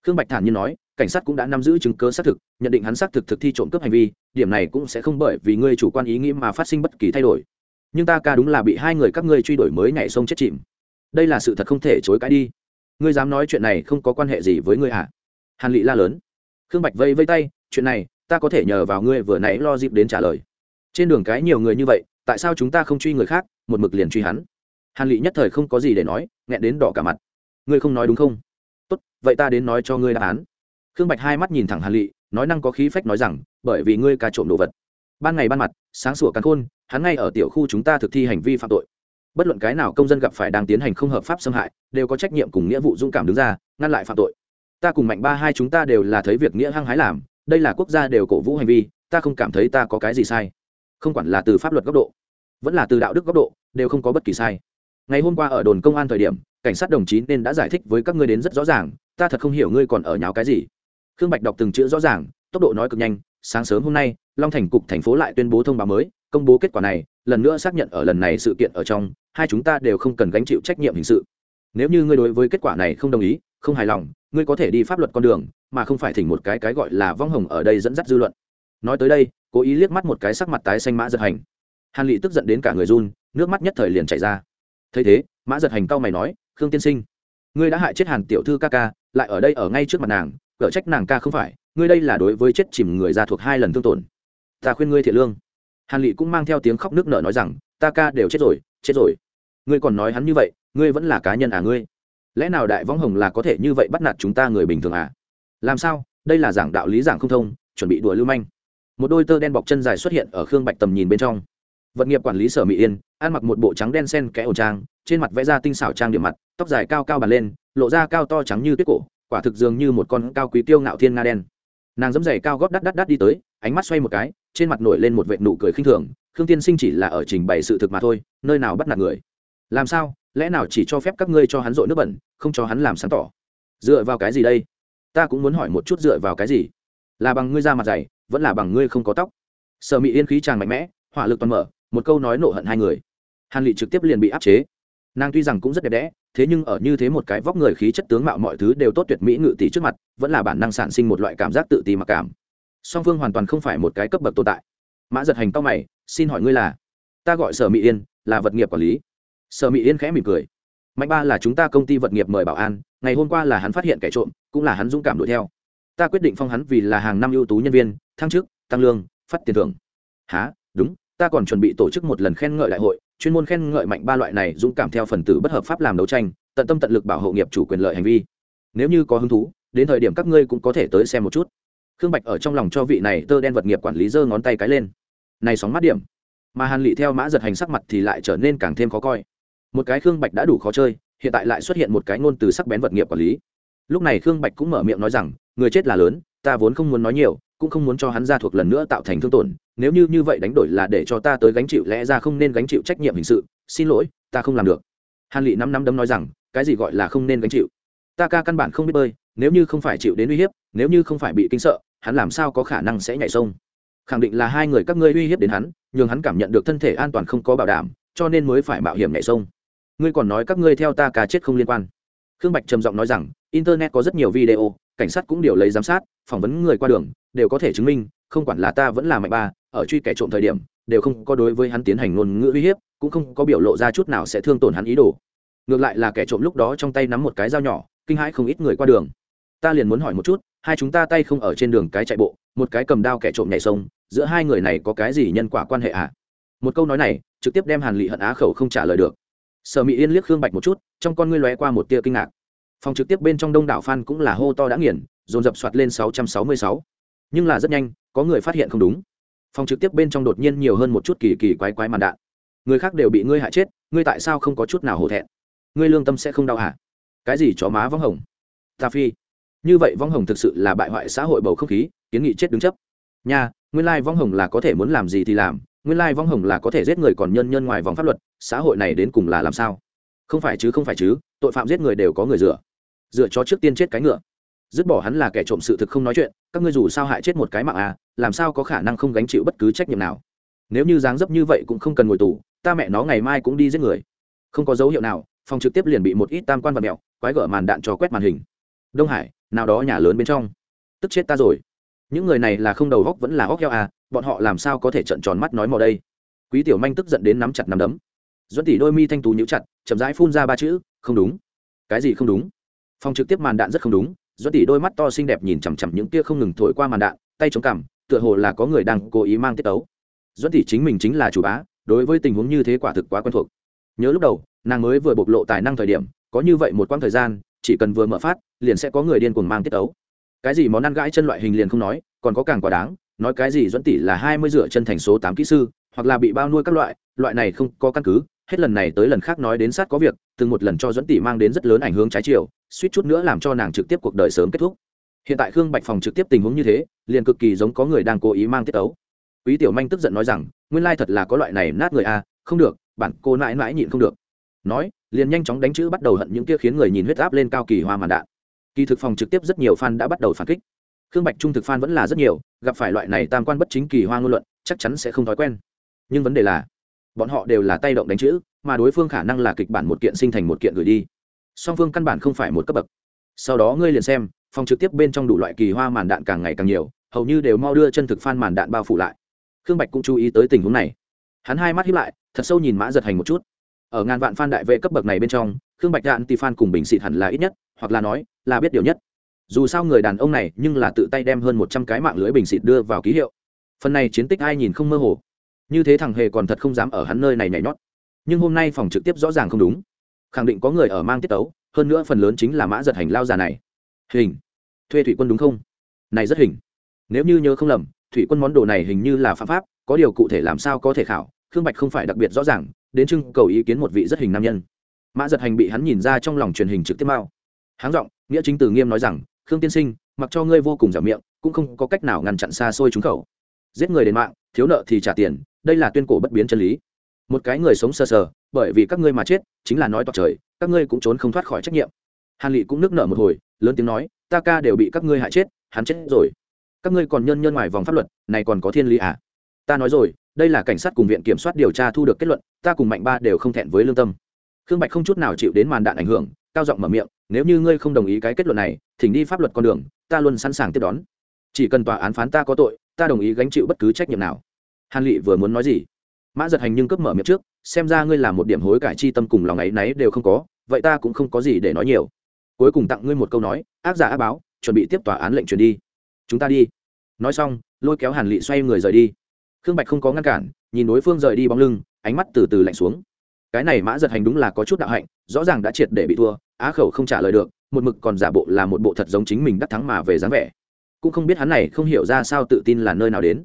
Khương bạch thản nhiên nói, cảnh sát cũng đã nắm giữ chứng cứ xác thực, nhận định hắn xác thực thực thi trộm cướp hành vi, điểm này cũng sẽ không bởi vì ngươi chủ quan ý nghĩ mà phát sinh bất kỳ thay đổi. Nhưng ta ca đúng là bị hai người các ngươi truy đuổi mới nhảy sông chết chìm. Đây là sự thật không thể chối cãi đi. Ngươi dám nói chuyện này không có quan hệ gì với ngươi hả? Hàn lị la lớn khương bạch vây vây tay, chuyện này, ta có thể nhờ vào ngươi vừa nãy lo dịp đến trả lời. Trên đường cái nhiều người như vậy, tại sao chúng ta không truy người khác, một mực liền truy hắn? Hàn lị nhất thời không có gì để nói, nghẹn đến đỏ cả mặt. Ngươi không nói đúng không? Tốt, vậy ta đến nói cho ngươi đáp án. Khương bạch hai mắt nhìn thẳng hàn lị nói năng có khí phách nói rằng, bởi vì ngươi ca trộm đồ vật. Ban ngày ban mặt, sáng sủa cắn khôn, hắn ngay ở tiểu khu chúng ta thực thi hành vi phạm tội. Bất luận cái nào công dân gặp phải đang tiến hành không hợp pháp xâm hại, đều có trách nhiệm cùng nghĩa vụ dũng cảm đứng ra, ngăn lại phạm tội ta cùng mạnh ba hai chúng ta đều là thấy việc nghĩa hăng hái làm, đây là quốc gia đều cổ vũ hành vi, ta không cảm thấy ta có cái gì sai. Không quản là từ pháp luật góc độ, vẫn là từ đạo đức góc độ, đều không có bất kỳ sai. Ngày hôm qua ở đồn công an thời điểm, cảnh sát đồng chí nên đã giải thích với các ngươi đến rất rõ ràng, ta thật không hiểu ngươi còn ở nháo cái gì. Khương bạch đọc từng chữ rõ ràng, tốc độ nói cực nhanh, sáng sớm hôm nay, long thành cục thành phố lại tuyên bố thông báo mới, công bố kết quả này, lần nữa xác nhận ở lần này sự kiện ở trong, hai chúng ta đều không cần gánh chịu trách nhiệm hình sự. Nếu như ngươi đối với kết quả này không đồng ý, không hài lòng ngươi có thể đi pháp luật con đường, mà không phải thỉnh một cái cái gọi là vong hồng ở đây dẫn dắt dư luận. Nói tới đây, cố ý liếc mắt một cái sắc mặt tái xanh mã giật hành. Hàn lị tức giận đến cả người run, nước mắt nhất thời liền chảy ra. Thấy thế, mã giật hành cau mày nói, khương tiên sinh, ngươi đã hại chết hàn tiểu thư ca ca, lại ở đây ở ngay trước mặt nàng, cở trách nàng ca không phải, ngươi đây là đối với chết chìm người ra thuộc hai lần thương tổn. Ta khuyên ngươi thiện lương. Hàn lị cũng mang theo tiếng khóc nước nở nói rằng, ta ca đều chết rồi chết rồi. Ngươi còn nói hắn như vậy, ngươi vẫn là cá nhân à ngươi? Lẽ nào đại võng hồng là có thể như vậy bắt nạt chúng ta người bình thường à? Làm sao? Đây là giảng đạo lý giảng không thông, chuẩn bị đùa lưu manh. Một đôi tơ đen bọc chân dài xuất hiện ở khương bạch tầm nhìn bên trong. Vật nghiệp quản lý sở mỹ yên, ăn mặc một bộ trắng đen sen kẽ ổ trang, trên mặt vẽ ra tinh xảo trang điểm mặt, tóc dài cao cao bàn lên, lộ ra cao to trắng như tuyết cổ, quả thực dường như một con cao quý tiêu ngạo thiên nga đen. Nàng dẫm giày cao gót đắt đắt đắt đi tới, ánh mắt xoay một cái, trên mặt nổi lên một vệ nụ cười khinh thường, khương tiên sinh chỉ là ở trình bày sự thực mà thôi, nơi nào bắt nạt người? Làm sao? Lẽ nào chỉ cho phép các ngươi cho hắn dội nước bẩn, không cho hắn làm sáng tỏ? Dựa vào cái gì đây? Ta cũng muốn hỏi một chút dựa vào cái gì? Là bằng ngươi ra mặt dày, vẫn là bằng ngươi không có tóc? Sở Mị yên khí tràn mạnh mẽ, hỏa lực toàn mở, một câu nói nộ hận hai người. Hàn lị trực tiếp liền bị áp chế. Nàng tuy rằng cũng rất đẹp đẽ, thế nhưng ở như thế một cái vóc người khí chất tướng mạo mọi thứ đều tốt tuyệt mỹ ngự tỷ trước mặt, vẫn là bản năng sản sinh một loại cảm giác tự ti mặc cảm. Song phương hoàn toàn không phải một cái cấp bậc tồn tại. Mã giật hành tóc mày, xin hỏi ngươi là? Ta gọi sở mỹ yên, là vật nghiệp quản lý sở mỹ yên khẽ mỉm cười. Mạnh ba là chúng ta công ty vật nghiệp mời bảo an, ngày hôm qua là hắn phát hiện kẻ trộm, cũng là hắn dũng cảm đuổi theo. Ta quyết định phong hắn vì là hàng năm ưu tú nhân viên, thăng chức, tăng lương, phát tiền thưởng. Há đúng, ta còn chuẩn bị tổ chức một lần khen ngợi đại hội, chuyên môn khen ngợi mạnh ba loại này dũng cảm theo phần tử bất hợp pháp làm đấu tranh, tận tâm tận lực bảo hộ nghiệp chủ quyền lợi hành vi. Nếu như có hứng thú, đến thời điểm các ngươi cũng có thể tới xem một chút. Khương bạch ở trong lòng cho vị này tơ đen vật nghiệp quản lý giơ ngón tay cái lên. Này sóng mắt điểm. Mà hàn lị theo mã giật hành sắc mặt thì lại trở nên càng thêm khó coi một cái khương bạch đã đủ khó chơi, hiện tại lại xuất hiện một cái ngôn từ sắc bén vật nghiệp quản lý. Lúc này khương bạch cũng mở miệng nói rằng, người chết là lớn, ta vốn không muốn nói nhiều, cũng không muốn cho hắn ra thuộc lần nữa tạo thành thương tổn, nếu như như vậy đánh đổi là để cho ta tới gánh chịu, lẽ ra không nên gánh chịu trách nhiệm hình sự, xin lỗi, ta không làm được. Hàn lị năm năm đấm nói rằng, cái gì gọi là không nên gánh chịu? Ta ca căn bản không biết bơi, nếu như không phải chịu đến uy hiếp, nếu như không phải bị kinh sợ, hắn làm sao có khả năng sẽ nhảy sông? Khẳng định là hai người các ngươi uy hiếp đến hắn, nhường hắn cảm nhận được thân thể an toàn không có bảo đảm, cho nên mới phải mạo hiểm nhảy sông ngươi còn nói các ngươi theo ta cá chết không liên quan. Khương bạch trầm giọng nói rằng, internet có rất nhiều video, cảnh sát cũng đều lấy giám sát, phỏng vấn người qua đường, đều có thể chứng minh, không quản là ta vẫn là mạnh ba, ở truy kẻ trộm thời điểm, đều không có đối với hắn tiến hành ngôn ngữ uy hiếp, cũng không có biểu lộ ra chút nào sẽ thương tổn hắn ý đồ. Ngược lại là kẻ trộm lúc đó trong tay nắm một cái dao nhỏ, kinh hãi không ít người qua đường. Ta liền muốn hỏi một chút, hai chúng ta tay không ở trên đường cái chạy bộ, một cái cầm đao kẻ trộm nhảy sông, giữa hai người này có cái gì nhân quả quan hệ ạ à? một câu nói này, trực tiếp đem hàn lị hận á khẩu không trả lời được sở mỹ yên liếc khương bạch một chút, trong con ngươi lóe qua một tia kinh ngạc. Phòng trực tiếp bên trong đông đảo f cũng là hô to đã nghiền, dồn dập soạt lên 666. nhưng là rất nhanh, có người phát hiện không đúng. Phòng trực tiếp bên trong đột nhiên nhiều hơn một chút kỳ kỳ quái quái màn đạn. Người khác đều bị ngươi hại chết, ngươi tại sao không có chút nào hổ thẹn? Ngươi lương tâm sẽ không đau hả? Cái gì chó má võng hồng? Ta phi. Như vậy võng hồng thực sự là bại hoại xã hội bầu không khí, kiến nghị chết đứng chấp. Nha, nguyên lai vong hồng là có thể muốn làm gì thì làm nguyên lai vong hồng là có thể giết người còn nhân nhân ngoài vòng pháp luật, xã hội này đến cùng là làm sao? Không phải chứ, không phải chứ, tội phạm giết người đều có người dựa dựa cho trước tiên chết cái ngựa. Dứt bỏ hắn là kẻ trộm sự thực không nói chuyện, các ngươi dù sao hại chết một cái mạng à làm sao có khả năng không gánh chịu bất cứ trách nhiệm nào? Nếu như dáng dấp như vậy cũng không cần ngồi tù, ta mẹ nó ngày mai cũng đi giết người. Không có dấu hiệu nào, phòng trực tiếp liền bị một ít tam quan vật mẹo, quái gở màn đạn cho quét màn hình. Đông hải, nào đó nhà lớn bên trong. Tức chết ta rồi những người này là không đầu góc vẫn là góc heo à bọn họ làm sao có thể trận tròn mắt nói mò đây? Quý tiểu manh tức giận đến nắm chặt nắm đấm. Dẫn tỷ đôi mi thanh tú nhíu chặt, chậm rãi phun ra ba chữ, không đúng. Cái gì không đúng? Phòng trực tiếp màn đạn rất không đúng dẫn tỷ đôi mắt to xinh đẹp nhìn chằm chằm những tia không ngừng thổi qua màn đạn, tay chống cằm, tựa hồ là có người đang cố ý mang tiết tấu. Dẫn tỷ chính mình chính là chủ bá, đối với tình huống như thế quả thực quá quen thuộc. Nhớ lúc đầu, nàng mới vừa bộc lộ tài năng thời điểm, có như vậy một quãng thời gian, chỉ cần vừa mở phát, liền sẽ có người điên cuồng mang tiết tấu cái gì món ăn gãi chân loại hình liền không nói, còn có càng quá đáng, nói cái gì dẫn tỷ là hai mươi dựa chân thành số tám kỹ sư, hoặc là bị bao nuôi các loại loại này không có căn cứ. Hết lần này tới lần khác nói đến sát có việc, từng một lần cho dẫn tỷ mang đến rất lớn ảnh hưởng trái chiều, suýt chút nữa làm cho nàng trực tiếp cuộc đời sớm kết thúc. Hiện tại khương bạch phòng trực tiếp tình huống như thế, liền cực kỳ giống có người đang cố ý mang tiết tấu. Quý tiểu manh tức giận nói rằng, nguyên lai thật là có loại này nát người a không được, bản cô mãi mãi nhịn không được. Nói, liền nhanh chóng đánh chữ bắt đầu hận những kia khiến người nhìn huyết áp lên cao kỳ hoa màn đạn kỳ thực phòng trực tiếp rất nhiều fan đã bắt đầu phản kích. Khương bạch trung thực fan vẫn là rất nhiều, gặp phải loại này tam quan bất chính kỳ hoa ngôn luận, chắc chắn sẽ không thói quen. Nhưng vấn đề là, bọn họ đều là tay động đánh chữ, mà đối phương khả năng là kịch bản một kiện sinh thành một kiện gửi đi. Song phương căn bản không phải một cấp bậc. Sau đó ngươi liền xem, phòng trực tiếp bên trong đủ loại kỳ hoa màn đạn càng ngày càng nhiều, hầu như đều mau đưa chân thực phan màn đạn bao phủ lại. Khương bạch cũng chú ý tới tình huống này. Hắn hai mắt hiếp lại, thật sâu nhìn mã giật hành một chút. Ở ngàn vạn phan đại vệ cấp bậc này bên trong khương bạch đạn thì phan cùng bình xịt hẳn là ít nhất, hoặc là nói, là biết điều nhất. Dù sao người đàn ông này nhưng là tự tay đem hơn một trăm cái mạng lưới bình xịt đưa vào ký hiệu. Phần này chiến tích ai nhìn không mơ hồ. Như thế thằng hề còn thật không dám ở hắn nơi này nhảy nhót. Nhưng hôm nay phòng trực tiếp rõ ràng không đúng. Khẳng định có người ở mang tiết tấu, hơn nữa phần lớn chính là mã giật hành lao già này. Hình. Thuê thủy quân đúng không? Này rất hình. Nếu như nhớ không lầm, thủy quân món đồ này hình như là phạm pháp, có điều cụ thể làm sao có thể khảo, khương bạch không phải đặc biệt rõ ràng, đến trưng cầu ý kiến một vị rất hình nam nhân mã giật hành bị hắn nhìn ra trong lòng truyền hình trực tiếp mao. Háng giọng, nghĩa chính từ nghiêm nói rằng, khương tiên sinh, mặc cho ngươi vô cùng giảm miệng, cũng không có cách nào ngăn chặn xa xôi trúng khẩu giết người đến mạng, thiếu nợ thì trả tiền, đây là tuyên cổ bất biến chân lý. Một cái người sống sờ sờ, bởi vì các ngươi mà chết, chính là nói toạc trời, các ngươi cũng trốn không thoát khỏi trách nhiệm. Hàn lị cũng nước nở một hồi, lớn tiếng nói, ta ca đều bị các ngươi hại chết, hắn chết rồi. Các ngươi còn nhân nhân ngoài vòng pháp luật, này còn có thiên lý à? Ta nói rồi, đây là cảnh sát cùng viện kiểm soát điều tra thu được kết luận, ta cùng mạnh ba đều không thẹn với lương tâm khương bạch không chút nào chịu đến màn đạn ảnh hưởng, cao giọng mở miệng, nếu như ngươi không đồng ý cái kết luận này, thỉnh đi pháp luật con đường, ta luôn sẵn sàng tiếp đón. Chỉ cần tòa án phán ta có tội, ta đồng ý gánh chịu bất cứ trách nhiệm nào. Hàn lị vừa muốn nói gì? Mã giật hành nhưng cướp mở miệng trước, xem ra ngươi là một điểm hối cải chi tâm cùng lòng ấy náy đều không có, vậy ta cũng không có gì để nói nhiều. Cuối cùng tặng ngươi một câu nói, ác giả ác báo, chuẩn bị tiếp tòa án lệnh truyền đi. Chúng ta đi. Nói xong, lôi kéo hàn lị xoay người rời đi. Khương bạch không có ngăn cản, nhìn đối phương rời đi bóng lưng, ánh mắt từ từ lạnh xuống cái này mã giật hành đúng là có chút đạo hạnh rõ ràng đã triệt để bị thua á khẩu không trả lời được một mực còn giả bộ là một bộ thật giống chính mình đắc thắng mà về dáng vẻ. Cũng không biết hắn này không hiểu ra sao tự tin là nơi nào đến.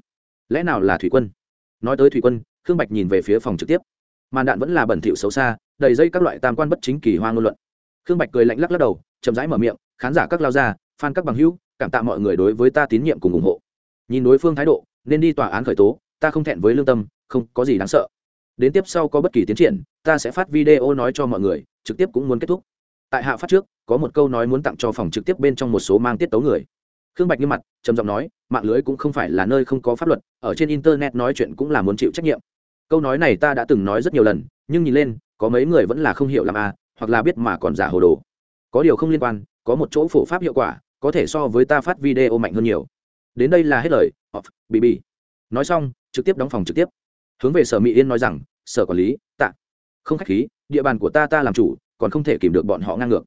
Lẽ nào là thủy quân? Nói tới thủy quân khương bạch nhìn về phía phòng trực tiếp. Màn đạn vẫn là bẩn thỉu xấu xa đầy dây các loại tam quan bất chính kỳ hoa ngôn luận. Khương bạch cười lạnh lắc lắc đầu chậm rãi mở miệng khán giả các lao ra, fan các bằng hữu cảm tạ mọi người đối với ta tín nhiệm cùng ủng hộ. Nhìn đối phương thái độ nên đi tòa án khởi tố ta không thẹn với lương tâm không có gì đáng sợ đến tiếp sau có bất kỳ tiến triển ta sẽ phát video nói cho mọi người trực tiếp cũng muốn kết thúc. Tại hạ phát trước có một câu nói muốn tặng cho phòng trực tiếp bên trong một số mang tiết tấu người. Khương bạch nghiêm mặt trầm giọng nói mạng lưới cũng không phải là nơi không có pháp luật ở trên internet nói chuyện cũng là muốn chịu trách nhiệm. Câu nói này ta đã từng nói rất nhiều lần nhưng nhìn lên có mấy người vẫn là không hiểu làm a à, hoặc là biết mà còn giả hồ đồ. Có điều không liên quan có một chỗ phổ pháp hiệu quả có thể so với ta phát video mạnh hơn nhiều. Đến đây là hết lời off bị bị nói xong trực tiếp đóng phòng trực tiếp hướng về sở mỹ yên nói rằng, sở quản lý, tạ. Không khách khí, địa bàn của ta ta làm chủ, còn không thể kìm được bọn họ ngang ngược.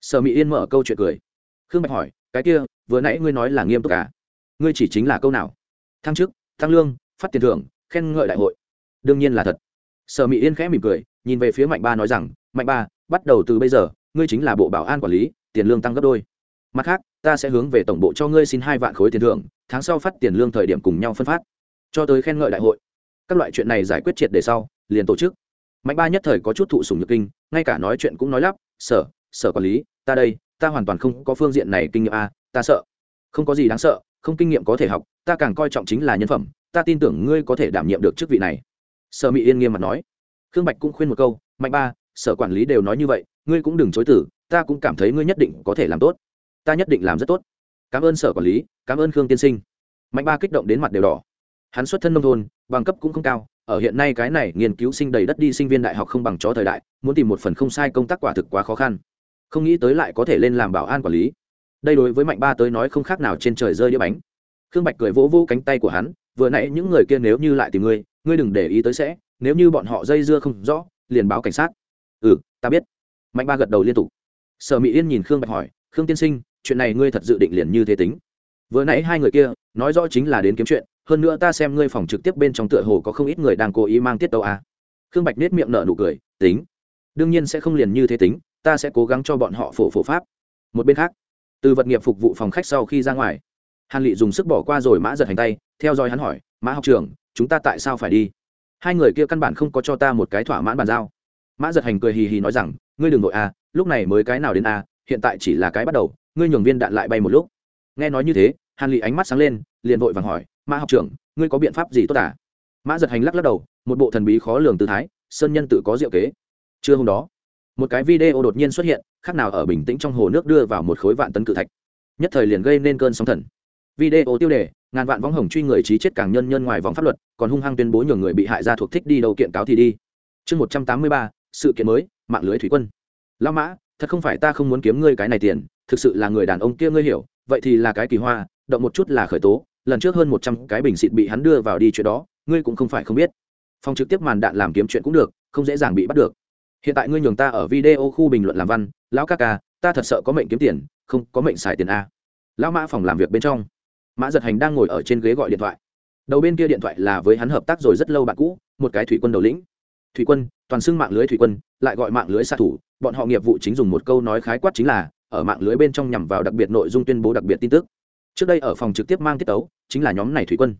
Sở mỹ yên mở câu chuyện cười. Khương bạch hỏi, cái kia, vừa nãy ngươi nói là nghiêm túc à? Ngươi chỉ chính là câu nào? Thăng chức tăng lương, phát tiền thưởng, khen ngợi đại hội. Đương nhiên là thật. Sở mỹ yên khẽ mỉm cười, nhìn về phía mạnh ba nói rằng, mạnh ba, bắt đầu từ bây giờ, ngươi chính là bộ bảo an quản lý, tiền lương tăng gấp đôi. Mặt khác, ta sẽ hướng về tổng bộ cho ngươi xin hai vạn khối tiền thưởng, tháng sau phát tiền lương thời điểm cùng nhau phân phát, cho tới khen ngợi đại hội các loại chuyện này giải quyết triệt để sau, liền tổ chức. Mạnh ba nhất thời có chút thụ sùng nhược kinh, ngay cả nói chuyện cũng nói lắp, sở sở quản lý, ta đây, ta hoàn toàn không có phương diện này kinh nghiệm a, ta sợ. Không có gì đáng sợ, không kinh nghiệm có thể học, ta càng coi trọng chính là nhân phẩm, ta tin tưởng ngươi có thể đảm nhiệm được chức vị này. Sở mỹ yên nghiêm mặt nói. Khương bạch cũng khuyên một câu, mạnh ba, sở quản lý đều nói như vậy, ngươi cũng đừng chối tử ta cũng cảm thấy ngươi nhất định có thể làm tốt. Ta nhất định làm rất tốt. Cảm ơn sở quản lý, cảm ơn khương tiên sinh. Mạnh ba kích động đến mặt đều đỏ hắn xuất thân nông thôn, bằng cấp cũng không cao, ở hiện nay cái này nghiên cứu sinh đầy đất đi sinh viên đại học không bằng chó thời đại, muốn tìm một phần không sai công tác quả thực quá khó khăn. Không nghĩ tới lại có thể lên làm bảo an quản lý. Đây đối với mạnh ba tới nói không khác nào trên trời rơi đĩa bánh. Khương bạch cười vỗ vỗ cánh tay của hắn, vừa nãy những người kia nếu như lại tìm ngươi ngươi đừng để ý tới sẽ, nếu như bọn họ dây dưa không rõ, liền báo cảnh sát. Ừ ta biết. Mạnh ba gật đầu liên tục. Sở mỹ yên nhìn khương bạch hỏi, khương tiên sinh, chuyện này ngươi thật dự định liền như thế tính? Vừa nãy hai người kia, nói rõ chính là đến kiếm chuyện hơn nữa ta xem ngươi phòng trực tiếp bên trong tựa hồ có không ít người đang cố ý mang tiết tấu à. khương bạch nết miệng nở nụ cười, tính. Đương nhiên sẽ không liền như thế tính, ta sẽ cố gắng cho bọn họ phổ phổ pháp. Một bên khác, từ vật nghiệp phục vụ phòng khách sau khi ra ngoài, hàn lị dùng sức bỏ qua rồi mã giật hành tay, theo dõi hắn hỏi, mã học Trường chúng ta tại sao phải đi? Hai người kia căn bản không có cho ta một cái thỏa mãn bàn giao. Mã giật hành cười hì hì nói rằng, ngươi đừng nội a, lúc này mới cái nào đến a, hiện tại chỉ là cái bắt đầu, ngươi nhường viên đạn lại bay một lúc. Nghe nói như thế hàn lị ánh mắt sáng lên, liền vội vàng hỏi, mã học trưởng, ngươi có biện pháp gì tốt à? Mã giật hành lắc lắc đầu, một bộ thần bí khó lường tư thái, sơn nhân tự có diệu kế. Trưa hôm đó, một cái video đột nhiên xuất hiện, khác nào ở bình tĩnh trong hồ nước đưa vào một khối vạn tấn cự thạch. Nhất thời liền gây nên cơn sóng thần. Video tiêu đề, ngàn vạn võng hồng truy người trí chết càng nhân nhân ngoài vòng pháp luật, còn hung hăng tuyên bố nhường người bị hại ra thuộc thích đi đâu kiện cáo thì đi. Chương một trăm tám mươi ba, sự kiện mới, mạng lưới thủy quân. Lao mã, thật không phải ta không muốn kiếm ngươi cái này tiền, thực sự là người đàn ông kia ngươi hiểu, vậy thì là cái kỳ hoa động một chút là khởi tố, lần trước hơn một trăm cái bình xịt bị hắn đưa vào đi chuyện đó, ngươi cũng không phải không biết. Phòng trực tiếp màn đạn làm kiếm chuyện cũng được, không dễ dàng bị bắt được. Hiện tại ngươi nhường ta ở video khu bình luận làm văn, lão ca ca, ta thật sợ có mệnh kiếm tiền, không có mệnh xài tiền a. Lão mã phòng làm việc bên trong. Mã giật hành đang ngồi ở trên ghế gọi điện thoại. Đầu bên kia điện thoại là với hắn hợp tác rồi rất lâu bạn cũ, một cái thủy quân đầu lĩnh. Thủy quân, toàn xưng mạng lưới thủy quân, lại gọi mạng lưới xạ thủ, bọn họ nghiệp vụ chính dùng một câu nói khái quát chính là, ở mạng lưới bên trong nhằm vào đặc biệt nội dung tuyên bố đặc biệt tin tức trước đây ở phòng trực tiếp mang tiết tấu, chính là nhóm này thủy quân.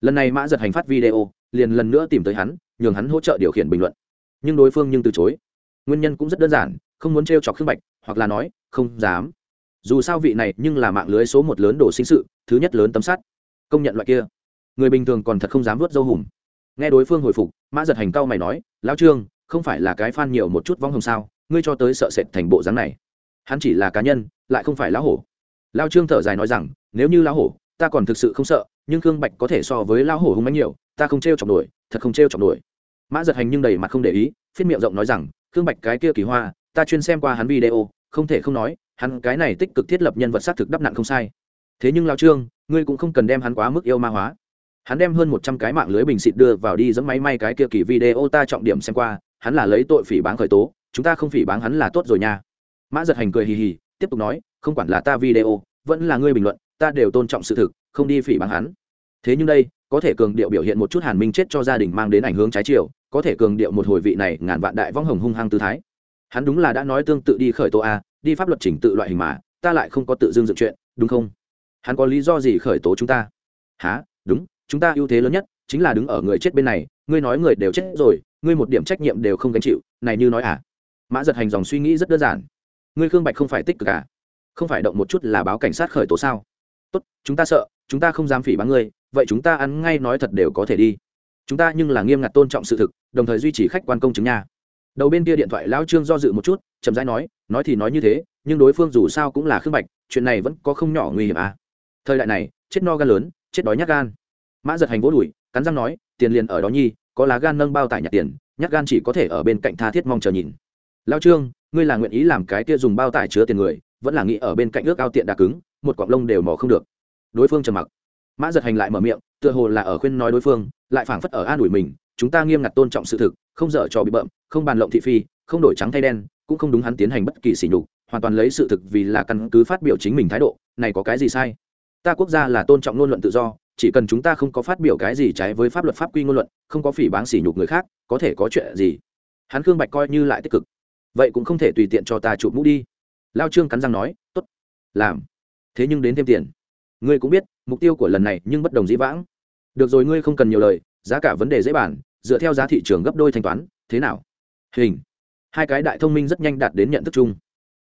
Lần này mã giật hành phát video, liền lần nữa tìm tới hắn, nhường hắn hỗ trợ điều khiển bình luận. Nhưng đối phương nhưng từ chối. Nguyên nhân cũng rất đơn giản, không muốn t r e o chọc khương bạch, hoặc là nói, không dám. Dù sao vị này nhưng là mạng lưới số một lớn đồ sinh sự, thứ nhất lớn tấm sắt. Công nhận loại kia. Người bình thường còn thật không dám vớt dâu hùm. Nghe đối phương hồi phục, mã giật hành cao mày nói, lão trương, không phải là cái f nhiều một chút vong hồng sao? Ngươi cho tới sợ sệt thành bộ dáng này. Hắn chỉ là cá nhân, lại không phải lão hổ lao trương thở dài nói rằng, nếu như lão hổ, ta còn thực sự không sợ, nhưng khương bạch có thể so với lão hổ hung mạnh nhiều, ta không t r e o chọc nổi, thật không t r e o chọc nổi. Mã giật hành nhưng đầy mặt không để ý, phiết miệng rộng nói rằng, khương bạch cái kia kỳ hoa, ta chuyên xem qua hắn video, không thể không nói, hắn cái này tích cực thiết lập nhân vật xác thực đắp nặng không sai. Thế nhưng lao trương, ngươi cũng không cần đem hắn quá mức yêu ma hóa. Hắn đem hơn một trăm cái mạng lưới bình xịt đưa vào đi dẫm máy may cái kia kỳ video ta trọng điểm xem qua, hắn là lấy tội phỉ báng khởi tố, chúng ta không phỉ báng hắn là tốt rồi nha. Mã giật hành cười hì hì, tiếp tục nói không quản là ta video, vẫn là ngươi bình luận, ta đều tôn trọng sự thực, không đi phỉ báng hắn. Thế nhưng đây, có thể cường điệu biểu hiện một chút hàn minh chết cho gia đình mang đến ảnh hướng trái chiều, có thể cường điệu một hồi vị này ngàn vạn đại vong hồng hung hăng tư thái. Hắn đúng là đã nói tương tự đi khởi tố a, đi pháp luật chỉnh tự loại hình mà, ta lại không có tự dưng dựng chuyện, đúng không? Hắn có lý do gì khởi tố chúng ta? Há đúng, chúng ta ưu thế lớn nhất chính là đứng ở người chết bên này, ngươi nói người đều chết rồi, ngươi một điểm trách nhiệm đều không gánh chịu, này như nói à? Mã giật hành dòng suy nghĩ rất đơn giản. Ngươi khương bạch không phải tích cực cả không phải động một chút là báo cảnh sát khởi tố sao? Tốt, chúng ta sợ, chúng ta không dám phỉ báng ngươi, vậy chúng ta ăn ngay nói thật đều có thể đi. Chúng ta nhưng là nghiêm ngặt tôn trọng sự thực, đồng thời duy trì khách quan công chứng nha. Đầu bên kia điện thoại lão trương do dự một chút, chậm rãi nói nói thì nói như thế, nhưng đối phương dù sao cũng là khương bạch, chuyện này vẫn có không nhỏ nguy hiểm à. Thời đại này, chết no gan lớn, chết đói nhát gan. Mã giật hành vỗ đùi, cắn răng nói, tiền liền ở đó nhi, có lá gan nâng bao tải nhặt tiền, nhát gan chỉ có thể ở bên cạnh tha thiết mong chờ nhìn. Lao trương, ngươi là nguyện ý làm cái kia dùng bao tải chứa tiền người vẫn là nghĩ ở bên cạnh ước ao tiện đà cứng, một quặng lông đều mò không được. Đối phương trầm mặc. Mã giật hành lại mở miệng, tựa hồ là ở khuyên nói đối phương, lại phảng phất ở an ủi mình, chúng ta nghiêm ngặt tôn trọng sự thực, không dở trò bị bợm, không bàn lộng thị phi, không đổi trắng thay đen, cũng không đúng hắn tiến hành bất kỳ sỉ nhục, hoàn toàn lấy sự thực vì là căn cứ phát biểu chính mình thái độ, này có cái gì sai? Ta quốc gia là tôn trọng ngôn luận tự do, chỉ cần chúng ta không có phát biểu cái gì trái với pháp luật pháp quy ngôn luận, không có phỉ báng sỉ nhục người khác, có thể có chuyện gì? Hắn khương bạch coi như lại tích cực. Vậy cũng không thể tùy tiện cho ta chụp mũ đi lao trương cắn răng nói t ố t làm. Thế nhưng đến thêm tiền. Ngươi cũng biết, mục tiêu của lần này nhưng bất đồng dĩ vãng. Được rồi, ngươi không cần nhiều lời, giá cả vấn đề dễ bản dựa theo giá thị trường gấp đôi thanh toán, thế nào? Hình. Hai cái đại thông minh rất nhanh đạt đến nhận thức chung.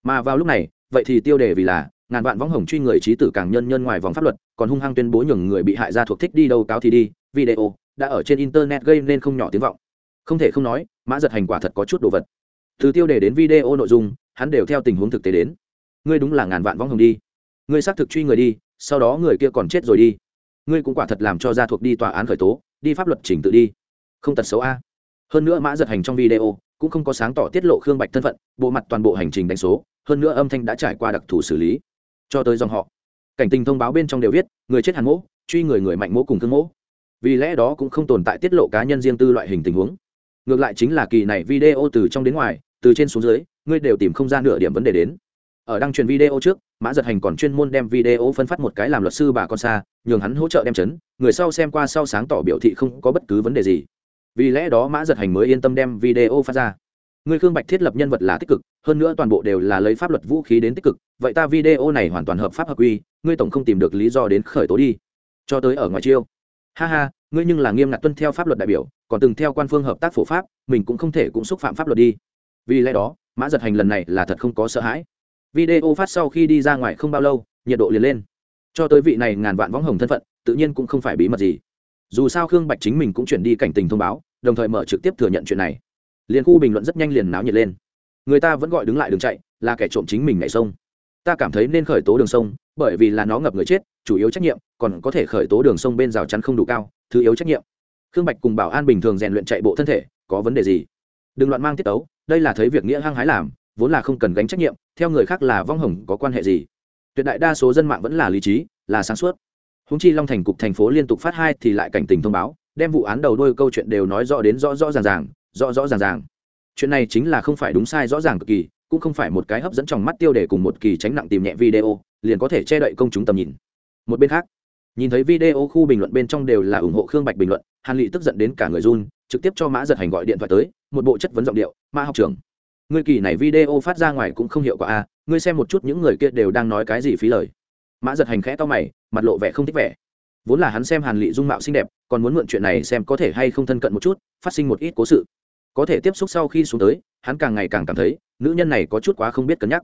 Mà vào lúc này, vậy thì tiêu đề vì là, ngàn vạn võng hồng truy người trí tử càng nhân nhân ngoài vòng pháp luật, còn hung hăng tuyên bố nhường người bị hại ra thuộc thích đi đâu cáo thì đi, video đã ở trên internet gây nên không nhỏ tiếng vọng. Không thể không nói, mã giật hành quả thật có chút đồ vật từ tiêu đề đến video nội dung, hắn đều theo tình huống thực tế đến. Ngươi đúng là ngàn vạn võng hồng đi. Ngươi xác thực truy người đi, sau đó người kia còn chết rồi đi. Ngươi cũng quả thật làm cho gia thuộc đi tòa án khởi tố, đi pháp luật chỉnh tự đi. Không tật xấu a. Hơn nữa mã giật hành trong video cũng không có sáng tỏ tiết lộ khương bạch thân phận, bộ mặt toàn bộ hành trình đánh số, hơn nữa âm thanh đã trải qua đặc thù xử lý. Cho tới dòng họ, cảnh tình thông báo bên trong đều viết, người chết hàn mỗ truy người người mạnh mỗ cùng thương mỗ. Vì lẽ đó cũng không tồn tại tiết lộ cá nhân riêng tư loại hình tình huống. Ngược lại chính là kỳ này video từ trong đến ngoài từ trên xuống dưới, ngươi đều tìm không ra nửa điểm vấn đề đến. Ở đăng truyền video trước, mã giật hành còn chuyên môn đem video phân phát một cái làm luật sư bà con xa, nhường hắn hỗ trợ đem chấn, người sau xem qua sau sáng tỏ biểu thị không có bất cứ vấn đề gì. Vì lẽ đó mã giật hành mới yên tâm đem video phát ra. Người khương bạch thiết lập nhân vật là tích cực, hơn nữa toàn bộ đều là lấy pháp luật vũ khí đến tích cực, vậy ta video này hoàn toàn hợp pháp hợp quy, ngươi tổng không tìm được lý do đến khởi tố đi. Cho tới ở ngoài chiêu. Ha ha, ngươi nhưng là nghiêm ngặt tuân theo pháp luật đại biểu, còn từng theo quan phương hợp tác phổ pháp, mình cũng không thể cũng xúc phạm pháp luật đi vì lẽ đó, mã giật hành lần này là thật không có sợ hãi. Video phát sau khi đi ra ngoài không bao lâu, nhiệt độ liền lên. Cho tới vị này ngàn vạn võng hồng thân phận, tự nhiên cũng không phải bí mật gì. Dù sao khương bạch chính mình cũng chuyển đi cảnh tình thông báo, đồng thời mở trực tiếp thừa nhận chuyện này. Liền khu bình luận rất nhanh liền náo nhiệt lên. Người ta vẫn gọi đứng lại đường chạy, là kẻ trộm chính mình ngày sông. Ta cảm thấy nên khởi tố đường sông, bởi vì là nó ngập người chết, chủ yếu trách nhiệm, còn có thể khởi tố đường sông bên rào chắn không đủ cao, thứ yếu trách nhiệm. Khương bạch cùng bảo an bình thường rèn luyện chạy bộ thân thể, có vấn đề gì? Đừng loạn mang tiết tấu, đây là thấy việc nghĩa hăng hái làm, vốn là không cần gánh trách nhiệm, theo người khác là vong hồng có quan hệ gì. Tuyệt đại đa số dân mạng vẫn là lý trí, là sáng suốt. Húng chi long thành cục thành phố liên tục phát hai thì lại cảnh tình thông báo, đem vụ án đầu đôi câu chuyện đều nói rõ đến rõ rõ ràng ràng, rõ rõ ràng ràng. Chuyện này chính là không phải đúng sai rõ ràng cực kỳ, cũng không phải một cái hấp dẫn trong mắt tiêu để cùng một kỳ tránh nặng tìm nhẹ video, liền có thể che đậy công chúng tầm nhìn. Một bên khác, nhìn thấy video khu bình luận bên trong đều là ủng hộ khương bạch bình luận, hàn lị tức giận đến cả người run trực tiếp cho mã giật hành gọi điện thoại tới một bộ chất vấn giọng điệu mã học trưởng ngươi kỳ này video phát ra ngoài cũng không hiệu quả a à, ngươi xem một chút những người kia đều đang nói cái gì phí lời. Mã giật hành khẽ to mày mặt lộ vẻ không thích vẻ. Vốn là hắn xem hàn lị dung mạo xinh đẹp còn muốn mượn chuyện này xem có thể hay không thân cận một chút phát sinh một ít cố sự. Có thể tiếp xúc sau khi xuống tới hắn càng ngày càng cảm thấy nữ nhân này có chút quá không biết cân nhắc.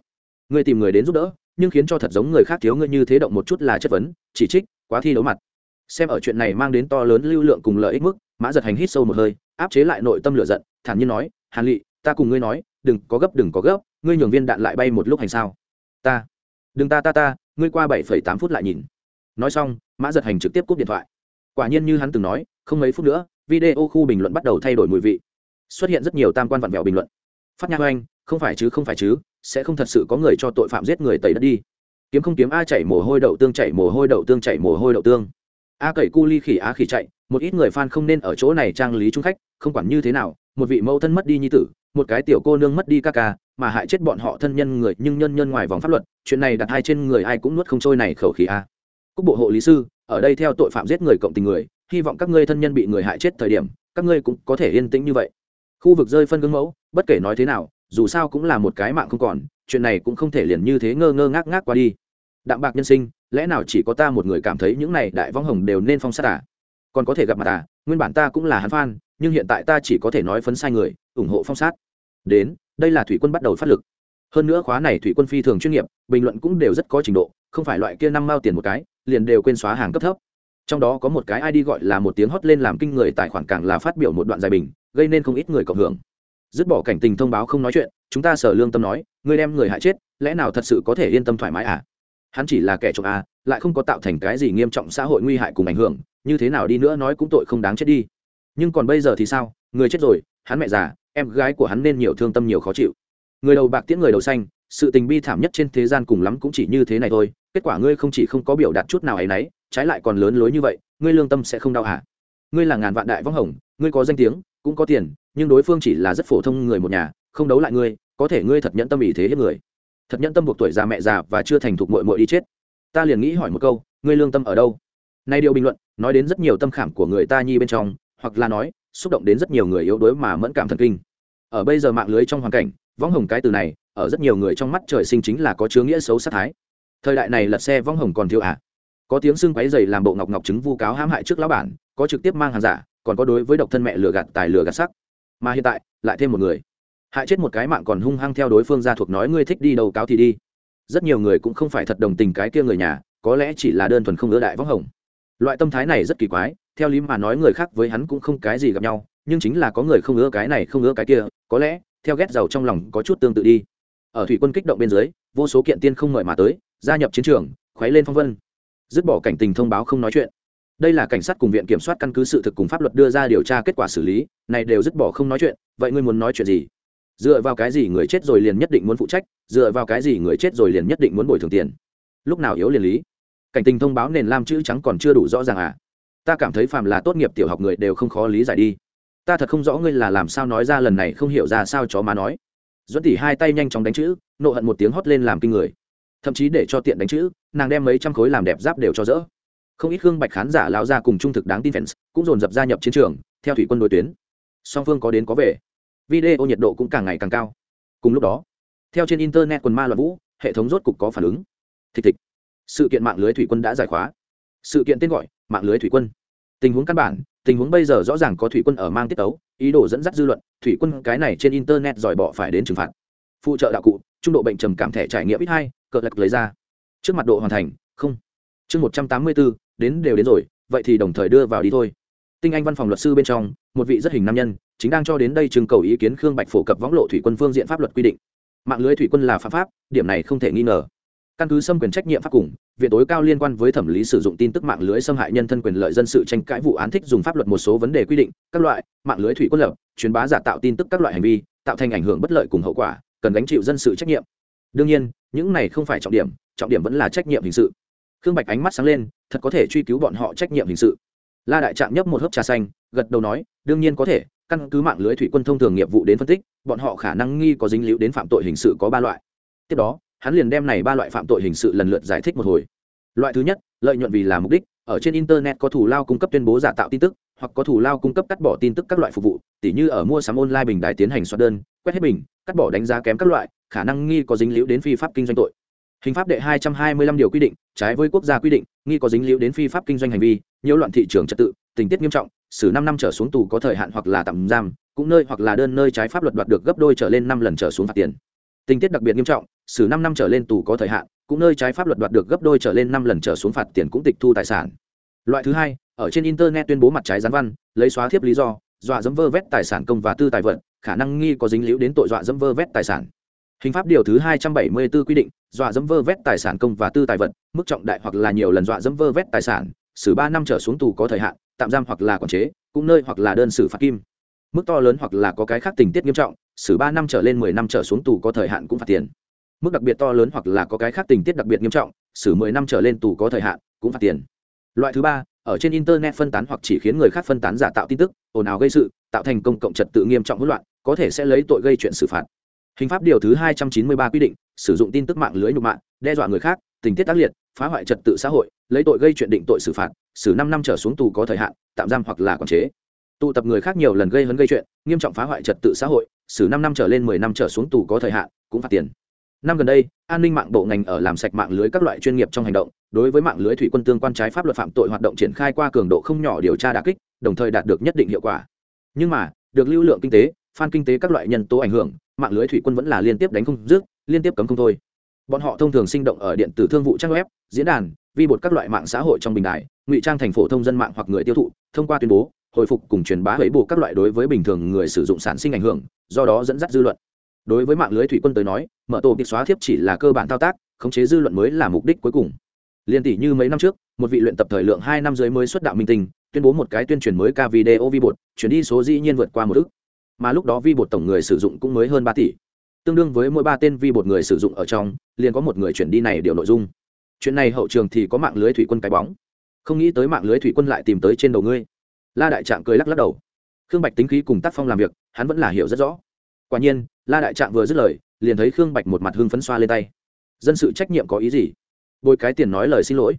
Ngươi tìm người đến giúp đỡ nhưng khiến cho thật giống người khác thiếu ngươi như thế động một chút là chất vấn chỉ trích quá thi đấu mặt. Xem ở chuyện này mang đến to lớn lưu lượng cùng lợi ích mức mã giật hành hít sâu một hơi, áp chế lại nội tâm lửa giận, thản nhiên nói, hàn lị, ta cùng ngươi nói, đừng có gấp, đừng có gấp, ngươi nhường viên đạn lại bay một lúc hành sao? Ta, đừng ta ta ta, ngươi qua bảy phẩy tám phút lại nhìn. Nói xong, mã giật hành trực tiếp cúp điện thoại. Quả nhiên như hắn từng nói, không mấy phút nữa, video khu bình luận bắt đầu thay đổi mùi vị. Xuất hiện rất nhiều tam quan vặn vẹo bình luận. Phát nha oanh không phải chứ, không phải chứ, sẽ không thật sự có người cho tội phạm giết người tẩy đất đi. Kiếm không kiếm a chảy mồ hôi đậu tương, chảy mồ hôi đậu tương, chảy mồ hôi đậu tương a cậy cu ly khỉ á khỉ chạy, một ít người fan không nên ở chỗ này trang lý trung khách, không quản như thế nào, một vị mẫu thân mất đi nhi tử, một cái tiểu cô nương mất đi ca ca, mà hại chết bọn họ thân nhân người nhưng nhân nhân ngoài vòng pháp luật, chuyện này đặt hai trên người ai cũng nuốt không trôi này khẩu khí a cúc bộ hộ lý sư, ở đây theo tội phạm giết người cộng tình người, hy vọng các ngươi thân nhân bị người hại chết thời điểm, các ngươi cũng có thể yên tĩnh như vậy. Khu vực rơi phân gương mẫu, bất kể nói thế nào, dù sao cũng là một cái mạng không còn, chuyện này cũng không thể liền như thế ngơ ngơ ngác ngác qua đi đạm bạc nhân sinh lẽ nào chỉ có ta một người cảm thấy những này đại vong hồng đều nên phong sát à? Còn có thể gặp mặt à? Nguyên bản ta cũng là hắn phan, nhưng hiện tại ta chỉ có thể nói phấn sai người ủng hộ phong sát. Đến đây là thủy quân bắt đầu phát lực. Hơn nữa khóa này thủy quân phi thường chuyên nghiệp bình luận cũng đều rất có trình độ không phải loại kia năm mao tiền một cái liền đều quên xóa hàng cấp thấp. Trong đó có một cái id gọi là một tiếng hót lên làm kinh người tài khoản càng là phát biểu một đoạn dài bình gây nên không ít người cộng hưởng. Dứt bỏ cảnh tình thông báo không nói chuyện chúng ta sở lương tâm nói ngươi đem người hại chết lẽ nào thật sự có thể yên tâm thoải mái à? Hắn chỉ là kẻ trộm à lại không có tạo thành cái gì nghiêm trọng xã hội nguy hại cùng ảnh hưởng, như thế nào đi nữa nói cũng tội không đáng chết đi. Nhưng còn bây giờ thì sao? Người chết rồi, hắn mẹ già, em gái của hắn nên nhiều thương tâm nhiều khó chịu. Người đầu bạc tiễn người đầu xanh, sự tình bi thảm nhất trên thế gian cùng lắm cũng chỉ như thế này thôi, kết quả ngươi không chỉ không có biểu đạt chút nào ấy y trái lại còn lớn lối như vậy, ngươi lương tâm sẽ không đau hả? Ngươi là ngàn vạn đại vong hồng, ngươi có danh tiếng, cũng có tiền, nhưng đối phương chỉ là rất phổ thông người một nhà, không đấu lại ngươi, có thể ngươi thật nhẫn tâm ý thế hết người thật nhẫn tâm buộc tuổi già mẹ già và chưa thành thục mội mội đi chết. Ta liền nghĩ hỏi một câu, ngươi lương tâm ở đâu? Nay điều bình luận, nói đến rất nhiều tâm khảm của người ta nhi bên trong, hoặc là nói, xúc động đến rất nhiều người yếu đuối mà mẫn cảm thần kinh. Ở bây giờ mạng lưới trong hoàn cảnh, vong hồng cái từ này, ở rất nhiều người trong mắt trời sinh chính là có chứa nghĩa xấu sát thái. Thời đại này lật xe vong hồng còn thiếu ạ. À. có tiếng xưng quáy dày làm bộ ngọc ngọc chứng vu cáo hãm hại trước lão bản, có trực tiếp mang hàng giả, còn có đối với độc thân mẹ lừa gạt tài lừa gạt sắc. Mà hiện tại, lại thêm một người hại chết một cái mạng còn hung hăng theo đối phương gia thuộc nói ngươi thích đi đầu cáo thì đi. Rất nhiều người cũng không phải thật đồng tình cái kia người nhà, có lẽ chỉ là đơn thuần không ưa đại võng hồng. Loại tâm thái này rất kỳ quái, theo lý mà nói người khác với hắn cũng không cái gì gặp nhau, nhưng chính là có người không ưa cái này không ưa cái kia, có lẽ, theo ghét giàu trong lòng có chút tương tự đi. Ở thủy quân kích động bên dưới, vô số kiện tiên không mời mà tới, gia nhập chiến trường, khuấy lên phong vân. Dứt bỏ cảnh tình thông báo không nói chuyện. Đây là cảnh sát cùng viện kiểm soát căn cứ sự thực cùng pháp luật đưa ra điều tra kết quả xử lý, này đều dứt bỏ không nói chuyện, vậy ngươi muốn nói chuyện gì? Dựa vào cái gì người chết rồi liền nhất định muốn phụ trách, dựa vào cái gì người chết rồi liền nhất định muốn bồi thường tiền? Lúc nào yếu liền lý. Cảnh tình thông báo nền lam chữ trắng còn chưa đủ rõ ràng à? Ta cảm thấy phàm là tốt nghiệp tiểu học người đều không khó lý giải đi. Ta thật không rõ ngươi là làm sao nói ra lần này không hiểu ra sao chó má nói. Dẫn tỉ hai tay nhanh chóng đánh chữ, nộ hận một tiếng hót lên làm kinh người. Thậm chí để cho tiện đánh chữ, nàng đem mấy trăm khối làm đẹp giáp đều cho dỡ. Không ít gương bạch khán giả lao ra cùng trung thực đáng tin fans, cũng dồn dập gia nhập chiến trường, theo thủy quân đối tuyến. Song phương có đến có về video nhiệt độ cũng càng ngày càng cao. Cùng lúc đó, theo trên internet quần ma loạn vũ, hệ thống rốt cục có phản ứng. Thịch thịch. Sự kiện mạng lưới thủy quân đã giải khóa. Sự kiện tên gọi, mạng lưới thủy quân. Tình huống căn bản, tình huống bây giờ rõ ràng có thủy quân ở mang tiết tấu, ý đồ dẫn dắt dư luận, thủy quân cái này trên internet giỏi bỏ phải đến trừng phạt. Phụ trợ đạo cụ, trung độ bệnh trầm cảm thẻ trải nghiệm ít hai cợt lật lấy ra. Trước mặt độ hoàn thành, không. Chương một trăm tám mươi bốn đến đều đến rồi, vậy thì đồng thời đưa vào đi thôi. Tinh anh văn phòng luật sư bên trong, một vị rất hình nam nhân chính đang cho đến đây trưng cầu ý kiến khương bạch phổ cập võng lộ thủy quân phương diện pháp luật quy định. Mạng lưới thủy quân là pháp pháp, điểm này không thể nghi ngờ. Căn cứ xâm quyền trách nhiệm pháp cùng, viện tối cao liên quan với thẩm lý sử dụng tin tức mạng lưới xâm hại nhân thân quyền lợi dân sự tranh cãi vụ án thích dùng pháp luật một số vấn đề quy định, các loại, mạng lưới thủy quân lập, truyền bá giả tạo tin tức các loại hành vi, tạo thành ảnh hưởng bất lợi cùng hậu quả, cần gánh chịu dân sự trách nhiệm. Đương nhiên, những này không phải trọng điểm trọng điểm vẫn là trách nhiệm hình sự. Khương bạch ánh mắt sáng lên, thật có thể truy cứu bọn họ trách nhiệm hình sự. La đại trạm nhấp một hớp trà xanh, gật đầu nói, đương nhiên có thể căn cứ mạng lưới thủy quân thông thường nghiệp vụ đến phân tích, bọn họ khả năng nghi có dính líu đến phạm tội hình sự có ba loại. Tiếp đó, hắn liền đem này ba loại phạm tội hình sự lần lượt giải thích một hồi. Loại thứ nhất, lợi nhuận vì là mục đích, ở trên internet có thủ lao cung cấp tuyên bố giả tạo tin tức, hoặc có thủ lao cung cấp cắt bỏ tin tức các loại phục vụ, tỉ như ở mua sắm online bình đài tiến hành soát đơn, quét hết bình, cắt bỏ đánh giá kém các loại, khả năng nghi có dính líu đến phi pháp kinh doanh tội. Hình pháp đệ hai trăm hai mươi lăm điều quy định, trái với quốc gia quy định, nghi có dính líu đến phi pháp kinh doanh hành vi, nhiễu loạn thị trường trật tự, tình tiết nghiêm trọng xử năm năm trở xuống tù có thời hạn hoặc là tạm giam cũng nơi hoặc là đơn nơi trái pháp luật đoạt được gấp đôi trở lên năm lần trở xuống phạt tiền. Tình tiết đặc biệt nghiêm trọng xử năm năm trở lên tù có thời hạn cũng nơi trái pháp luật đoạt được gấp đôi trở lên năm lần trở xuống phạt tiền cũng tịch thu tài sản. Loại thứ hai ở trên internet tuyên bố mặt trái gián văn lấy xóa thiếp lý do dọa dẫm vơ vét tài sản công và tư tài vật, khả năng nghi có dính líu đến tội dọa dẫm vơ vét tài sản. Hình pháp điều thứ hai trăm bảy mươi 274 quy định dọa dẫm vơ vét tài sản công và tư tài vật mức trọng đại hoặc là nhiều lần dọa dẫm vơ vét tài sản xử ba năm trở xuống tù có thời hạn tạm giam hoặc là quản chế, cũng nơi hoặc là đơn xử phạt kim. Mức to lớn hoặc là có cái khác tình tiết nghiêm trọng, xử ba năm trở lên mười năm trở xuống tù có thời hạn cũng phạt tiền. Mức đặc biệt to lớn hoặc là có cái khác tình tiết đặc biệt nghiêm trọng, xử mười năm trở lên tù có thời hạn cũng phạt tiền. Loại thứ ba, ở trên internet phân tán hoặc chỉ khiến người khác phân tán giả tạo tin tức, ồn ào gây sự, tạo thành công cộng trật tự nghiêm trọng hỗn loạn, có thể sẽ lấy tội gây chuyện xử phạt. Hình pháp điều thứ hai trăm chín mươi ba quy định, sử dụng tin tức mạng lưới nhục mạng đe dọa người khác, tình tiết tác liệt phá hoại trật tự xã hội, lấy tội gây chuyện định tội xử phạt, xử năm năm trở xuống tù có thời hạn, tạm giam hoặc là quản chế. Tụ tập người khác nhiều lần gây hấn gây chuyện, nghiêm trọng phá hoại trật tự xã hội, xử năm năm trở lên mười năm trở xuống tù có thời hạn, cũng phạt tiền. Năm gần đây, an ninh mạng bộ ngành ở làm sạch mạng lưới các loại chuyên nghiệp trong hành động, đối với mạng lưới thủy quân tương quan trái pháp luật phạm tội hoạt động triển khai qua cường độ không nhỏ điều tra đà kích, đồng thời đạt được nhất định hiệu quả. Nhưng mà, được lưu lượng kinh tế, phan kinh tế các loại nhân tố ảnh hưởng, mạng lưới thủy quân vẫn là liên tiếp đánh không dứt, liên tiếp cấm không thôi. Bọn họ thông thường sinh động ở điện tử thương vụ trang web diễn đàn, vi bột các loại mạng xã hội trong bình đại ngụy trang thành phổ thông dân mạng hoặc người tiêu thụ, thông qua tuyên bố, hồi phục cùng truyền bá lấy bộ các loại đối với bình thường người sử dụng sản sinh ảnh hưởng, do đó dẫn dắt dư luận. Đối với mạng lưới thủy quân tới nói, mở tổ bị xóa thiếp chỉ là cơ bản thao tác, khống chế dư luận mới là mục đích cuối cùng. Liên tỷ như mấy năm trước, một vị luyện tập thời lượng hai năm dưới mới xuất đạo minh tinh, tuyên bố một cái tuyên truyền mới ca video vi bột, chuyển đi số dĩ nhiên vượt qua một ức mà lúc đó vi bột tổng người sử dụng cũng mới hơn ba tỷ. Tương đương với mỗi ba tên vi bột người sử dụng ở trong, liền có một người chuyển đi này điều nội dung chuyện này hậu trường thì có mạng lưới thủy quân cái bóng. Không nghĩ tới mạng lưới thủy quân lại tìm tới trên đầu ngươi. La đại trạng cười lắc lắc đầu. Khương bạch tính khí cùng tác phong làm việc, hắn vẫn là hiểu rất rõ. Quả nhiên, la đại trạng vừa dứt lời, liền thấy khương bạch một mặt hưng phấn xoa lên tay. Dân sự trách nhiệm có ý gì? Bồi cái tiền nói lời xin lỗi.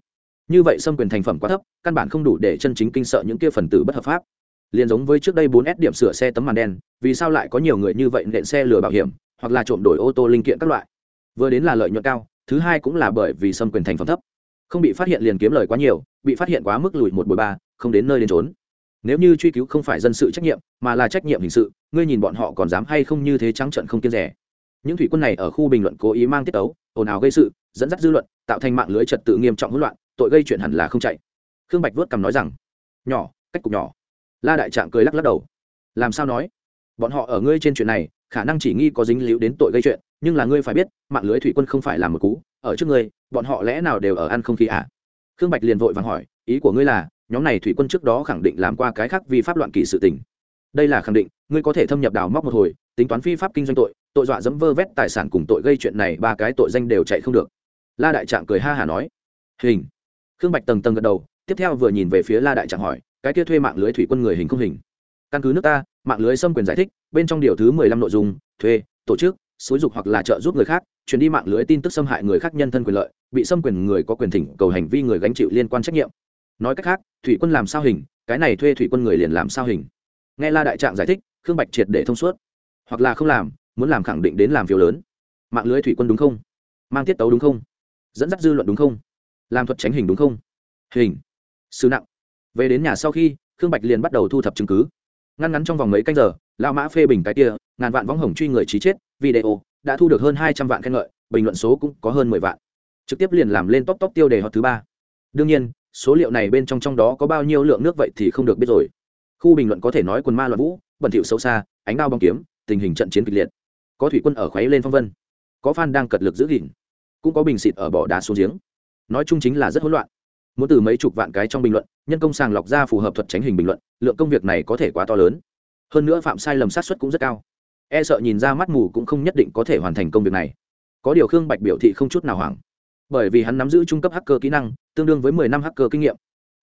Như vậy xâm quyền thành phẩm quá thấp, căn bản không đủ để chân chính kinh sợ những kia phần tử bất hợp pháp. Liền giống với trước đây bốn s điểm sửa xe tấm màn đen, vì sao lại có nhiều người như vậy nện xe lừa bảo hiểm, hoặc là trộm đổi ô tô linh kiện các loại? Vừa đến là lợi nhuận cao thứ hai cũng là bởi vì xâm quyền thành phẩm thấp. Không bị phát hiện liền kiếm lời quá nhiều, bị phát hiện quá mức lùi một bồi ba, không đến nơi đến trốn nếu như truy cứu không phải dân sự trách nhiệm, mà là trách nhiệm hình sự, ngươi nhìn bọn họ còn dám hay không như thế trắng trận không kiên rẻ. Những thủy quân này ở khu bình luận cố ý mang tiết tấu, ồn ào gây sự, dẫn dắt dư luận, tạo thành mạng lưới trật tự nghiêm trọng hỗn loạn, tội gây chuyện hẳn là không chạy. Khương bạch vớt cằm nói rằng, nhỏ, cách cục nhỏ. La đại trạng cười lắc lắc đầu. Làm sao nói? Bọn họ ở ngươi trên chuyện này, khả năng chỉ nghi có dính líu đến tội gây chuyện nhưng là ngươi phải biết, mạng lưới thủy quân không phải là một cú, ở trước ngươi, bọn họ lẽ nào đều ở ăn không khí à? Khương bạch liền vội vàng hỏi, ý của ngươi là, nhóm này thủy quân trước đó khẳng định làm qua cái khác vi pháp loạn kỳ sự tình. Đây là khẳng định, ngươi có thể thâm nhập đào móc một hồi, tính toán phi pháp kinh doanh tội tội dọa dẫm vơ vét tài sản cùng tội gây chuyện này ba cái tội danh đều chạy không được. La đại trạng cười ha hả nói. Hình. Khương bạch tầng tầng gật đầu, tiếp theo vừa nhìn về phía la đại trạng hỏi, cái kia thuê mạng lưới thủy quân người hình không hình? Căn cứ nước ta, mạng lưới xâm quyền giải thích, bên trong điều thứ mười lăm nội dung, thuê, tổ chức xúi dục hoặc là trợ giúp người khác chuyển đi mạng lưới tin tức xâm hại người khác nhân thân quyền lợi, bị xâm quyền người có quyền thỉnh cầu hành vi người gánh chịu liên quan trách nhiệm. Nói cách khác, thủy quân làm sao hình, cái này thuê thủy quân người liền làm sao hình. Nghe la đại trạng giải thích, khương bạch triệt để thông suốt. Hoặc là không làm, muốn làm khẳng định đến làm phiếu lớn. Mạng lưới thủy quân đúng không? Mang tiết tấu đúng không? Dẫn dắt dư luận đúng không? Làm thuật tránh hình đúng không? Hình. Sư nặng. Về đến nhà sau khi, khương bạch liền bắt đầu thu thập chứng cứ ngăn ngắn trong vòng mấy canh giờ lao mã phê bình cái kia, ngàn vạn võng hồng truy người trí chết, video, đã thu được hơn hai trăm vạn khen ngợi, bình luận số cũng có hơn mười vạn. Trực tiếp liền làm lên top top tiêu đề hot thứ ba. Đương nhiên, số liệu này bên trong trong đó có bao nhiêu lượng nước vậy thì không được biết rồi. Khu bình luận có thể nói quần ma loạn vũ, bẩn thỉu xấu xa, ánh đao bong kiếm, tình hình trận chiến kịch liệt. Có thủy quân ở khuấy lên phong vân, có fan đang cật lực giữ gìn, cũng có bình xịt ở bỏ đá xuống giếng. Nói chung chính là rất hỗn loạn muốn từ mấy chục vạn cái trong bình luận, nhân công sàng lọc ra phù hợp thuật tránh hình bình luận, lượng công việc này có thể quá to lớn. Hơn nữa phạm sai lầm sát xuất cũng rất cao. E sợ nhìn ra mắt mù cũng không nhất định có thể hoàn thành công việc này. Có điều khương bạch biểu thị không chút nào hoảng. Bởi vì hắn nắm giữ trung cấp hacker kỹ năng, tương đương với mười năm hacker kinh nghiệm.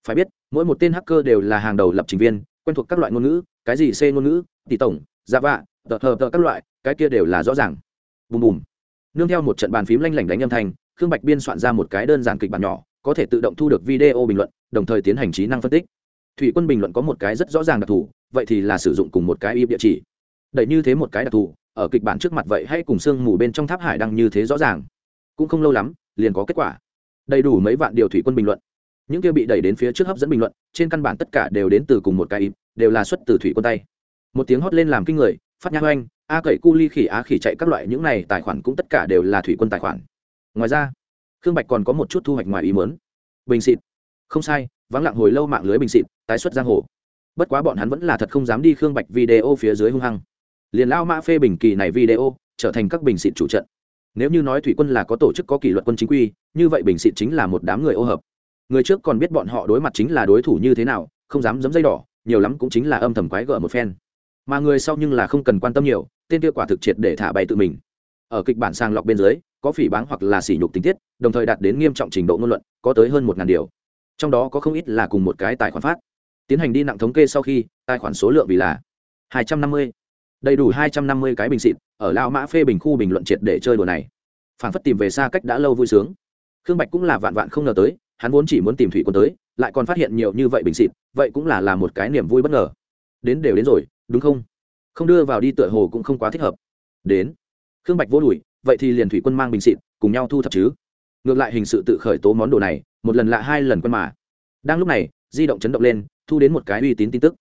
Phải biết, mỗi một tên hacker đều là hàng đầu lập trình viên, quen thuộc các loại ngôn ngữ, cái gì c ngôn ngữ, tỷ tổng, java, tờ thờ tờ các loại, cái kia đều là rõ ràng. Bùm bùm. Nương theo một trận bàn phím lanh lảnh đánh âm thanh, khương bạch biên soạn ra một cái đơn giản kịch bản nhỏ có thể tự động thu được video bình luận, đồng thời tiến hành trí năng phân tích. Thủy quân bình luận có một cái rất rõ ràng đặc thù, vậy thì là sử dụng cùng một cái ip địa chỉ. Đẩy như thế một cái đặc thù, ở kịch bản trước mặt vậy hay cùng sương mù bên trong tháp hải đăng như thế rõ ràng. Cũng không lâu lắm, liền có kết quả. Đầy đủ mấy vạn điều thủy quân bình luận. Những kia bị đẩy đến phía trước hấp dẫn bình luận, trên căn bản tất cả đều đến từ cùng một cái ip đều là xuất từ thủy quân tay. Một tiếng hót lên làm kinh người, phát nhang oanh a cậy cu ly khỉ á khỉ chạy các loại những này tài khoản cũng tất cả đều là thủy quân tài khoản. Ngoài ra khương bạch còn có một chút thu hoạch ngoài ý mớn bình xịt. Không sai, vắng lặng hồi lâu mạng lưới bình xịt, tái xuất giang hồ. Bất quá bọn hắn vẫn là thật không dám đi khương bạch video phía dưới hung hăng. Liền lao mã phê bình kỳ này video, trở thành các bình xịt chủ trận. Nếu như nói thủy quân là có tổ chức, có kỷ luật quân chính quy, như vậy bình xịt chính là một đám người ô hợp. Người trước còn biết bọn họ đối mặt chính là đối thủ như thế nào, không dám giấm dây đỏ, nhiều lắm cũng chính là âm thầm quái gở một phen. Mà người sau nhưng là không cần quan tâm nhiều, tên kia quả thực triệt để thả bay tự mình. Ở kịch bản sàng lọc bên dưới có phỉ báng hoặc là sỉ nhục tình tiết, đồng thời đạt đến nghiêm trọng trình độ ngôn luận, có tới hơn một ngàn điều. Trong đó có không ít là cùng một cái tài khoản phát. Tiến hành đi nặng thống kê sau khi, tài khoản số lượng vì là hai trăm năm mươi. Đầy đủ hai trăm năm mươi cái bình xịt, ở lao mã phê bình khu bình luận triệt để chơi đùa này. Phản phất tìm về xa cách đã lâu vui sướng. Khương bạch cũng là vạn vạn không ngờ tới, hắn vốn chỉ muốn tìm thủy quân tới, lại còn phát hiện nhiều như vậy bình xịt, vậy cũng là là một cái niềm vui bất ngờ. Đến đều đến rồi, đúng không? Không đưa vào đi tựa hồ cũng không quá thích hợp. Đến. Khương bạch vô đùi vậy thì liền thủy quân mang bình xịt, cùng nhau thu thập chứ. Ngược lại hình sự tự khởi tố món đồ này, một lần lạ hai lần quân mà. Đang lúc này, di động chấn động lên, thu đến một cái uy tín tin tức.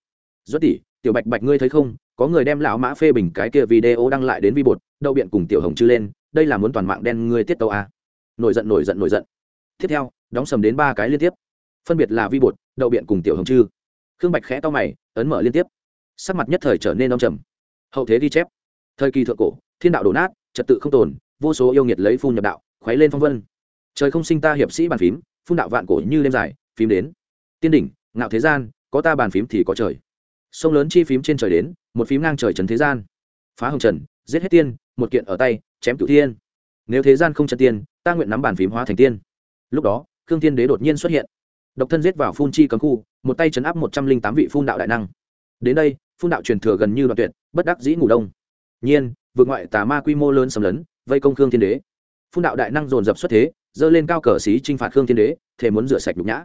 Rất tỷ, tiểu bạch bạch ngươi thấy không? Có người đem lão mã phê bình cái kia video đăng lại đến vi bột, đậu biện cùng tiểu hồng chư lên, đây là muốn toàn mạng đen ngươi tiết tàu à. nổi giận nổi giận nổi giận. Tiếp theo, đóng sầm đến ba cái liên tiếp. Phân biệt là vi bột, đậu biện cùng tiểu hồng chư. Khương bạch khẽ to mày, ấn mở liên tiếp. Sắc mặt nhất thời trở nên đông trầm. Hậu thế ghi chép. Thời kỳ thượng cổ, thiên đạo đổ nát trật tự không tồn, vô số yêu nghiệt lấy phun nhập đạo, khuấy lên phong vân. Trời không sinh ta hiệp sĩ bàn phím, phun đạo vạn cổ như đêm dài, phím đến. Tiên đỉnh, ngạo thế gian, có ta bàn phím thì có trời. Sông lớn chi phím trên trời đến, một phím ngang trời trần thế gian. Phá hồng trần, giết hết tiên, một kiện ở tay, chém cửu thiên. Nếu thế gian không chân tiên, ta nguyện nắm bàn phím hóa thành tiên. Lúc đó, khương tiên đế đột nhiên xuất hiện. Độc thân giết vào phun chi cấm khu, một tay chấn áp một trăm linh tám vị phun đạo đại năng. Đến đây, phun đạo truyền thừa gần như đoạn tuyệt, bất đắc dĩ ngủ đông. Nhiên vượt ngoại tà ma quy mô lớn xâm lấn, vây công khương thiên đế. Phun đạo đại năng dồn dập xuất thế dơ lên cao cờ xí t r i n h phạt khương thiên đế thể muốn rửa sạch nhục nhã.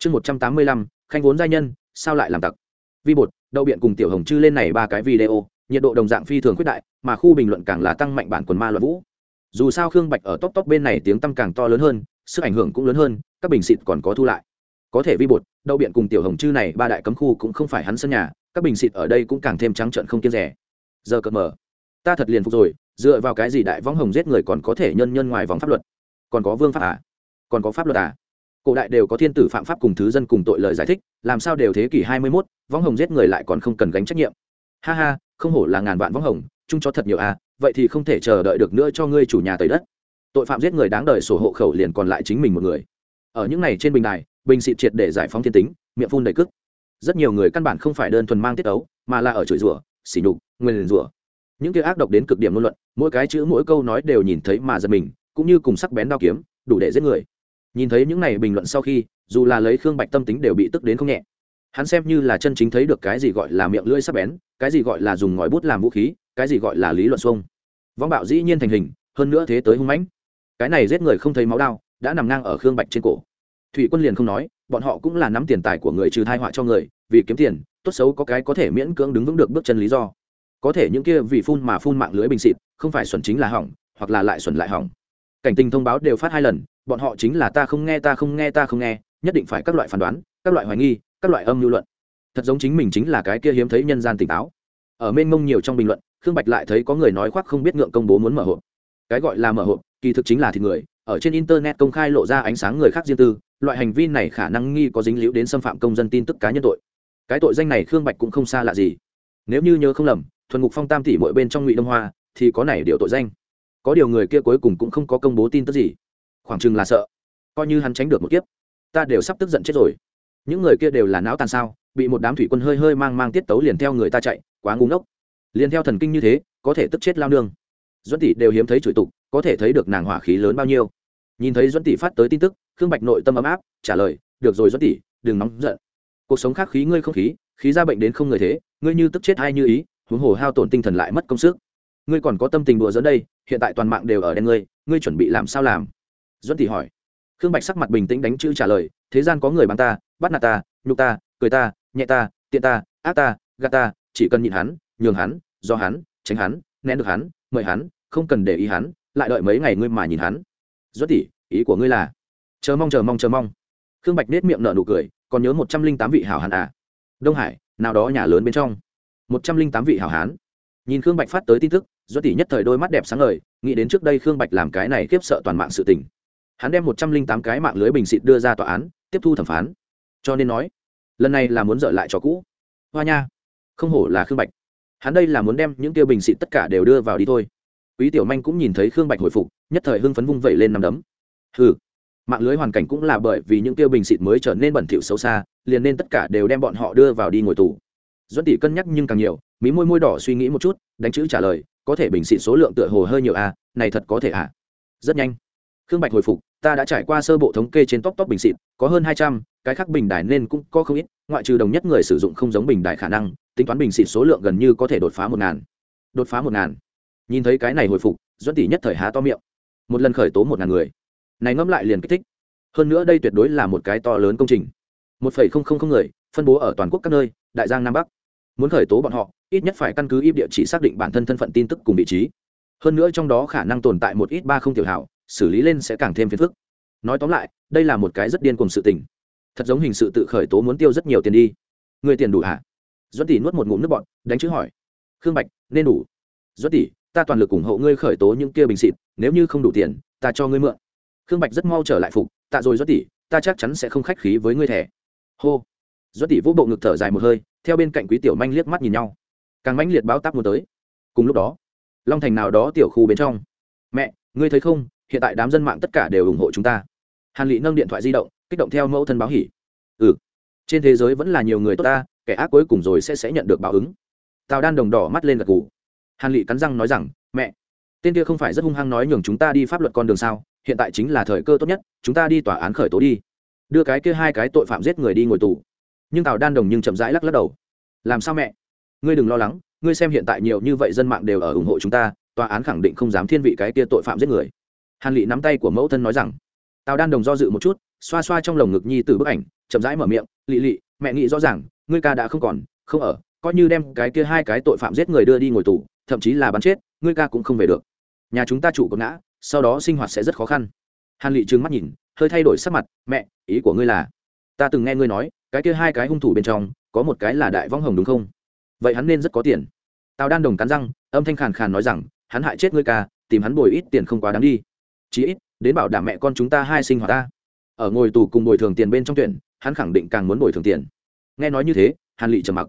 Chương một trăm tám mươi lăm, khanh vốn giai nhân, sao lại làm tặc? Vi bột, đậu biện cùng tiểu hồng chư lên này ba cái video, nhiệt độ đồng dạng phi thường khuyết đại, mà khu bình luận càng là tăng mạnh bản quần ma luận vũ. Dù sao khương bạch ở tốc tốc bên này tiếng tăm càng to lớn hơn, sức ảnh hưởng cũng lớn hơn, các bình xịt còn có thu lại. Có thể vi bột, đậu biện cùng tiểu hồng chư này ba đại cấm khu cũng không phải hắn sân nhà, các bình xịt ở đây cũng càng thêm trắng trợn không kiên rẻ. Giờ cợt mở ta thật liền phục rồi dựa vào cái gì đại võng hồng giết người còn có thể nhân nhân ngoài vòng pháp luật? Còn có vương pháp à? Còn có pháp luật à? Cổ đại đều có thiên tử phạm pháp cùng thứ dân cùng tội lời giải thích làm sao đều thế kỷ hai mươi 21, võng hồng giết người lại còn không cần gánh trách nhiệm? Ha ha không hổ là ngàn vạn võng hồng chung cho thật nhiều à vậy thì không thể chờ đợi được nữa cho ngươi chủ nhà tới đất. Tội phạm giết người đáng đời sổ hộ khẩu liền còn lại chính mình một người. Ở những này trên bình đài bình xịt triệt để giải phóng thiên tính miệng phun đầy cức. Rất nhiều người căn bản không phải đơn thuần mang tiết ấu mà là ở chửi rủa xỉ nhục nguyền rủa những kia ác độc đến cực điểm ngôn luận, mỗi cái chữ mỗi câu nói đều nhìn thấy mà giật mình, cũng như cùng sắc bén đao kiếm, đủ để giết người. Nhìn thấy những này bình luận sau khi, dù là lấy khương bạch tâm tính đều bị tức đến không nhẹ. Hắn xem như là chân chính thấy được cái gì gọi là miệng lưỡi sắc bén, cái gì gọi là dùng ngòi bút làm vũ khí, cái gì gọi là lý luận xuông. Vong bạo dĩ nhiên thành hình, hơn nữa thế tới hung mãnh. Cái này giết người không thấy máu đau đã nằm ngang ở khương bạch trên cổ. Thủy quân liền không nói, bọn họ cũng là nắm tiền tài của người trừ thai họa cho người, vì kiếm tiền, tốt xấu có cái có thể miễn cưỡng đứng vững được bước chân lý do có thể những kia vì phun mà phun mạng lưới bình xịt, không phải xuẩn chính là hỏng, hoặc là lại xuẩn lại hỏng. Cảnh tình thông báo đều phát hai lần, bọn họ chính là ta không nghe, ta không nghe, ta không nghe, nhất định phải các loại phán đoán, các loại hoài nghi, các loại âm lưu luận. Thật giống chính mình chính là cái kia hiếm thấy nhân gian tỉnh táo. Ở mênh mông nhiều trong bình luận, khương bạch lại thấy có người nói khoác không biết ngượng công bố muốn mở hộp. Cái gọi là mở hộp, kỳ thực chính là thịt người, ở trên internet công khai lộ ra ánh sáng người khác riêng tư, loại hành vi này khả năng nghi có dính líu đến xâm phạm công dân tin tức cá nhân tội. Cái tội danh này khương bạch cũng không xa lạ gì. Nếu như nhớ không lầm thuần ngục phong tam tỷ mỗi bên trong ngụy đông hoa thì có này điều tội danh có điều người kia cuối cùng cũng không có công bố tin tức gì khoảng chừng là sợ coi như hắn tránh được một kiếp ta đều sắp tức giận chết rồi những người kia đều là não tàn sao bị một đám thủy quân hơi hơi mang mang tiết tấu liền theo người ta chạy quá ngu ngốc liền theo thần kinh như thế có thể tức chết lao nương duẫn tỷ đều hiếm thấy chửi tục có thể thấy được nàng hỏa khí lớn bao nhiêu nhìn thấy duẫn tỷ phát tới tin tức khương bạch nội tâm ấm áp trả lời được rồi duẫn tỷ đừng nóng giận cuộc sống khác khí ngươi không khí khí ra bệnh đến không người thế ngươi như tức chết hay như ý huống hồ hao tổn tinh thần lại mất công sức. Ngươi còn có tâm tình đùa dẫn đây, hiện tại toàn mạng đều ở đen ngươi ngươi chuẩn bị làm sao làm? Duẫn tỷ hỏi. Khương bạch sắc mặt bình tĩnh đánh chữ trả lời, thế gian có người bắn ta, bắt nạt ta, nhục ta, cười ta, nhẹ ta, tiện ta, ác ta, gạt ta, chỉ cần nhịn hắn, nhường hắn, do hắn, tránh hắn, nén được hắn, mời hắn, không cần để ý hắn, lại đợi mấy ngày ngươi mà nhìn hắn. Duẫn tỷ, ý của ngươi là? Chờ mong chờ mong chờ mong. Khương bạch nết miệng nở nụ cười, còn nhớ một trăm linh tám vị hảo hán à. Đông hải, nào đó nhà lớn bên trong một trăm linh tám vị hảo hán. Nhìn khương bạch phát tới tin tức do tỷ nhất thời đôi mắt đẹp sáng ngời, nghĩ đến trước đây khương bạch làm cái này khiếp sợ toàn mạng sự tình. Hắn đem một trăm linh tám cái mạng lưới bình xịt đưa ra tòa án, tiếp thu thẩm phán. Cho nên nói, lần này là muốn dở lại cho cũ. Hoa nha, không hổ là khương bạch. Hắn đây là muốn đem những tiêu bình xịt tất cả đều đưa vào đi thôi. Quý tiểu manh cũng nhìn thấy khương bạch hồi phục, nhất thời hưng phấn vung vẩy lên nằm đấm. Ừ mạng lưới hoàn cảnh cũng là bởi vì những tiêu bình xịt mới trở nên bẩn thỉu xấu xa, liền nên tất cả đều đem bọn họ đưa vào đi ngồi tù duẫn tỷ cân nhắc nhưng càng nhiều, mí môi môi đỏ suy nghĩ một chút, đánh chữ trả lời, có thể bình xịt số lượng tựa hồ hơi nhiều à này thật có thể à? Rất nhanh. Khương bạch hồi phục, ta đã trải qua sơ bộ thống kê trên top top bình xịt có hơn hai trăm, cái khác bình đài nên cũng có không ít, ngoại trừ đồng nhất người sử dụng không giống bình đài khả năng, tính toán bình xịt số lượng gần như có thể đột phá một ngàn. Đột phá một ngàn? Nhìn thấy cái này hồi phục, duẫn tỷ nhất thời há to miệng. Một lần khởi tố một ngàn người. Này ngẫm lại liền kích thích. Hơn nữa đây tuyệt đối là một cái to lớn công trình. Một phẩy không không không người, phân bố ở toàn quốc các nơi, đại giang nam bắc muốn khởi tố bọn họ, ít nhất phải căn cứ ít địa chỉ xác định bản thân thân phận tin tức cùng vị trí. Hơn nữa trong đó khả năng tồn tại một ít ba không tiểu hảo, xử lý lên sẽ càng thêm phiền phức. Nói tóm lại, đây là một cái rất điên cùng sự tình. Thật giống hình sự tự khởi tố muốn tiêu rất nhiều tiền đi. Người tiền đủ hả? Duẫn tỷ nuốt một ngụm nước bọn đánh chữ hỏi. Khương bạch, nên đủ. Duẫn tỷ, ta toàn lực ủng hộ ngươi khởi tố những kia bình xịt, nếu như không đủ tiền, ta cho ngươi mượn. Khương bạch rất mau trở lại phục, tạ rồi duẫn tỷ, ta chắc chắn sẽ không khách khí với ngươi thẻ. Hô doãn tỷ vũ bộ ngực thở dài một hơi, theo bên cạnh quý tiểu manh liếc mắt nhìn nhau. Càng mãnh liệt báo táp muốn tới. Cùng lúc đó, long thành nào đó tiểu khu bên trong. Mẹ, ngươi thấy không? Hiện tại đám dân mạng tất cả đều ủng hộ chúng ta. Hàn lị nâng điện thoại di động, kích động theo mẫu thân báo hỉ. Ừ trên thế giới vẫn là nhiều người tốt ta, kẻ ác cuối cùng rồi sẽ sẽ nhận được báo ứng. Tào đan đồng đỏ mắt lên gật g ủ hàn lị cắn răng nói rằng, mẹ, tên kia không phải rất hung hăng nói nhường chúng ta đi pháp luật con đường sao? Hiện tại chính là thời cơ tốt nhất, chúng ta đi tòa án khởi tố đi. Đưa cái kia hai cái tội phạm giết người đi ngồi tù nhưng tào đan đồng nhưng chậm rãi lắc lắc đầu. Làm sao mẹ? Ngươi đừng lo lắng, ngươi xem hiện tại nhiều như vậy dân mạng đều ở ủng hộ chúng ta, tòa án khẳng định không dám thiên vị cái kia tội phạm giết người. Hàn lị nắm tay của mẫu thân nói rằng. Tào đan đồng do dự một chút, xoa xoa trong lồng ngực nhi từ bức ảnh, chậm rãi mở miệng, lị lị, mẹ nghĩ rõ ràng, ngươi ca đã không còn, không ở, coi như đem cái kia hai cái tội phạm giết người đưa đi ngồi tù, thậm chí là bắn chết, ngươi ca cũng không về được. Nhà chúng ta chủ có ngã, sau đó sinh hoạt sẽ rất khó khăn. Hàn lị trừng mắt nhìn, hơi thay đổi sắc mặt, mẹ, ý của ngươi là, ta từng nghe ngươi nói cái kia hai cái hung thủ bên trong, có một cái là đại vong hồng đúng không? Vậy hắn nên rất có tiền. Tào đan đồng cắn răng, âm thanh khàn khàn nói rằng, hắn hại chết ngươi ca, tìm hắn bồi ít tiền không quá đáng đi. Chí ít, đến bảo đảm mẹ con chúng ta hai sinh hoạt ta. Ở ngồi tù cùng bồi thường tiền bên trong tuyển, hắn khẳng định càng muốn bồi thường tiền. Nghe nói như thế, hàn lị trầm mặc.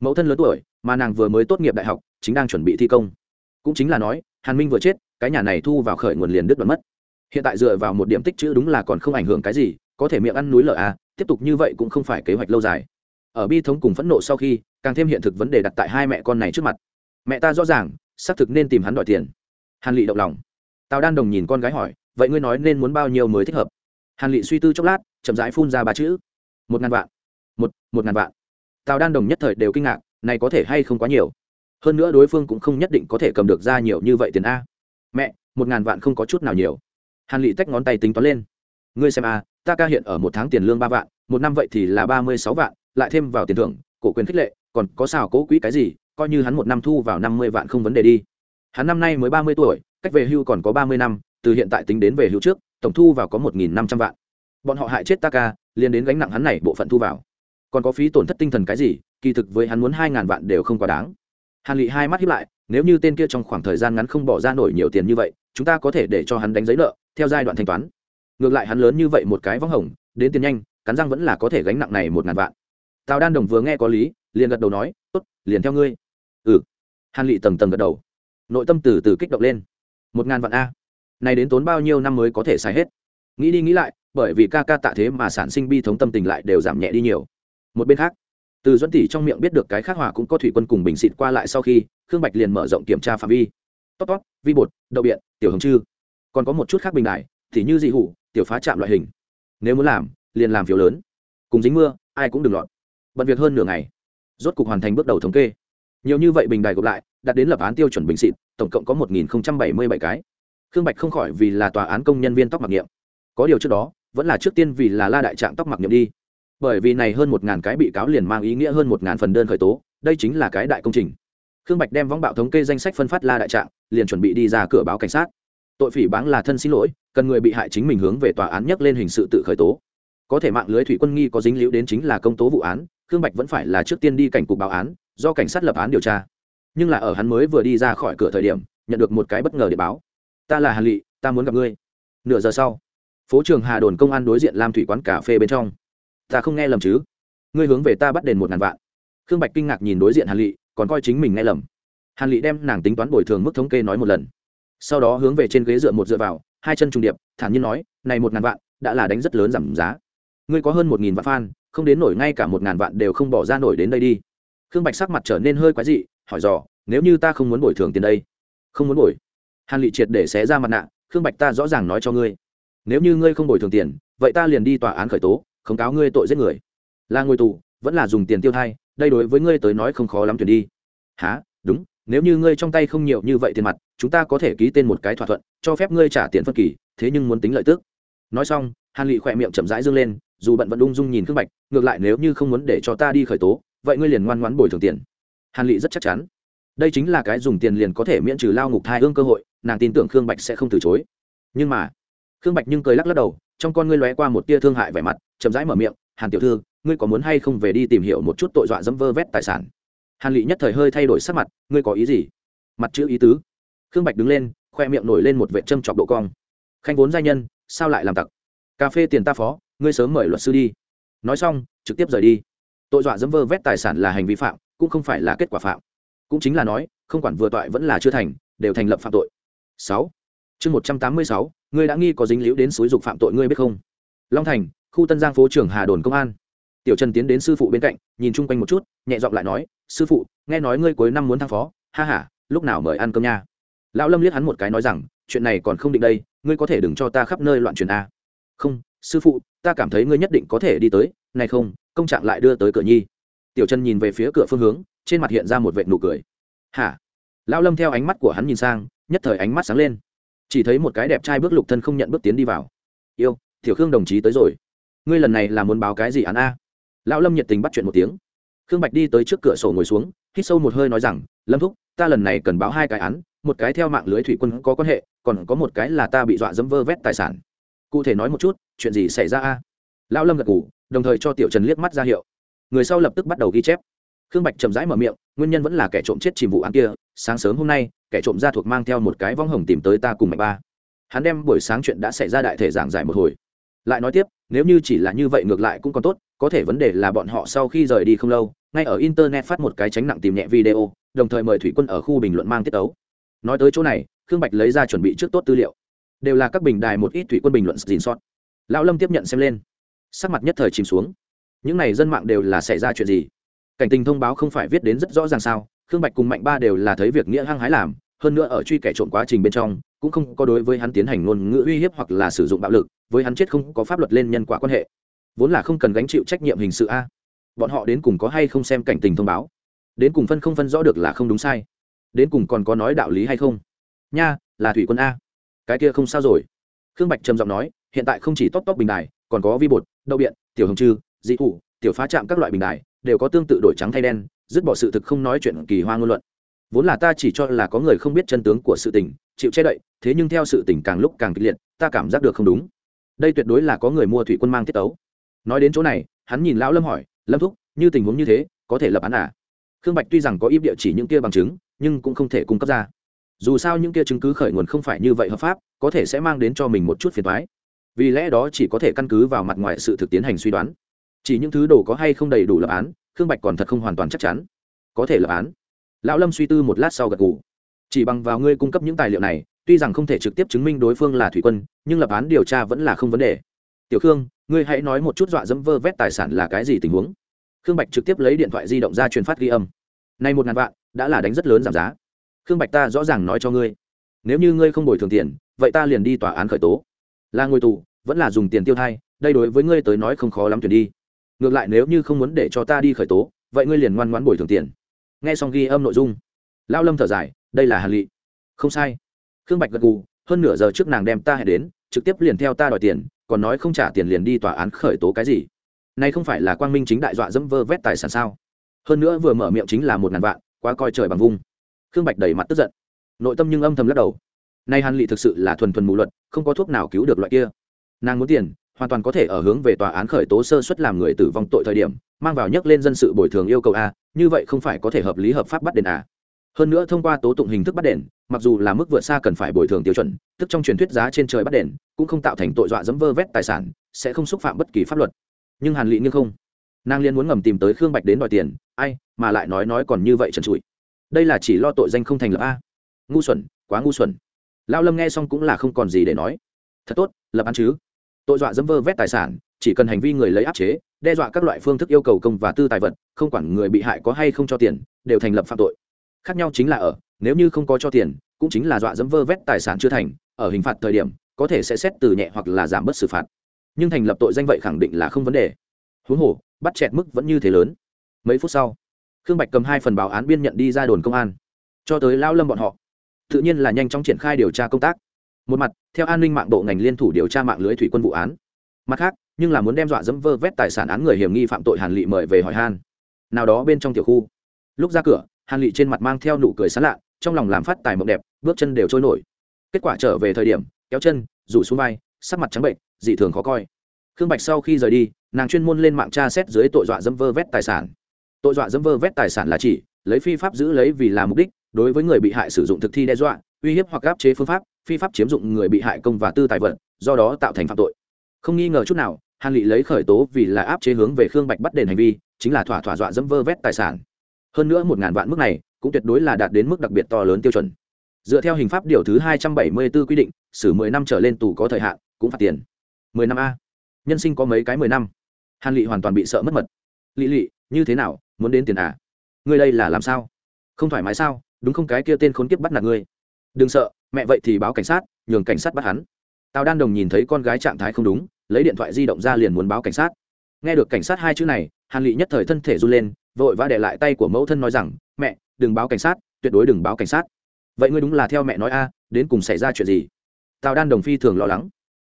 Mẫu thân lớn tuổi, mà nàng vừa mới tốt nghiệp đại học, chính đang chuẩn bị thi công. Cũng chính là nói, hàn minh vừa chết, cái nhà này thu vào khởi nguồn liền đứt đoạn mất. Hiện tại dựa vào một điểm tích chữ đúng là còn không ảnh hưởng cái gì, có thể miệng ăn núi lở à tiếp tục như vậy cũng không phải kế hoạch lâu dài. Ở bi thống cùng phẫn nộ sau khi, càng thêm hiện thực vấn đề đặt tại hai mẹ con này trước mặt. Mẹ ta rõ ràng, xác thực nên tìm hắn đòi tiền. Hàn lị động lòng. Tào đan đồng nhìn con gái hỏi, vậy ngươi nói nên muốn bao nhiêu mới thích hợp? Hàn lị suy tư chốc lát, chậm rãi phun ra ba chữ. Một ngàn vạn. Một một ngàn vạn. Tào đan đồng nhất thời đều kinh ngạc, này có thể hay không quá nhiều? Hơn nữa đối phương cũng không nhất định có thể cầm được ra nhiều như vậy tiền a. Mẹ, một ngàn vạn không có chút nào nhiều. Hàn lị tách ngón tay tính toán lên. Ngươi xem a ta ca hiện ở một tháng tiền lương ba vạn, một năm vậy thì là ba mươi sáu vạn, lại thêm vào tiền thưởng, cổ quyền khích lệ, còn có xào cố quỹ cái gì, coi như hắn một năm thu vào năm mươi vạn không vấn đề đi. Hắn năm nay mới ba mươi tuổi, cách về hưu còn có ba mươi năm, từ hiện tại tính đến về hưu trước, tổng thu vào có một nghìn năm trăm vạn. Bọn họ hại chết ta ca liên đến gánh nặng hắn này bộ phận thu vào. Còn có phí tổn thất tinh thần cái gì, kỳ thực với hắn muốn hai ngàn vạn đều không quá đáng. Hàn lị hai mắt hiếp lại, nếu như tên kia trong khoảng thời gian ngắn không bỏ ra nổi nhiều tiền như vậy, chúng ta có thể để cho hắn đánh giấy nợ, theo giai đoạn thanh toán ngược lại hắn lớn như vậy một cái võng hồng, đến tiền nhanh, cắn răng vẫn là có thể gánh nặng này một ngàn vạn. Tào đan đồng vừa nghe có lý, liền gật đầu nói, tốt, liền theo ngươi. Ừ. Hàn lị tầng tầng gật đầu. Nội tâm từ từ kích động lên. Một ngàn vạn a. Này đến tốn bao nhiêu năm mới có thể xài hết? Nghĩ đi nghĩ lại, bởi vì ca ca tạ thế mà sản sinh bi thống tâm tình lại đều giảm nhẹ đi nhiều. Một bên khác, từ duẫn tỷ trong miệng biết được cái khác hòa cũng có thủy quân cùng bình xịt qua lại sau khi, khương bạch liền mở rộng kiểm tra phạm vi. Tốt tốt, vi bột, đậu biện, tiểu hồng chư còn có một chút khác bình đại, thì như dị hủ tiểu phá chạm loại hình. Nếu muốn làm, liền làm phiếu lớn. Cùng dính mưa, ai cũng đừng lọt. Bận việc hơn nửa ngày, rốt cục hoàn thành bước đầu thống kê. Nhiều như vậy bình đài gộp lại đặt đến lập án tiêu chuẩn bình xịt, tổng cộng có một nghìn bảy mươi bảy cái. Khương bạch không khỏi vì là tòa án công nhân viên tóc mặc nghiệm có điều trước đó, vẫn là trước tiên vì là la đại trạng tóc mặc nghiệm đi. Bởi vì này hơn một ngàn cái bị cáo liền mang ý nghĩa hơn một ngàn phần đơn khởi tố, đây chính là cái đại công trình. Khương bạch đem võng bạo thống kê danh sách phân phát la đại trạng liền chuẩn bị đi ra cửa báo cảnh sát tội phỉ báng là thân xin lỗi, cần người bị hại chính mình hướng về tòa án nhắc lên hình sự tự khởi tố. Có thể mạng lưới thủy quân nghi có dính liễu đến chính là công tố vụ án, khương bạch vẫn phải là trước tiên đi cảnh cục báo án, do cảnh sát lập án điều tra. Nhưng là ở hắn mới vừa đi ra khỏi cửa thời điểm, nhận được một cái bất ngờ để báo. Ta là hàn lị, ta muốn gặp ngươi. Nửa giờ sau, phố trường hà đồn công an đối diện lam thủy quán cà phê bên trong. Ta không nghe lầm chứ? Ngươi hướng về ta bắt đền một ngàn vạn. Khương bạch kinh ngạc nhìn đối diện hàn lị, còn coi chính mình nghe lầm. Hàn lị đem nàng tính toán bồi thường mức thống kê nói một lần sau đó hướng về trên ghế dựa một dựa vào, hai chân trùng điệp, thản nhiên nói, này một ngàn vạn, đã là đánh rất lớn giảm giá. Ngươi có hơn một nghìn vạn fan, không đến nổi ngay cả một ngàn vạn đều không bỏ ra nổi đến đây đi. Khương bạch sắc mặt trở nên hơi quái dị, hỏi dò, nếu như ta không muốn bồi thường tiền đây? Không muốn bồi. Hàn lị triệt để xé ra mặt nạ, khương bạch ta rõ ràng nói cho ngươi, nếu như ngươi không bồi thường tiền, vậy ta liền đi tòa án khởi tố, khống cáo ngươi tội giết người. Là ngồi tù, vẫn là dùng tiền tiêu thai, đây đối với ngươi tới nói không khó lắm tuyển đi. Há đúng nếu như ngươi trong tay không nhiều như vậy tiền mặt, chúng ta có thể ký tên một cái thỏa thuận, cho phép ngươi trả tiền phân kỳ, thế nhưng muốn tính lợi tức. Nói xong, hàn lị khỏe miệng chậm rãi dâng lên, dù bận vẫn ung dung nhìn khương bạch, ngược lại nếu như không muốn để cho ta đi khởi tố, vậy ngươi liền ngoan ngoãn bồi thường tiền. Hàn lị rất chắc chắn. Đây chính là cái dùng tiền liền có thể miễn trừ lao ngục thai ương cơ hội, nàng tin tưởng khương bạch sẽ không từ chối. Nhưng mà, khương bạch nhưng cười lắc lắc đầu, trong con ngươi lóe qua một tia thương hại vẻ mặt, chậm rãi mở miệng, hàn tiểu thư, ngươi có muốn hay không về đi tìm hiểu một chút tội dọa dẫm vơ vét tài sản? Hàn lị nhất thời hơi thay đổi sắc mặt, ngươi có ý gì? Mặt chữ ý tứ. Khương bạch đứng lên, khoe miệng nổi lên một vệ châm chọc độ cong. Khanh vốn gia nhân, sao lại làm tặc? Cà phê tiền ta phó, ngươi sớm mời luật sư đi. Nói xong, trực tiếp rời đi. Tội dọa dẫm vơ vét tài sản là hành vi phạm, cũng không phải là kết quả phạm. Cũng chính là nói, không quản vừa toại vẫn là chưa thành, đều thành lập phạm tội. Sáu. Chương một trăm tám mươi sáu, ngươi đã nghi có dính liễu đến xúi dục phạm tội ngươi biết không? Long thành, khu tân giang phố trưởng hà đồn công an tiểu trần tiến đến sư phụ bên cạnh, nhìn chung quanh một chút, nhẹ giọng lại nói, sư phụ, nghe nói ngươi cuối năm muốn thăng phó, ha h a lúc nào mời ăn cơm nha? Lão lâm liếc hắn một cái nói rằng, chuyện này còn không định đây, ngươi có thể đừng cho ta khắp nơi loạn truyền a. Không, sư phụ, ta cảm thấy ngươi nhất định có thể đi tới, này không, công trạng lại đưa tới cửa nhi. Tiểu trần nhìn về phía cửa phương hướng, trên mặt hiện ra một vệ nụ cười. Hả? Lão lâm theo ánh mắt của hắn nhìn sang, nhất thời ánh mắt sáng lên. Chỉ thấy một cái đẹp trai bước lục thân không nhận bước tiến đi vào. Yêu, tiểu khương đồng chí tới rồi. Ngươi lần này là muốn báo cái gì án a? Lão lâm nhiệt tình bắt chuyện một tiếng. Khương bạch đi tới trước cửa sổ ngồi xuống, hít sâu một hơi nói rằng, lâm thúc, ta lần này cần báo hai cái án, một cái theo mạng lưới thủy quân có quan hệ, còn có một cái là ta bị dọa dẫm vơ vét tài sản. Cụ thể nói một chút, chuyện gì xảy ra a? Lão lâm gật ngủ đồng thời cho tiểu trần liếc mắt ra hiệu. Người sau lập tức bắt đầu ghi chép. Khương bạch chậm rãi mở miệng, nguyên nhân vẫn là kẻ trộm chết chìm vụ án kia, sáng sớm hôm nay, kẻ trộm ra thuộc mang theo một cái vong hồng tìm tới ta cùng mạch ba. Hắn đem buổi sáng chuyện đã xảy ra đại thể giảng giải một hồi lại nói tiếp, nếu như chỉ là như vậy ngược lại cũng còn tốt, có thể vấn đề là bọn họ sau khi rời đi không lâu, ngay ở internet phát một cái tránh nặng tìm nhẹ video, đồng thời mời thủy quân ở khu bình luận mang tiết ấu nói tới chỗ này, khương bạch lấy ra chuẩn bị trước tốt tư liệu. Đều là các bình đài một ít thủy quân bình luận xin sót. Lão lâm tiếp nhận xem lên. Sắc mặt nhất thời chìm xuống. Những n à y dân mạng đều là xảy ra chuyện gì? Cảnh tình thông báo không phải viết đến rất rõ ràng sao? Khương bạch cùng mạnh ba đều là thấy việc nghĩa hăng hái làm hơn nữa ở truy kẻ trộm quá trình bên trong, cũng không có đối với hắn tiến hành ngôn ngữ uy hiếp hoặc là sử dụng bạo lực, với hắn chết không có pháp luật lên nhân quả quan hệ. Vốn là không cần gánh chịu trách nhiệm hình sự a. Bọn họ đến cùng có hay không xem cảnh tình thông báo? Đến cùng phân không phân rõ được là không đúng sai? Đến cùng còn có nói đạo lý hay không? Nha, là thủy quân a. Cái kia không sao rồi. Khương bạch trầm giọng nói, hiện tại không chỉ tóc tóc bình đài, còn có vi bột, đậu biện, tiểu hồng trư, dị thủ, tiểu phá chạm các loại bình đài, đều có tương tự đổi trắng thay đen, dứt bỏ sự thực không nói chuyện kỳ hoa ngôn luận vốn là ta chỉ cho là có người không biết chân tướng của sự tình, chịu che đậy, thế nhưng theo sự tình càng lúc càng kịch liệt, ta cảm giác được không đúng. Đây tuyệt đối là có người mua thủy quân mang tiết tấu. Nói đến chỗ này, hắn nhìn lão lâm hỏi, lâm thúc, như tình huống như thế, có thể lập án à? Khương bạch tuy rằng có ít địa chỉ những kia bằng chứng, nhưng cũng không thể cung cấp ra. Dù sao những kia chứng cứ khởi nguồn không phải như vậy hợp pháp, có thể sẽ mang đến cho mình một chút phiền thoái vì lẽ đó chỉ có thể căn cứ vào mặt ngoài sự thực tiến hành suy đoán. Chỉ những thứ đồ có hay không đầy đủ lập án, khương bạch còn thật không hoàn toàn chắc chắn. Có thể lập án lão lâm suy tư một lát sau gật gù, chỉ bằng vào ngươi cung cấp những tài liệu này tuy rằng không thể trực tiếp chứng minh đối phương là thủy quân nhưng lập án điều tra vẫn là không vấn đề. Tiểu khương ngươi hãy nói một chút dọa dẫm vơ vét tài sản là cái gì tình huống. Khương bạch trực tiếp lấy điện thoại di động ra truyền phát ghi âm. Nay một ngàn vạn đã là đánh rất lớn giảm giá. Khương bạch ta rõ ràng nói cho ngươi nếu như ngươi không bồi thường tiền vậy ta liền đi tòa án khởi tố. Là ngồi tù vẫn là dùng tiền tiêu thai đây đối với ngươi tới nói không khó lắm tuyển đi. Ngược lại nếu như không muốn để cho ta đi khởi tố vậy ngươi liền ngoan ngoãn bồi thường tiền nghe xong ghi âm nội dung, lao lâm thở dài, đây là hàn lị. Không sai. Khương bạch gật gù, hơn nửa giờ trước nàng đem ta hẹn đến, trực tiếp liền theo ta đòi tiền, còn nói không trả tiền liền đi tòa án khởi tố cái gì. Nay không phải là quang minh chính đại dọa dẫm vơ vét tài sản sao? Hơn nữa vừa mở miệng chính là một ngàn vạn, quá coi trời bằng vung. Khương bạch đầy mặt tức giận. Nội tâm nhưng âm thầm lắc đầu. Nay hàn lị thực sự là thuần thuần mù luật, không có thuốc nào cứu được loại kia. Nàng muốn tiền, hoàn toàn có thể ở hướng về tòa án khởi tố sơ suất làm người tử vong tội thời điểm, mang vào nhắc lên dân sự bồi thường yêu cầu a như vậy không phải có thể hợp lý hợp pháp bắt đền à? Hơn nữa thông qua tố tụng hình thức bắt đền, mặc dù là mức vượt xa cần phải bồi thường tiêu chuẩn, tức trong truyền thuyết giá trên trời bắt đền, cũng không tạo thành tội dọa dẫm vơ vét tài sản, sẽ không xúc phạm bất kỳ pháp luật. Nhưng hàn lị nghiêng không. Nàng liên muốn ngầm tìm tới khương bạch đến đòi tiền, ai, mà lại nói nói còn như vậy trần trụi. Đây là chỉ lo tội danh không thành lập a. Ngu xuẩn, quá ngu xuẩn. Lao lâm nghe xong cũng là không còn gì để nói. Thật tốt, lập án chứ. Tội dọa dẫm vơ vét tài sản, chỉ cần hành vi người lấy áp chế đe dọa các loại phương thức yêu cầu công và tư tài vật, không quản người bị hại có hay không cho tiền, đều thành lập phạm tội. Khác nhau chính là ở, nếu như không có cho tiền, cũng chính là dọa dẫm vơ vét tài sản chưa thành, ở hình phạt thời điểm, có thể sẽ xét từ nhẹ hoặc là giảm bớt xử phạt. Nhưng thành lập tội danh vậy khẳng định là không vấn đề. Huống hồ, bắt chẹt mức vẫn như thế lớn. Mấy phút sau, khương bạch cầm hai phần báo án biên nhận đi ra đồn công an. Cho tới lao lâm bọn họ, tự nhiên là nhanh chóng triển khai điều tra công tác. Một mặt, theo an ninh mạng bộ ngành liên thủ điều tra mạng lưới thủy quân vụ án. Mặt khác nhưng là muốn đem dọa dẫm vơ vét tài sản án người hiểm nghi phạm tội hàn lị mời về hỏi han. Nào đó bên trong tiểu khu. Lúc ra cửa, hàn lị trên mặt mang theo nụ cười sán lạ, trong lòng làm phát tài mộng đẹp, bước chân đều trôi nổi. Kết quả trở về thời điểm, kéo chân, rủ xuống vai, sắc mặt trắng bệnh, dị thường khó coi. Khương bạch sau khi rời đi, nàng chuyên môn lên mạng tra xét dưới tội dọa dẫm vơ vét tài sản. Tội dọa dẫm vơ vét tài sản là chỉ, lấy phi pháp giữ lấy vì là mục đích, đối với người bị hại sử dụng thực thi đe dọa, uy hiếp hoặc áp chế phương pháp, phi pháp chiếm dụng người bị hại công và tư tài vật, do đó tạo thành phạm tội. Không nghi ngờ chút nào hàn lị lấy khởi tố vì là áp chế hướng về khương bạch bắt đền hành vi, chính là thỏa thỏa dọa dẫm vơ vét tài sản. Hơn nữa một ngàn vạn mức này, cũng tuyệt đối là đạt đến mức đặc biệt to lớn tiêu chuẩn. Dựa theo hình pháp điều thứ hai trăm bảy mươi 274 quy định, xử mười năm trở lên tù có thời hạn, cũng phạt tiền. Mười năm a. Nhân sinh có mấy cái mười năm? Hàn lị hoàn toàn bị sợ mất mật. Lị lị, như thế nào, muốn đến tiền à? Ngươi đây là làm sao? Không thoải mái sao? Đúng không cái kia tên khốn kiếp bắt nạt ngươi? Đừng sợ, mẹ vậy thì báo cảnh sát, nhường cảnh sát bắt hắn. Tào đan đồng nhìn thấy con gái trạng thái không đúng lấy điện thoại di động ra liền muốn báo cảnh sát. Nghe được cảnh sát hai chữ này, hàn lị nhất thời thân thể run lên, vội vã để lại tay của mẫu thân nói rằng, mẹ, đừng báo cảnh sát, tuyệt đối đừng báo cảnh sát. Vậy ngươi đúng là theo mẹ nói a, đến cùng xảy ra chuyện gì? Tào đan đồng phi thường lo lắng.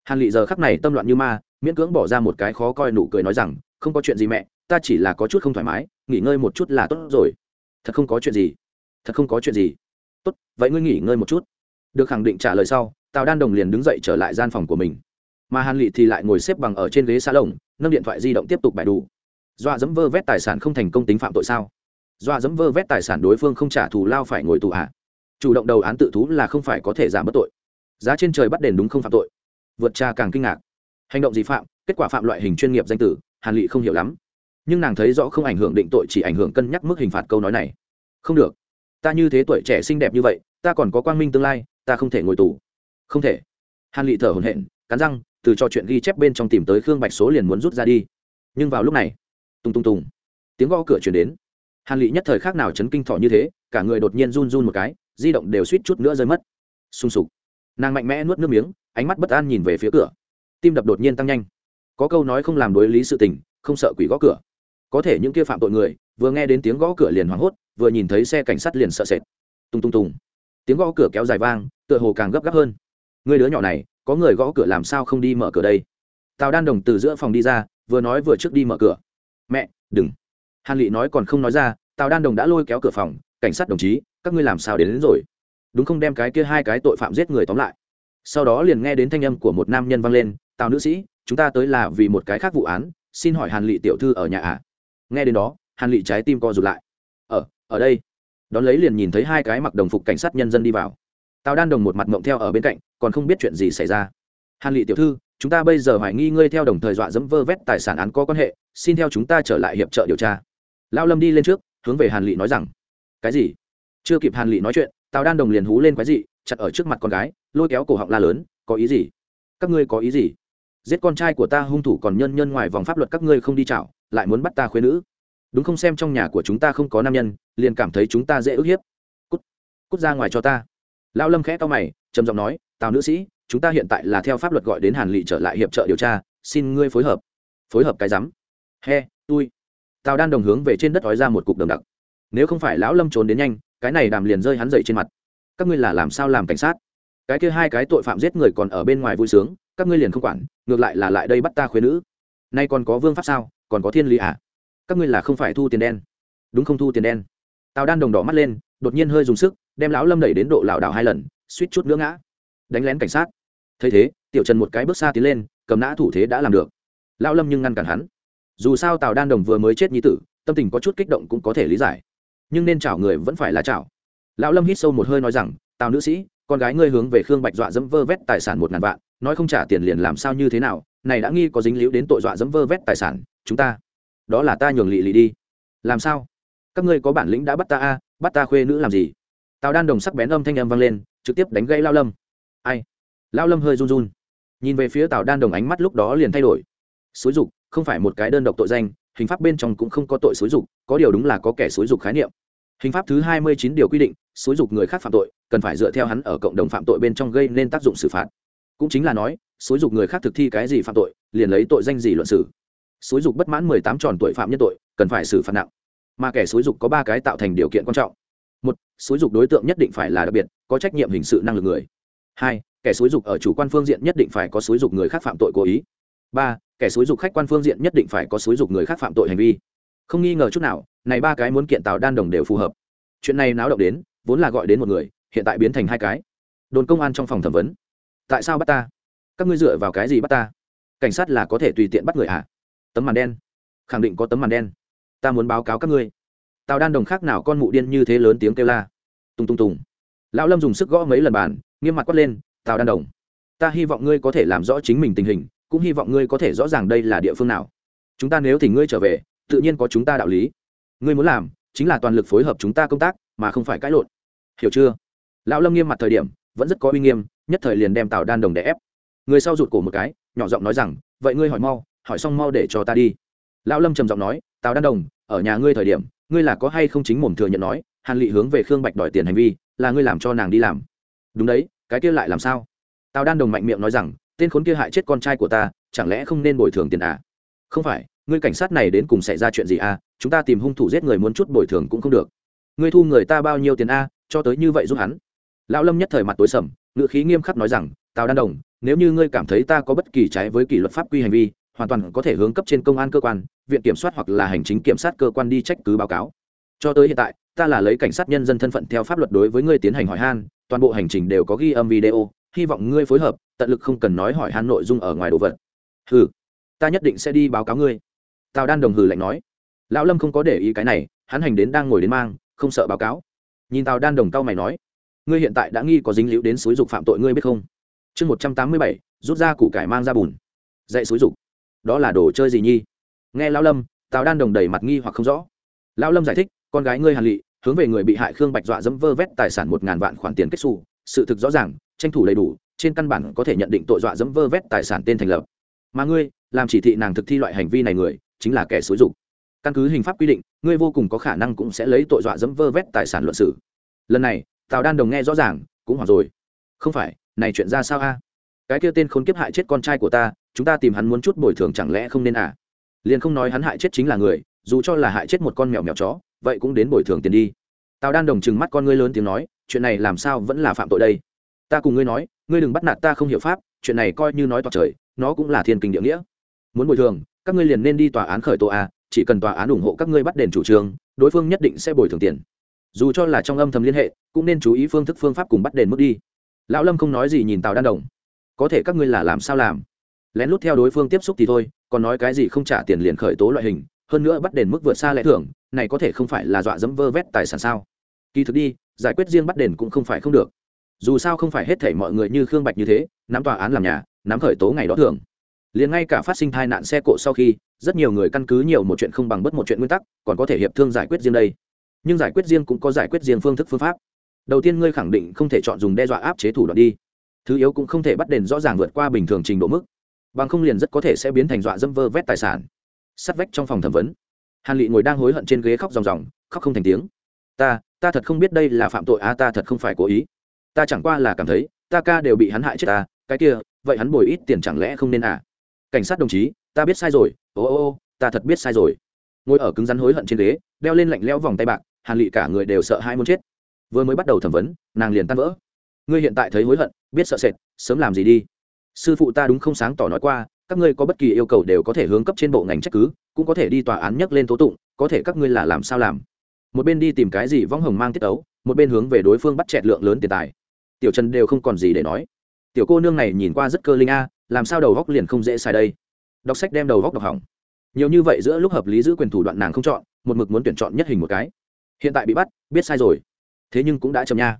Hàn lị giờ khắc này tâm loạn như ma, miễn cưỡng bỏ ra một cái khó coi nụ cười nói rằng, không có chuyện gì mẹ, ta chỉ là có chút không thoải mái, nghỉ ngơi một chút là tốt rồi. Thật không có chuyện gì, thật không có chuyện gì. Tốt, vậy ngươi nghỉ ngơi một chút. Được khẳng định trả lời sau, tào đan đồng liền đứng dậy trở lại gian phòng của mình mà hàn lị thì lại ngồi xếp bằng ở trên ghế xa lồng, nâng điện thoại di động tiếp tục bài đủ. Dọa dẫm vơ vét tài sản không thành công tính phạm tội sao? Dọa dẫm vơ vét tài sản đối phương không trả thù lao phải ngồi tù hạ à? chủ động đầu án tự thú là không phải có thể giảm bất tội. Giá trên trời bắt đền đúng không phạm tội? Vượt tra càng kinh ngạc. Hành động gì phạm? Kết quả phạm loại hình chuyên nghiệp danh tử, hàn lị không hiểu lắm. Nhưng nàng thấy rõ không ảnh hưởng định tội, chỉ ảnh hưởng cân nhắc mức hình phạt câu nói này. Không được. Ta như thế tuổi trẻ xinh đẹp như vậy, ta còn có quang minh tương lai, ta không thể ngồi tù. Không thể. Hàn lị thở hổn hển, cắn răng từ trò chuyện ghi chép bên trong tìm tới khương bạch số liền muốn rút ra đi. Nhưng vào lúc này tung tung tùng, tiếng gõ cửa chuyển đến. Hàn lị nhất thời khác nào chấn kinh thọ như thế, cả người đột nhiên run run một cái, di động đều suýt chút nữa rơi mất. Sung sục. Nàng mạnh mẽ nuốt nước miếng, ánh mắt bất an nhìn về phía cửa. Tim đập đột nhiên tăng nhanh. Có câu nói không làm đối lý sự tình, không sợ quỷ gõ cửa. Có thể những kia phạm tội người, vừa nghe đến tiếng gõ cửa liền hoảng hốt, vừa nhìn thấy xe cảnh sát liền sợ sệt. Tung tung tùng. Tiếng gõ cửa kéo dài vang, tựa hồ càng gấp gáp hơn. Người đứa nhỏ này có người gõ cửa làm sao không đi mở cửa đây? Tào đan đồng từ giữa phòng đi ra vừa nói vừa trước đi mở cửa. Mẹ đừng. Hàn lị nói còn không nói ra tào đan đồng đã lôi kéo cửa phòng cảnh sát đồng chí các ngươi làm sao đến, đến rồi? Đúng không đem cái kia hai cái tội phạm giết người tóm lại? Sau đó liền nghe đến thanh âm của một nam nhân vang lên tào nữ sĩ chúng ta tới là vì một cái khác vụ án xin hỏi hàn lị tiểu thư ở nhà ạ à? nghe đến đó hàn lị trái tim co rụt lại. Ở ở đây. Đón lấy liền nhìn thấy hai cái mặc đồng phục cảnh sát nhân dân đi vào. Tào đan đồng một mặt mộng theo ở bên cạnh còn không biết chuyện gì xảy ra. Hàn lị tiểu thư, chúng ta bây giờ hoài nghi ngươi theo đồng thời dọa dẫm vơ vét tài sản án có quan hệ, xin theo chúng ta trở lại hiệp trợ điều tra. Lao lâm đi lên trước, hướng về hàn lị nói rằng, cái gì? Chưa kịp hàn lị nói chuyện, tào đan đồng liền hú lên quái dị, chặt ở trước mặt con gái, lôi kéo cổ họng la lớn, có ý gì? Các ngươi có ý gì? Giết con trai của ta hung thủ còn nhân nhân ngoài vòng pháp luật các ngươi không đi chảo, lại muốn bắt ta khuyên nữ. Đúng không xem trong nhà của chúng ta không có nam nhân, liền cảm thấy chúng ta dễ ức hiếp. Cút cút ra ngoài cho ta. Lao lâm khẽ to mày, trầm giọng nói tào nữ sĩ, chúng ta hiện tại là theo pháp luật gọi đến hàn lị trở lại hiệp trợ điều tra, xin ngươi phối hợp phối hợp cái rắm. He, tui. Tào đan đồng hướng về trên đất ói ra một cục đồng đặc. Nếu không phải lão lâm trốn đến nhanh, cái này đàm liền rơi hắn dậy trên mặt. Các ngươi là làm sao làm cảnh sát? Cái kia hai cái tội phạm giết người còn ở bên ngoài vui sướng, các ngươi liền không quản, ngược lại là lại đây bắt ta khuyên nữ. Nay còn có vương pháp sao, còn có thiên lý à? Các ngươi là không phải thu tiền đen. Đúng không thu tiền đen? Tào đan đồng đỏ mắt lên, đột nhiên hơi dùng sức, đem lão lâm đẩy đến độ lảo đảo hai lần, suýt chút nữa ngã đánh lén cảnh sát. Thấy thế, tiểu trần một cái bước xa tiến lên, cầm nã thủ thế đã làm được. Lão lâm nhưng ngăn cản hắn. Dù sao tào đan đồng vừa mới chết nhi tử, tâm tình có chút kích động cũng có thể lý giải. Nhưng nên chảo người vẫn phải là chảo. Lão lâm hít sâu một hơi nói rằng, tào nữ sĩ, con gái ngươi hướng về khương bạch dọa dẫm vơ vét tài sản một ngàn vạn, nói không trả tiền liền làm sao như thế nào, này đã nghi có dính líu đến tội dọa dẫm vơ vét tài sản, chúng ta, đó là ta nhường lị lị đi. Làm sao? Các ngươi có bản lĩnh đã bắt ta a, bắt ta khuê nữ làm gì? Tào đan đồng sắc bén âm thanh âm vang lên, trực tiếp đánh gây lao lâm ai? Lao lâm hơi run run. Nhìn về phía tào đan đồng ánh mắt lúc đó liền thay đổi. Xúi dục, không phải một cái đơn độc tội danh, hình pháp bên trong cũng không có tội xúi dục, có điều đúng là có kẻ xúi dục khái niệm. Hình pháp thứ hai mươi chín điều quy định, xúi dục người khác phạm tội, cần phải dựa theo hắn ở cộng đồng phạm tội bên trong gây nên tác dụng xử phạt. Cũng chính là nói, xúi dục người khác thực thi cái gì phạm tội, liền lấy tội danh gì luận xử. Xúi dục bất mãn mười tám tròn tội phạm nhân tội, cần phải xử phạt nặng. Mà kẻ xúi dục có ba cái tạo thành điều kiện quan trọng. Một, xúi dục đối tượng nhất định phải là đặc biệt, có trách nhiệm hình sự năng lực người hai, kẻ xúi dục ở chủ quan phương diện nhất định phải có xúi dục người khác phạm tội cố ý. Ba, kẻ xúi dục khách quan phương diện nhất định phải có xúi dục người khác phạm tội hành vi. Không nghi ngờ chút nào, này ba cái muốn kiện tào đan đồng đều phù hợp. Chuyện này náo động đến, vốn là gọi đến một người, hiện tại biến thành hai cái. Đồn công an trong phòng thẩm vấn. Tại sao bắt ta? Các ngươi dựa vào cái gì bắt ta? Cảnh sát là có thể tùy tiện bắt người à tấm màn đen. Khẳng định có tấm màn đen. Ta muốn báo cáo các ngươi. Tào đan đồng khác nào con mụ điên như thế lớn tiếng kêu la. Tung tung tùng. Lão lâm dùng sức gõ mấy lần bàn nghiêm mặt quát lên, tào đan đồng, ta hy vọng ngươi có thể làm rõ chính mình tình hình, cũng hy vọng ngươi có thể rõ ràng đây là địa phương nào. Chúng ta nếu thì ngươi trở về, tự nhiên có chúng ta đạo lý. Ngươi muốn làm, chính là toàn lực phối hợp chúng ta công tác, mà không phải cãi lộn. Hiểu chưa? Lão lâm nghiêm mặt thời điểm, vẫn rất có uy nghiêm, nhất thời liền đem tào đan đồng đè ép. Người sau rụt cổ một cái, nhỏ giọng nói rằng, vậy ngươi hỏi mau, hỏi xong mau để cho ta đi. Lão lâm trầm giọng nói, tào đan đồng, ở nhà ngươi thời điểm, ngươi là có hay không chính mồm thừa nhận nói, hàn lị hướng về khương bạch đòi tiền hành vi, là ngươi làm cho nàng đi làm đúng đấy, cái kia lại làm sao? Tào đan đồng mạnh miệng nói rằng, tên khốn kia hại chết con trai của ta, chẳng lẽ không nên bồi thường tiền à? Không phải, ngươi cảnh sát này đến cùng xảy ra chuyện gì à? Chúng ta tìm hung thủ giết người muốn chút bồi thường cũng không được. Ngươi thu người ta bao nhiêu tiền a cho tới như vậy giúp hắn. Lão lâm nhất thời mặt tối sầm ngự khí nghiêm khắc nói rằng, tào đan đồng, nếu như ngươi cảm thấy ta có bất kỳ trái với kỷ luật pháp quy hành vi, hoàn toàn có thể hướng cấp trên công an cơ quan, viện kiểm soát hoặc là hành chính kiểm sát cơ quan đi trách cứ báo cáo. Cho tới hiện tại, ta là lấy cảnh sát nhân dân thân phận theo pháp luật đối với ngươi tiến hành hỏi han toàn bộ hành trình đều có ghi âm video, hy vọng ngươi phối hợp, tận lực không cần nói hỏi han nội dung ở ngoài đồ vật. Hừ, ta nhất định sẽ đi báo cáo ngươi. Tào đan đồng hừ lạnh nói. Lão lâm không có để ý cái này, hắn hành đến đang ngồi đến mang, không sợ báo cáo. Nhìn tào đan đồng cao mày nói, ngươi hiện tại đã nghi có dính liễu đến xúi dục phạm tội ngươi biết không? Chương một trăm tám mươi bảy, rút ra củ cải mang ra bùn. Dạy xúi dục. Đó là đồ chơi gì nhi? Nghe lão lâm, tào đan đồng đầy mặt nghi hoặc không rõ. Lão lâm giải thích, con gái ngươi hàn lị hướng về người bị hại khương bạch dọa dẫm vơ vét tài sản một ngàn vạn khoản tiền kết xù. Sự thực rõ ràng, tranh thủ đầy đủ, trên căn bản có thể nhận định tội dọa dẫm vơ vét tài sản tên thành lập. Mà ngươi, làm chỉ thị nàng thực thi loại hành vi này người, chính là kẻ xúi dục. Căn cứ hình pháp quy định, ngươi vô cùng có khả năng cũng sẽ lấy tội dọa dẫm vơ vét tài sản luận xử. Lần này, tào đan đồng nghe rõ ràng, cũng hoảng rồi. Không phải, này chuyện ra sao a? Cái kia tên khốn kiếp hại chết con trai của ta, chúng ta tìm hắn muốn chút bồi thường chẳng lẽ không nên à? Liền không nói hắn hại chết chính là người, dù cho là hại chết một con mèo mèo chó vậy cũng đến bồi thường tiền đi. Tào đan đồng chừng mắt con ngươi lớn tiếng nói, chuyện này làm sao vẫn là phạm tội đây? Ta cùng ngươi nói, ngươi đừng bắt nạt ta không hiểu pháp, chuyện này coi như nói toạc trời, nó cũng là thiên kinh địa nghĩa. Muốn bồi thường, các ngươi liền nên đi tòa án khởi tố a, chỉ cần tòa án ủng hộ các ngươi bắt đền chủ trương, đối phương nhất định sẽ bồi thường tiền. Dù cho là trong âm thầm liên hệ, cũng nên chú ý phương thức phương pháp cùng bắt đền mức đi. Lão lâm không nói gì nhìn tào đan đồng. Có thể các ngươi là làm sao làm? Lén lút theo đối phương tiếp xúc thì thôi, còn nói cái gì không trả tiền liền khởi tố loại hình, hơn nữa bắt đền mức vượt xa lẽ thưởng này có thể không phải là dọa dẫm vơ vét tài sản sao? Kỳ thực đi, giải quyết riêng bắt đền cũng không phải không được. Dù sao không phải hết thảy mọi người như khương bạch như thế, nắm tòa án làm nhà, nắm khởi tố ngày đó thường liền ngay cả phát sinh tai nạn xe cộ sau khi, rất nhiều người căn cứ nhiều một chuyện không bằng bất một chuyện nguyên tắc, còn có thể hiệp thương giải quyết riêng đây. Nhưng giải quyết riêng cũng có giải quyết riêng phương thức phương pháp. Đầu tiên ngươi khẳng định không thể chọn dùng đe dọa áp chế thủ đoạn đi. Thứ yếu cũng không thể bắt đền rõ ràng vượt qua bình thường trình độ mức. Bằng không liền rất có thể sẽ biến thành dọa dâm vơ vét tài sản. Sắt vách trong phòng thẩm vấn hàn lị ngồi đang hối hận trên ghế khóc ròng ròng khóc không thành tiếng. Ta ta thật không biết đây là phạm tội a à, ta thật không phải cố ý. Ta chẳng qua là cảm thấy ta ca đều bị hắn hại chết ta cái kia vậy hắn bồi ít tiền chẳng lẽ không nên à? Cảnh sát đồng chí ta biết sai rồi ô ô ô ta thật biết sai rồi. Ngồi ở cứng rắn hối hận trên ghế đeo lên lạnh lẽo vòng tay bạc hàn lị cả người đều sợ hai muốn chết. Vừa mới bắt đầu thẩm vấn nàng liền tan vỡ. Ngươi hiện tại thấy hối hận biết sợ sệt sớm làm gì đi. Sư phụ ta đúng không sáng tỏ nói qua các ngươi có bất kỳ yêu cầu đều có thể hướng cấp trên bộ ngành trách cứ, cũng có thể đi tòa án nhắc lên tố tụng, có thể các ngươi là làm sao làm? Một bên đi tìm cái gì võng hồng mang tiết tấu, một bên hướng về đối phương bắt chẹt lượng lớn tiền tài. Tiểu trần đều không còn gì để nói. Tiểu cô nương này nhìn qua rất cơ linh a, làm sao đầu góc liền không dễ xài đây? Đọc sách đem đầu góc đọc hỏng. Nhiều như vậy giữa lúc hợp lý giữ quyền thủ đoạn nàng không chọn, một mực muốn tuyển chọn nhất hình một cái. Hiện tại bị bắt, biết sai rồi. Thế nhưng cũng đã chậm nha.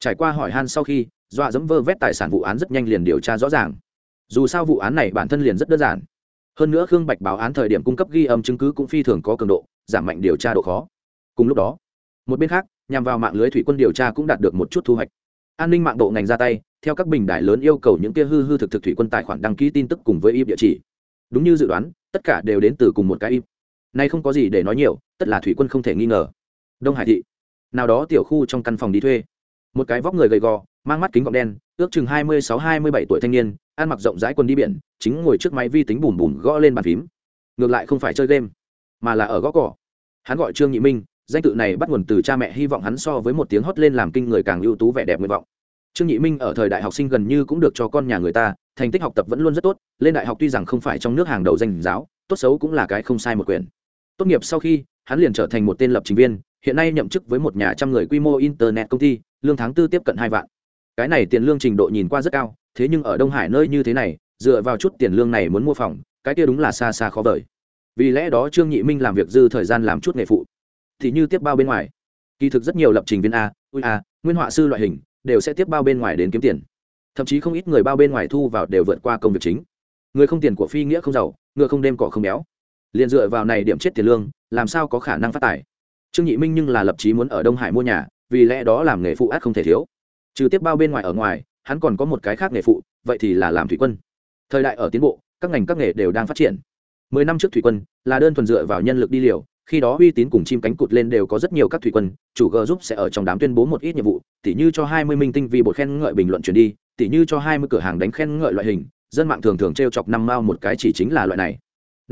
Trải qua hỏi han sau khi dọa dẫm vơ vét tài sản vụ án rất nhanh liền điều tra rõ ràng dù sao vụ án này bản thân liền rất đơn giản. Hơn nữa khương bạch báo án thời điểm cung cấp ghi âm chứng cứ cũng phi thường có cường độ, giảm mạnh điều tra độ khó. Cùng lúc đó, một bên khác, nhằm vào mạng lưới thủy quân điều tra cũng đạt được một chút thu hoạch. An ninh mạng độ ngành ra tay, theo các bình đại lớn yêu cầu những kia hư hư thực thực thủy quân tài khoản đăng ký tin tức cùng với im địa chỉ. Đúng như dự đoán, tất cả đều đến từ cùng một cái im nay không có gì để nói nhiều, tất là thủy quân không thể nghi ngờ. Đông hải thị, nào đó tiểu khu trong căn phòng đi thuê. Một cái vóc người gầy gò mang mắt kính gọng đen, ước chừng hai mươi sáu hai mươi bảy tuổi thanh niên, ăn mặc rộng rãi quần đi biển, chính ngồi trước máy vi tính bùm bùm gõ lên bàn phím. Ngược lại không phải chơi game, mà là ở gõ cỏ. Hắn gọi trương nhị minh, danh tự này bắt nguồn từ cha mẹ hy vọng hắn so với một tiếng hót lên làm kinh người càng ưu tú vẻ đẹp nguyện vọng. Trương nhị minh ở thời đại học sinh gần như cũng được cho con nhà người ta, thành tích học tập vẫn luôn rất tốt, lên đại học tuy rằng không phải trong nước hàng đầu danh giáo, tốt xấu cũng là cái không sai một quyền tốt nghiệp sau khi, hắn liền trở thành một tên lập trình viên, hiện nay nhậm chức với một nhà trăm người quy mô internet công ty, lương tháng tư tiếp cận hai vạn cái này tiền lương trình độ nhìn qua rất cao, thế nhưng ở đông hải nơi như thế này, dựa vào chút tiền lương này muốn mua phòng, cái kia đúng là xa xa khó vời. Vì lẽ đó trương nhị minh làm việc dư thời gian làm chút nghề phụ. Thì như tiếp bao bên ngoài. Kỳ thực rất nhiều lập trình viên a, ui a, nguyên họa sư loại hình, đều sẽ tiếp bao bên ngoài đến kiếm tiền. Thậm chí không ít người bao bên ngoài thu vào đều vượt qua công việc chính. Người không tiền của phi nghĩa không giàu, ngựa không đêm cỏ không béo. Liền dựa vào này điểm chết tiền lương, làm sao có khả năng phát tài? Trương nhị minh nhưng là lập chí muốn ở đông hải mua nhà, vì lẽ đó làm nghề phụ át không thể thiếu trừ tiếp bao bên ngoài ở ngoài, hắn còn có một cái khác nghề phụ, vậy thì là làm thủy quân. Thời đại ở tiến bộ, các ngành các nghề đều đang phát triển. Mười năm trước thủy quân là đơn thuần dựa vào nhân lực đi liều, khi đó uy tín cùng chim cánh cụt lên đều có rất nhiều các thủy quân, chủ g giúp sẽ ở trong đám tuyên bố một ít nhiệm vụ, tỉ như cho hai mươi minh tinh vì bột khen ngợi bình luận chuyển đi, tỉ như cho hai mươi cửa hàng đánh khen ngợi loại hình, dân mạng thường thường t r e o chọc năm mao một cái chỉ chính là loại này.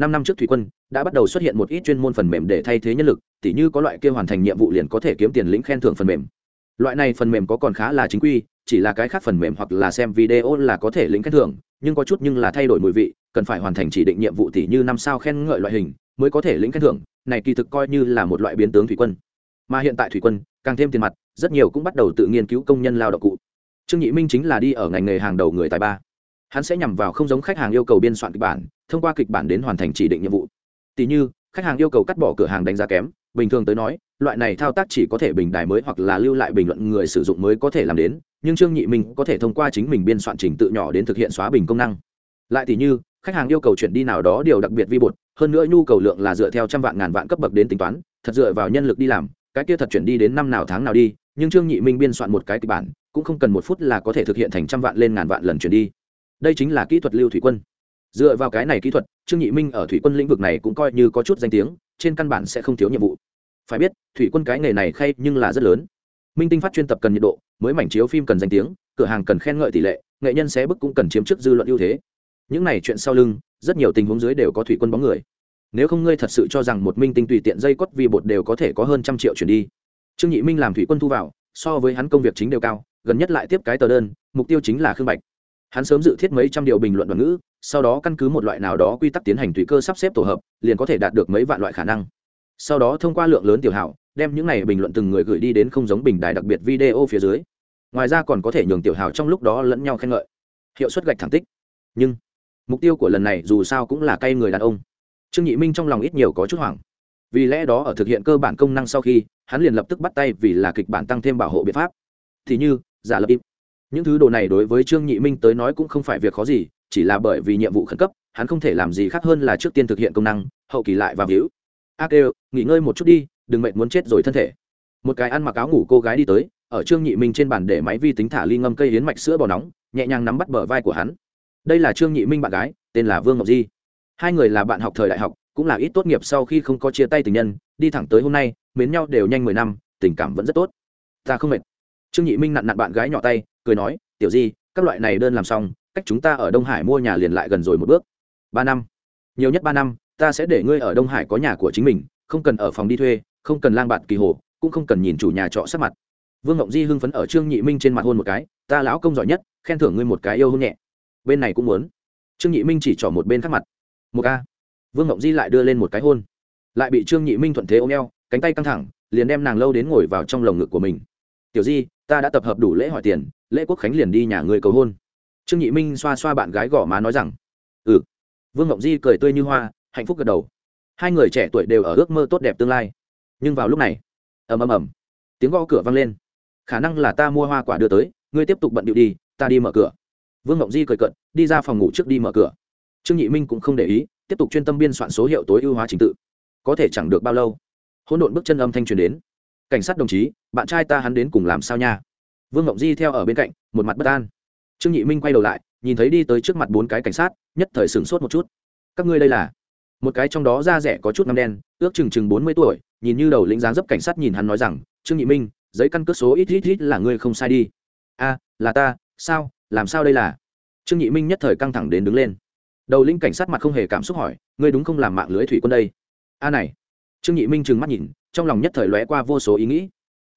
Năm năm trước thủy quân đã bắt đầu xuất hiện một ít chuyên môn phần mềm để thay thế nhân lực, tỉ như có loại kia hoàn thành nhiệm vụ liền có thể kiếm tiền lĩnh khen thưởng phần mềm loại này phần mềm có còn khá là chính quy, chỉ là cái khác phần mềm hoặc là xem video là có thể lĩnh khen thưởng, nhưng có chút nhưng là thay đổi mùi vị, cần phải hoàn thành chỉ định nhiệm vụ tỷ như năm sao khen ngợi loại hình mới có thể lĩnh khen thưởng, này kỳ thực coi như là một loại biến tướng thủy quân. Mà hiện tại thủy quân, càng thêm tiền mặt, rất nhiều cũng bắt đầu tự nghiên cứu công nhân lao động cụ. Trương nhị minh chính là đi ở ngành nghề hàng đầu người tài ba. Hắn sẽ nhằm vào không giống khách hàng yêu cầu biên soạn kịch bản, thông qua kịch bản đến hoàn thành chỉ định nhiệm vụ. Tỷ như, khách hàng yêu cầu cắt bỏ cửa hàng đánh giá kém bình thường tới nói, loại này thao tác chỉ có thể bình đài mới hoặc là lưu lại bình luận người sử dụng mới có thể làm đến, nhưng trương nhị minh có thể thông qua chính mình biên soạn trình tự nhỏ đến thực hiện xóa bình công năng. Lại thì như, khách hàng yêu cầu chuyển đi nào đó điều đặc biệt vi bột, hơn nữa nhu cầu lượng là dựa theo trăm vạn ngàn vạn cấp bậc đến tính toán, thật dựa vào nhân lực đi làm, cái kia thật chuyển đi đến năm nào tháng nào đi, nhưng trương nhị minh biên soạn một cái kịch bản, cũng không cần một phút là có thể thực hiện thành trăm vạn lên ngàn vạn lần chuyển đi. Đây chính là kỹ thuật lưu thủy quân. Dựa vào cái này kỹ thuật, trương nhị minh ở thủy quân lĩnh vực này cũng coi như có chút danh tiếng trên căn bản sẽ không thiếu nhiệm vụ. Phải biết, thủy quân cái nghề này khay nhưng là rất lớn. Minh tinh phát chuyên tập cần nhiệt độ, mới mảnh chiếu phim cần danh tiếng, cửa hàng cần khen ngợi tỷ lệ, nghệ nhân xé bức cũng cần chiếm trước dư luận ưu thế. Những này chuyện sau lưng, rất nhiều tình huống dưới đều có thủy quân bóng người. Nếu không ngươi thật sự cho rằng một minh tinh tùy tiện dây quất vì bột đều có thể có hơn trăm triệu chuyển đi. Trương nhị minh làm thủy quân thu vào, so với hắn công việc chính đều cao, gần nhất lại tiếp cái tờ đơn, mục tiêu chính là khương bạch. Hắn sớm dự thiết mấy trăm điều bình luận đoàn ngữ sau đó căn cứ một loại nào đó quy tắc tiến hành tùy cơ sắp xếp tổ hợp, liền có thể đạt được mấy vạn loại khả năng. Sau đó thông qua lượng lớn tiểu hảo, đem những này bình luận từng người gửi đi đến không giống bình đài đặc biệt video phía dưới. Ngoài ra còn có thể nhường tiểu hảo trong lúc đó lẫn nhau khen ngợi. Hiệu suất gạch thẳng tích. Nhưng, mục tiêu của lần này dù sao cũng là cay người đàn ông. Trương nhị minh trong lòng ít nhiều có chút hoảng. Vì lẽ đó ở thực hiện cơ bản công năng sau khi, hắn liền lập tức bắt tay vì là kịch bản tăng thêm bảo hộ biện pháp. Thì như, giả lập im. Những thứ đồ này đối với trương nhị minh tới nói cũng không phải việc khó gì chỉ là bởi vì nhiệm vụ khẩn cấp, hắn không thể làm gì khác hơn là trước tiên thực hiện công năng, hậu kỳ lại và víu. A kêu, nghỉ ngơi một chút đi, đừng mệt muốn chết rồi thân thể. Một cái ăn mặc áo ngủ cô gái đi tới, ở trương nhị minh trên bàn để máy vi tính thả ly ngâm cây hiến mạch sữa bò nóng, nhẹ nhàng nắm bắt bờ vai của hắn. Đây là trương nhị minh bạn gái, tên là vương ngọc di. Hai người là bạn học thời đại học, cũng là ít tốt nghiệp sau khi không có chia tay tình nhân, đi thẳng tới hôm nay, mến nhau đều nhanh mười năm, tình cảm vẫn rất tốt. Ta không mệt. Trương nhị minh nặn nặn bạn gái nhỏ tay, cười nói, tiểu di, các loại này đơn làm xong cách chúng ta ở đông hải mua nhà liền lại gần rồi một bước. Ba năm. Nhiều nhất ba năm, ta sẽ để ngươi ở đông hải có nhà của chính mình, không cần ở phòng đi thuê, không cần lang bạt kỳ hồ, cũng không cần nhìn chủ nhà trọ sắc mặt. Vương ngộng di hưng phấn ở trương nhị minh trên mặt hôn một cái, ta lão công giỏi nhất, khen thưởng ngươi một cái yêu hôn nhẹ. Bên này cũng muốn. Trương nhị minh chỉ trỏ một bên khác mặt. Một ca vương ngộng di lại đưa lên một cái hôn. Lại bị trương nhị minh thuận thế ôm eo, cánh tay căng thẳng, liền đem nàng lâu đến ngồi vào trong lồng ngực của mình. Tiểu di, ta đã tập hợp đủ lễ hỏi tiền, lễ quốc khánh liền đi nhà người cầu hôn trương nhị minh xoa xoa bạn gái gõ má nói rằng ừ. Vương ngộng di cười tươi như hoa, hạnh phúc gật đầu. Hai người trẻ tuổi đều ở ước mơ tốt đẹp tương lai. Nhưng vào lúc này, ầm ầm ầm, tiếng gõ cửa vang lên. Khả năng là ta mua hoa quả đưa tới, ngươi tiếp tục bận điệu đi, ta đi mở cửa. Vương ngộng di cười cận đi ra phòng ngủ trước đi mở cửa. Trương nhị minh cũng không để ý, tiếp tục chuyên tâm biên soạn số hiệu tối ưu hóa trình tự. Có thể chẳng được bao lâu, hỗn độn bước chân âm thanh truyền đến. Cảnh sát đồng chí, bạn trai ta hắn đến cùng làm sao nha? Vương ngộng di theo ở bên cạnh, một mặt bất an trương nhị minh quay đầu lại, nhìn thấy đi tới trước mặt bốn cái cảnh sát, nhất thời sửng sốt một chút. Các ngươi đây là? Một cái trong đó da rẻ có chút ngăm đen, ước chừng chừng bốn mươi tuổi, nhìn như đầu lĩnh dáng dấp cảnh sát nhìn hắn nói rằng, trương nhị minh, giấy căn cước số ít ít ít là ngươi không sai đi. A, là ta, sao, làm sao đây là? Trương nhị minh nhất thời căng thẳng đến đứng lên. Đầu lĩnh cảnh sát mặt không hề cảm xúc hỏi, ngươi đúng không làm mạng lưới thủy quân đây? A này. Trương nhị minh trừng mắt nhìn, trong lòng nhất thời lóe qua vô số ý nghĩ.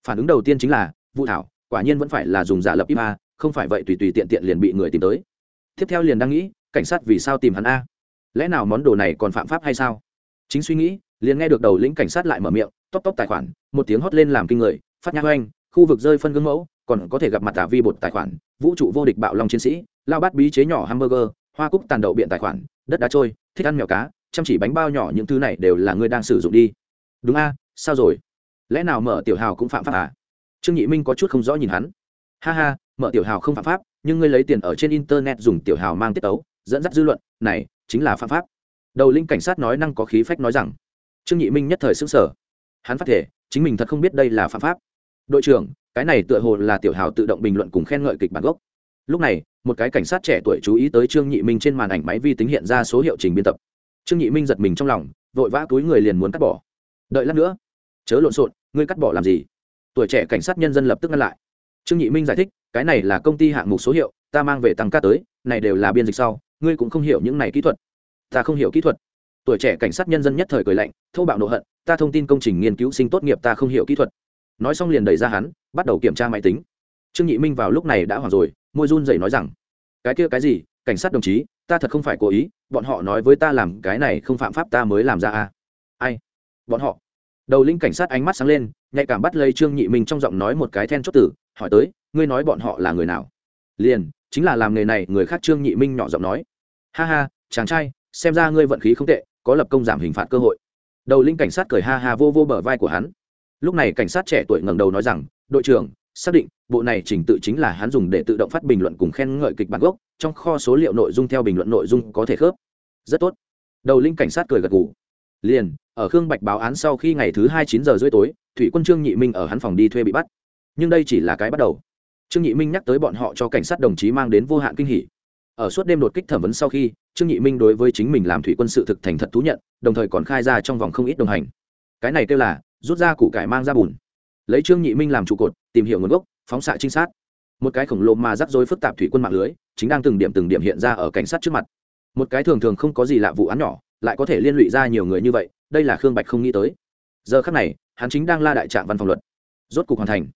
Phản ứng đầu tiên chính là vụ thảo, quả nhiên vẫn phải là dùng giả lập ipa không phải vậy tùy tùy tiện tiện liền bị người tìm tới. Tiếp theo liền đang nghĩ, cảnh sát vì sao tìm hắn a? Lẽ nào món đồ này còn phạm pháp hay sao? Chính suy nghĩ, liền nghe được đầu lĩnh cảnh sát lại mở miệng tóc tóc tài khoản, một tiếng hót lên làm kinh người, phát nhang oanh khu vực rơi phân gương mẫu, còn có thể gặp mặt tả vi bột tài khoản, vũ trụ vô địch bạo long chiến sĩ, lao bát bí chế nhỏ hamburger, hoa cúc tàn đậu biện tài khoản, đất đá trôi, thích ăn mèo cá, chăm chỉ bánh bao nhỏ những thứ này đều là người đang sử dụng đi. Đúng a, sao rồi? Lẽ nào mở tiểu hào cũng phạm pháp à? Trương nhị minh có chút không rõ nhìn hắn ha ha mở tiểu hào không phạm pháp nhưng ngươi lấy tiền ở trên internet dùng tiểu hào mang tiết ấu, dẫn dắt dư luận. Này chính là phạm pháp. Đầu linh cảnh sát nói năng có khí phách nói rằng trương nhị minh nhất thời xứng sở hắn phát thể chính mình thật không biết đây là phạm pháp. Đội trưởng cái này tựa hồ là tiểu hào tự động bình luận cùng khen ngợi kịch bản gốc. Lúc này một cái cảnh sát trẻ tuổi chú ý tới trương nhị minh trên màn ảnh máy vi tính hiện ra số hiệu trình biên tập. Trương nhị minh giật mình trong lòng vội vã túi người liền muốn cắt bỏ. Đợi lát nữa. Chớ lộn xộn ngươi cắt bỏ làm gì? Tuổi trẻ cảnh sát nhân dân lập tức ngăn lại trương nhị minh giải thích, cái này là công ty hạng mục số hiệu, ta mang về tăng ca tới, này đều là biên dịch sau, ngươi cũng không hiểu những này kỹ thuật. Ta không hiểu kỹ thuật. Tuổi trẻ cảnh sát nhân dân nhất thời cười lạnh thâu bạo nộ hận, ta thông tin công trình nghiên cứu sinh tốt nghiệp ta không hiểu kỹ thuật. Nói xong liền đẩy ra hắn, bắt đầu kiểm tra máy tính. Trương nhị minh vào lúc này đã hoảng rồi, môi run dậy nói rằng, cái kia cái gì, cảnh sát đồng chí, ta thật không phải cố ý, bọn họ nói với ta làm cái này không phạm pháp ta mới làm ra à. Ai? Bọn họ. Đầu linh cảnh sát ánh mắt sáng lên nhạy cảm bắt lấy trương nhị minh trong giọng nói một cái then chốt tử hỏi tới, ngươi nói bọn họ là người nào? Liền, chính là làm nghề này người khác trương nhị minh nhỏ giọng nói. Ha ha, chàng trai, xem ra ngươi vận khí không tệ, có lập công giảm hình phạt cơ hội. Đầu linh cảnh sát cười ha ha vô vô bờ vai của hắn. Lúc này cảnh sát trẻ tuổi ngẩng đầu nói rằng, đội trưởng, xác định, bộ này trình tự chính là hắn dùng để tự động phát bình luận cùng khen ngợi kịch bản gốc, trong kho số liệu nội dung theo bình luận nội dung có thể khớp. Rất tốt. Đầu linh cảnh sát cười gật gù. Liền, ở khương bạch báo án sau khi ngày thứ hai chín giờ rưỡi tối thủy quân trương nhị minh ở hắn phòng đi thuê bị bắt. Nhưng đây chỉ là cái bắt đầu. Trương nhị minh nhắc tới bọn họ cho cảnh sát đồng chí mang đến vô hạn kinh hỉ. Ở suốt đêm đột kích thẩm vấn sau khi, trương nhị minh đối với chính mình làm thủy quân sự thực thành thật thú nhận, đồng thời còn khai ra trong vòng không ít đồng hành. Cái này kêu là, rút ra củ cải mang ra bùn. Lấy trương nhị minh làm trụ cột, tìm hiểu nguồn gốc, phóng xạ trinh sát. Một cái khổng lồ mà rắc rối phức tạp thủy quân mạng lưới, chính đang từng điểm từng điểm hiện ra ở cảnh sát trước mặt. Một cái thường thường không có gì lạ vụ án nhỏ, lại có thể liên lụy ra nhiều người như vậy, đây là khương bạch không nghĩ tới. Giờ khắc này hắn chính đang la đại trạng văn phòng luật. Rốt cục hoàn thành.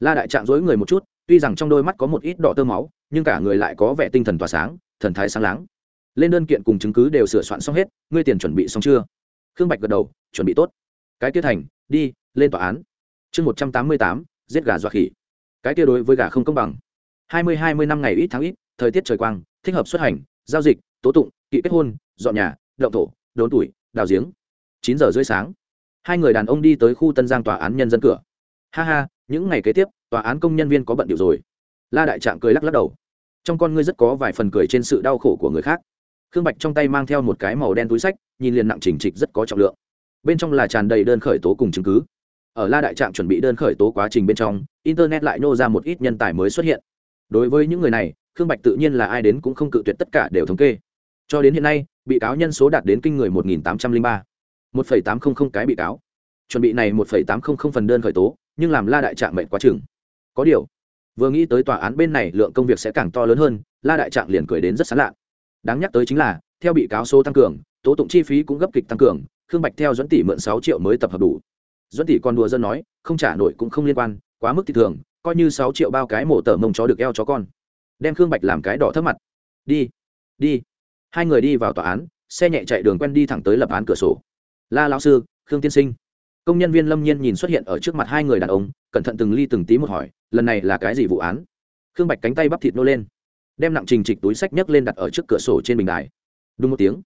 La đại trạng dối người một chút, tuy rằng trong đôi mắt có một ít đỏ tơ máu, nhưng cả người lại có vẻ tinh thần tỏa sáng, thần thái sáng láng. Lên đơn kiện cùng chứng cứ đều sửa soạn xong hết, ngươi tiền chuẩn bị xong chưa? Khương bạch gật đầu, chuẩn bị tốt. Cái tiết thành, đi, lên tòa án. Chương một trăm tám mươi tám, giết gà dọa khỉ. Cái kia đối với gà không công bằng. Hai mươi hai mươi năm ngày ít tháng ít, thời tiết trời quang, thích hợp xuất hành, giao dịch, tố tụng, kỵ kết hôn, dọn nhà, động thổ, đốn tuổi, đào giếng. Chín giờ rưỡi sáng hai người đàn ông đi tới khu tân giang tòa án nhân dân cửa. Ha ha, những ngày kế tiếp, tòa án công nhân viên có bận điệu rồi. La đại trạng cười lắc lắc đầu. Trong con ngươi rất có vài phần cười trên sự đau khổ của người khác. Khương bạch trong tay mang theo một cái màu đen túi sách, nhìn liền nặng chỉnh trịch rất có trọng lượng. Bên trong là tràn đầy đơn khởi tố cùng chứng cứ. Ở la đại trạm chuẩn bị đơn khởi tố quá trình bên trong, internet lại nô ra một ít nhân tài mới xuất hiện. Đối với những người này, khương bạch tự nhiên là ai đến cũng không cự tuyệt tất cả đều thống kê. Cho đến hiện nay, bị cáo nhân số đạt đến kinh người một nghìn tám trăm linh ba một phẩy tám trăm linh cái bị cáo. Chuẩn bị này một phẩy tám trăm linh phần đơn khởi tố, nhưng làm la đại trạng mệnh quá chừng. Có điều, vừa nghĩ tới tòa án bên này lượng công việc sẽ càng to lớn hơn, la đại trạng liền cười đến rất sán lạ. Đáng nhắc tới chính là, theo bị cáo số tăng cường, tố tụng chi phí cũng gấp kịch tăng cường, khương bạch theo dẫn tỷ mượn sáu triệu mới tập hợp đủ. Dẫn tỷ còn đùa dân nói, không trả nổi cũng không liên quan, quá mức thì thường, coi như sáu triệu bao cái mổ tờ mông chó được eo chó con. Đem khương bạch làm cái đỏ thấp mặt. Đi đi. Hai người đi vào tòa án, xe nhẹ chạy đường quen đi thẳng tới lập án cửa sổ la lão sư, khương tiên sinh. Công nhân viên lâm nhiên nhìn xuất hiện ở trước mặt hai người đàn ông, cẩn thận từng ly từng tí một hỏi, lần này là cái gì vụ án? Khương bạch cánh tay bắp thịt nô lên, đem nặng trình trịch túi sách nhấc lên đặt ở trước cửa sổ trên bình đài. Đúng một tiếng,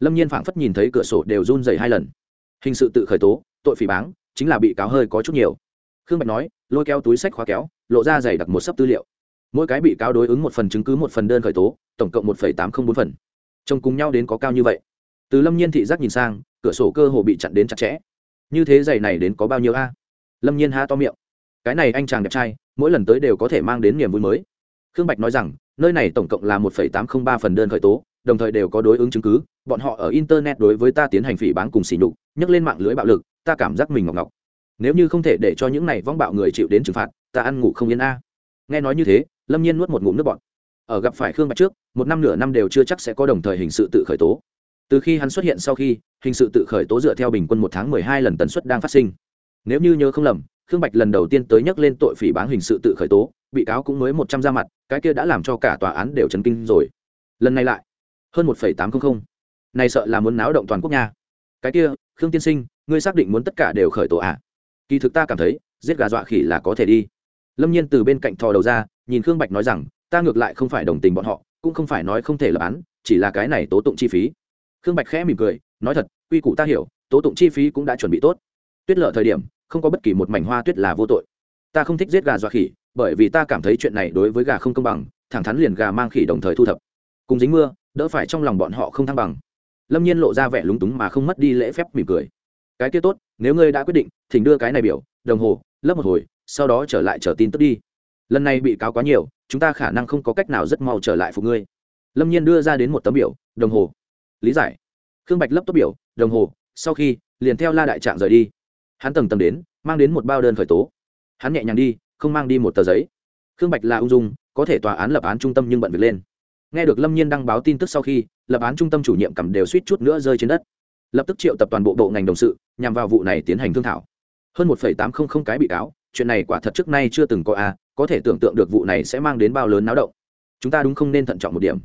lâm nhiên phảng phất nhìn thấy cửa sổ đều run dày hai lần. Hình sự tự khởi tố, tội phỉ báng, chính là bị cáo hơi có chút nhiều. Khương bạch nói, lôi kéo túi sách khóa kéo, lộ ra dày đặt một sấp tư liệu. Mỗi cái bị cáo đối ứng một phần chứng cứ một phần đơn khởi tố, tổng cộng một tám không bốn phần. Trông cùng nhau đến có cao như vậy. Từ lâm nhiên thị giác nhìn sang cửa sổ cơ hồ bị chặn đến chặt chẽ. Như thế giày này đến có bao nhiêu a? Lâm nhiên ha to miệng. Cái này anh chàng đẹp trai, mỗi lần tới đều có thể mang đến niềm vui mới. Khương bạch nói rằng, nơi này tổng cộng là một tám trăm ba phần đơn khởi tố, đồng thời đều có đối ứng chứng cứ, bọn họ ở internet đối với ta tiến hành phỉ bán cùng xỉ nhục, nhấc lên mạng lưới bạo lực, ta cảm giác mình ngọc ngọc. Nếu như không thể để cho những này vong bạo người chịu đến trừng phạt, ta ăn ngủ không yên a. Nghe nói như thế, lâm nhiên nuốt một ngụm nước bọt. Ở gặp phải khương bạch trước, một năm nửa năm đều chưa chắc sẽ có đồng thời hình sự tự khởi tố từ khi hắn xuất hiện sau khi, hình sự tự khởi tố dựa theo bình quân một tháng mười hai lần tần suất đang phát sinh. Nếu như nhớ không lầm, khương bạch lần đầu tiên tới nhắc lên tội phỉ báng hình sự tự khởi tố, bị cáo cũng mới một trăm ra mặt, cái kia đã làm cho cả tòa án đều chấn kinh rồi. Lần này lại, hơn một tám trăm linh này sợ là muốn náo động toàn quốc nha. Cái kia, khương tiên sinh, ngươi xác định muốn tất cả đều khởi tố à? kỳ thực ta cảm thấy, giết gà dọa khỉ là có thể đi. Lâm nhiên từ bên cạnh thò đầu ra, nhìn khương bạch nói rằng, ta ngược lại không phải đồng tình bọn họ, cũng không phải nói không thể lập án, chỉ là cái này tố tụng chi phí khương bạch khẽ mỉm cười, nói thật, quy củ ta hiểu, tố tụng chi phí cũng đã chuẩn bị tốt. Tuyết lợ thời điểm, không có bất kỳ một mảnh hoa tuyết là vô tội. Ta không thích giết gà dọa khỉ, bởi vì ta cảm thấy chuyện này đối với gà không công bằng, thẳng thắn liền gà mang khỉ đồng thời thu thập. Cùng dính mưa, đỡ phải trong lòng bọn họ không thăng bằng. Lâm nhiên lộ ra vẻ lúng túng mà không mất đi lễ phép mỉm cười. Cái kia tốt, nếu ngươi đã quyết định, thỉnh đưa cái này biểu, đồng hồ lấp một hồi, sau đó trở lại chờ tin tức đi. Lần này bị cáo quá nhiều, chúng ta khả năng không có cách nào rất mau trở lại phục ngươi. Lâm nhiên đưa ra đến một tấm biểu, đồng hồ lý giải. Khương bạch lấp tốt biểu, đồng hồ, sau khi, liền theo la đại trạng rời đi. Hắn tầng tầng đến, mang đến một bao đơn khởi tố. Hắn nhẹ nhàng đi, không mang đi một tờ giấy. Khương bạch là ung dung, có thể tòa án lập án trung tâm nhưng bận việc lên. Nghe được lâm nhiên đăng báo tin tức sau khi, lập án trung tâm chủ nhiệm cầm đều suýt chút nữa rơi trên đất. Lập tức triệu tập toàn bộ bộ ngành đồng sự, nhằm vào vụ này tiến hành thương thảo. Hơn một tám trăm linh cái bị cáo, chuyện này quả thật trước nay chưa từng có a, có thể tưởng tượng được vụ này sẽ mang đến bao lớn náo động. Chúng ta đúng không nên thận trọng một điểm.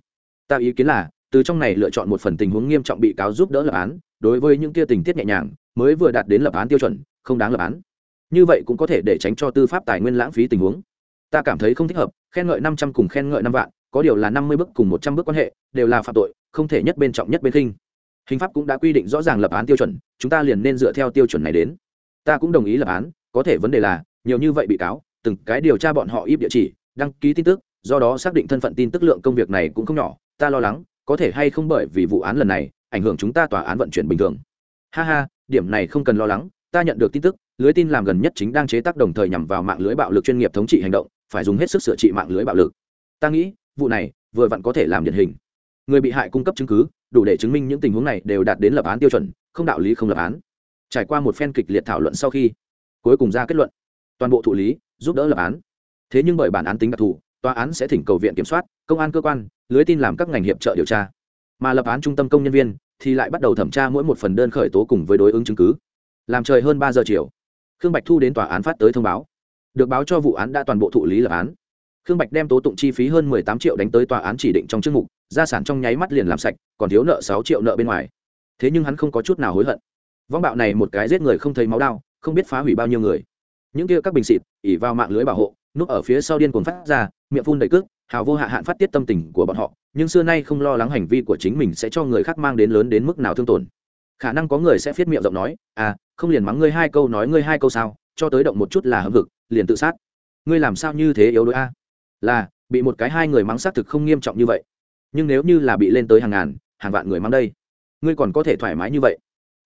Ta ý kiến là từ trong này lựa chọn một phần tình huống nghiêm trọng bị cáo giúp đỡ lập án, đối với những kia tình tiết nhẹ nhàng, mới vừa đạt đến lập án tiêu chuẩn, không đáng lập án. Như vậy cũng có thể để tránh cho tư pháp tài nguyên lãng phí tình huống. Ta cảm thấy không thích hợp, khen ngợi năm trăm cùng khen ngợi năm vạn, có điều là năm mươi bước cùng một trăm bước quan hệ, đều là phạm tội, không thể nhất bên trọng nhất bên khinh. Hình pháp cũng đã quy định rõ ràng lập án tiêu chuẩn, chúng ta liền nên dựa theo tiêu chuẩn này đến. Ta cũng đồng ý lập án, có thể vấn đề là, nhiều như vậy bị cáo, từng cái điều tra bọn họ íp địa chỉ, đăng ký tin tức, do đó xác định thân phận tin tức lượng công việc này cũng không nhỏ, ta lo lắng có thể hay không bởi vì vụ án lần này, ảnh hưởng chúng ta tòa án vận chuyển bình thường. Ha ha, điểm này không cần lo lắng, ta nhận được tin tức, lưới tin làm gần nhất chính đang chế tác đồng thời nhằm vào mạng lưới bạo lực chuyên nghiệp thống trị hành động, phải dùng hết sức sửa trị mạng lưới bạo lực. Ta nghĩ, vụ này, vừa vặn có thể làm điển hình. Người bị hại cung cấp chứng cứ, đủ để chứng minh những tình huống này đều đạt đến lập án tiêu chuẩn, không đạo lý không lập án. Trải qua một phen kịch liệt thảo luận sau khi, cuối cùng ra kết luận. Toàn bộ thụ lý, giúp đỡ lập án. Thế nhưng bởi bản án tính đặc thù tòa án sẽ thỉnh cầu viện kiểm soát, công an cơ quan, lưới tin làm các ngành hiệp trợ điều tra. Mà lập án trung tâm công nhân viên thì lại bắt đầu thẩm tra mỗi một phần đơn khởi tố cùng với đối ứng chứng cứ. Làm trời hơn ba giờ chiều, khương bạch thu đến tòa án phát tới thông báo. Được báo cho vụ án đã toàn bộ thụ lý lập án. Khương bạch đem tố tụng chi phí hơn mười tám triệu đánh tới tòa án chỉ định trong chương mục, gia sản trong nháy mắt liền làm sạch, còn thiếu nợ sáu triệu nợ bên ngoài. Thế nhưng hắn không có chút nào hối hận. Vong bạo này một cái giết người không thấy máu đau, không biết phá hủy bao nhiêu người. Những kia các bình xịt, ỉ vào mạng lưới bảo hộ núp ở phía sau điên cuồng phát ra, miệng phun đầy cước, hào vô hạ hạn phát tiết tâm tình của bọn họ, nhưng xưa nay không lo lắng hành vi của chính mình sẽ cho người khác mang đến lớn đến mức nào thương tổn. Khả năng có người sẽ viết miệng rộng nói à không liền mắng ngươi hai câu nói ngươi hai câu sao, cho tới động một chút là hâm vực liền tự sát. Ngươi làm sao như thế yếu đuối a? Là, bị một cái hai người mắng xác thực không nghiêm trọng như vậy. Nhưng nếu như là bị lên tới hàng ngàn, hàng vạn người mắng đây, ngươi còn có thể thoải mái như vậy.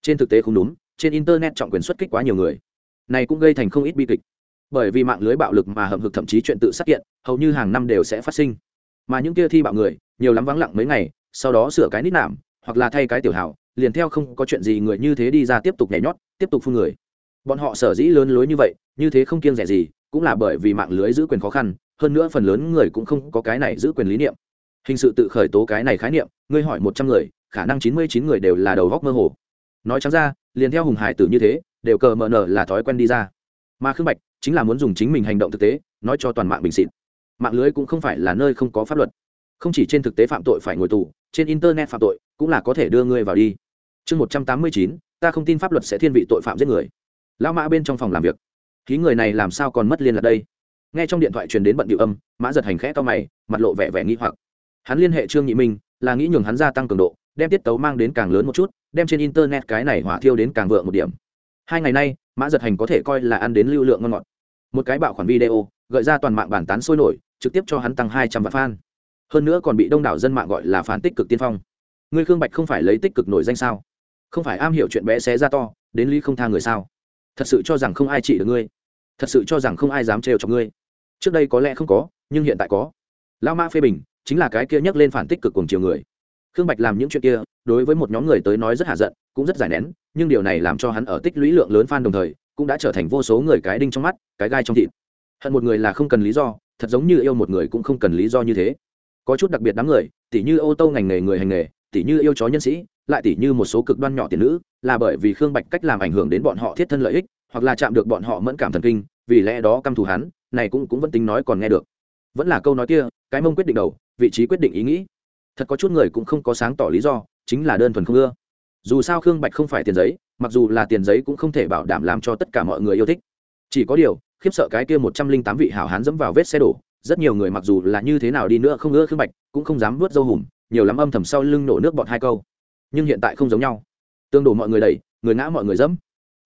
Trên thực tế không đúng, trên internet trọng quyền xuất kích quá nhiều người. Này cũng gây thành không ít bi kịch bởi vì mạng lưới bạo lực mà hậm hực thậm chí chuyện tự sát kiện, hầu như hàng năm đều sẽ phát sinh. Mà những kia thi bạo người, nhiều lắm vắng lặng mấy ngày, sau đó sửa cái nít nạm, hoặc là thay cái tiểu hảo liền theo không có chuyện gì người như thế đi ra tiếp tục nhảy nhót, tiếp tục phun người. Bọn họ sở dĩ lớn lối như vậy, như thế không kiêng rẻ gì, cũng là bởi vì mạng lưới giữ quyền khó khăn, hơn nữa phần lớn người cũng không có cái này giữ quyền lý niệm. Hình sự tự khởi tố cái này khái niệm, ngươi hỏi một trăm người, khả năng chín mươi chín người đều là đầu góc mơ hồ. Nói trắng ra, liền theo hùng hải tử như thế, đều cờ mờ nở là thói quen đi ra. Mà khương bạch chính là muốn dùng chính mình hành động thực tế, nói cho toàn mạng bình xịt. Mạng lưới cũng không phải là nơi không có pháp luật. Không chỉ trên thực tế phạm tội phải ngồi tù, trên internet phạm tội cũng là có thể đưa ngươi vào đi. Chương một trăm tám mươi chín, ta không tin pháp luật sẽ thiên vị tội phạm giết người. Lão mã bên trong phòng làm việc. Khí người này làm sao còn mất liên lạc đây? Nghe trong điện thoại truyền đến bận điệu âm, mã giật hành khẽ to mày, mặt lộ vẻ vẻ nghi hoặc. Hắn liên hệ trương nhị minh, là nghĩ nhường hắn gia tăng cường độ, đem tiết tấu mang đến càng lớn một chút, đem trên internet cái này hỏa thiêu đến càng vượng một điểm. Hai ngày nay, mã giật hành có thể coi là ăn đến lưu lượng ngon ngọt một cái bạo khoản video, gợi ra toàn mạng bản tán sôi nổi, trực tiếp cho hắn tăng hai trăm vạn fan. Hơn nữa còn bị đông đảo dân mạng gọi là phản tích cực tiên phong. Ngươi khương bạch không phải lấy tích cực nổi danh sao? Không phải am hiểu chuyện bé xé ra to, đến lý không tha người sao? Thật sự cho rằng không ai trị được ngươi. Thật sự cho rằng không ai dám trêu cho ngươi. Trước đây có lẽ không có, nhưng hiện tại có. Lao mã phê bình chính là cái kia nhắc lên phản tích cực cùng chiều người. Khương bạch làm những chuyện kia, đối với một nhóm người tới nói rất hạ giận, cũng rất giải nén, nhưng điều này làm cho hắn ở tích lũy lượng lớn f a n đồng thời cũng đã trở thành vô số người cái đinh trong mắt, cái gai trong thịt. Hận một người là không cần lý do, thật giống như yêu một người cũng không cần lý do như thế. Có chút đặc biệt đám người, tỉ như ô tô ngành nghề người hành nghề, tỉ như yêu chó nhân sĩ, lại tỉ như một số cực đoan nhỏ tiền nữ, là bởi vì khương bạch cách làm ảnh hưởng đến bọn họ thiết thân lợi ích, hoặc là chạm được bọn họ mẫn cảm thần kinh, vì lẽ đó căm thù hắn, này cũng cũng vẫn tính nói còn nghe được. Vẫn là câu nói kia, cái mông quyết định đầu, vị trí quyết định ý nghĩ. Thật có chút người cũng không có sáng tỏ lý do, chính là đơn thuần không ưa dù sao khương bạch không phải tiền giấy, mặc dù là tiền giấy cũng không thể bảo đảm làm cho tất cả mọi người yêu thích. Chỉ có điều, khiếp sợ cái kia một trăm linh tám vị hảo hán dẫm vào vết xe đổ, rất nhiều người mặc dù là như thế nào đi nữa không ưa khương bạch, cũng không dám vớt dâu hùm, nhiều lắm âm thầm sau lưng nổ nước bọt hai câu. Nhưng hiện tại không giống nhau. Tương đổ mọi người đẩy, người ngã mọi người dẫm.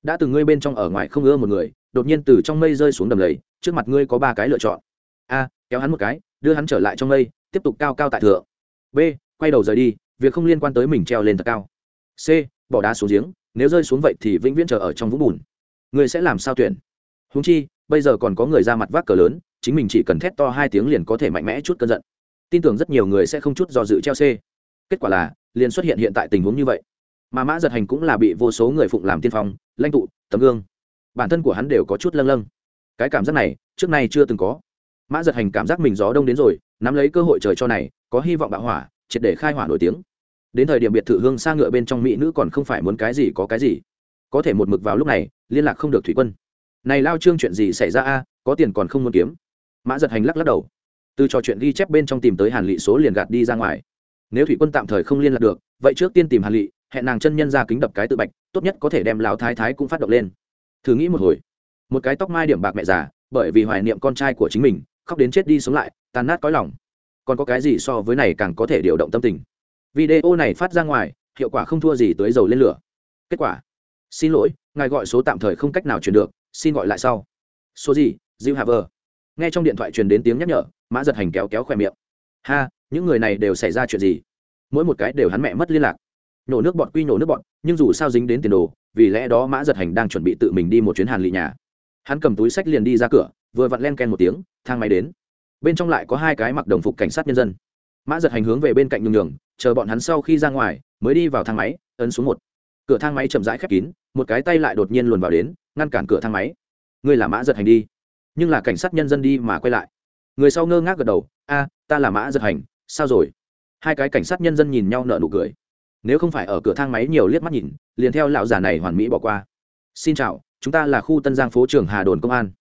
Đã từng ngươi bên trong ở ngoài không ưa một người, đột nhiên từ trong mây rơi xuống đầm lầy, trước mặt ngươi có ba cái lựa chọn. A, kéo hắn một cái, đưa hắn trở lại trong mây, tiếp tục cao cao tại thượng. B, quay đầu rời đi, việc không liên quan tới mình treo lên thật cao c, bỏ đá xuống giếng, nếu rơi xuống vậy thì vĩnh viễn chờ ở trong vũng bùn. Người sẽ làm sao tuyển? Húng chi, bây giờ còn có người ra mặt vác cờ lớn, chính mình chỉ cần thét to hai tiếng liền có thể mạnh mẽ chút cơn giận. Tin tưởng rất nhiều người sẽ không chút do dự treo c. Kết quả là, liền xuất hiện hiện tại tình huống như vậy. Mà mã giật hành cũng là bị vô số người phụng làm tiên phong, lãnh tụ, tấm gương. Bản thân của hắn đều có chút lâng lâng. Cái cảm giác này, trước nay chưa từng có. Mã giật hành cảm giác mình gió đông đến rồi, nắm lấy cơ hội trời cho này, có hy vọng bạo hỏa, triệt để khai hỏa nổi tiếng đến thời điểm biệt thự hương xa ngựa bên trong mỹ nữ còn không phải muốn cái gì có cái gì. Có thể một mực vào lúc này, liên lạc không được thủy quân. Này lao trương chuyện gì xảy ra a? Có tiền còn không muốn kiếm. Mã giật hành lắc lắc đầu. Từ trò chuyện ghi chép bên trong tìm tới hàn lị số liền gạt đi ra ngoài. Nếu thủy quân tạm thời không liên lạc được, vậy trước tiên tìm hàn lị, hẹn nàng chân nhân ra kính đập cái tự bạch, tốt nhất có thể đem lão thái thái cũng phát động lên. Thử nghĩ một hồi. Một cái tóc mai điểm bạc mẹ già, bởi vì hoài niệm con trai của chính mình, khóc đến chết đi sống lại tàn nát cõi lòng. Còn có cái gì so với này càng có thể điều động tâm tình? Video này phát ra ngoài, hiệu quả không thua gì tới dầu lên lửa. Kết quả. Xin lỗi, ngài gọi số tạm thời không cách nào chuyển được, xin gọi lại sau. Số gì? Diêu hạ vờ. Nghe trong điện thoại truyền đến tiếng nhắc nhở, mã giật hành kéo kéo khỏe miệng. Ha, những người này đều xảy ra chuyện gì? Mỗi một cái đều hắn mẹ mất liên lạc. Nhổ nước bọn quy nhổ nước bọn nhưng dù sao dính đến tiền đồ, vì lẽ đó mã giật hành đang chuẩn bị tự mình đi một chuyến hàn lị nhà. Hắn cầm túi sách liền đi ra cửa, vừa vặn len ken một tiếng, thang máy đến. Bên trong lại có hai cái mặc đồng phục cảnh sát nhân dân. Mã giật hành hướng về bên cạnh nhường nhường chờ bọn hắn sau khi ra ngoài, mới đi vào thang máy, ấn xuống một. Cửa thang máy chậm rãi khép kín, một cái tay lại đột nhiên luồn vào đến, ngăn cản cửa thang máy. Ngươi là mã giật hành đi. Nhưng là cảnh sát nhân dân đi mà quay lại. Người sau ngơ ngác gật đầu, a, ta là mã giật hành, sao rồi? Hai cái cảnh sát nhân dân nhìn nhau nở nụ cười. Nếu không phải ở cửa thang máy nhiều liếc mắt nhìn, liền theo lão già này hoàn mỹ bỏ qua. Xin chào, chúng ta là khu tân giang phố trường hà đồn công an.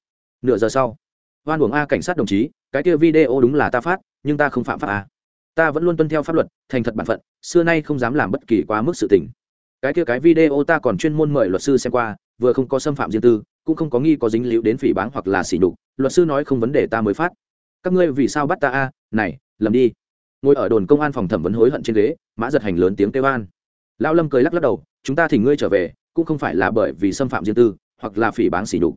Nửa giờ sau, hoan uổng a cảnh sát đồng chí, cái kia video đúng là ta phát, nhưng ta không phạm pháp a ta vẫn luôn tuân theo pháp luật, thành thật bản phận, xưa nay không dám làm bất kỳ quá mức sự tình. Cái kia cái video ta còn chuyên môn mời luật sư xem qua, vừa không có xâm phạm riêng tư, cũng không có nghi có dính líu đến phỉ báng hoặc là xỉ nhục, luật sư nói không vấn đề ta mới phát. Các ngươi vì sao bắt ta a? Này, lầm đi. Ngồi ở đồn công an phòng thẩm vấn hối hận trên ghế, mã giật hành lớn tiếng kêu an. Lão lâm cười lắc lắc đầu, chúng ta thì ngươi trở về, cũng không phải là bởi vì xâm phạm riêng tư, hoặc là phỉ báng xỉ nhục.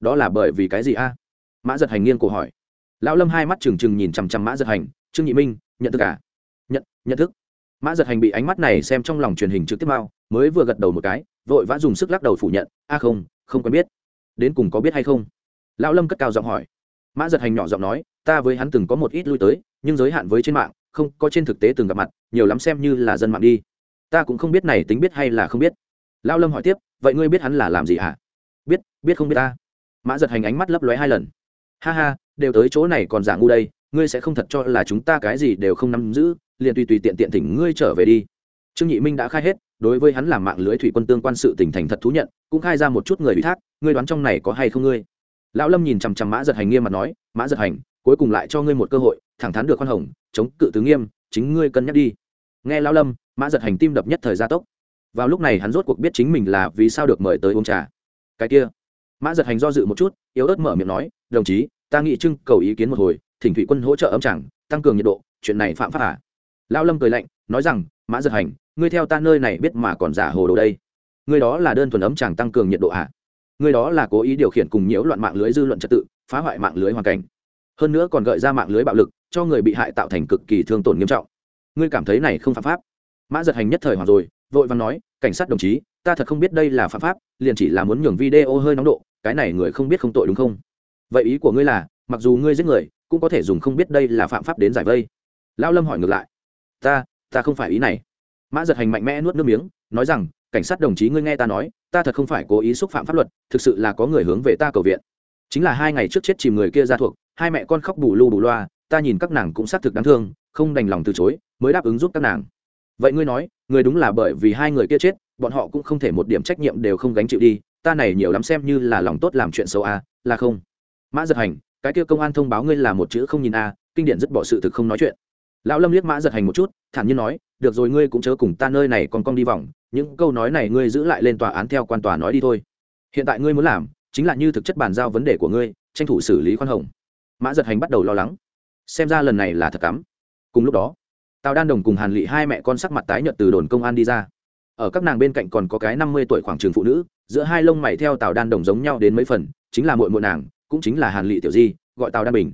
Đó là bởi vì cái gì a? Mã giật hành nghiêng cổ hỏi. Lão lâm hai mắt trừng trừng nhìn chằm chằm mã giật hành trương nhị minh, nhận thức cả nhận nhận thức. Mã giật hành bị ánh mắt này xem trong lòng truyền hình trực tiếp mao, mới vừa gật đầu một cái, vội vã dùng sức lắc đầu phủ nhận, a không không quen biết. Đến cùng có biết hay không? Lão lâm cất cao giọng hỏi. Mã giật hành nhỏ giọng nói, ta với hắn từng có một ít lui tới, nhưng giới hạn với trên mạng, không, có trên thực tế từng gặp mặt, nhiều lắm xem như là dân mạng đi. Ta cũng không biết này tính biết hay là không biết. Lão lâm hỏi tiếp, vậy ngươi biết hắn là làm gì hả? Biết biết không biết ta. Mã giật hành ánh mắt lấp lóe hai lần. Ha ha, đều tới chỗ này còn giả ngu đây ngươi sẽ không thật cho là chúng ta cái gì đều không nắm giữ, liền tùy tùy tiện tiện thỉnh ngươi trở về đi. Trương nhị minh đã khai hết, đối với hắn làm mạng lưới thủy quân tương quan sự tỉnh thành thật thú nhận, cũng khai ra một chút người ủy thác, ngươi đoán trong này có hay không ngươi? Lão lâm nhìn chằm chằm mã giật hành nghiêm mặt nói, mã giật hành, cuối cùng lại cho ngươi một cơ hội, thẳng thắn được khoan hồng, chống cự tứ nghiêm, chính ngươi cân nhắc đi. Nghe lão lâm, mã giật hành tim đập nhất thời gia tốc. Vào lúc này hắn rốt cuộc biết chính mình là vì sao được mời tới uống trà. Cái kia. Mã giật hành do dự một chút, yếu ớt mở miệng nói, đồng chí, ta nghĩ trưng cầu ý kiến một hồi thỉnh thủy quân hỗ trợ ấm chẳng, tăng cường nhiệt độ, chuyện này phạm pháp à? Lao lâm cười lạnh, nói rằng, mã giật hành, ngươi theo ta nơi này biết mà còn giả hồ đồ đây. Ngươi đó là đơn thuần ấm chẳng tăng cường nhiệt độ à? Ngươi đó là cố ý điều khiển cùng nhiễu loạn mạng lưới dư luận trật tự, phá hoại mạng lưới hoàn cảnh. Hơn nữa còn gợi ra mạng lưới bạo lực, cho người bị hại tạo thành cực kỳ thương tổn nghiêm trọng. Ngươi cảm thấy này không phạm pháp? Mã giật hành nhất thời hoàng rồi, vội vàng nói, cảnh sát đồng chí, ta thật không biết đây là phạm pháp, liền chỉ là muốn nhường video hơi nóng độ, cái này người không biết không tội đúng không? Vậy ý của ngươi là, mặc dù ngươi giết người cũng có thể dùng không biết đây là phạm pháp đến giải vây. Lão lâm hỏi ngược lại. Ta ta không phải ý này. Mã giật hành mạnh mẽ nuốt nước miếng nói rằng cảnh sát đồng chí ngươi nghe ta nói ta thật không phải cố ý xúc phạm pháp luật thực sự là có người hướng về ta cầu viện. Chính là hai ngày trước chết chìm người kia ra thuộc hai mẹ con khóc bù lu bù loa ta nhìn các nàng cũng xác thực đáng thương không đành lòng từ chối mới đáp ứng giúp các nàng. Vậy ngươi nói người đúng là bởi vì hai người kia chết bọn họ cũng không thể một điểm trách nhiệm đều không gánh chịu đi ta này nhiều lắm xem như là lòng tốt làm chuyện xấu à, là không? Mã giật hành cái kia công an thông báo ngươi là một chữ không nhìn a, kinh điển dứt bỏ sự thực không nói chuyện. Lão lâm liếc mã giật hành một chút, thản nhiên nói, được rồi, ngươi cũng chớ cùng ta nơi này còn con đi vòng, những câu nói này ngươi giữ lại lên tòa án theo quan tòa nói đi thôi. Hiện tại ngươi muốn làm, chính là như thực chất bàn giao vấn đề của ngươi, tranh thủ xử lý khoan hồng. Mã giật hành bắt đầu lo lắng. Xem ra lần này là thật cắm. Cùng lúc đó, tào đan đồng cùng hàn lị hai mẹ con sắc mặt tái nhợt từ đồn công an đi ra. Ở các nàng bên cạnh còn có cái năm mươi tuổi khoảng trường phụ nữ, giữa hai lông mày theo tào đan đồng giống nhau đến mấy phần, chính là muội muội nàng cũng chính là hàn lị tiểu di, gọi tào đan bình.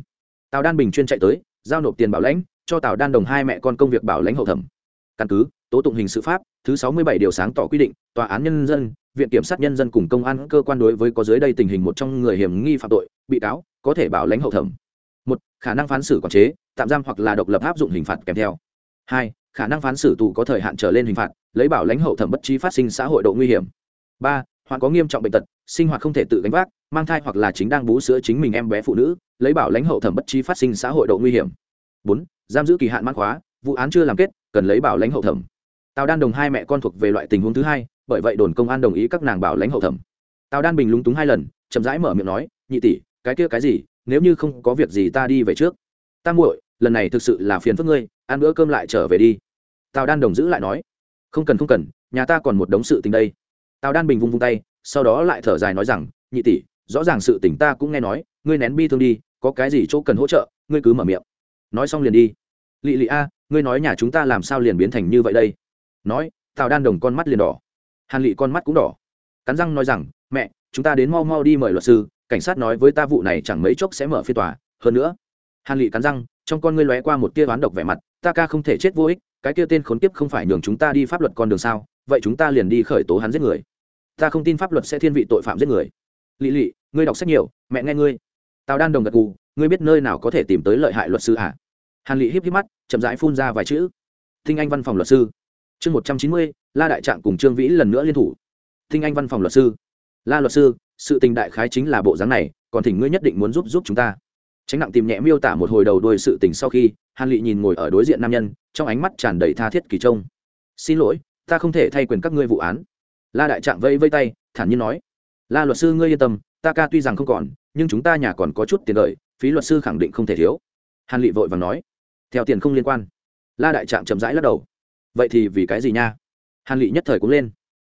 Tào đan bình chuyên chạy tới, giao nộp tiền bảo lãnh, cho tào đan đồng hai mẹ con công việc bảo lãnh hậu thẩm. Căn cứ, tố tụng hình sự pháp, thứ sáu mươi bảy điều sáng tỏ quy định, tòa án nhân dân, viện kiểm sát nhân dân cùng công an cơ quan đối với có dưới đây tình hình một trong người hiểm nghi phạm tội, bị cáo, có thể bảo lãnh hậu thẩm. Một, khả năng phán xử quản chế, tạm giam hoặc là độc lập áp dụng hình phạt kèm theo. Hai, khả năng phán xử tù có thời hạn trở lên hình phạt, lấy bảo lãnh hậu thẩm bất trí phát sinh xã hội độ nguy hiểm. Ba hoạn có nghiêm trọng bệnh tật, sinh hoạt không thể tự gánh vác, mang thai hoặc là chính đang bú sữa chính mình em bé phụ nữ, lấy bảo lãnh hậu thẩm bất trí phát sinh xã hội độ nguy hiểm. Bốn, giam giữ kỳ hạn mãn khóa, vụ án chưa làm kết, cần lấy bảo lãnh hậu thẩm. Tào đan đồng hai mẹ con thuộc về loại tình huống thứ hai, bởi vậy đồn công an đồng ý các nàng bảo lãnh hậu thẩm. Tào đan bình lúng túng hai lần, chậm rãi mở miệng nói, nhị tỷ, cái kia cái gì, nếu như không có việc gì ta đi về trước. Ta muội, lần này thực sự là phiền phức ngươi, ăn bữa cơm lại trở về đi. Tào đan đồng giữ lại nói, không cần không cần, nhà ta còn một đống sự tình đây tào đan bình vung vung tay, sau đó lại thở dài nói rằng, nhị tỷ, rõ ràng sự tình ta cũng nghe nói, ngươi nén bi thương đi, có cái gì chỗ cần hỗ trợ, ngươi cứ mở miệng. Nói xong liền đi. Lị lị a, ngươi nói nhà chúng ta làm sao liền biến thành như vậy đây? Nói, tào đan đồng con mắt liền đỏ. Hàn lị con mắt cũng đỏ. Cắn răng nói rằng, mẹ, chúng ta đến mau mau đi mời luật sư, cảnh sát nói với ta vụ này chẳng mấy chốc sẽ mở phiên tòa, hơn nữa. Hàn lị cắn răng, trong con ngươi lóe qua một tia toán độc vẻ mặt, ta ca không thể chết vô ích, cái kia tên khốn kiếp không phải nhường chúng ta đi pháp luật con đường sao, vậy chúng ta liền đi khởi tố hắn giết người ta không tin pháp luật sẽ thiên vị tội phạm giết người. Lỵ lỵ ngươi đọc sách nhiều, mẹ nghe ngươi. Tào đan đồng gật gù, ngươi biết nơi nào có thể tìm tới lợi hại luật sư à? hàn lỵ híp híp mắt, chậm rãi phun ra vài chữ. Thinh anh văn phòng luật sư. Chương một trăm chín mươi, la đại trạng cùng trương vĩ lần nữa liên thủ. Thinh anh văn phòng luật sư. La luật sư, sự tình đại khái chính là bộ dáng này, còn thỉnh ngươi nhất định muốn giúp giúp chúng ta. Tránh nặng tìm nhẹ miêu tả một hồi đầu đuôi sự tình sau khi, hàn lị nhìn ngồi ở đối diện nam nhân, trong ánh mắt tràn đầy tha thiết kỳ trông. Xin lỗi, ta không thể thay quyền các ngươi vụ án la đại trạng vây vây tay, thản nhiên nói, la luật sư ngươi yên tâm, ta ca tuy rằng không còn, nhưng chúng ta nhà còn có chút tiền lợi, phí luật sư khẳng định không thể thiếu. Hàn lị vội và nói, theo tiền không liên quan. La đại trạng chậm rãi lắc đầu, vậy thì vì cái gì nha? Hàn lị nhất thời cũng lên,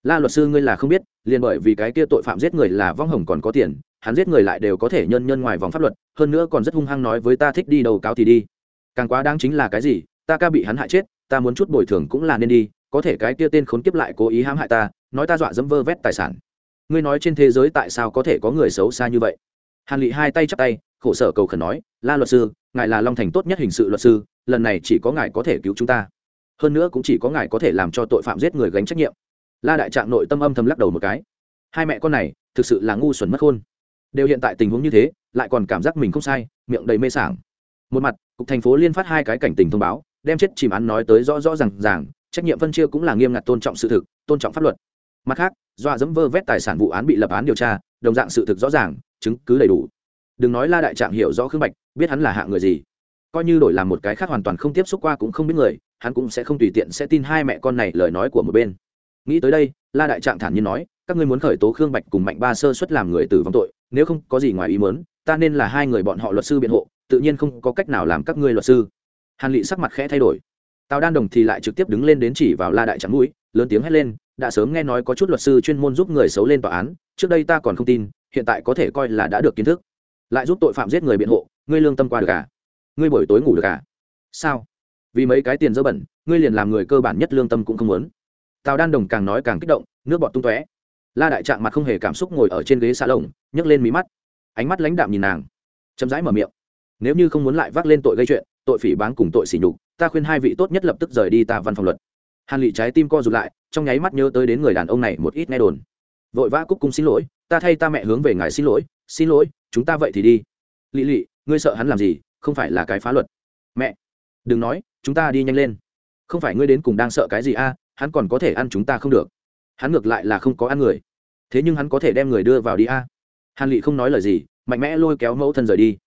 la luật sư ngươi là không biết, liền bởi vì cái kia tội phạm giết người là vong hồng còn có tiền, hắn giết người lại đều có thể nhân nhân ngoài vòng pháp luật, hơn nữa còn rất hung hăng nói với ta thích đi đầu cáo thì đi. Càng quá đáng chính là cái gì, ta ca bị hắn hại chết, ta muốn chút bồi thường cũng là nên đi có thể cái kia tên khốn kiếp lại cố ý hãm hại ta, nói ta dọa dẫm vơ vét tài sản. Ngươi nói trên thế giới tại sao có thể có người xấu xa như vậy? Hàn lị hai tay chắp tay, khổ sở cầu khẩn nói, la luật sư, ngài là long thành tốt nhất hình sự luật sư, lần này chỉ có ngài có thể cứu chúng ta. Hơn nữa cũng chỉ có ngài có thể làm cho tội phạm giết người gánh trách nhiệm. La đại trạng nội tâm âm thầm lắc đầu một cái. Hai mẹ con này, thực sự là ngu xuẩn mất khôn. Đều hiện tại tình huống như thế, lại còn cảm giác mình không sai, miệng đầy mê sảng. Một mặt, cục thành phố liên phát hai cái cảnh tình thông báo đem chết chìm án nói tới rõ rõ r à n g ràng, trách nhiệm phân chia cũng là nghiêm ngặt tôn trọng sự thực, tôn trọng pháp luật. Mặt khác dọa dẫm vơ vét tài sản vụ án bị lập án điều tra, đồng dạng sự thực rõ ràng, chứng cứ đầy đủ. Đừng nói la đại trạng hiểu rõ khương bạch, biết hắn là hạ người gì. Coi như đổi làm một cái khác hoàn toàn không tiếp xúc qua cũng không biết người, hắn cũng sẽ không tùy tiện sẽ tin hai mẹ con này lời nói của một bên. Nghĩ tới đây, la đại trạng thản nhiên nói, các ngươi muốn khởi tố khương bạch cùng mạnh ba sơ xuất làm người tử vong tội, nếu không có gì ngoài ý mớn ta nên là hai người bọn họ luật sư biện hộ, tự nhiên không có cách nào làm các ngươi luật sư hàn lị sắc mặt khẽ thay đổi. Tào đan đồng thì lại trực tiếp đứng lên đến chỉ vào la đại trắng mũi, lớn tiếng hét lên, đã sớm nghe nói có chút luật sư chuyên môn giúp người xấu lên tòa án, trước đây ta còn không tin, hiện tại có thể coi là đã được kiến thức. Lại giúp tội phạm giết người biện hộ, ngươi lương tâm qua được à? Ngươi buổi tối ngủ được à? Sao? Vì mấy cái tiền dơ bẩn, ngươi liền làm người cơ bản nhất lương tâm cũng không muốn. Tào đan đồng càng nói càng kích động, nước bọt tung tóe. La đại trạng mặt không hề cảm xúc ngồi ở trên ghế xa lồng, nhấc lên mí mắt. Ánh mắt lãnh đạm nhìn nàng. Chậm rãi mở miệng. Nếu như không muốn lại vác lên tội gây chuyện tội phỉ báng cùng tội sỉ nhục, ta khuyên hai vị tốt nhất lập tức rời đi ta văn phòng luật. Hàn lị trái tim co rụt lại, trong nháy mắt nhớ tới đến người đàn ông này một ít nghe đồn. Vội vã cúc cung xin lỗi, ta thay ta mẹ hướng về ngài xin lỗi xin lỗi, chúng ta vậy thì đi. Lị lị ngươi sợ hắn làm gì, không phải là cái phá luật. Mẹ, đừng nói, chúng ta đi nhanh lên. Không phải ngươi đến cùng đang sợ cái gì a, hắn còn có thể ăn chúng ta không được. Hắn ngược lại là không có ăn người. Thế nhưng hắn có thể đem người đưa vào đi a. Hàn lị không nói lời gì, mạnh mẽ lôi kéo mẫu thân rời đi.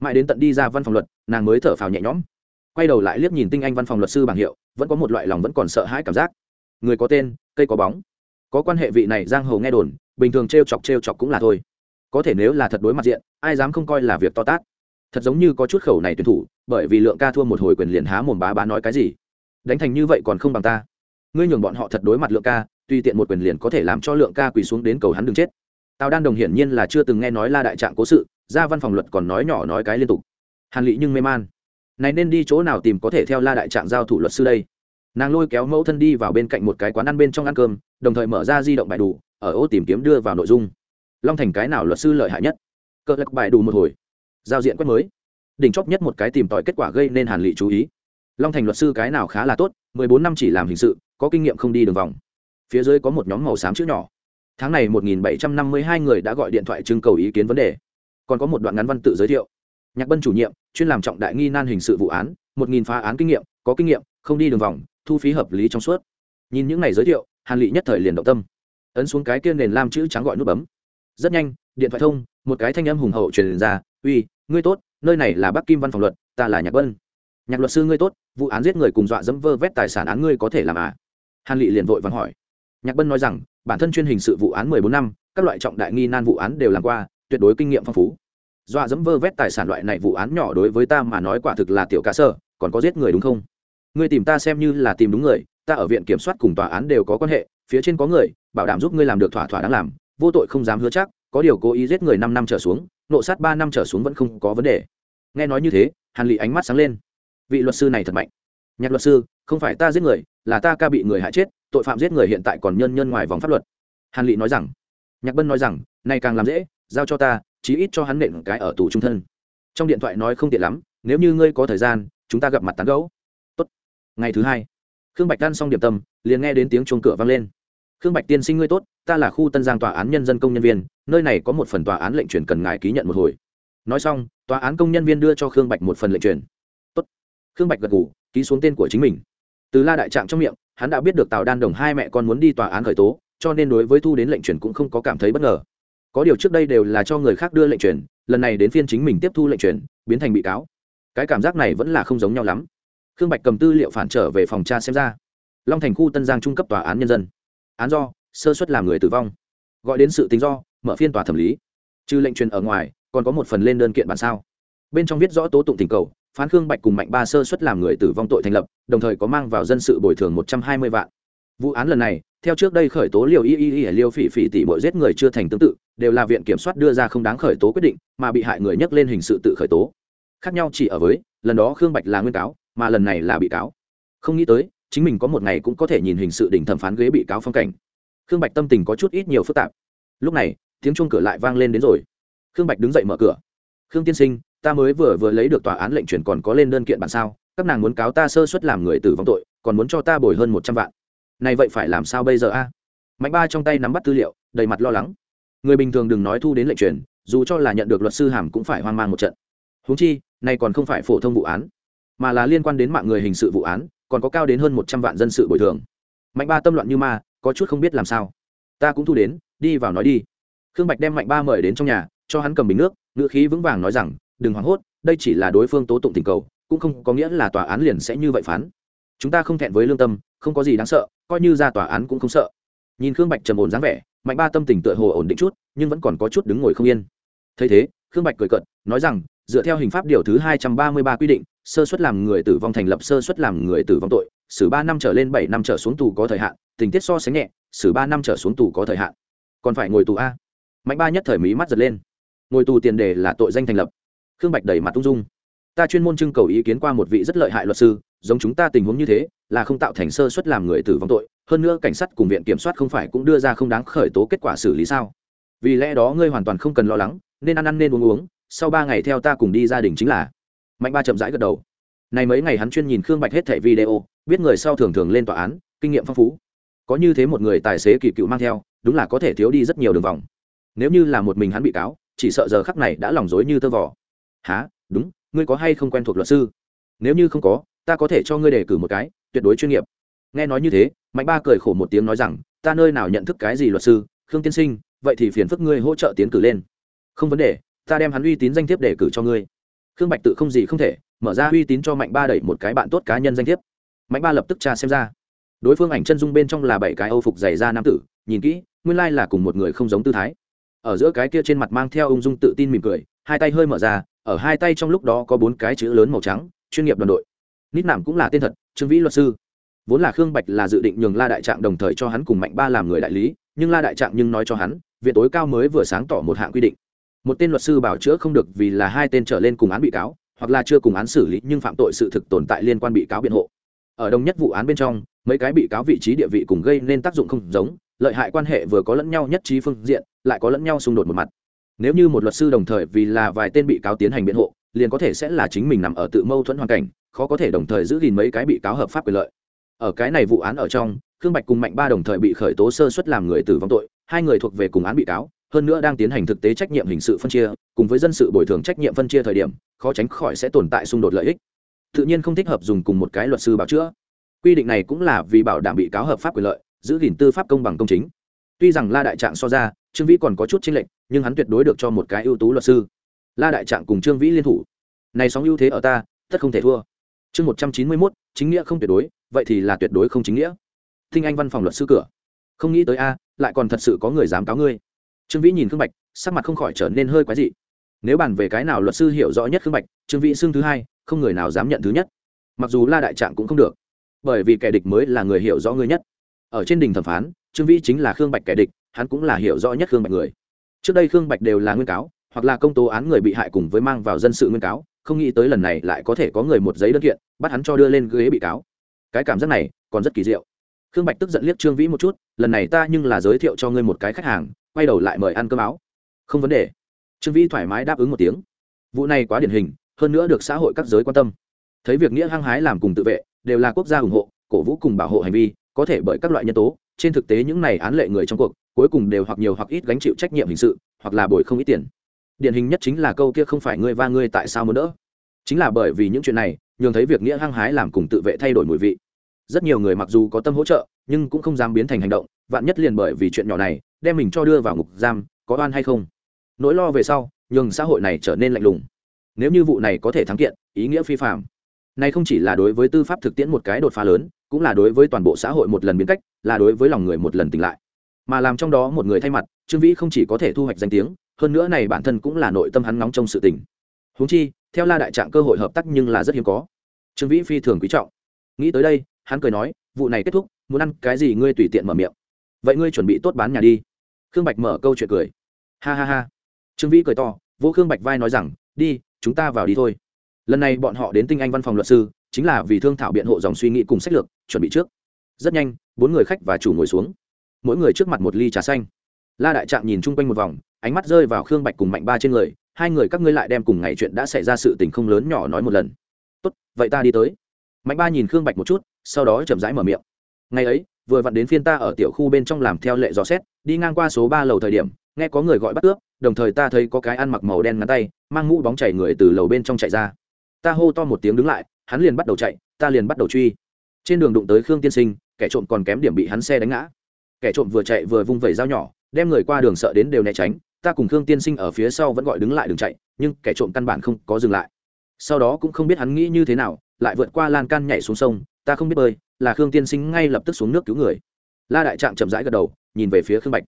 Mãi đến tận đi ra văn phòng luật nàng mới thở phào nhẹ nhõm. Quay đầu lại liếc nhìn tinh anh văn phòng luật sư bảng hiệu, vẫn có một loại lòng vẫn còn sợ hãi cảm giác. Người có tên, cây có bóng. Có quan hệ vị này giang hồ nghe đồn, bình thường t r e o chọc t r e o chọc cũng là thôi. Có thể nếu là thật đối mặt diện, ai dám không coi là việc to tát. Thật giống như có chút khẩu này tuyển thủ, bởi vì lượng ca thua một hồi quyền liền há mồm bá bá nói cái gì. Đánh thành như vậy còn không bằng ta. Ngươi nhường bọn họ thật đối mặt lượng ca tùy tiện một quyền liền có thể làm cho lượng ca quỳ xuống đến cầu hắn đừng chết. Tào đan đồng hiển nhiên là chưa từng nghe nói la đại trạng cố sự, ra văn phòng luật còn nói nhỏ nói cái liên tục hàn lị nhưng mê man. Này nên đi chỗ nào tìm có thể theo la đại trạng giao thủ luật sư đây? Nàng lôi kéo mẫu thân đi vào bên cạnh một cái quán ăn bên trong ăn cơm, đồng thời mở ra di động bài đủ, ở ô tìm kiếm đưa vào nội dung. Long thành cái nào luật sư lợi hại nhất? Cỡ lắc bài đủ một hồi. Giao diện quét mới. Đỉnh chóp nhất một cái tìm tòi kết quả gây nên hàn lị chú ý. Long thành luật sư cái nào khá là tốt, mười bốn năm chỉ làm hình sự, có kinh nghiệm không đi đường vòng. Phía dưới có một nhóm màu xám chữ nhỏ. Tháng này một nghìn bảy trăm năm mươi hai người đã gọi điện thoại trưng cầu ý kiến vấn đề. Còn có một đoạn ngắn văn tự giới thiệu nhạc bân chủ nhiệm, chuyên làm trọng đại nghi nan hình sự vụ án, một nghìn phá án kinh nghiệm, có kinh nghiệm, không đi đường vòng, thu phí hợp lý trong suốt. Nhìn những n à y giới thiệu, hàn lị nhất thời liền động tâm. Ấn xuống cái kia nền lam chữ trắng gọi nút bấm. Rất nhanh, điện thoại thông, một cái thanh âm hùng hậu truyền ra, uy, ngươi tốt, nơi này là bắc kim văn phòng luật, ta là nhạc bân. Nhạc luật sư ngươi tốt, vụ án giết người cùng dọa dẫm vơ vét tài sản án ngươi có thể làm à? Hàn lị liền vội vắng hỏi. Nhạc bân nói rằng, bản thân chuyên hình sự vụ án mười bốn năm, các loại trọng đại nghi nan vụ án đều làm qua, tuyệt đối kinh nghiệm phong phú dọa dẫm vơ vét tài sản loại này vụ án nhỏ đối với ta mà nói quả thực là tiểu cá sơ, còn có giết người đúng không? Ngươi tìm ta xem như là tìm đúng người, ta ở viện kiểm soát cùng tòa án đều có quan hệ, phía trên có người, bảo đảm giúp ngươi làm được thỏa thỏa đáng làm, vô tội không dám hứa chắc, có điều cố ý giết người năm năm trở xuống, nộ sát ba năm trở xuống vẫn không có vấn đề. Nghe nói như thế, hàn lị ánh mắt sáng lên. Vị luật sư này thật mạnh. Nhạc luật sư, không phải ta giết người, là ta ca bị người hại chết, tội phạm giết người hiện tại còn nhân nhân ngoài vòng pháp luật. Hàn lị nói rằng. Nhạc bân nói rằng, này càng làm dễ, giao cho ta chí ít cho hắn nện cái ở tù trung thân. Trong điện thoại nói không tiện lắm, nếu như ngươi có thời gian, chúng ta gặp mặt tán gẫu. Tốt. ngày thứ hai, khương bạch ăn xong điểm tâm, liền nghe đến tiếng chuông cửa vang lên. Khương bạch tiên sinh ngươi tốt, ta là khu tân giang tòa án nhân dân công nhân viên, nơi này có một phần tòa án lệnh truyền cần ngài ký nhận một hồi. Nói xong, tòa án công nhân viên đưa cho khương bạch một phần lệnh truyền. Tốt. khương bạch gật gù, ký xuống tên của chính mình. Từ la đại trạng trong miệng, hắn đã biết được tào đan đồng hai mẹ con muốn đi tòa án khởi tố, cho nên đối với thu đến lệnh truyền cũng không có cảm thấy bất ngờ có điều trước đây đều là cho người khác đưa lệnh truyền, lần này đến phiên chính mình tiếp thu lệnh truyền, biến thành bị cáo. Cái cảm giác này vẫn là không giống nhau lắm. Khương bạch cầm tư liệu phản trở về phòng tra xem ra. Long thành khu tân giang trung cấp tòa án nhân dân. Án do, sơ xuất làm người tử vong. Gọi đến sự tính do, mở phiên tòa thẩm lý. Trừ lệnh truyền ở ngoài, còn có một phần lên đơn kiện bản sao. Bên trong viết rõ tố tụng tình cầu, phán khương bạch cùng mạnh ba sơ xuất làm người tử vong tội thành lập, đồng thời có mang vào dân sự bồi thường một trăm hai mươi vạn. Vụ án lần này, theo trước đây khởi tố liều y y y liêu phỉ phỉ tỷ mỗi giết người chưa thành tương tự đều là viện kiểm soát đưa ra không đáng khởi tố quyết định, mà bị hại người nhắc lên hình sự tự khởi tố. Khác nhau chỉ ở với, lần đó khương bạch là nguyên cáo, mà lần này là bị cáo. Không nghĩ tới, chính mình có một ngày cũng có thể nhìn hình sự đỉnh thẩm phán ghế bị cáo phong cảnh. Khương bạch tâm tình có chút ít nhiều phức tạp. Lúc này, tiếng chuông cửa lại vang lên đến rồi. Khương bạch đứng dậy mở cửa. Khương tiên sinh, ta mới vừa vừa lấy được tòa án lệnh chuyển còn có lên đơn kiện bản sao? Các nàng muốn cáo ta sơ suất làm người tử vong tội, còn muốn cho ta bồi hơn một trăm vạn. Này vậy phải làm sao bây giờ a? Mạnh ba trong tay nắm bắt tư liệu, đầy mặt lo lắng người bình thường đừng nói thu đến lệnh truyền, dù cho là nhận được luật sư hàm cũng phải hoang mang một trận. Húng chi này còn không phải phổ thông vụ án, mà là liên quan đến mạng người hình sự vụ án, còn có cao đến hơn một trăm vạn dân sự bồi thường. Mạnh ba tâm loạn như ma, có chút không biết làm sao. Ta cũng thu đến, đi vào nói đi. Khương bạch đem mạnh ba mời đến trong nhà, cho hắn cầm bình nước, ngữ khí vững vàng nói rằng, đừng hoảng hốt, đây chỉ là đối phương tố tụng tình cầu, cũng không có nghĩa là tòa án liền sẽ như vậy phán. Chúng ta không thẹn với lương tâm, không có gì đáng sợ, coi như ra tòa án cũng không sợ. Nhìn khương bạch trầm ổn dáng vẻ mạnh ba tâm tình tựa hồ ổn định chút, nhưng vẫn còn có chút đứng ngồi không yên. Thấy thế, khương bạch cười cận nói rằng, dựa theo hình pháp điều thứ hai trăm ba mươi ba quy định, sơ suất làm người tử vong thành lập sơ suất làm người tử vong tội, xử ba năm trở lên bảy năm trở xuống tù có thời hạn, tình tiết so sánh nhẹ, xử ba năm trở xuống tù có thời hạn. Còn phải ngồi tù a. Mạnh ba nhất thời mỹ mắt giật lên. Ngồi tù tiền đề là tội danh thành lập. Khương bạch đẩy mặt tung dung ta chuyên môn trưng cầu ý kiến qua một vị rất lợi hại luật sư, giống chúng ta tình huống như thế, là không tạo thành sơ suất làm người tử vong tội, hơn nữa cảnh sát cùng viện kiểm soát không phải cũng đưa ra không đáng khởi tố kết quả xử lý sao? Vì lẽ đó ngươi hoàn toàn không cần lo lắng, nên ăn ăn nên uống uống, sau ba ngày theo ta cùng đi gia đình chính là. Mạnh ba chậm rãi gật đầu. Này mấy ngày hắn chuyên nhìn khương bạch hết thẻ video, biết người sau thường thường lên tòa án, kinh nghiệm phong phú. Có như thế một người tài xế kỳ cựu mang theo, đúng là có thể thiếu đi rất nhiều đường vòng. Nếu như là một mình hắn bị cáo, chỉ sợ giờ khắc này đã lòng dối như tơ vỏ há đúng ngươi có hay không quen thuộc luật sư? Nếu như không có, ta có thể cho ngươi đề cử một cái, tuyệt đối chuyên nghiệp. Nghe nói như thế, mạnh ba cười khổ một tiếng nói rằng, ta nơi nào nhận thức cái gì luật sư, khương tiên sinh, vậy thì phiền phức ngươi hỗ trợ tiến cử lên. Không vấn đề, ta đem hắn uy tín danh thiếp đề cử cho ngươi. Khương bạch tự không gì không thể, mở ra uy tín cho mạnh ba đẩy một cái bạn tốt cá nhân danh thiếp. Mạnh ba lập tức tra xem ra. Đối phương ảnh chân dung bên trong là bảy cái âu phục dày da nam tử, nhìn kỹ, nguyên lai là cùng một người không giống tư thái. Ở giữa cái kia trên mặt mang theo ung dung tự tin mỉm cười, hai tay hơi mở ra ở hai tay trong lúc đó có bốn cái chữ lớn màu trắng, chuyên nghiệp đoàn đội. Nít nạm cũng là tên thật, trương vĩ luật sư. Vốn là khương bạch là dự định nhường la đại trạng đồng thời cho hắn cùng mạnh ba làm người đại lý, nhưng la đại trạng nhưng nói cho hắn, viện tối cao mới vừa sáng tỏ một hạng quy định. Một tên luật sư bảo chữa không được vì là hai tên trở lên cùng án bị cáo, hoặc là chưa cùng án xử lý nhưng phạm tội sự thực tồn tại liên quan bị cáo biện hộ. Ở đồng nhất vụ án bên trong, mấy cái bị cáo vị trí địa vị cùng gây nên tác dụng không giống, lợi hại quan hệ vừa có lẫn nhau nhất trí phương diện, lại có lẫn nhau xung đột một mặt nếu như một luật sư đồng thời vì là vài tên bị cáo tiến hành biện hộ, liền có thể sẽ là chính mình nằm ở tự mâu thuẫn hoàn cảnh, khó có thể đồng thời giữ gìn mấy cái bị cáo hợp pháp quyền lợi. Ở cái này vụ án ở trong, khương bạch cùng mạnh ba đồng thời bị khởi tố sơ suất làm người tử vong tội, hai người thuộc về cùng án bị cáo, hơn nữa đang tiến hành thực tế trách nhiệm hình sự phân chia, cùng với dân sự bồi thường trách nhiệm phân chia thời điểm, khó tránh khỏi sẽ tồn tại xung đột lợi ích. Tự nhiên không thích hợp dùng cùng một cái luật sư bảo chữa. Quy định này cũng là vì bảo đảm bị cáo hợp pháp quyền lợi, giữ gìn tư pháp công bằng công chính. Tuy rằng la đại trạng so ra, trương vĩ còn có chút chênh lệch nhưng hắn tuyệt đối được cho một cái ưu tú luật sư. La đại trạng cùng trương vĩ liên thủ. Này sóng ưu thế ở ta, tất không thể thua. Chương một trăm chín mươi mốt, chính nghĩa không tuyệt đối, vậy thì là tuyệt đối không chính nghĩa. Thinh anh văn phòng luật sư cửa. Không nghĩ tới a, lại còn thật sự có người dám cáo ngươi. Trương vĩ nhìn khương bạch, sắc mặt không khỏi trở nên hơi quái dị. Nếu bàn về cái nào luật sư hiểu rõ nhất khương bạch, trương vĩ xưng thứ hai, không người nào dám nhận thứ nhất. Mặc dù la đại trạng cũng không được, bởi vì kẻ địch mới là người hiểu rõ ngươi nhất. Ở trên đình thẩm phán, trương vĩ chính là khương bạch kẻ địch, hắn cũng là hiểu rõ nhất khương bạch người trước đây khương bạch đều là nguyên cáo, hoặc là công tố án người bị hại cùng với mang vào dân sự nguyên cáo, không nghĩ tới lần này lại có thể có người một giấy đơn kiện, bắt hắn cho đưa lên ghế bị cáo. Cái cảm giác này còn rất kỳ diệu. Khương bạch tức giận liếc trương vĩ một chút, lần này ta nhưng là giới thiệu cho ngươi một cái khách hàng, quay đầu lại mời ăn cơm áo. Không vấn đề. Trương vĩ thoải mái đáp ứng một tiếng. Vụ này quá điển hình, hơn nữa được xã hội các giới quan tâm. Thấy việc nghĩa hăng hái làm cùng tự vệ, đều là quốc gia ủng hộ, cổ vũ cùng bảo hộ hành vi, có thể bởi các loại nhân tố, trên thực tế những này án lệ người trong cuộc cuối cùng đều hoặc nhiều hoặc ít gánh chịu trách nhiệm hình sự, hoặc là bồi không ít tiền. Điển hình nhất chính là câu kia không phải ngươi va ngươi tại sao muốn đỡ. Chính là bởi vì những chuyện này, nhường thấy việc nghĩa hăng hái làm cùng tự vệ thay đổi mùi vị. Rất nhiều người mặc dù có tâm hỗ trợ, nhưng cũng không dám biến thành hành động, vạn nhất liền bởi vì chuyện nhỏ này, đem mình cho đưa vào ngục giam, có oan hay không? Nỗi lo về sau, nhường xã hội này trở nên lạnh lùng. Nếu như vụ này có thể thắng kiện, ý nghĩa phi phạm này không chỉ là đối với tư pháp thực tiễn một cái đột phá lớn, cũng là đối với toàn bộ xã hội một lần biến cách, là đối với lòng người một lần tỉnh lại mà làm trong đó một người thay mặt, trương vĩ không chỉ có thể thu hoạch danh tiếng, hơn nữa này bản thân cũng là nội tâm hắn nóng trong sự tình. Huống chi, theo la đại trạng cơ hội hợp tác nhưng là rất hiếm có. Trương vĩ phi thường quý trọng. Nghĩ tới đây, hắn cười nói, vụ này kết thúc, muốn ăn cái gì ngươi tùy tiện mở miệng. Vậy ngươi chuẩn bị tốt bán nhà đi. Khương bạch mở câu chuyện cười. Ha ha ha. Trương vĩ cười to, vô khương bạch vai nói rằng, đi, chúng ta vào đi thôi. Lần này bọn họ đến tinh anh văn phòng luật sư, chính là vì thương thảo biện hộ dòng suy nghĩ cùng sách lược, chuẩn bị trước. Rất nhanh, bốn người khách và chủ ngồi xuống mỗi người trước mặt một ly trà xanh. La đại trạng nhìn chung quanh một vòng, ánh mắt rơi vào khương bạch cùng mạnh ba trên người, hai người các ngươi lại đem cùng ngày chuyện đã xảy ra sự tình không lớn nhỏ nói một lần. Tốt, vậy ta đi tới. Mạnh ba nhìn khương bạch một chút, sau đó chậm rãi mở miệng. Ngày ấy, vừa vặn đến phiên ta ở tiểu khu bên trong làm theo lệ dò xét, đi ngang qua số ba lầu thời điểm, nghe có người gọi bắt cướp đồng thời ta thấy có cái ăn mặc màu đen ngắn tay, mang mũ bóng chảy người từ lầu bên trong chạy ra. Ta hô to một tiếng đứng lại, hắn liền bắt đầu chạy, ta liền bắt đầu truy. Trên đường đụng tới khương tiên sinh, kẻ trộm còn kém điểm bị hắn xe đánh ngã kẻ trộm vừa chạy vừa vung vẩy dao nhỏ, đem người qua đường sợ đến đều né tránh, ta cùng khương tiên sinh ở phía sau vẫn gọi đứng lại đừng chạy, nhưng kẻ trộm căn bản không có dừng lại. Sau đó cũng không biết hắn nghĩ như thế nào, lại vượt qua lan can nhảy xuống sông, ta không biết bơi, là khương tiên sinh ngay lập tức xuống nước cứu người. La đại trạng chậm rãi gật đầu, nhìn về phía khương bạch.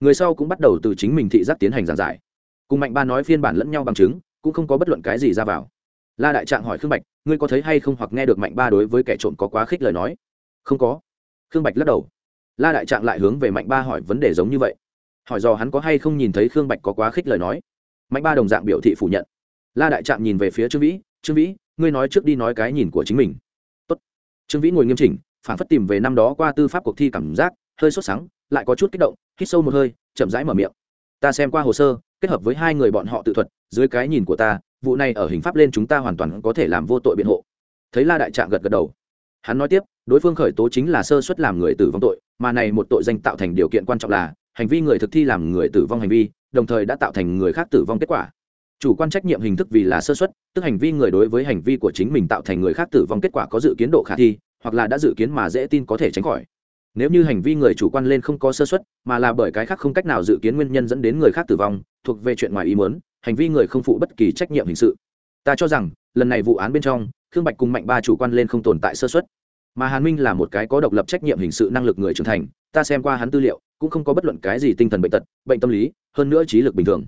Người sau cũng bắt đầu từ chính mình thị giác tiến hành giảng giải. Cùng mạnh ba nói phiên bản lẫn nhau bằng chứng, cũng không có bất luận cái gì ra vào. La đại trạng hỏi khương bạch, ngươi có thấy hay không hoặc nghe được mạnh ba đối với kẻ trộm có quá khích lời nói? Không có. Khương bạch lắc đầu la đại trạng lại hướng về mạnh ba hỏi vấn đề giống như vậy. Hỏi do hắn có hay không nhìn thấy khương bạch có quá khích lời nói. Mạnh ba đồng dạng biểu thị phủ nhận. La đại trạng nhìn về phía trương vĩ trương vĩ, ngươi nói trước đi nói cái nhìn của chính mình. Tốt. trương vĩ ngồi nghiêm chỉnh, phản phất tìm về năm đó qua tư pháp cuộc thi cảm giác, hơi sốt sắng, lại có chút kích động, hít sâu một hơi, chậm rãi mở miệng. Ta xem qua hồ sơ, kết hợp với hai người bọn họ tự thuật, dưới cái nhìn của ta, vụ này ở hình pháp lên chúng ta hoàn toàn có thể làm vô tội biện hộ. Thấy la đại trạng gật gật đầu. Hắn nói tiếp đối phương khởi tố chính là sơ suất làm người tử vong tội, mà này một tội danh tạo thành điều kiện quan trọng là, hành vi người thực thi làm người tử vong hành vi, đồng thời đã tạo thành người khác tử vong kết quả. Chủ quan trách nhiệm hình thức vì là sơ suất, tức hành vi người đối với hành vi của chính mình tạo thành người khác tử vong kết quả có dự kiến độ khả thi, hoặc là đã dự kiến mà dễ tin có thể tránh khỏi. Nếu như hành vi người chủ quan lên không có sơ suất, mà là bởi cái khác không cách nào dự kiến nguyên nhân dẫn đến người khác tử vong, thuộc về chuyện ngoài ý muốn, hành vi người không phụ bất kỳ trách nhiệm hình sự. Ta cho rằng, lần này vụ án bên trong, khương bạch cùng mạnh ba chủ quan lên không tồn tại sơ suất mà hàn minh là một cái có độc lập trách nhiệm hình sự năng lực người trưởng thành, ta xem qua hắn tư liệu, cũng không có bất luận cái gì tinh thần bệnh tật, bệnh tâm lý, hơn nữa trí lực bình thường.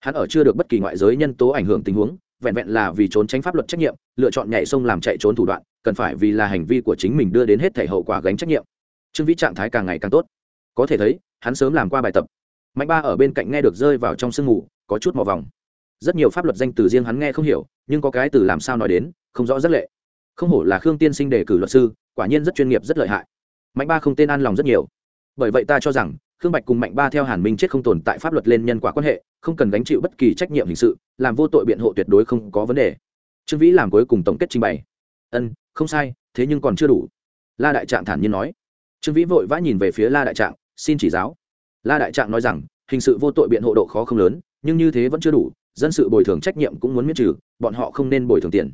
Hắn ở chưa được bất kỳ ngoại giới nhân tố ảnh hưởng tình huống, vẹn vẹn là vì trốn tránh pháp luật trách nhiệm, lựa chọn nhảy sông làm chạy trốn thủ đoạn, cần phải vì là hành vi của chính mình đưa đến hết thể hậu quả gánh trách nhiệm. Trương vĩ trạng thái càng ngày càng tốt. Có thể thấy, hắn sớm làm qua bài tập. Mạnh ba ở bên cạnh nghe được rơi vào trong sương mù, có chút mò vòng. Rất nhiều pháp luật danh từ riêng hắn nghe không hiểu, nhưng có cái từ làm sao nói đến, không rõ rất lệ. Không hổ là khương tiên sinh đề cử luật sư quả nhiên rất chuyên nghiệp, rất lợi hại. Mạnh ba không tên an lòng rất nhiều. Bởi vậy ta cho rằng, khương bạch cùng mạnh ba theo hàn minh chết không tồn tại pháp luật lên nhân quả quan hệ, không cần gánh chịu bất kỳ trách nhiệm hình sự, làm vô tội biện hộ tuyệt đối không có vấn đề. Trương vĩ làm cuối cùng tổng kết trình bày. Ân, không sai, thế nhưng còn chưa đủ. La đại trạng thản nhiên nói. Trương vĩ vội vã nhìn về phía la đại trạng, xin chỉ giáo. La đại trạng nói rằng, hình sự vô tội biện hộ độ khó không lớn, nhưng như thế vẫn chưa đủ, dân sự bồi thường trách nhiệm cũng muốn miễn trừ, bọn họ không nên bồi thường tiền.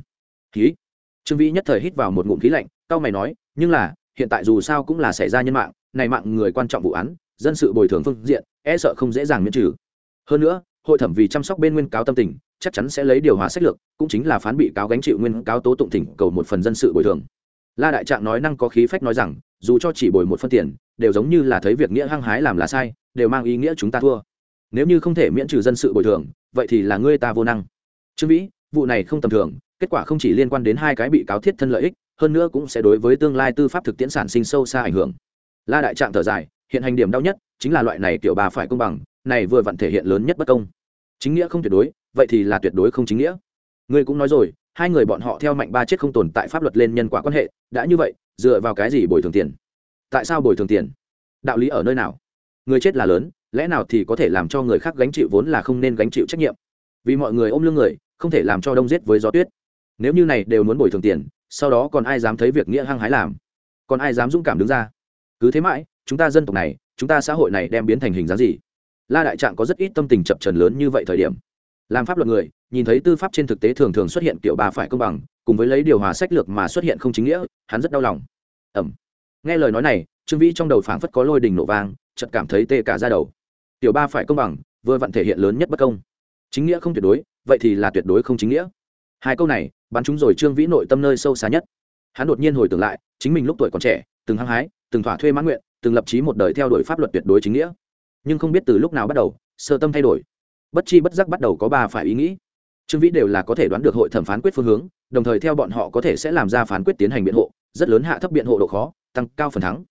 Ký trương vĩ nhất thời hít vào một ngụm khí lạnh cao mày nói, nhưng là, hiện tại dù sao cũng là xảy ra nhân mạng, này mạng người quan trọng vụ án, dân sự bồi thường phương diện e sợ không dễ dàng miễn trừ. Hơn nữa, hội thẩm vì chăm sóc bên nguyên cáo tâm tình, chắc chắn sẽ lấy điều hòa sách lược, cũng chính là phán bị cáo gánh chịu nguyên cáo tố tụng thỉnh cầu một phần dân sự bồi thường. La đại trạng nói năng có khí phách nói rằng, dù cho chỉ bồi một phân tiền, đều giống như là thấy việc nghĩa hăng hái làm là sai, đều mang ý nghĩa chúng ta thua. Nếu như không thể miễn trừ dân sự bồi thường, vậy thì là ngươi ta vô năng. Trương vĩ vụ này không tầm thường, kết quả không chỉ liên quan đến hai cái bị cáo thiết thân lợi ích, hơn nữa cũng sẽ đối với tương lai tư pháp thực tiễn sản sinh sâu xa ảnh hưởng. La đại trạng thở dài, hiện hành điểm đau nhất chính là loại này kiểu bà phải công bằng, này vừa vặn thể hiện lớn nhất bất công. Chính nghĩa không tuyệt đối, vậy thì là tuyệt đối không chính nghĩa. Ngươi cũng nói rồi, hai người bọn họ theo mạnh ba chết không tồn tại pháp luật lên nhân quả quan hệ, đã như vậy, dựa vào cái gì bồi thường tiền? Tại sao bồi thường tiền? Đạo lý ở nơi nào? Người chết là lớn, lẽ nào thì có thể làm cho người khác gánh chịu vốn là không nên gánh chịu trách nhiệm? Vì mọi người ôm lưng người không thể làm cho đông giết với gió tuyết. Nếu như này đều muốn bồi thường tiền, sau đó còn ai dám thấy việc nghĩa hăng hái làm? Còn ai dám dũng cảm đứng ra? Cứ thế mãi, chúng ta dân tộc này, chúng ta xã hội này đem biến thành hình dáng gì? La đại trạng có rất ít tâm tình chập trần lớn như vậy thời điểm. Làm pháp luật người, nhìn thấy tư pháp trên thực tế thường thường xuất hiện kiểu bà phải công bằng, cùng với lấy điều hòa sách lược mà xuất hiện không chính nghĩa, hắn rất đau lòng. Ẩm. Nghe lời nói này, trương vĩ trong đầu phảng phất có lôi đình nổ vang, chợt cảm thấy tê cả ra đầu. Tiểu ba phải công bằng, vừa vặn thể hiện lớn nhất bất công. Chính nghĩa không tuyệt đối vậy thì là tuyệt đối không chính nghĩa. Hai câu này, bắn chúng rồi trương vĩ nội tâm nơi sâu xa nhất. Hắn đột nhiên hồi tưởng lại, chính mình lúc tuổi còn trẻ, từng hăng hái, từng thỏa thuê mãn nguyện, từng lập trí một đời theo đuổi pháp luật tuyệt đối chính nghĩa. Nhưng không biết từ lúc nào bắt đầu, sơ tâm thay đổi. Bất chi bất giác bắt đầu có ba phải ý nghĩ. Trương vĩ đều là có thể đoán được hội thẩm phán quyết phương hướng, đồng thời theo bọn họ có thể sẽ làm ra phán quyết tiến hành biện hộ, rất lớn hạ thấp biện hộ độ khó, tăng cao phần thắng.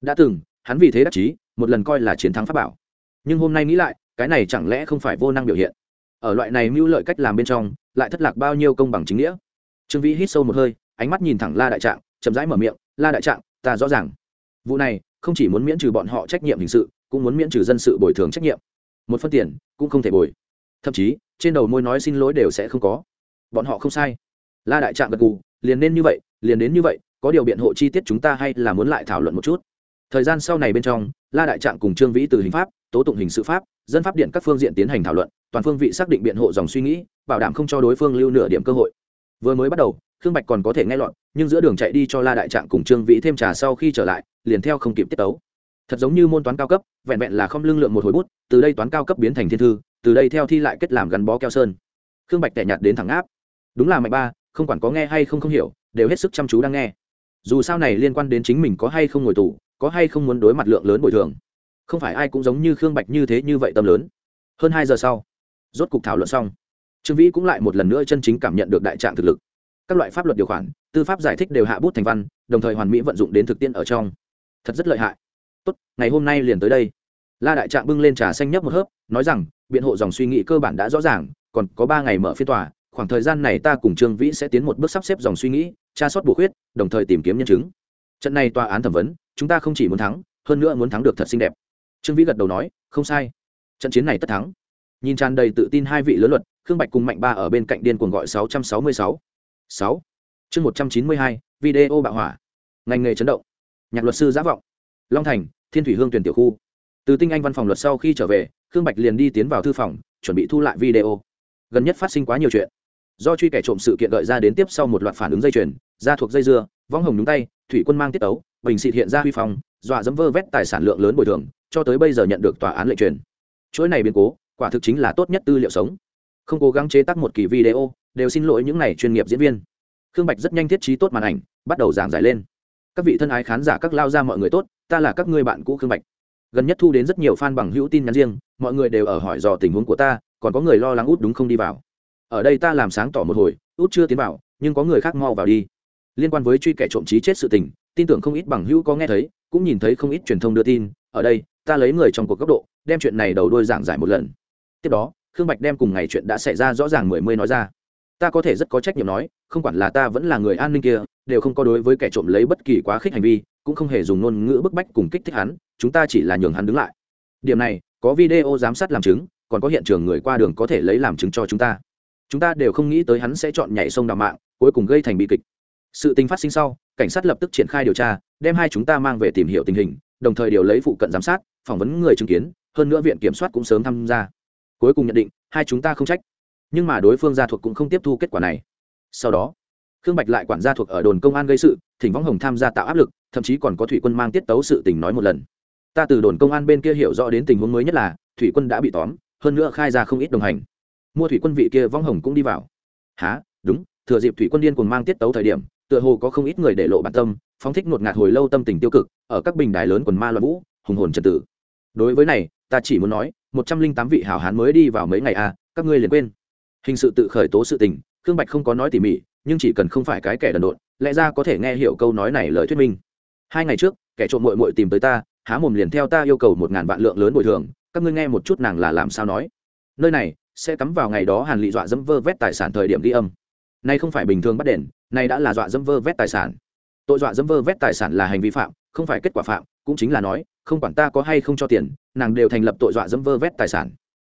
Đã từng, hắn vì thế đắc chí, một lần coi là chiến thắng pháp bảo. Nhưng hôm nay nghĩ lại, cái này chẳng lẽ không phải vô năng biểu hiện? Ở loại này mưu lợi cách làm bên trong, lại thất lạc bao nhiêu công bằng chính nghĩa. Trương vĩ hít sâu một hơi, ánh mắt nhìn thẳng la đại trạng, chậm rãi mở miệng, la đại trạng, ta rõ ràng. Vụ này, không chỉ muốn miễn trừ bọn họ trách nhiệm hình sự, cũng muốn miễn trừ dân sự bồi thường trách nhiệm. Một phân tiền, cũng không thể bồi. Thậm chí, trên đầu môi nói xin lỗi đều sẽ không có. Bọn họ không sai. La đại trạng gật gù, liền nên như vậy, liền đến như vậy, có điều biện hộ chi tiết chúng ta hay là muốn lại thảo luận một chút. Thời gian sau này bên trong, la đại trạng cùng trương vĩ từ hình pháp tố tụng hình sự pháp, dân pháp điện các phương diện tiến hành thảo luận, toàn phương vị xác định biện hộ dòng suy nghĩ, bảo đảm không cho đối phương lưu nửa điểm cơ hội. Vừa mới bắt đầu, khương bạch còn có thể nghe lọt, nhưng giữa đường chạy đi cho la đại trạng cùng trương vĩ thêm trà sau khi trở lại, liền theo không kịp tiết tấu. Thật giống như môn toán cao cấp, vẹn vẹn là không lương lượng một hồi bút, từ đây toán cao cấp biến thành thiên thư, từ đây theo thi lại kết làm gắn bó keo sơn. Khương bạch tẻ nhạt đến thẳng áp. Đúng là mạnh ba, không quản có nghe hay không không hiểu, đều hết sức chăm chú đang nghe. Dù sao này liên quan đến chính mình có hay không ngồi tù, có hay không muốn đối mặt lượng lớn bồi thường không phải ai cũng giống như khương bạch như thế như vậy tâm lớn. Hơn hai giờ sau, rốt cục thảo luận xong, trương vĩ cũng lại một lần nữa chân chính cảm nhận được đại trạng thực lực. Các loại pháp luật điều khoản, tư pháp giải thích đều hạ bút thành văn, đồng thời hoàn mỹ vận dụng đến thực tiễn ở trong. Thật rất lợi hại. Tốt, ngày hôm nay liền tới đây. La đại trạng bưng lên trà xanh nhấp một hớp, nói rằng, biện hộ dòng suy nghĩ cơ bản đã rõ ràng, còn có ba ngày mở phiên tòa, khoảng thời gian này ta cùng trương vĩ sẽ tiến một bước sắp xếp dòng suy nghĩ, tra soát bổ khuyết, đồng thời tìm kiếm nhân chứng. Trận này tòa án thẩm vấn, chúng ta không chỉ muốn thắng, hơn nữa muốn thắng được thật xinh đẹp trương vĩ gật đầu nói, không sai. Trận chiến này tất thắng. Nhìn tràn đầy tự tin hai vị lớn luật, khương bạch cùng mạnh ba ở bên cạnh điên cuồng gọi sáu trăm sáu mươi sáu. Sáu. Chương một trăm chín mươi hai, video bạo hỏa. Ngành nghề chấn động. Nhạc luật sư giã vọng. Long thành, thiên thủy hương tuyển tiểu khu. Từ tinh anh văn phòng luật sau khi trở về, khương bạch liền đi tiến vào thư phòng, chuẩn bị thu lại video. Gần nhất phát sinh quá nhiều chuyện. Do truy kẻ trộm sự kiện gợi ra đến tiếp sau một loạt phản ứng dây chuyền, da thuộc dây dưa, võng hồng nhúng tay, thủy quân mang tiết tấu bình xịt hiện ra huy phong, dọa dẫm vơ vét tài sản lượng lớn bồi thường, cho tới bây giờ nhận được tòa án lệnh truyền. Chuỗi này biến cố, quả thực chính là tốt nhất tư liệu sống. Không cố gắng chế tác một kỳ video, đều xin lỗi những n à y chuyên nghiệp diễn viên. Khương bạch rất nhanh thiết trí tốt màn ảnh, bắt đầu giảng giải lên. Các vị thân ái khán giả, các lao ra mọi người tốt, ta là các ngươi bạn cũ khương bạch. Gần nhất thu đến rất nhiều fan bằng hữu tin nhắn riêng, mọi người đều ở hỏi dò tình huống của ta, còn có người lo lắng út đúng không đi vào. Ở đây ta làm sáng tỏ một hồi, út chưa tiến vào, nhưng có người khác mau vào đi. Liên quan với truy kẻ trộm trí chết sự tình tin tưởng không ít bằng hữu có nghe thấy, cũng nhìn thấy không ít truyền thông đưa tin, ở đây, ta lấy người trong cuộc cấp độ, đem chuyện này đầu đôi giảng giải một lần. Tiếp đó, khương bạch đem cùng ngày chuyện đã xảy ra rõ ràng mười mươi nói ra. Ta có thể rất có trách nhiệm nói, không quản là ta vẫn là người an ninh kia, đều không có đối với kẻ trộm lấy bất kỳ quá khích hành vi, cũng không hề dùng ngôn ngữ bức bách cùng kích thích hắn, chúng ta chỉ là nhường hắn đứng lại. Điểm này, có video giám sát làm chứng, còn có hiện trường người qua đường có thể lấy làm chứng cho chúng ta. Chúng ta đều không nghĩ tới hắn sẽ chọn nhảy sông đào mạng, cuối cùng gây thành bi kịch sự tình phát sinh sau, cảnh sát lập tức triển khai điều tra, đem hai chúng ta mang về tìm hiểu tình hình, đồng thời điều lấy phụ cận giám sát, phỏng vấn người chứng kiến, hơn nữa viện kiểm soát cũng sớm tham gia. Cuối cùng nhận định, hai chúng ta không trách. Nhưng mà đối phương gia thuộc cũng không tiếp thu kết quả này. Sau đó, khương bạch lại quản gia thuộc ở đồn công an gây sự, thỉnh võng hồng tham gia tạo áp lực, thậm chí còn có thủy quân mang tiết tấu sự tình nói một lần. Ta từ đồn công an bên kia hiểu rõ đến tình huống mới nhất là, thủy quân đã bị tóm, hơn nữa khai ra không ít đồng hành. Mua thủy quân vị kia võng hồng cũng đi vào. Há đúng, thừa dịp thủy quân điên cùng mang tiết tấu thời điểm tựa hồ có không ít người để lộ bản tâm phóng thích ngột ngạt hồi lâu tâm tình tiêu cực ở các bình đài lớn quần ma loạn vũ hùng hồn trật tự. Đối với này ta chỉ muốn nói một trăm linh tám vị hảo hán mới đi vào mấy ngày a à, các ngươi liền quên. Hình sự tự khởi tố sự tình khương bạch không có nói tỉ mỉ nhưng chỉ cần không phải cái kẻ đần độn lẽ ra có thể nghe hiểu câu nói này lời thuyết minh. Hai ngày trước kẻ trộm mội mội tìm tới ta há mồm liền theo ta yêu cầu một ngàn vạn lượng lớn bồi thường các ngươi nghe một chút nàng là làm sao nói. Nơi này sẽ cắm vào ngày đó hàn lị dọa dẫm vơ vét tài sản thời điểm ghi âm. Nay không phải bình thường bắt đền nay đã là dọa dẫm vơ vét tài sản. Tội dọa dẫm vơ vét tài sản là hành vi phạm, không phải kết quả phạm, cũng chính là nói, không quản ta có hay không cho tiền, nàng đều thành lập tội dọa dẫm vơ vét tài sản.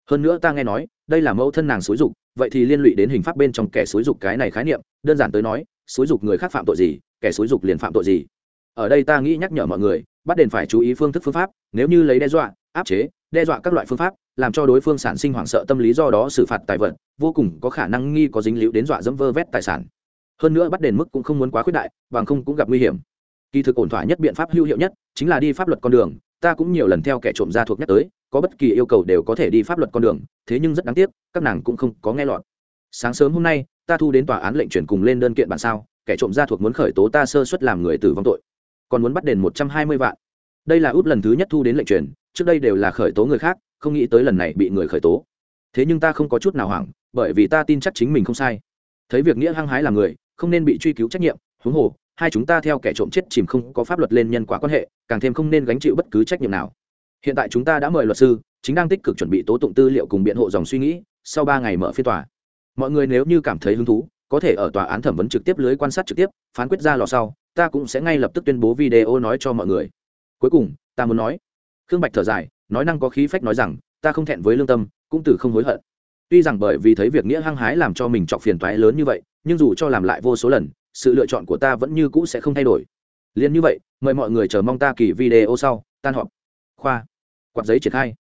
Hơn nữa ta nghe nói, đây là mẫu thân nàng xúi dục, vậy thì liên lụy đến hình pháp bên trong kẻ xúi dục cái này khái niệm, đơn giản tới nói, xúi dục người khác phạm tội gì, kẻ xúi dục liền phạm tội gì. Ở đây ta nghĩ nhắc nhở mọi người, bắt đền phải chú ý phương thức phương pháp, nếu như lấy đe dọa, áp chế, đe dọa các loại phương pháp, làm cho đối phương sản sinh hoảng sợ tâm lý do đó xử phạt tài vật, vô cùng có khả năng nghi có dính líu đến dọa dẫm vơ vét tài sản hơn nữa bắt đền mức cũng không muốn quá khuyết đại, bằng không cũng gặp nguy hiểm. Kỳ thực ổn thỏa nhất biện pháp hữu hiệu nhất chính là đi pháp luật con đường, ta cũng nhiều lần theo kẻ trộm gia thuộc nhắc tới, có bất kỳ yêu cầu đều có thể đi pháp luật con đường, thế nhưng rất đáng tiếc, các nàng cũng không có nghe lọt. Sáng sớm hôm nay, ta thu đến tòa án lệnh chuyển cùng lên đơn kiện bản sao, kẻ trộm gia thuộc muốn khởi tố ta sơ suất làm người tử vong tội, còn muốn bắt đền một trăm hai mươi vạn. Đây là út lần thứ nhất thu đến lệnh truyền trước đây đều là khởi tố người khác, không nghĩ tới lần này bị người khởi tố. Thế nhưng ta không có chút nào hoảng, bởi vì ta tin chắc chính mình không sai. Thấy việc nghĩa hăng hái là người không nên bị truy cứu trách nhiệm, huống hồ, hai chúng ta theo kẻ trộm chết chìm không có pháp luật lên nhân quả quan hệ, càng thêm không nên gánh chịu bất cứ trách nhiệm nào. Hiện tại chúng ta đã mời luật sư, chính đang tích cực chuẩn bị tố tụng tư liệu cùng biện hộ dòng suy nghĩ, sau ba ngày mở phiên tòa. Mọi người nếu như cảm thấy hứng thú, có thể ở tòa án thẩm vấn trực tiếp lưới quan sát trực tiếp, phán quyết ra lò sau, ta cũng sẽ ngay lập tức tuyên bố video nói cho mọi người. Cuối cùng, ta muốn nói, khương bạch thở dài, nói năng có khí phách nói rằng, ta không thẹn với lương tâm, cũng từ không hối hận. Tuy rằng bởi vì thấy việc nghĩa hăng hái làm cho mình chọc phiền toái lớn như vậy nhưng dù cho làm lại vô số lần, sự lựa chọn của ta vẫn như cũ sẽ không thay đổi. Liền như vậy, mời mọi người chờ mong ta kỳ video sau, tan họp. Khoa. Quạt giấy triển khai.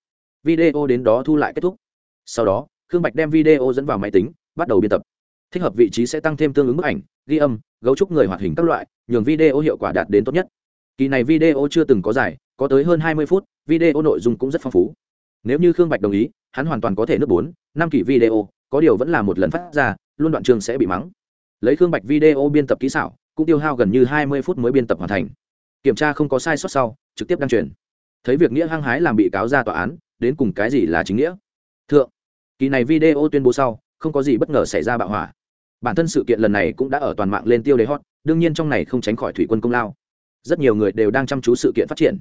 Video đến đó thu lại kết thúc. Sau đó, khương bạch đem video dẫn vào máy tính, bắt đầu biên tập. Thích hợp vị trí sẽ tăng thêm tương ứng bức ảnh, ghi âm, gấu trúc người hoạt hình các loại, nhường video hiệu quả đạt đến tốt nhất. Kỳ này video chưa từng có dài, có tới hơn hai mươi phút, video nội dung cũng rất phong phú. Nếu như khương bạch đồng ý, hắn hoàn toàn có thể nước bốn, năm kỳ video, có điều vẫn là một lần phát ra, luôn đoạn trường sẽ bị mắng lấy khương bạch video biên tập kỹ xảo, cũng tiêu hao gần như hai mươi phút mới biên tập hoàn thành. Kiểm tra không có sai sót sau, trực tiếp đăng truyền. Thấy việc nghĩa hăng hái làm bị cáo ra tòa án, đến cùng cái gì là chính nghĩa? Thượng, kỳ này video tuyên bố sau, không có gì bất ngờ xảy ra bạo hỏa. Bản thân sự kiện lần này cũng đã ở toàn mạng lên tiêu đề hot, đương nhiên trong này không tránh khỏi thủy quân công lao. Rất nhiều người đều đang chăm chú sự kiện phát triển.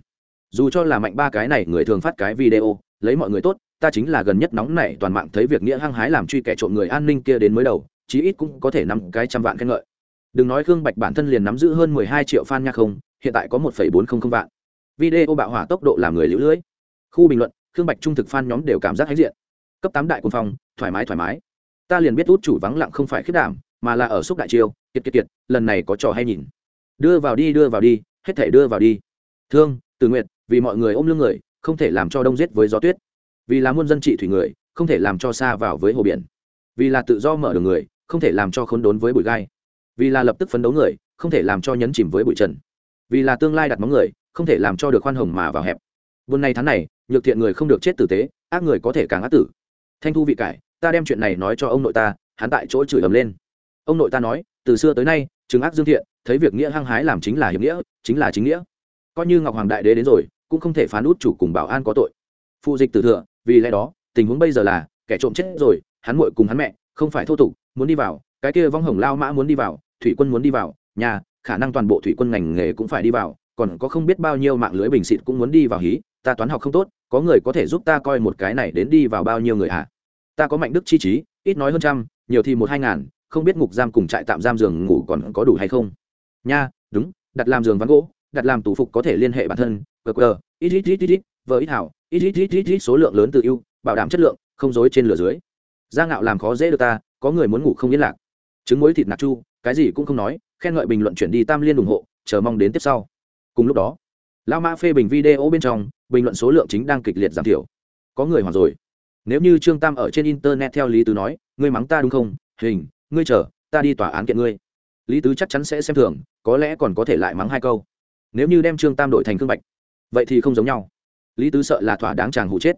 Dù cho là mạnh ba cái này người thường phát cái video, lấy mọi người tốt, ta chính là gần nhất nóng này toàn mạng thấy việc nghĩa hăng hái làm truy kẻ trộm người an ninh kia đến mới đầu chí ít cũng có thể nắm cái trăm vạn khen ngợi. Đừng nói khương bạch bản thân liền nắm giữ hơn mười hai triệu fan nha không hiện tại có một phẩy bốn không không vạn. Video bạo hỏa tốc độ làm người lũ lưỡi khu bình luận khương bạch trung thực fan nhóm đều cảm giác hãnh diện. Cấp tám đại quân phòng, thoải mái thoải mái. Ta liền biết út chủ vắng lặng không phải khiết đảm mà là ở xúc đại chiêu kiệt kiệt kiệt lần này có trò hay nhìn. Đưa vào đi đưa vào đi hết thể đưa vào đi. Thương từ nguyện vì mọi người ôm lưng người không thể làm cho đông giết với gió tuyết. Vì là muôn dân trị thủy người không thể làm cho xa vào với hồ biển. Vì là tự do mở đường người không thể làm cho khốn đốn với bụi gai. Vì là lập tức phấn đấu người, không thể làm cho nhấn chìm với bụi trần. Vì là tương lai đặt móng người, không thể làm cho được khoan hồng mà vào hẹp. Vườn này tháng này, nhược thiện người không được chết tử tế, ác người có thể càng ác tử. Thanh thu vị cải, ta đem chuyện này nói cho ông nội ta, hắn tại chỗ chửi ầm lên. Ông nội ta nói, từ xưa tới nay, chứng ác dương thiện, thấy việc nghĩa hăng hái làm chính là hiệp nghĩa, chính là chính nghĩa. Coi như ngọc hoàng đại đế đến rồi, cũng không thể phán út chủ cùng bảo an có tội. Phụ dịch tử thừa, vì lẽ đó, tình huống bây giờ là, kẻ trộm chết rồi, hắn muội cùng hắn mẹ không phải thô tục, muốn đi vào, cái kia vong hồng lao mã muốn đi vào, thủy quân muốn đi vào, nhà, khả năng toàn bộ thủy quân ngành nghề cũng phải đi vào, còn có không biết bao nhiêu mạng lưới bình xịt cũng muốn đi vào hí, ta toán học không tốt, có người có thể giúp ta coi một cái này đến đi vào bao nhiêu người ạ à? ta có mạnh đức chi trí, ít nói hơn trăm, nhiều thì một hai ngàn, không biết ngục giam cùng trại tạm giam giường ngủ còn có đủ hay không nha, đúng, đặt làm giường ván gỗ, đặt làm tủ phục có thể liên hệ bản thân gờ ít ít ít ít ít vợ ít hảo, ít ít ít ít ít, số lượng lớn từ ưu, bảo đảm chất lượng, không dối trên lửa dưới gia ngạo làm khó dễ được ta, có người muốn ngủ không yên lạc. Trứng muối thịt nạc chu, cái gì cũng không nói, khen ngợi bình luận chuyển đi tam liên ủng hộ, chờ mong đến tiếp sau. Cùng lúc đó lao mã phê bình video bên trong, bình luận số lượng chính đang kịch liệt giảm thiểu. Có người hoảng rồi. Nếu như trương tam ở trên internet theo lý tứ nói, ngươi mắng ta đúng không? Hình, ngươi chờ, ta đi tòa án kiện ngươi. Lý tứ chắc chắn sẽ xem thường, có lẽ còn có thể lại mắng hai câu. Nếu như đem trương tam đổi thành cương bạch, vậy thì không giống nhau. Lý tứ sợ là thỏa đáng chàng hụ chết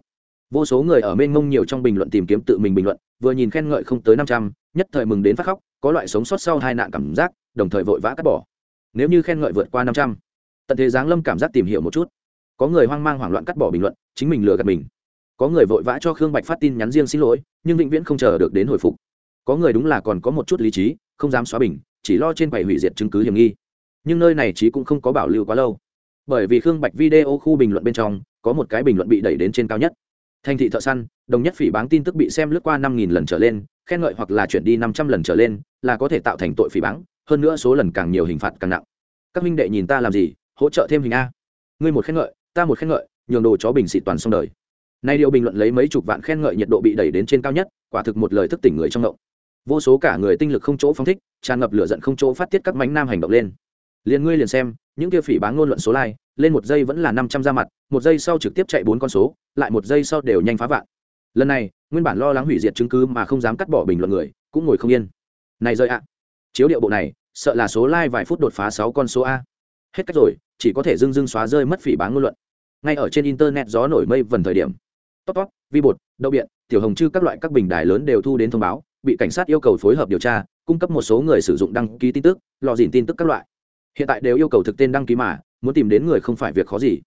vô số người ở mênh mông nhiều trong bình luận tìm kiếm tự mình bình luận, vừa nhìn khen ngợi không tới năm trăm, nhất thời mừng đến phát khóc, có loại sống sót sau hai nạn cảm giác, đồng thời vội vã cắt bỏ. Nếu như khen ngợi vượt qua năm trăm, tận thế giáng lâm cảm giác tìm hiểu một chút. Có người hoang mang hoảng loạn cắt bỏ bình luận, chính mình lừa gạt mình. Có người vội vã cho khương bạch phát tin nhắn riêng xin lỗi, nhưng vĩnh viễn không chờ được đến hồi phục. Có người đúng là còn có một chút lý trí, không dám xóa bình, chỉ lo trên quầy hủy diệt chứng cứ hiểm nghi. Nhưng nơi này trí cũng không có bảo lưu quá lâu. Bởi vì khương bạch video khu bình luận bên trong, có một cái bình luận bị đẩy đến trên cao nhất thành thị thợ săn, đồng nhất phỉ báng tin tức bị xem lướt qua năm nghìn lần trở lên, khen ngợi hoặc là chuyển đi năm trăm lần trở lên, là có thể tạo thành tội phỉ báng, hơn nữa số lần càng nhiều hình phạt càng nặng. Các minh đệ nhìn ta làm gì, hỗ trợ thêm hình a. Ngươi một khen ngợi, ta một khen ngợi, nhường đồ chó bình xịt toàn xong đời. Nay điều bình luận lấy mấy chục vạn khen ngợi nhiệt độ bị đẩy đến trên cao nhất, quả thực một lời thức tỉnh người trong động vô số cả người tinh lực không chỗ phong thích, tràn ngập lửa giận không chỗ phát tiết các mánh nam hành động lên. Liền ngươi liền xem những kia phỉ báng ngôn luận số like lên một giây vẫn là năm trăm ra mặt, một giây sau trực tiếp chạy bốn con số, lại một giây sau đều nhanh phá vạn. Lần này, nguyên bản lo lắng hủy diệt chứng cứ mà không dám cắt bỏ bình luận người, cũng ngồi không yên. Này rơi ạ. Chiếu điệu bộ này, sợ là số like vài phút đột phá sáu con số a. Hết cách rồi, chỉ có thể dưng dưng xóa rơi mất phỉ báng ngôn luận. Ngay ở trên internet gió nổi mây vần thời điểm. Top top vi bột, đậu biện, tiểu hồng chư các loại các bình đài lớn đều thu đến thông báo, bị cảnh sát yêu cầu phối hợp điều tra, cung cấp một số người sử dụng đăng ký tin tức, lò dìn tin tức các loại hiện tại đều yêu cầu thực tên đăng ký mà, muốn tìm đến người không phải việc khó gì.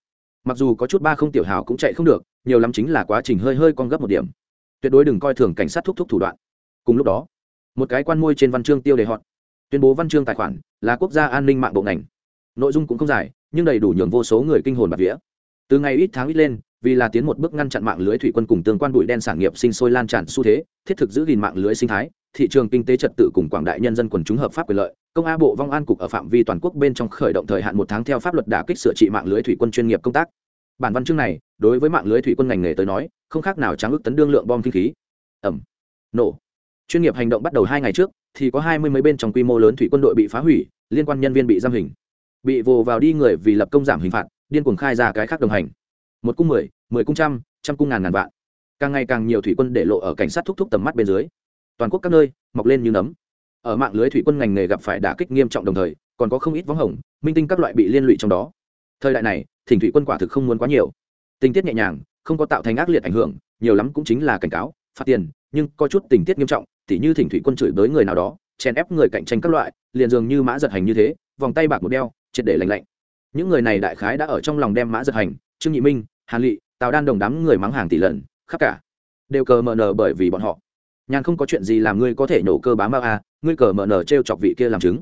Mặc dù có chút ba không tiểu hào cũng chạy không được, nhiều lắm chính là quá trình hơi hơi con gấp một điểm. Tuyệt đối đừng coi thường cảnh sát thúc thúc thủ đoạn. Cùng lúc đó, một cái quan môi trên văn chương tiêu đề họ tuyên bố văn chương tài khoản là quốc gia an ninh mạng bộ ngành. Nội dung cũng không dài, nhưng đầy đủ nhường vô số người kinh hồn bạc vía. Từ ngày ít tháng ít lên, vì là tiến một bước ngăn chặn mạng lưới thủy quân cùng tương quan bụi đen sản nghiệp sinh sôi lan tràn xu thế, thiết thực giữ gìn mạng lưới sinh thái, thị trường kinh tế trật tự cùng quảng đại nhân dân quần chúng hợp pháp quyền lợi công a bộ vong an cục ở phạm vi toàn quốc bên trong khởi động thời hạn một tháng theo pháp luật đả kích sửa trị mạng lưới thủy quân chuyên nghiệp công tác. Bản văn chương này, đối với mạng lưới thủy quân ngành nghề tới nói, không khác nào trắng ước tấn đương lượng bom kinh khí. Ẩm. Nổ. Chuyên nghiệp hành động bắt đầu hai ngày trước, thì có hai mươi mấy bên trong quy mô lớn thủy quân đội bị phá hủy, liên quan nhân viên bị giam hình. Bị vồ vào đi người vì lập công giảm hình phạt, điên cuồng khai ra cái khác đồng hành. Một cung mười mười cung trăm trăm cung ngàn ngàn vạn. Càng ngày càng nhiều thủy quân để lộ ở cảnh sát thúc thúc tầm mắt bên dưới. Toàn quốc các nơi, mọc lên như nấm ở mạng lưới thủy quân ngành nghề gặp phải đả kích nghiêm trọng đồng thời còn có không ít võng hồng minh tinh các loại bị liên lụy trong đó. Thời đại này thỉnh thủy quân quả thực không muốn quá nhiều. Tình tiết nhẹ nhàng không có tạo thành ác liệt ảnh hưởng nhiều lắm cũng chính là cảnh cáo phạt tiền nhưng có chút tình tiết nghiêm trọng tỉ như thỉnh thủy quân chửi bới người nào đó chèn ép người cạnh tranh các loại liền dường như mã giật hành như thế vòng tay bạc một đeo triệt để lành lạnh. Những người này đại khái đã ở trong lòng đem mã giật hành trương nhị minh hàn lị tào đan đồng đám người mắng hàng tỷ lần khắp cả. Đều cờ mờ nờ bởi vì bọn họ. Nhàn không có chuyện gì làm ngươi có thể nổ cơ bám bao a à, ngươi cờ mờ nở t r e o chọc vị kia làm chứng.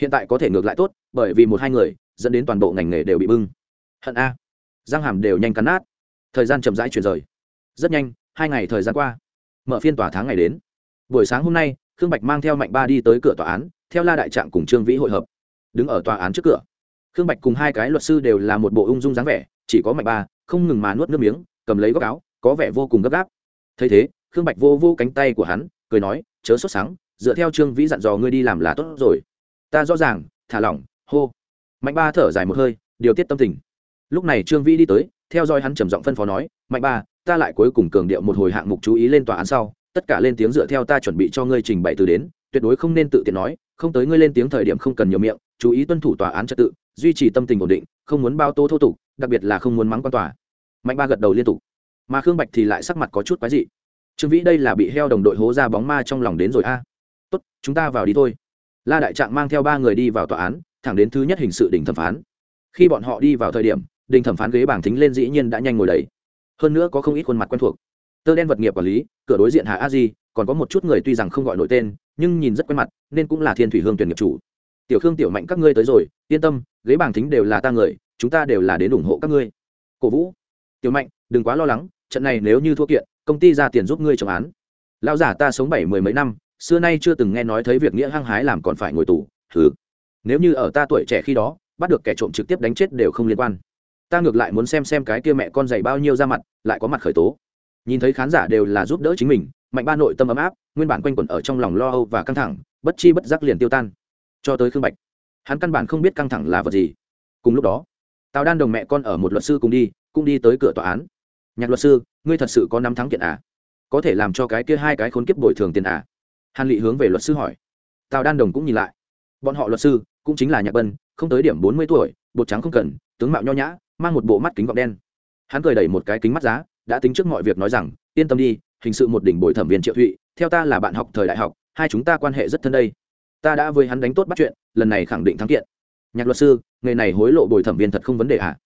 Hiện tại có thể ngược lại tốt, bởi vì một hai người, dẫn đến toàn bộ ngành nghề đều bị bưng. Hận a. Giang hàm đều nhanh cắn nát. Thời gian chậm rãi chuyển rời. Rất nhanh, hai ngày thời gian qua. Mở phiên tòa tháng ngày đến. Buổi sáng hôm nay, khương bạch mang theo mạnh ba đi tới cửa tòa án, theo la đại trạng cùng trương vĩ hội hợp. Đứng ở tòa án trước cửa. Khương bạch cùng hai cái luật sư đều là một bộ ung dung dáng vẻ, chỉ có mạnh ba, không ngừng mà nuốt nước miếng, cầm lấy góc áo, có vẻ vô cùng gấp gáp. Thấy thế, khương bạch vô vô cánh tay của hắn, cười nói, chớ sốt sáng dựa theo trương vĩ dặn dò ngươi đi làm là tốt rồi. Ta rõ ràng, thả lỏng, hô. Mạnh ba thở dài một hơi, điều tiết tâm tình. Lúc này trương vĩ đi tới, theo dõi hắn trầm giọng phân phó nói, mạnh ba, ta lại cuối cùng cường điệu một hồi hạng mục chú ý lên tòa án sau, tất cả lên tiếng dựa theo ta chuẩn bị cho ngươi trình bày từ đến, tuyệt đối không nên tự tiện nói, không tới ngươi lên tiếng thời điểm không cần nhiều miệng, chú ý tuân thủ tòa án trật tự, duy trì tâm tình ổn định, không muốn bao tô thô tục, đặc biệt là không muốn mắng quan tòa. Mạnh ba gật đầu liên tục. Mà khương bạch thì lại sắc mặt có chút quái dị. Trương vĩ, đây là bị heo đồng đội hố ra bóng ma trong lòng đến rồi a tốt, chúng ta vào đi thôi. La đại trạng mang theo ba người đi vào tòa án, thẳng đến thứ nhất hình sự đình thẩm phán. Khi bọn họ đi vào thời điểm đình thẩm phán ghế bảng thính lên dĩ nhiên đã nhanh ngồi đầy. Hơn nữa có không ít khuôn mặt quen thuộc. Tơ đen vật nghiệp quản lý, cửa đối diện hà a di, còn có một chút người tuy rằng không gọi nổi tên, nhưng nhìn rất quen mặt, nên cũng là thiên thủy hương tuyển nghiệp chủ. Tiểu khương, tiểu mạnh, các ngươi tới rồi, yên tâm, ghế bảng thính đều là ta người, chúng ta đều là đến ủng hộ các ngươi. Cổ vũ, tiểu mạnh, đừng quá lo lắng, trận này nếu như thua kiện, công ty ra tiền giúp ngươi chống án. Lão giả ta sống bảy mười mấy năm xưa nay chưa từng nghe nói thấy việc nghĩa hăng hái làm còn phải ngồi tù thứ nếu như ở ta tuổi trẻ khi đó, bắt được kẻ trộm trực tiếp đánh chết đều không liên quan. Ta ngược lại muốn xem xem cái kia mẹ con dày bao nhiêu ra mặt, lại có mặt khởi tố. Nhìn thấy khán giả đều là giúp đỡ chính mình, mạnh ba nội tâm ấm áp, nguyên bản quanh quẩn ở trong lòng lo âu và căng thẳng, bất chi bất giác liền tiêu tan. Cho tới khương bạch, hắn căn bản không biết căng thẳng là vật gì. Cùng lúc đó, tào đan đồng mẹ con ở một luật sư cùng đi, cũng đi tới cửa tòa án. Nhạc luật sư, ngươi thật sự có năm thắng kiện à? Có thể làm cho cái kia hai cái khốn kiếp bồi thường tiền à? Hàn lị hướng về luật sư hỏi. Tào đan đồng cũng nhìn lại. Bọn họ luật sư cũng chính là nhạc bân, không tới điểm bốn mươi tuổi, bột trắng không cần, tướng mạo nho nhã, mang một bộ mắt kính gọng đen. Hắn cười đẩy một cái kính mắt giá, đã tính trước mọi việc nói rằng, yên tâm đi, hình sự một đỉnh bồi thẩm viên triệu thụy, theo ta là bạn học thời đại học, hai chúng ta quan hệ rất thân đây. Ta đã với hắn đánh tốt bắt chuyện, lần này khẳng định thắng kiện. Nhạc luật sư, nghề này hối lộ bồi thẩm viên thật không vấn đề à?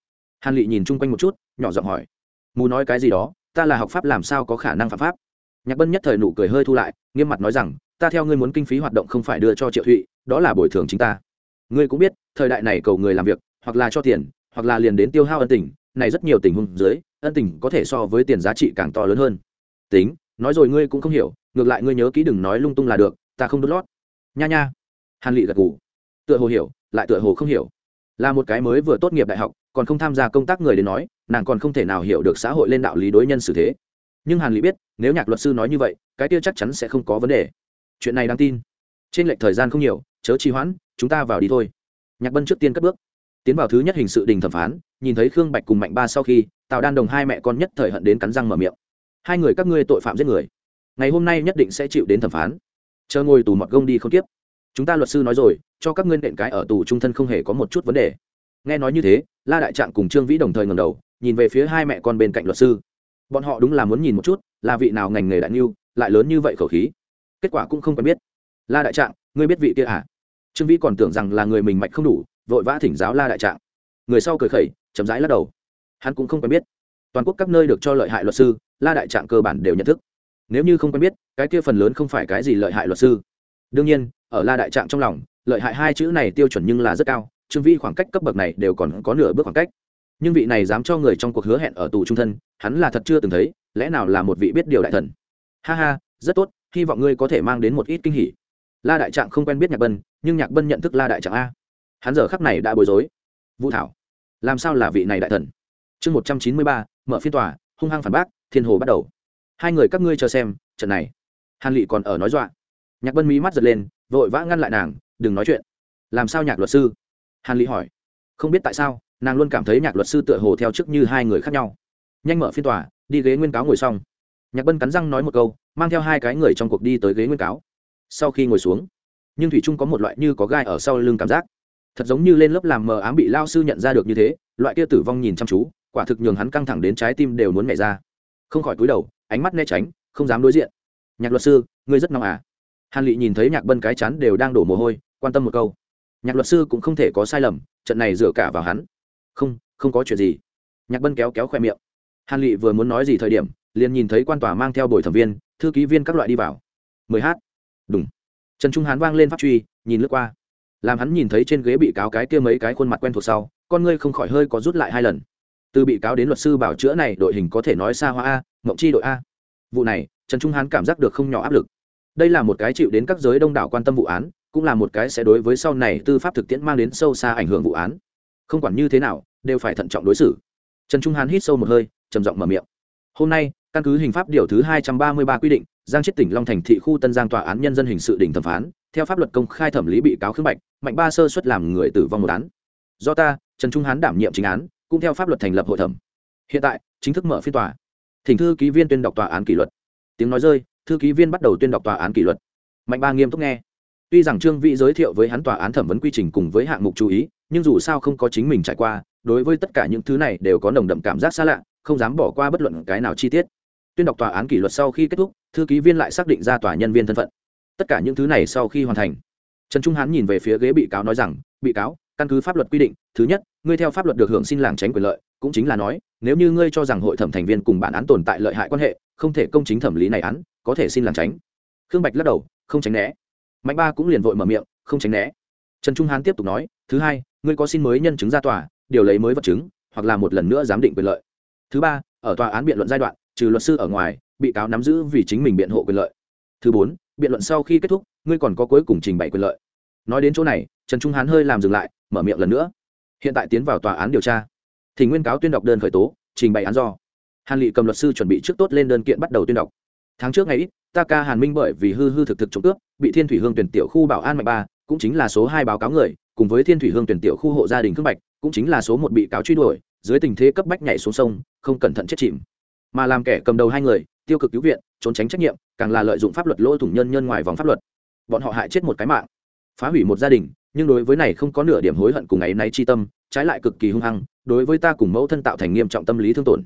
Hàn lị nhìn chung quanh một chút, nhỏ giọng hỏi. Mù nói cái gì đó, ta là học pháp làm sao có khả năng phạm pháp? Nhạc bân nhất thời nụ cười hơi thu lại, nghiêm mặt nói rằng, ta theo ngươi muốn kinh phí hoạt động không phải đưa cho triệu thụy, đó là bồi thường chính ta. Ngươi cũng biết, thời đại này cầu người làm việc, hoặc là cho tiền, hoặc là liền đến tiêu hao ân tình, này rất nhiều tình huống dưới, ân tình có thể so với tiền giá trị càng to lớn hơn. Tính, nói rồi ngươi cũng không hiểu, ngược lại ngươi nhớ kỹ đừng nói lung tung là được, ta không đốt lót. Nha nha. Hàn lị gật gù. Tựa hồ hiểu, lại tựa hồ không hiểu. Là một cái mới vừa tốt nghiệp đại học, còn không tham gia công tác người đến nói, nàng còn không thể nào hiểu được xã hội lên đạo lý đối nhân xử thế nhưng hàn Lý biết, nếu nhạc luật sư nói như vậy, cái kia chắc chắn sẽ không có vấn đề. Chuyện này đáng tin. Trên lệch thời gian không nhiều, chớ trì hoãn, chúng ta vào đi thôi. Nhạc bân trước tiên cất bước. Tiến vào thứ nhất hình sự đình thẩm phán, nhìn thấy khương bạch cùng mạnh ba sau khi, tào đan đồng hai mẹ con nhất thời hận đến cắn răng mở miệng. Hai người các ngươi tội phạm giết người. Ngày hôm nay nhất định sẽ chịu đến thẩm phán. Chờ ngồi tù mọt gông đi không tiếp. Chúng ta luật sư nói rồi, cho các ngươi nện cái ở tù trung thân không hề có một chút vấn đề. Nghe nói như thế, la đại trạng cùng trương vĩ đồng thời ngầm đầu, nhìn về phía hai mẹ con bên cạnh luật sư bọn họ đúng là muốn nhìn một chút, là vị nào ngành nghề đại niu lại lớn như vậy khẩu khí. Kết quả cũng không quen biết. La đại trạng, ngươi biết vị kia à? Trương vĩ còn tưởng rằng là người mình mạch không đủ, vội vã thỉnh giáo la đại trạng. Người sau cười khẩy, chậm rãi lắc đầu. Hắn cũng không quen biết. Toàn quốc các nơi được cho lợi hại luật sư, la đại trạng cơ bản đều nhận thức. Nếu như không quen biết, cái kia phần lớn không phải cái gì lợi hại luật sư. Đương nhiên, ở la đại trạng trong lòng, lợi hại hai chữ này tiêu chuẩn nhưng là rất cao, trương vĩ khoảng cách cấp bậc này đều còn có nửa bước khoảng cách nhưng vị này dám cho người trong cuộc hứa hẹn ở tù trung thân, hắn là thật chưa từng thấy, lẽ nào là một vị biết điều đại thần? Ha ha, rất tốt, hy vọng ngươi có thể mang đến một ít kinh hỉ. La đại trạng không quen biết nhạc bân, nhưng nhạc bân nhận thức la đại trạng a. Hắn giờ khắc này đã bối rối. Vũ thảo, làm sao là vị này đại thần? Chương một trăm chín mươi ba, mở phiên tòa, hung hăng phản bác, thiên hồ bắt đầu. Hai người các ngươi chờ xem, trận này. Hàn lị còn ở nói dọa. Nhạc bân mí mắt giật lên, vội vã ngăn lại nàng, đừng nói chuyện. Làm sao nhạc luật sư? Hàn lị hỏi. Không biết tại sao nàng luôn cảm thấy nhạc luật sư tựa hồ theo trước như hai người khác nhau. Nhanh mở phiên tòa, đi ghế nguyên cáo ngồi xong. Nhạc bân cắn răng nói một câu, mang theo hai cái người trong cuộc đi tới ghế nguyên cáo. Sau khi ngồi xuống, nhưng thủy trung có một loại như có gai ở sau lưng cảm giác. Thật giống như lên lớp làm mờ ám bị lao sư nhận ra được như thế, loại kia tử vong nhìn chăm chú, quả thực nhường hắn căng thẳng đến trái tim đều muốn mẹ ra. Không khỏi cúi đầu, ánh mắt né tránh, không dám đối diện. Nhạc luật sư, ngươi rất nóng à? Hàn lị nhìn thấy nhạc bân cái chắn đều đang đổ mồ hôi, quan tâm một câu. Nhạc luật sư cũng không thể có sai lầm, trận này dựa cả vào hắn không không có chuyện gì. Nhạc bân kéo kéo khoe miệng. Hàn lị vừa muốn nói gì thời điểm, liền nhìn thấy quan tòa mang theo bồi thẩm viên, thư ký viên các loại đi vào. Mười h đúng trần trung hán vang lên pháp truy, nhìn lướt qua. Làm hắn nhìn thấy trên ghế bị cáo cái kia mấy cái khuôn mặt quen thuộc sau, con ngươi không khỏi hơi có rút lại hai lần. Từ bị cáo đến luật sư bảo chữa này, đội hình có thể nói xa hoa a, mộng chi đội a. Vụ này, trần trung hán cảm giác được không nhỏ áp lực. Đây là một cái chịu đến các giới đông đảo quan tâm vụ án, cũng là một cái sẽ đối với sau này tư pháp thực tiễn mang đến sâu xa ảnh hưởng vụ án. Không quản như thế nào đều phải thận trọng đối xử. Trần trung hán hít sâu một hơi, trầm giọng mở miệng. Hôm nay, căn cứ hình pháp điều thứ hai trăm ba mươi ba quy định, giang chết tỉnh long thành thị khu tân giang tòa án nhân dân hình sự đỉnh thẩm phán, theo pháp luật công khai thẩm lý bị cáo khương bạch, mạnh ba sơ xuất làm người tử vong một án. Do ta, trần trung hán đảm nhiệm chính án, cũng theo pháp luật thành lập hội thẩm. Hiện tại, chính thức mở phiên tòa. Thỉnh thư ký viên tuyên đọc tòa án kỷ luật. Tiếng nói rơi, thư ký viên bắt đầu tuyên đọc tòa án kỷ luật. Mạnh ba nghiêm túc nghe. Tuy rằng trương vĩ giới thiệu với hắn tòa án thẩm vấn quy trình cùng với hạng mục chú ý, nhưng dù sao không có chính mình trải qua đối với tất cả những thứ này đều có nồng đậm cảm giác xa lạ, không dám bỏ qua bất luận cái nào chi tiết. Tuyên đọc tòa án kỷ luật sau khi kết thúc, thư ký viên lại xác định ra tòa nhân viên thân phận. Tất cả những thứ này sau khi hoàn thành, trần trung hán nhìn về phía ghế bị cáo nói rằng, bị cáo, căn cứ pháp luật quy định, thứ nhất, ngươi theo pháp luật được hưởng xin làng tránh quyền lợi, cũng chính là nói, nếu như ngươi cho rằng hội thẩm thành viên cùng bản án tồn tại lợi hại quan hệ, không thể công chính thẩm lý này án, có thể xin làng tránh. Khương bạch lắc đầu, không tránh né. Mạnh ba cũng liền vội mở miệng, không tránh né. Trần trung hán tiếp tục nói, thứ hai, ngươi có xin mới nhân chứng ra tòa điều lấy mới vật chứng, hoặc là một lần nữa giám định quyền lợi. Thứ ba, ở tòa án biện luận giai đoạn, trừ luật sư ở ngoài, bị cáo nắm giữ vì chính mình biện hộ quyền lợi. Thứ bốn, biện luận sau khi kết thúc, ngươi còn có cuối cùng trình bày quyền lợi. Nói đến chỗ này, trần trung hán hơi làm dừng lại, mở miệng lần nữa. Hiện tại tiến vào tòa án điều tra. Thì nguyên cáo tuyên đọc đơn khởi tố, trình bày án do. Hàn lị cầm luật sư chuẩn bị trước tốt lên đơn kiện bắt đầu tuyên đọc. Tháng trước ngày ít, ta ca hàn minh bởi vì hư hư thực thực trộm cướp, bị thiên thủy hương tuyển tiểu khu bảo an mạnh ba, cũng chính là số hai báo cáo người, cùng với thiên thủy hương tuyển tiểu khu hộ gia đình khương bạch cũng chính là số một bị cáo truy đuổi, dưới tình thế cấp bách nhảy xuống sông, không cẩn thận chết chìm. Mà làm kẻ cầm đầu hai người, tiêu cực cứu viện, trốn tránh trách nhiệm, càng là lợi dụng pháp luật lỗ thủng nhân nhân ngoài vòng pháp luật. Bọn họ hại chết một cái mạng, phá hủy một gia đình, nhưng đối với này không có nửa điểm hối hận cùng ấy nay chi tâm, trái lại cực kỳ hung hăng, đối với ta cùng mẫu thân tạo thành nghiêm trọng tâm lý thương tổn.